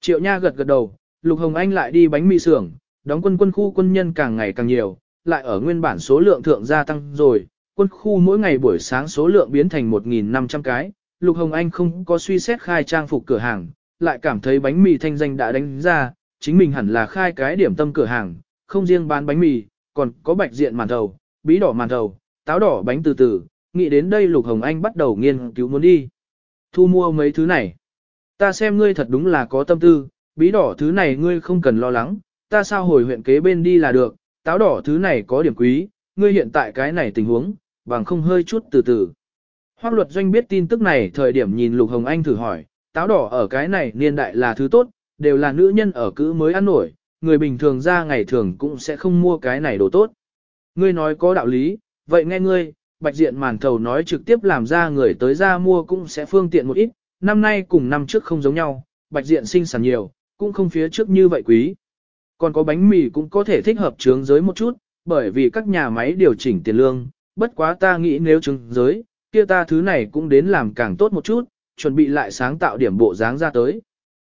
A: Triệu Nha gật gật đầu, Lục Hồng Anh lại đi bánh mì xưởng, đóng quân quân khu quân nhân càng ngày càng nhiều, lại ở nguyên bản số lượng thượng gia tăng rồi, quân khu mỗi ngày buổi sáng số lượng biến thành 1.500 cái, Lục Hồng Anh không có suy xét khai trang phục cửa hàng, lại cảm thấy bánh mì thanh danh đã đánh ra, chính mình hẳn là khai cái điểm tâm cửa hàng, không riêng bán bánh mì, còn có bạch diện màn thầu, bí đỏ màn thầu, táo đỏ bánh từ từ, nghĩ đến đây Lục Hồng Anh bắt đầu nghiên cứu muốn đi. Thu mua mấy thứ này. Ta xem ngươi thật đúng là có tâm tư, bí đỏ thứ này ngươi không cần lo lắng, ta sao hồi huyện kế bên đi là được, táo đỏ thứ này có điểm quý, ngươi hiện tại cái này tình huống, bằng không hơi chút từ từ. Hoác luật doanh biết tin tức này thời điểm nhìn Lục Hồng Anh thử hỏi, táo đỏ ở cái này niên đại là thứ tốt, đều là nữ nhân ở cữ mới ăn nổi, người bình thường ra ngày thường cũng sẽ không mua cái này đồ tốt. Ngươi nói có đạo lý, vậy nghe ngươi, bạch diện màn thầu nói trực tiếp làm ra người tới ra mua cũng sẽ phương tiện một ít, năm nay cùng năm trước không giống nhau, bạch diện sinh sản nhiều, cũng không phía trước như vậy quý. Còn có bánh mì cũng có thể thích hợp trướng giới một chút, bởi vì các nhà máy điều chỉnh tiền lương, bất quá ta nghĩ nếu trướng giới, kia ta thứ này cũng đến làm càng tốt một chút, chuẩn bị lại sáng tạo điểm bộ dáng ra tới.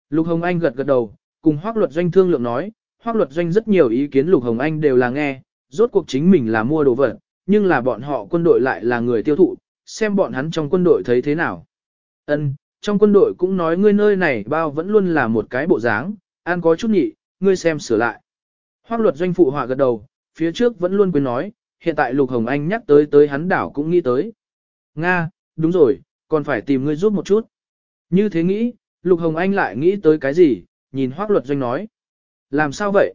A: Lục Hồng Anh gật gật đầu, cùng Hoác Luật Doanh thương lượng nói, Hoác Luật Doanh rất nhiều ý kiến Lục Hồng Anh đều là nghe, rốt cuộc chính mình là mua đồ vật, nhưng là bọn họ quân đội lại là người tiêu thụ, xem bọn hắn trong quân đội thấy thế nào. Ân, trong quân đội cũng nói ngươi nơi này bao vẫn luôn là một cái bộ dáng, an có chút nhị, ngươi xem sửa lại. Hoác luật doanh phụ họa gật đầu, phía trước vẫn luôn quên nói, hiện tại Lục Hồng Anh nhắc tới tới hắn đảo cũng nghĩ tới. Nga, đúng rồi, còn phải tìm ngươi giúp một chút. Như thế nghĩ, Lục Hồng Anh lại nghĩ tới cái gì, nhìn Hoác luật doanh nói. Làm sao vậy?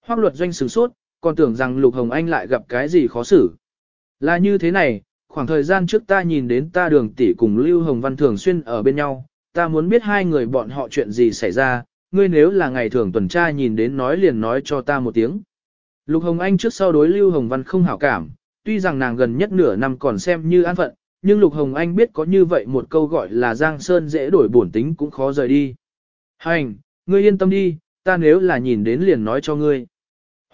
A: Hoác luật doanh sửng sốt, còn tưởng rằng Lục Hồng Anh lại gặp cái gì khó xử. Là như thế này, khoảng thời gian trước ta nhìn đến ta đường tỷ cùng Lưu Hồng Văn thường xuyên ở bên nhau, ta muốn biết hai người bọn họ chuyện gì xảy ra, ngươi nếu là ngày thường tuần tra nhìn đến nói liền nói cho ta một tiếng. Lục Hồng Anh trước sau đối Lưu Hồng Văn không hảo cảm, tuy rằng nàng gần nhất nửa năm còn xem như an phận, nhưng Lục Hồng Anh biết có như vậy một câu gọi là Giang Sơn dễ đổi bổn tính cũng khó rời đi. Hành, ngươi yên tâm đi, ta nếu là nhìn đến liền nói cho ngươi.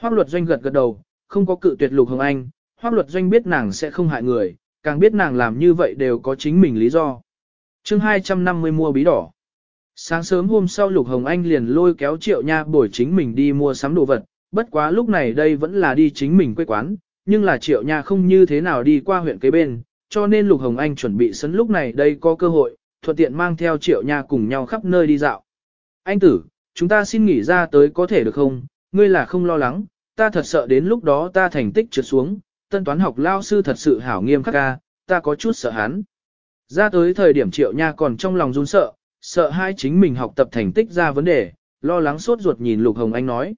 A: Hoác luật doanh gật gật đầu, không có cự tuyệt Lục Hồng Anh, hoác luật doanh biết nàng sẽ không hại người, càng biết nàng làm như vậy đều có chính mình lý do. chương 250 mua bí đỏ. Sáng sớm hôm sau Lục Hồng Anh liền lôi kéo Triệu Nha bổi chính mình đi mua sắm đồ vật, bất quá lúc này đây vẫn là đi chính mình quê quán, nhưng là Triệu Nha không như thế nào đi qua huyện kế bên, cho nên Lục Hồng Anh chuẩn bị sấn lúc này đây có cơ hội, thuận tiện mang theo Triệu Nha cùng nhau khắp nơi đi dạo. Anh tử, chúng ta xin nghỉ ra tới có thể được không? Ngươi là không lo lắng, ta thật sợ đến lúc đó ta thành tích trượt xuống, tân toán học lao sư thật sự hảo nghiêm khắc ca, ta có chút sợ hắn. Ra tới thời điểm Triệu Nha còn trong lòng run sợ, sợ hai chính mình học tập thành tích ra vấn đề, lo lắng sốt ruột nhìn Lục Hồng Anh nói.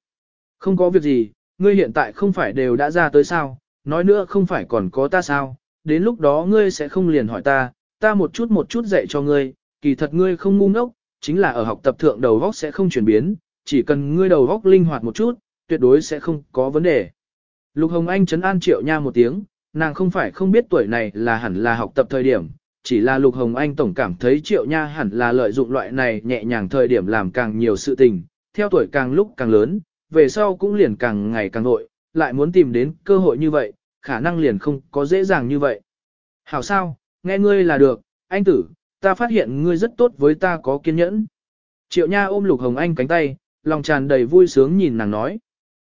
A: Không có việc gì, ngươi hiện tại không phải đều đã ra tới sao, nói nữa không phải còn có ta sao, đến lúc đó ngươi sẽ không liền hỏi ta, ta một chút một chút dạy cho ngươi, kỳ thật ngươi không ngu ngốc, chính là ở học tập thượng đầu góc sẽ không chuyển biến, chỉ cần ngươi đầu góc linh hoạt một chút, tuyệt đối sẽ không có vấn đề. Lục Hồng Anh chấn an triệu nha một tiếng, nàng không phải không biết tuổi này là hẳn là học tập thời điểm, chỉ là Lục Hồng Anh tổng cảm thấy triệu nha hẳn là lợi dụng loại này nhẹ nhàng thời điểm làm càng nhiều sự tình, theo tuổi càng lúc càng lớn, về sau cũng liền càng ngày càng nội, lại muốn tìm đến cơ hội như vậy, khả năng liền không có dễ dàng như vậy. Hảo sao, nghe ngươi là được, anh tử, ta phát hiện ngươi rất tốt với ta có kiên nhẫn. Triệu Nha ôm Lục Hồng Anh cánh tay, lòng tràn đầy vui sướng nhìn nàng nói.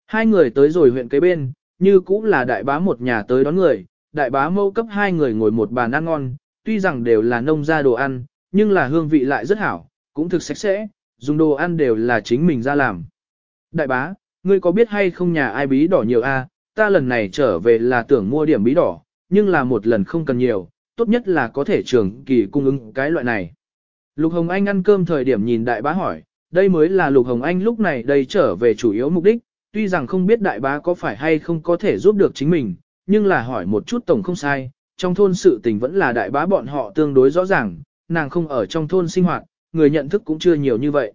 A: Hai người tới rồi huyện kế bên, như cũng là đại bá một nhà tới đón người, đại bá mâu cấp hai người ngồi một bàn ăn ngon, tuy rằng đều là nông gia đồ ăn, nhưng là hương vị lại rất hảo, cũng thực sạch sẽ, dùng đồ ăn đều là chính mình ra làm. Đại bá, ngươi có biết hay không nhà ai bí đỏ nhiều a? ta lần này trở về là tưởng mua điểm bí đỏ, nhưng là một lần không cần nhiều, tốt nhất là có thể trường kỳ cung ứng cái loại này. Lục Hồng Anh ăn cơm thời điểm nhìn đại bá hỏi, đây mới là Lục Hồng Anh lúc này đây trở về chủ yếu mục đích, tuy rằng không biết đại bá có phải hay không có thể giúp được chính mình, nhưng là hỏi một chút tổng không sai, trong thôn sự tình vẫn là đại bá bọn họ tương đối rõ ràng, nàng không ở trong thôn sinh hoạt, người nhận thức cũng chưa nhiều như vậy.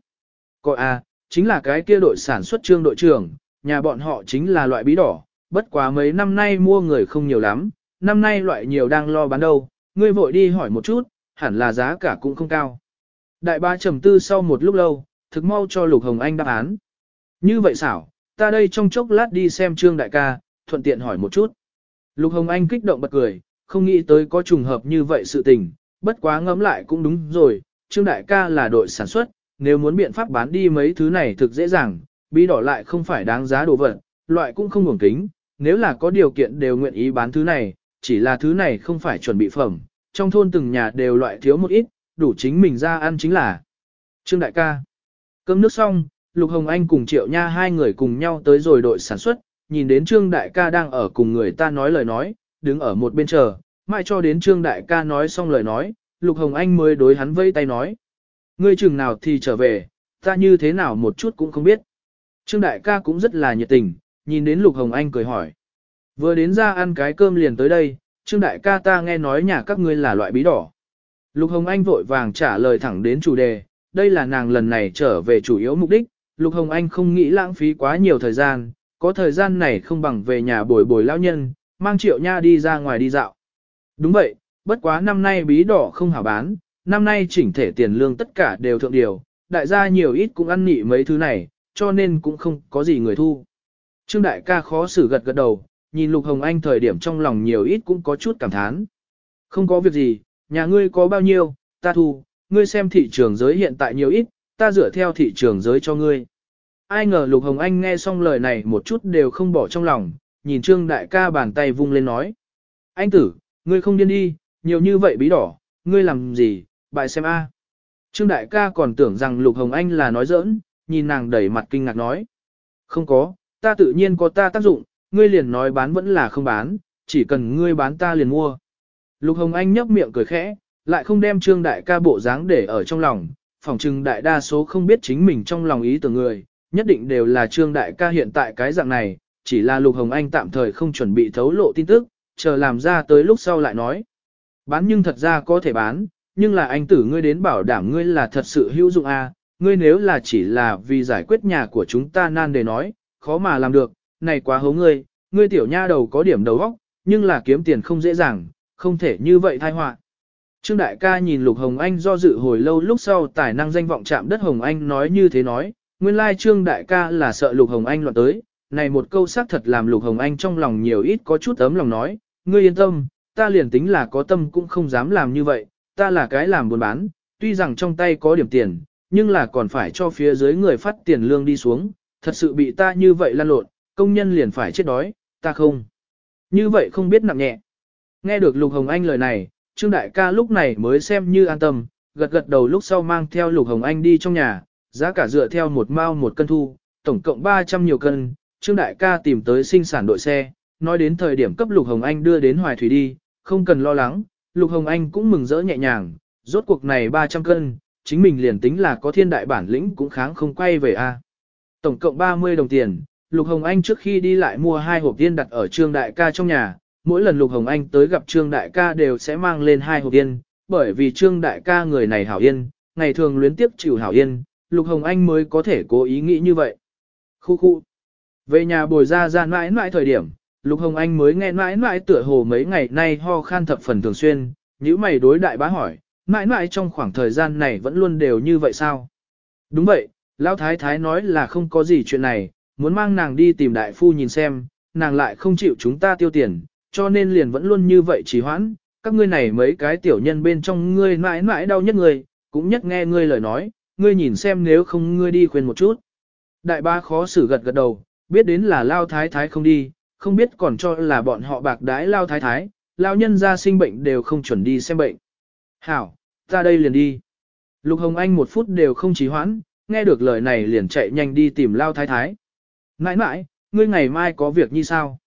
A: Coi à, chính là cái kia đội sản xuất trương đội trưởng, nhà bọn họ chính là loại bí đỏ, bất quá mấy năm nay mua người không nhiều lắm, năm nay loại nhiều đang lo bán đâu, ngươi vội đi hỏi một chút, hẳn là giá cả cũng không cao. Đại ba trầm tư sau một lúc lâu, thực mau cho Lục Hồng Anh đáp án. Như vậy xảo, ta đây trong chốc lát đi xem trương đại ca, thuận tiện hỏi một chút. Lục Hồng Anh kích động bật cười, không nghĩ tới có trùng hợp như vậy sự tình, bất quá ngẫm lại cũng đúng rồi, trương đại ca là đội sản xuất, nếu muốn biện pháp bán đi mấy thứ này thực dễ dàng, bí đỏ lại không phải đáng giá đồ vật, loại cũng không ngủng kính, nếu là có điều kiện đều nguyện ý bán thứ này, chỉ là thứ này không phải chuẩn bị phẩm, trong thôn từng nhà đều loại thiếu một ít, đủ chính mình ra ăn chính là. Trương đại ca. Cơm nước xong, Lục Hồng Anh cùng Triệu Nha hai người cùng nhau tới rồi đội sản xuất, nhìn đến Trương đại ca đang ở cùng người ta nói lời nói, đứng ở một bên chờ, mãi cho đến Trương đại ca nói xong lời nói, Lục Hồng Anh mới đối hắn vây tay nói. Ngươi chừng nào thì trở về, ta như thế nào một chút cũng không biết. Trương đại ca cũng rất là nhiệt tình, nhìn đến Lục Hồng Anh cười hỏi. Vừa đến ra ăn cái cơm liền tới đây, Trương đại ca ta nghe nói nhà các ngươi là loại bí đỏ. Lục Hồng Anh vội vàng trả lời thẳng đến chủ đề, đây là nàng lần này trở về chủ yếu mục đích, Lục Hồng Anh không nghĩ lãng phí quá nhiều thời gian, có thời gian này không bằng về nhà bồi bồi lão nhân, mang triệu nha đi ra ngoài đi dạo. Đúng vậy, bất quá năm nay bí đỏ không hảo bán, năm nay chỉnh thể tiền lương tất cả đều thượng điều, đại gia nhiều ít cũng ăn nị mấy thứ này, cho nên cũng không có gì người thu. Trương đại ca khó xử gật gật đầu, nhìn Lục Hồng Anh thời điểm trong lòng nhiều ít cũng có chút cảm thán. Không có việc gì, nhà ngươi có bao nhiêu, ta thu, ngươi xem thị trường giới hiện tại nhiều ít, ta dựa theo thị trường giới cho ngươi. Ai ngờ Lục Hồng Anh nghe xong lời này một chút đều không bỏ trong lòng, nhìn Trương đại ca bàn tay vung lên nói. Anh tử, ngươi không điên đi, nhiều như vậy bí đỏ, ngươi làm gì, bài xem a. Trương đại ca còn tưởng rằng Lục Hồng Anh là nói giỡn, nhìn nàng đẩy mặt kinh ngạc nói. Không có, ta tự nhiên có ta tác dụng, ngươi liền nói bán vẫn là không bán, chỉ cần ngươi bán ta liền mua. Lục Hồng Anh nhấp miệng cười khẽ, lại không đem trương đại ca bộ dáng để ở trong lòng, phỏng chừng đại đa số không biết chính mình trong lòng ý tưởng người, nhất định đều là trương đại ca hiện tại cái dạng này, chỉ là Lục Hồng Anh tạm thời không chuẩn bị thấu lộ tin tức, chờ làm ra tới lúc sau lại nói. Bán nhưng thật ra có thể bán, nhưng là anh tử ngươi đến bảo đảm ngươi là thật sự hữu dụng a, à, ngươi nếu là chỉ là vì giải quyết nhà của chúng ta nan để nói, khó mà làm được, này quá hố ngươi, ngươi tiểu nha đầu có điểm đầu óc, nhưng là kiếm tiền không dễ dàng, không thể như vậy thai họa. Trương đại ca nhìn Lục Hồng Anh do dự hồi lâu lúc sau tài năng danh vọng chạm đất Hồng Anh nói như thế nói, nguyên lai Trương đại ca là sợ Lục Hồng Anh loạn tới, này một câu xác thật làm Lục Hồng Anh trong lòng nhiều ít có chút ấm lòng nói, ngươi yên tâm, ta liền tính là có tâm cũng không dám làm như vậy, ta là cái làm buôn bán, tuy rằng trong tay có điểm tiền, nhưng là còn phải cho phía dưới người phát tiền lương đi xuống, thật sự bị ta như vậy lan lộn, công nhân liền phải chết đói, ta không. Như vậy không biết nặng nhẹ. Nghe được Lục Hồng Anh lời này, Trương Đại ca lúc này mới xem như an tâm, gật gật đầu lúc sau mang theo Lục Hồng Anh đi trong nhà, giá cả dựa theo một mao một cân thu, tổng cộng 300 nhiều cân, Trương Đại ca tìm tới sinh sản đội xe, nói đến thời điểm cấp Lục Hồng Anh đưa đến Hoài Thủy đi, không cần lo lắng, Lục Hồng Anh cũng mừng rỡ nhẹ nhàng, rốt cuộc này 300 cân, chính mình liền tính là có thiên đại bản lĩnh cũng kháng không quay về a. Tổng cộng 30 đồng tiền, Lục Hồng Anh trước khi đi lại mua hai hộp tiên đặt ở Trương Đại ca trong nhà, mỗi lần Lục Hồng Anh tới gặp Trương Đại ca đều sẽ mang lên hai hộp tiên, bởi vì Trương Đại ca người này hảo yên, ngày thường luyến tiếp chịu hảo yên, Lục Hồng Anh mới có thể cố ý nghĩ như vậy. Khu khu. Về nhà bồi ra ra mãi mãi thời điểm, Lục Hồng Anh mới nghe mãi mãi tựa hồ mấy ngày nay ho khan thập phần thường xuyên, Những mày đối đại bá hỏi, mãi mãi trong khoảng thời gian này vẫn luôn đều như vậy sao? Đúng vậy, Lão Thái Thái nói là không có gì chuyện này, muốn mang nàng đi tìm đại phu nhìn xem, nàng lại không chịu chúng ta tiêu tiền, cho nên liền vẫn luôn như vậy trì hoãn, các ngươi này mấy cái tiểu nhân bên trong ngươi mãi mãi đau nhất người, cũng nhất nghe ngươi lời nói, ngươi nhìn xem nếu không ngươi đi khuyên một chút. Đại ba khó xử gật gật đầu, biết đến là Lao Thái Thái không đi, không biết còn cho là bọn họ bạc đái Lao Thái Thái, Lao nhân ra sinh bệnh đều không chuẩn đi xem bệnh. Hảo, ta đây liền đi. Lục Hồng Anh một phút đều không trì hoãn, nghe được lời này liền chạy nhanh đi tìm Lao Thái Thái. Nãi nãi, ngươi ngày mai có việc như sao?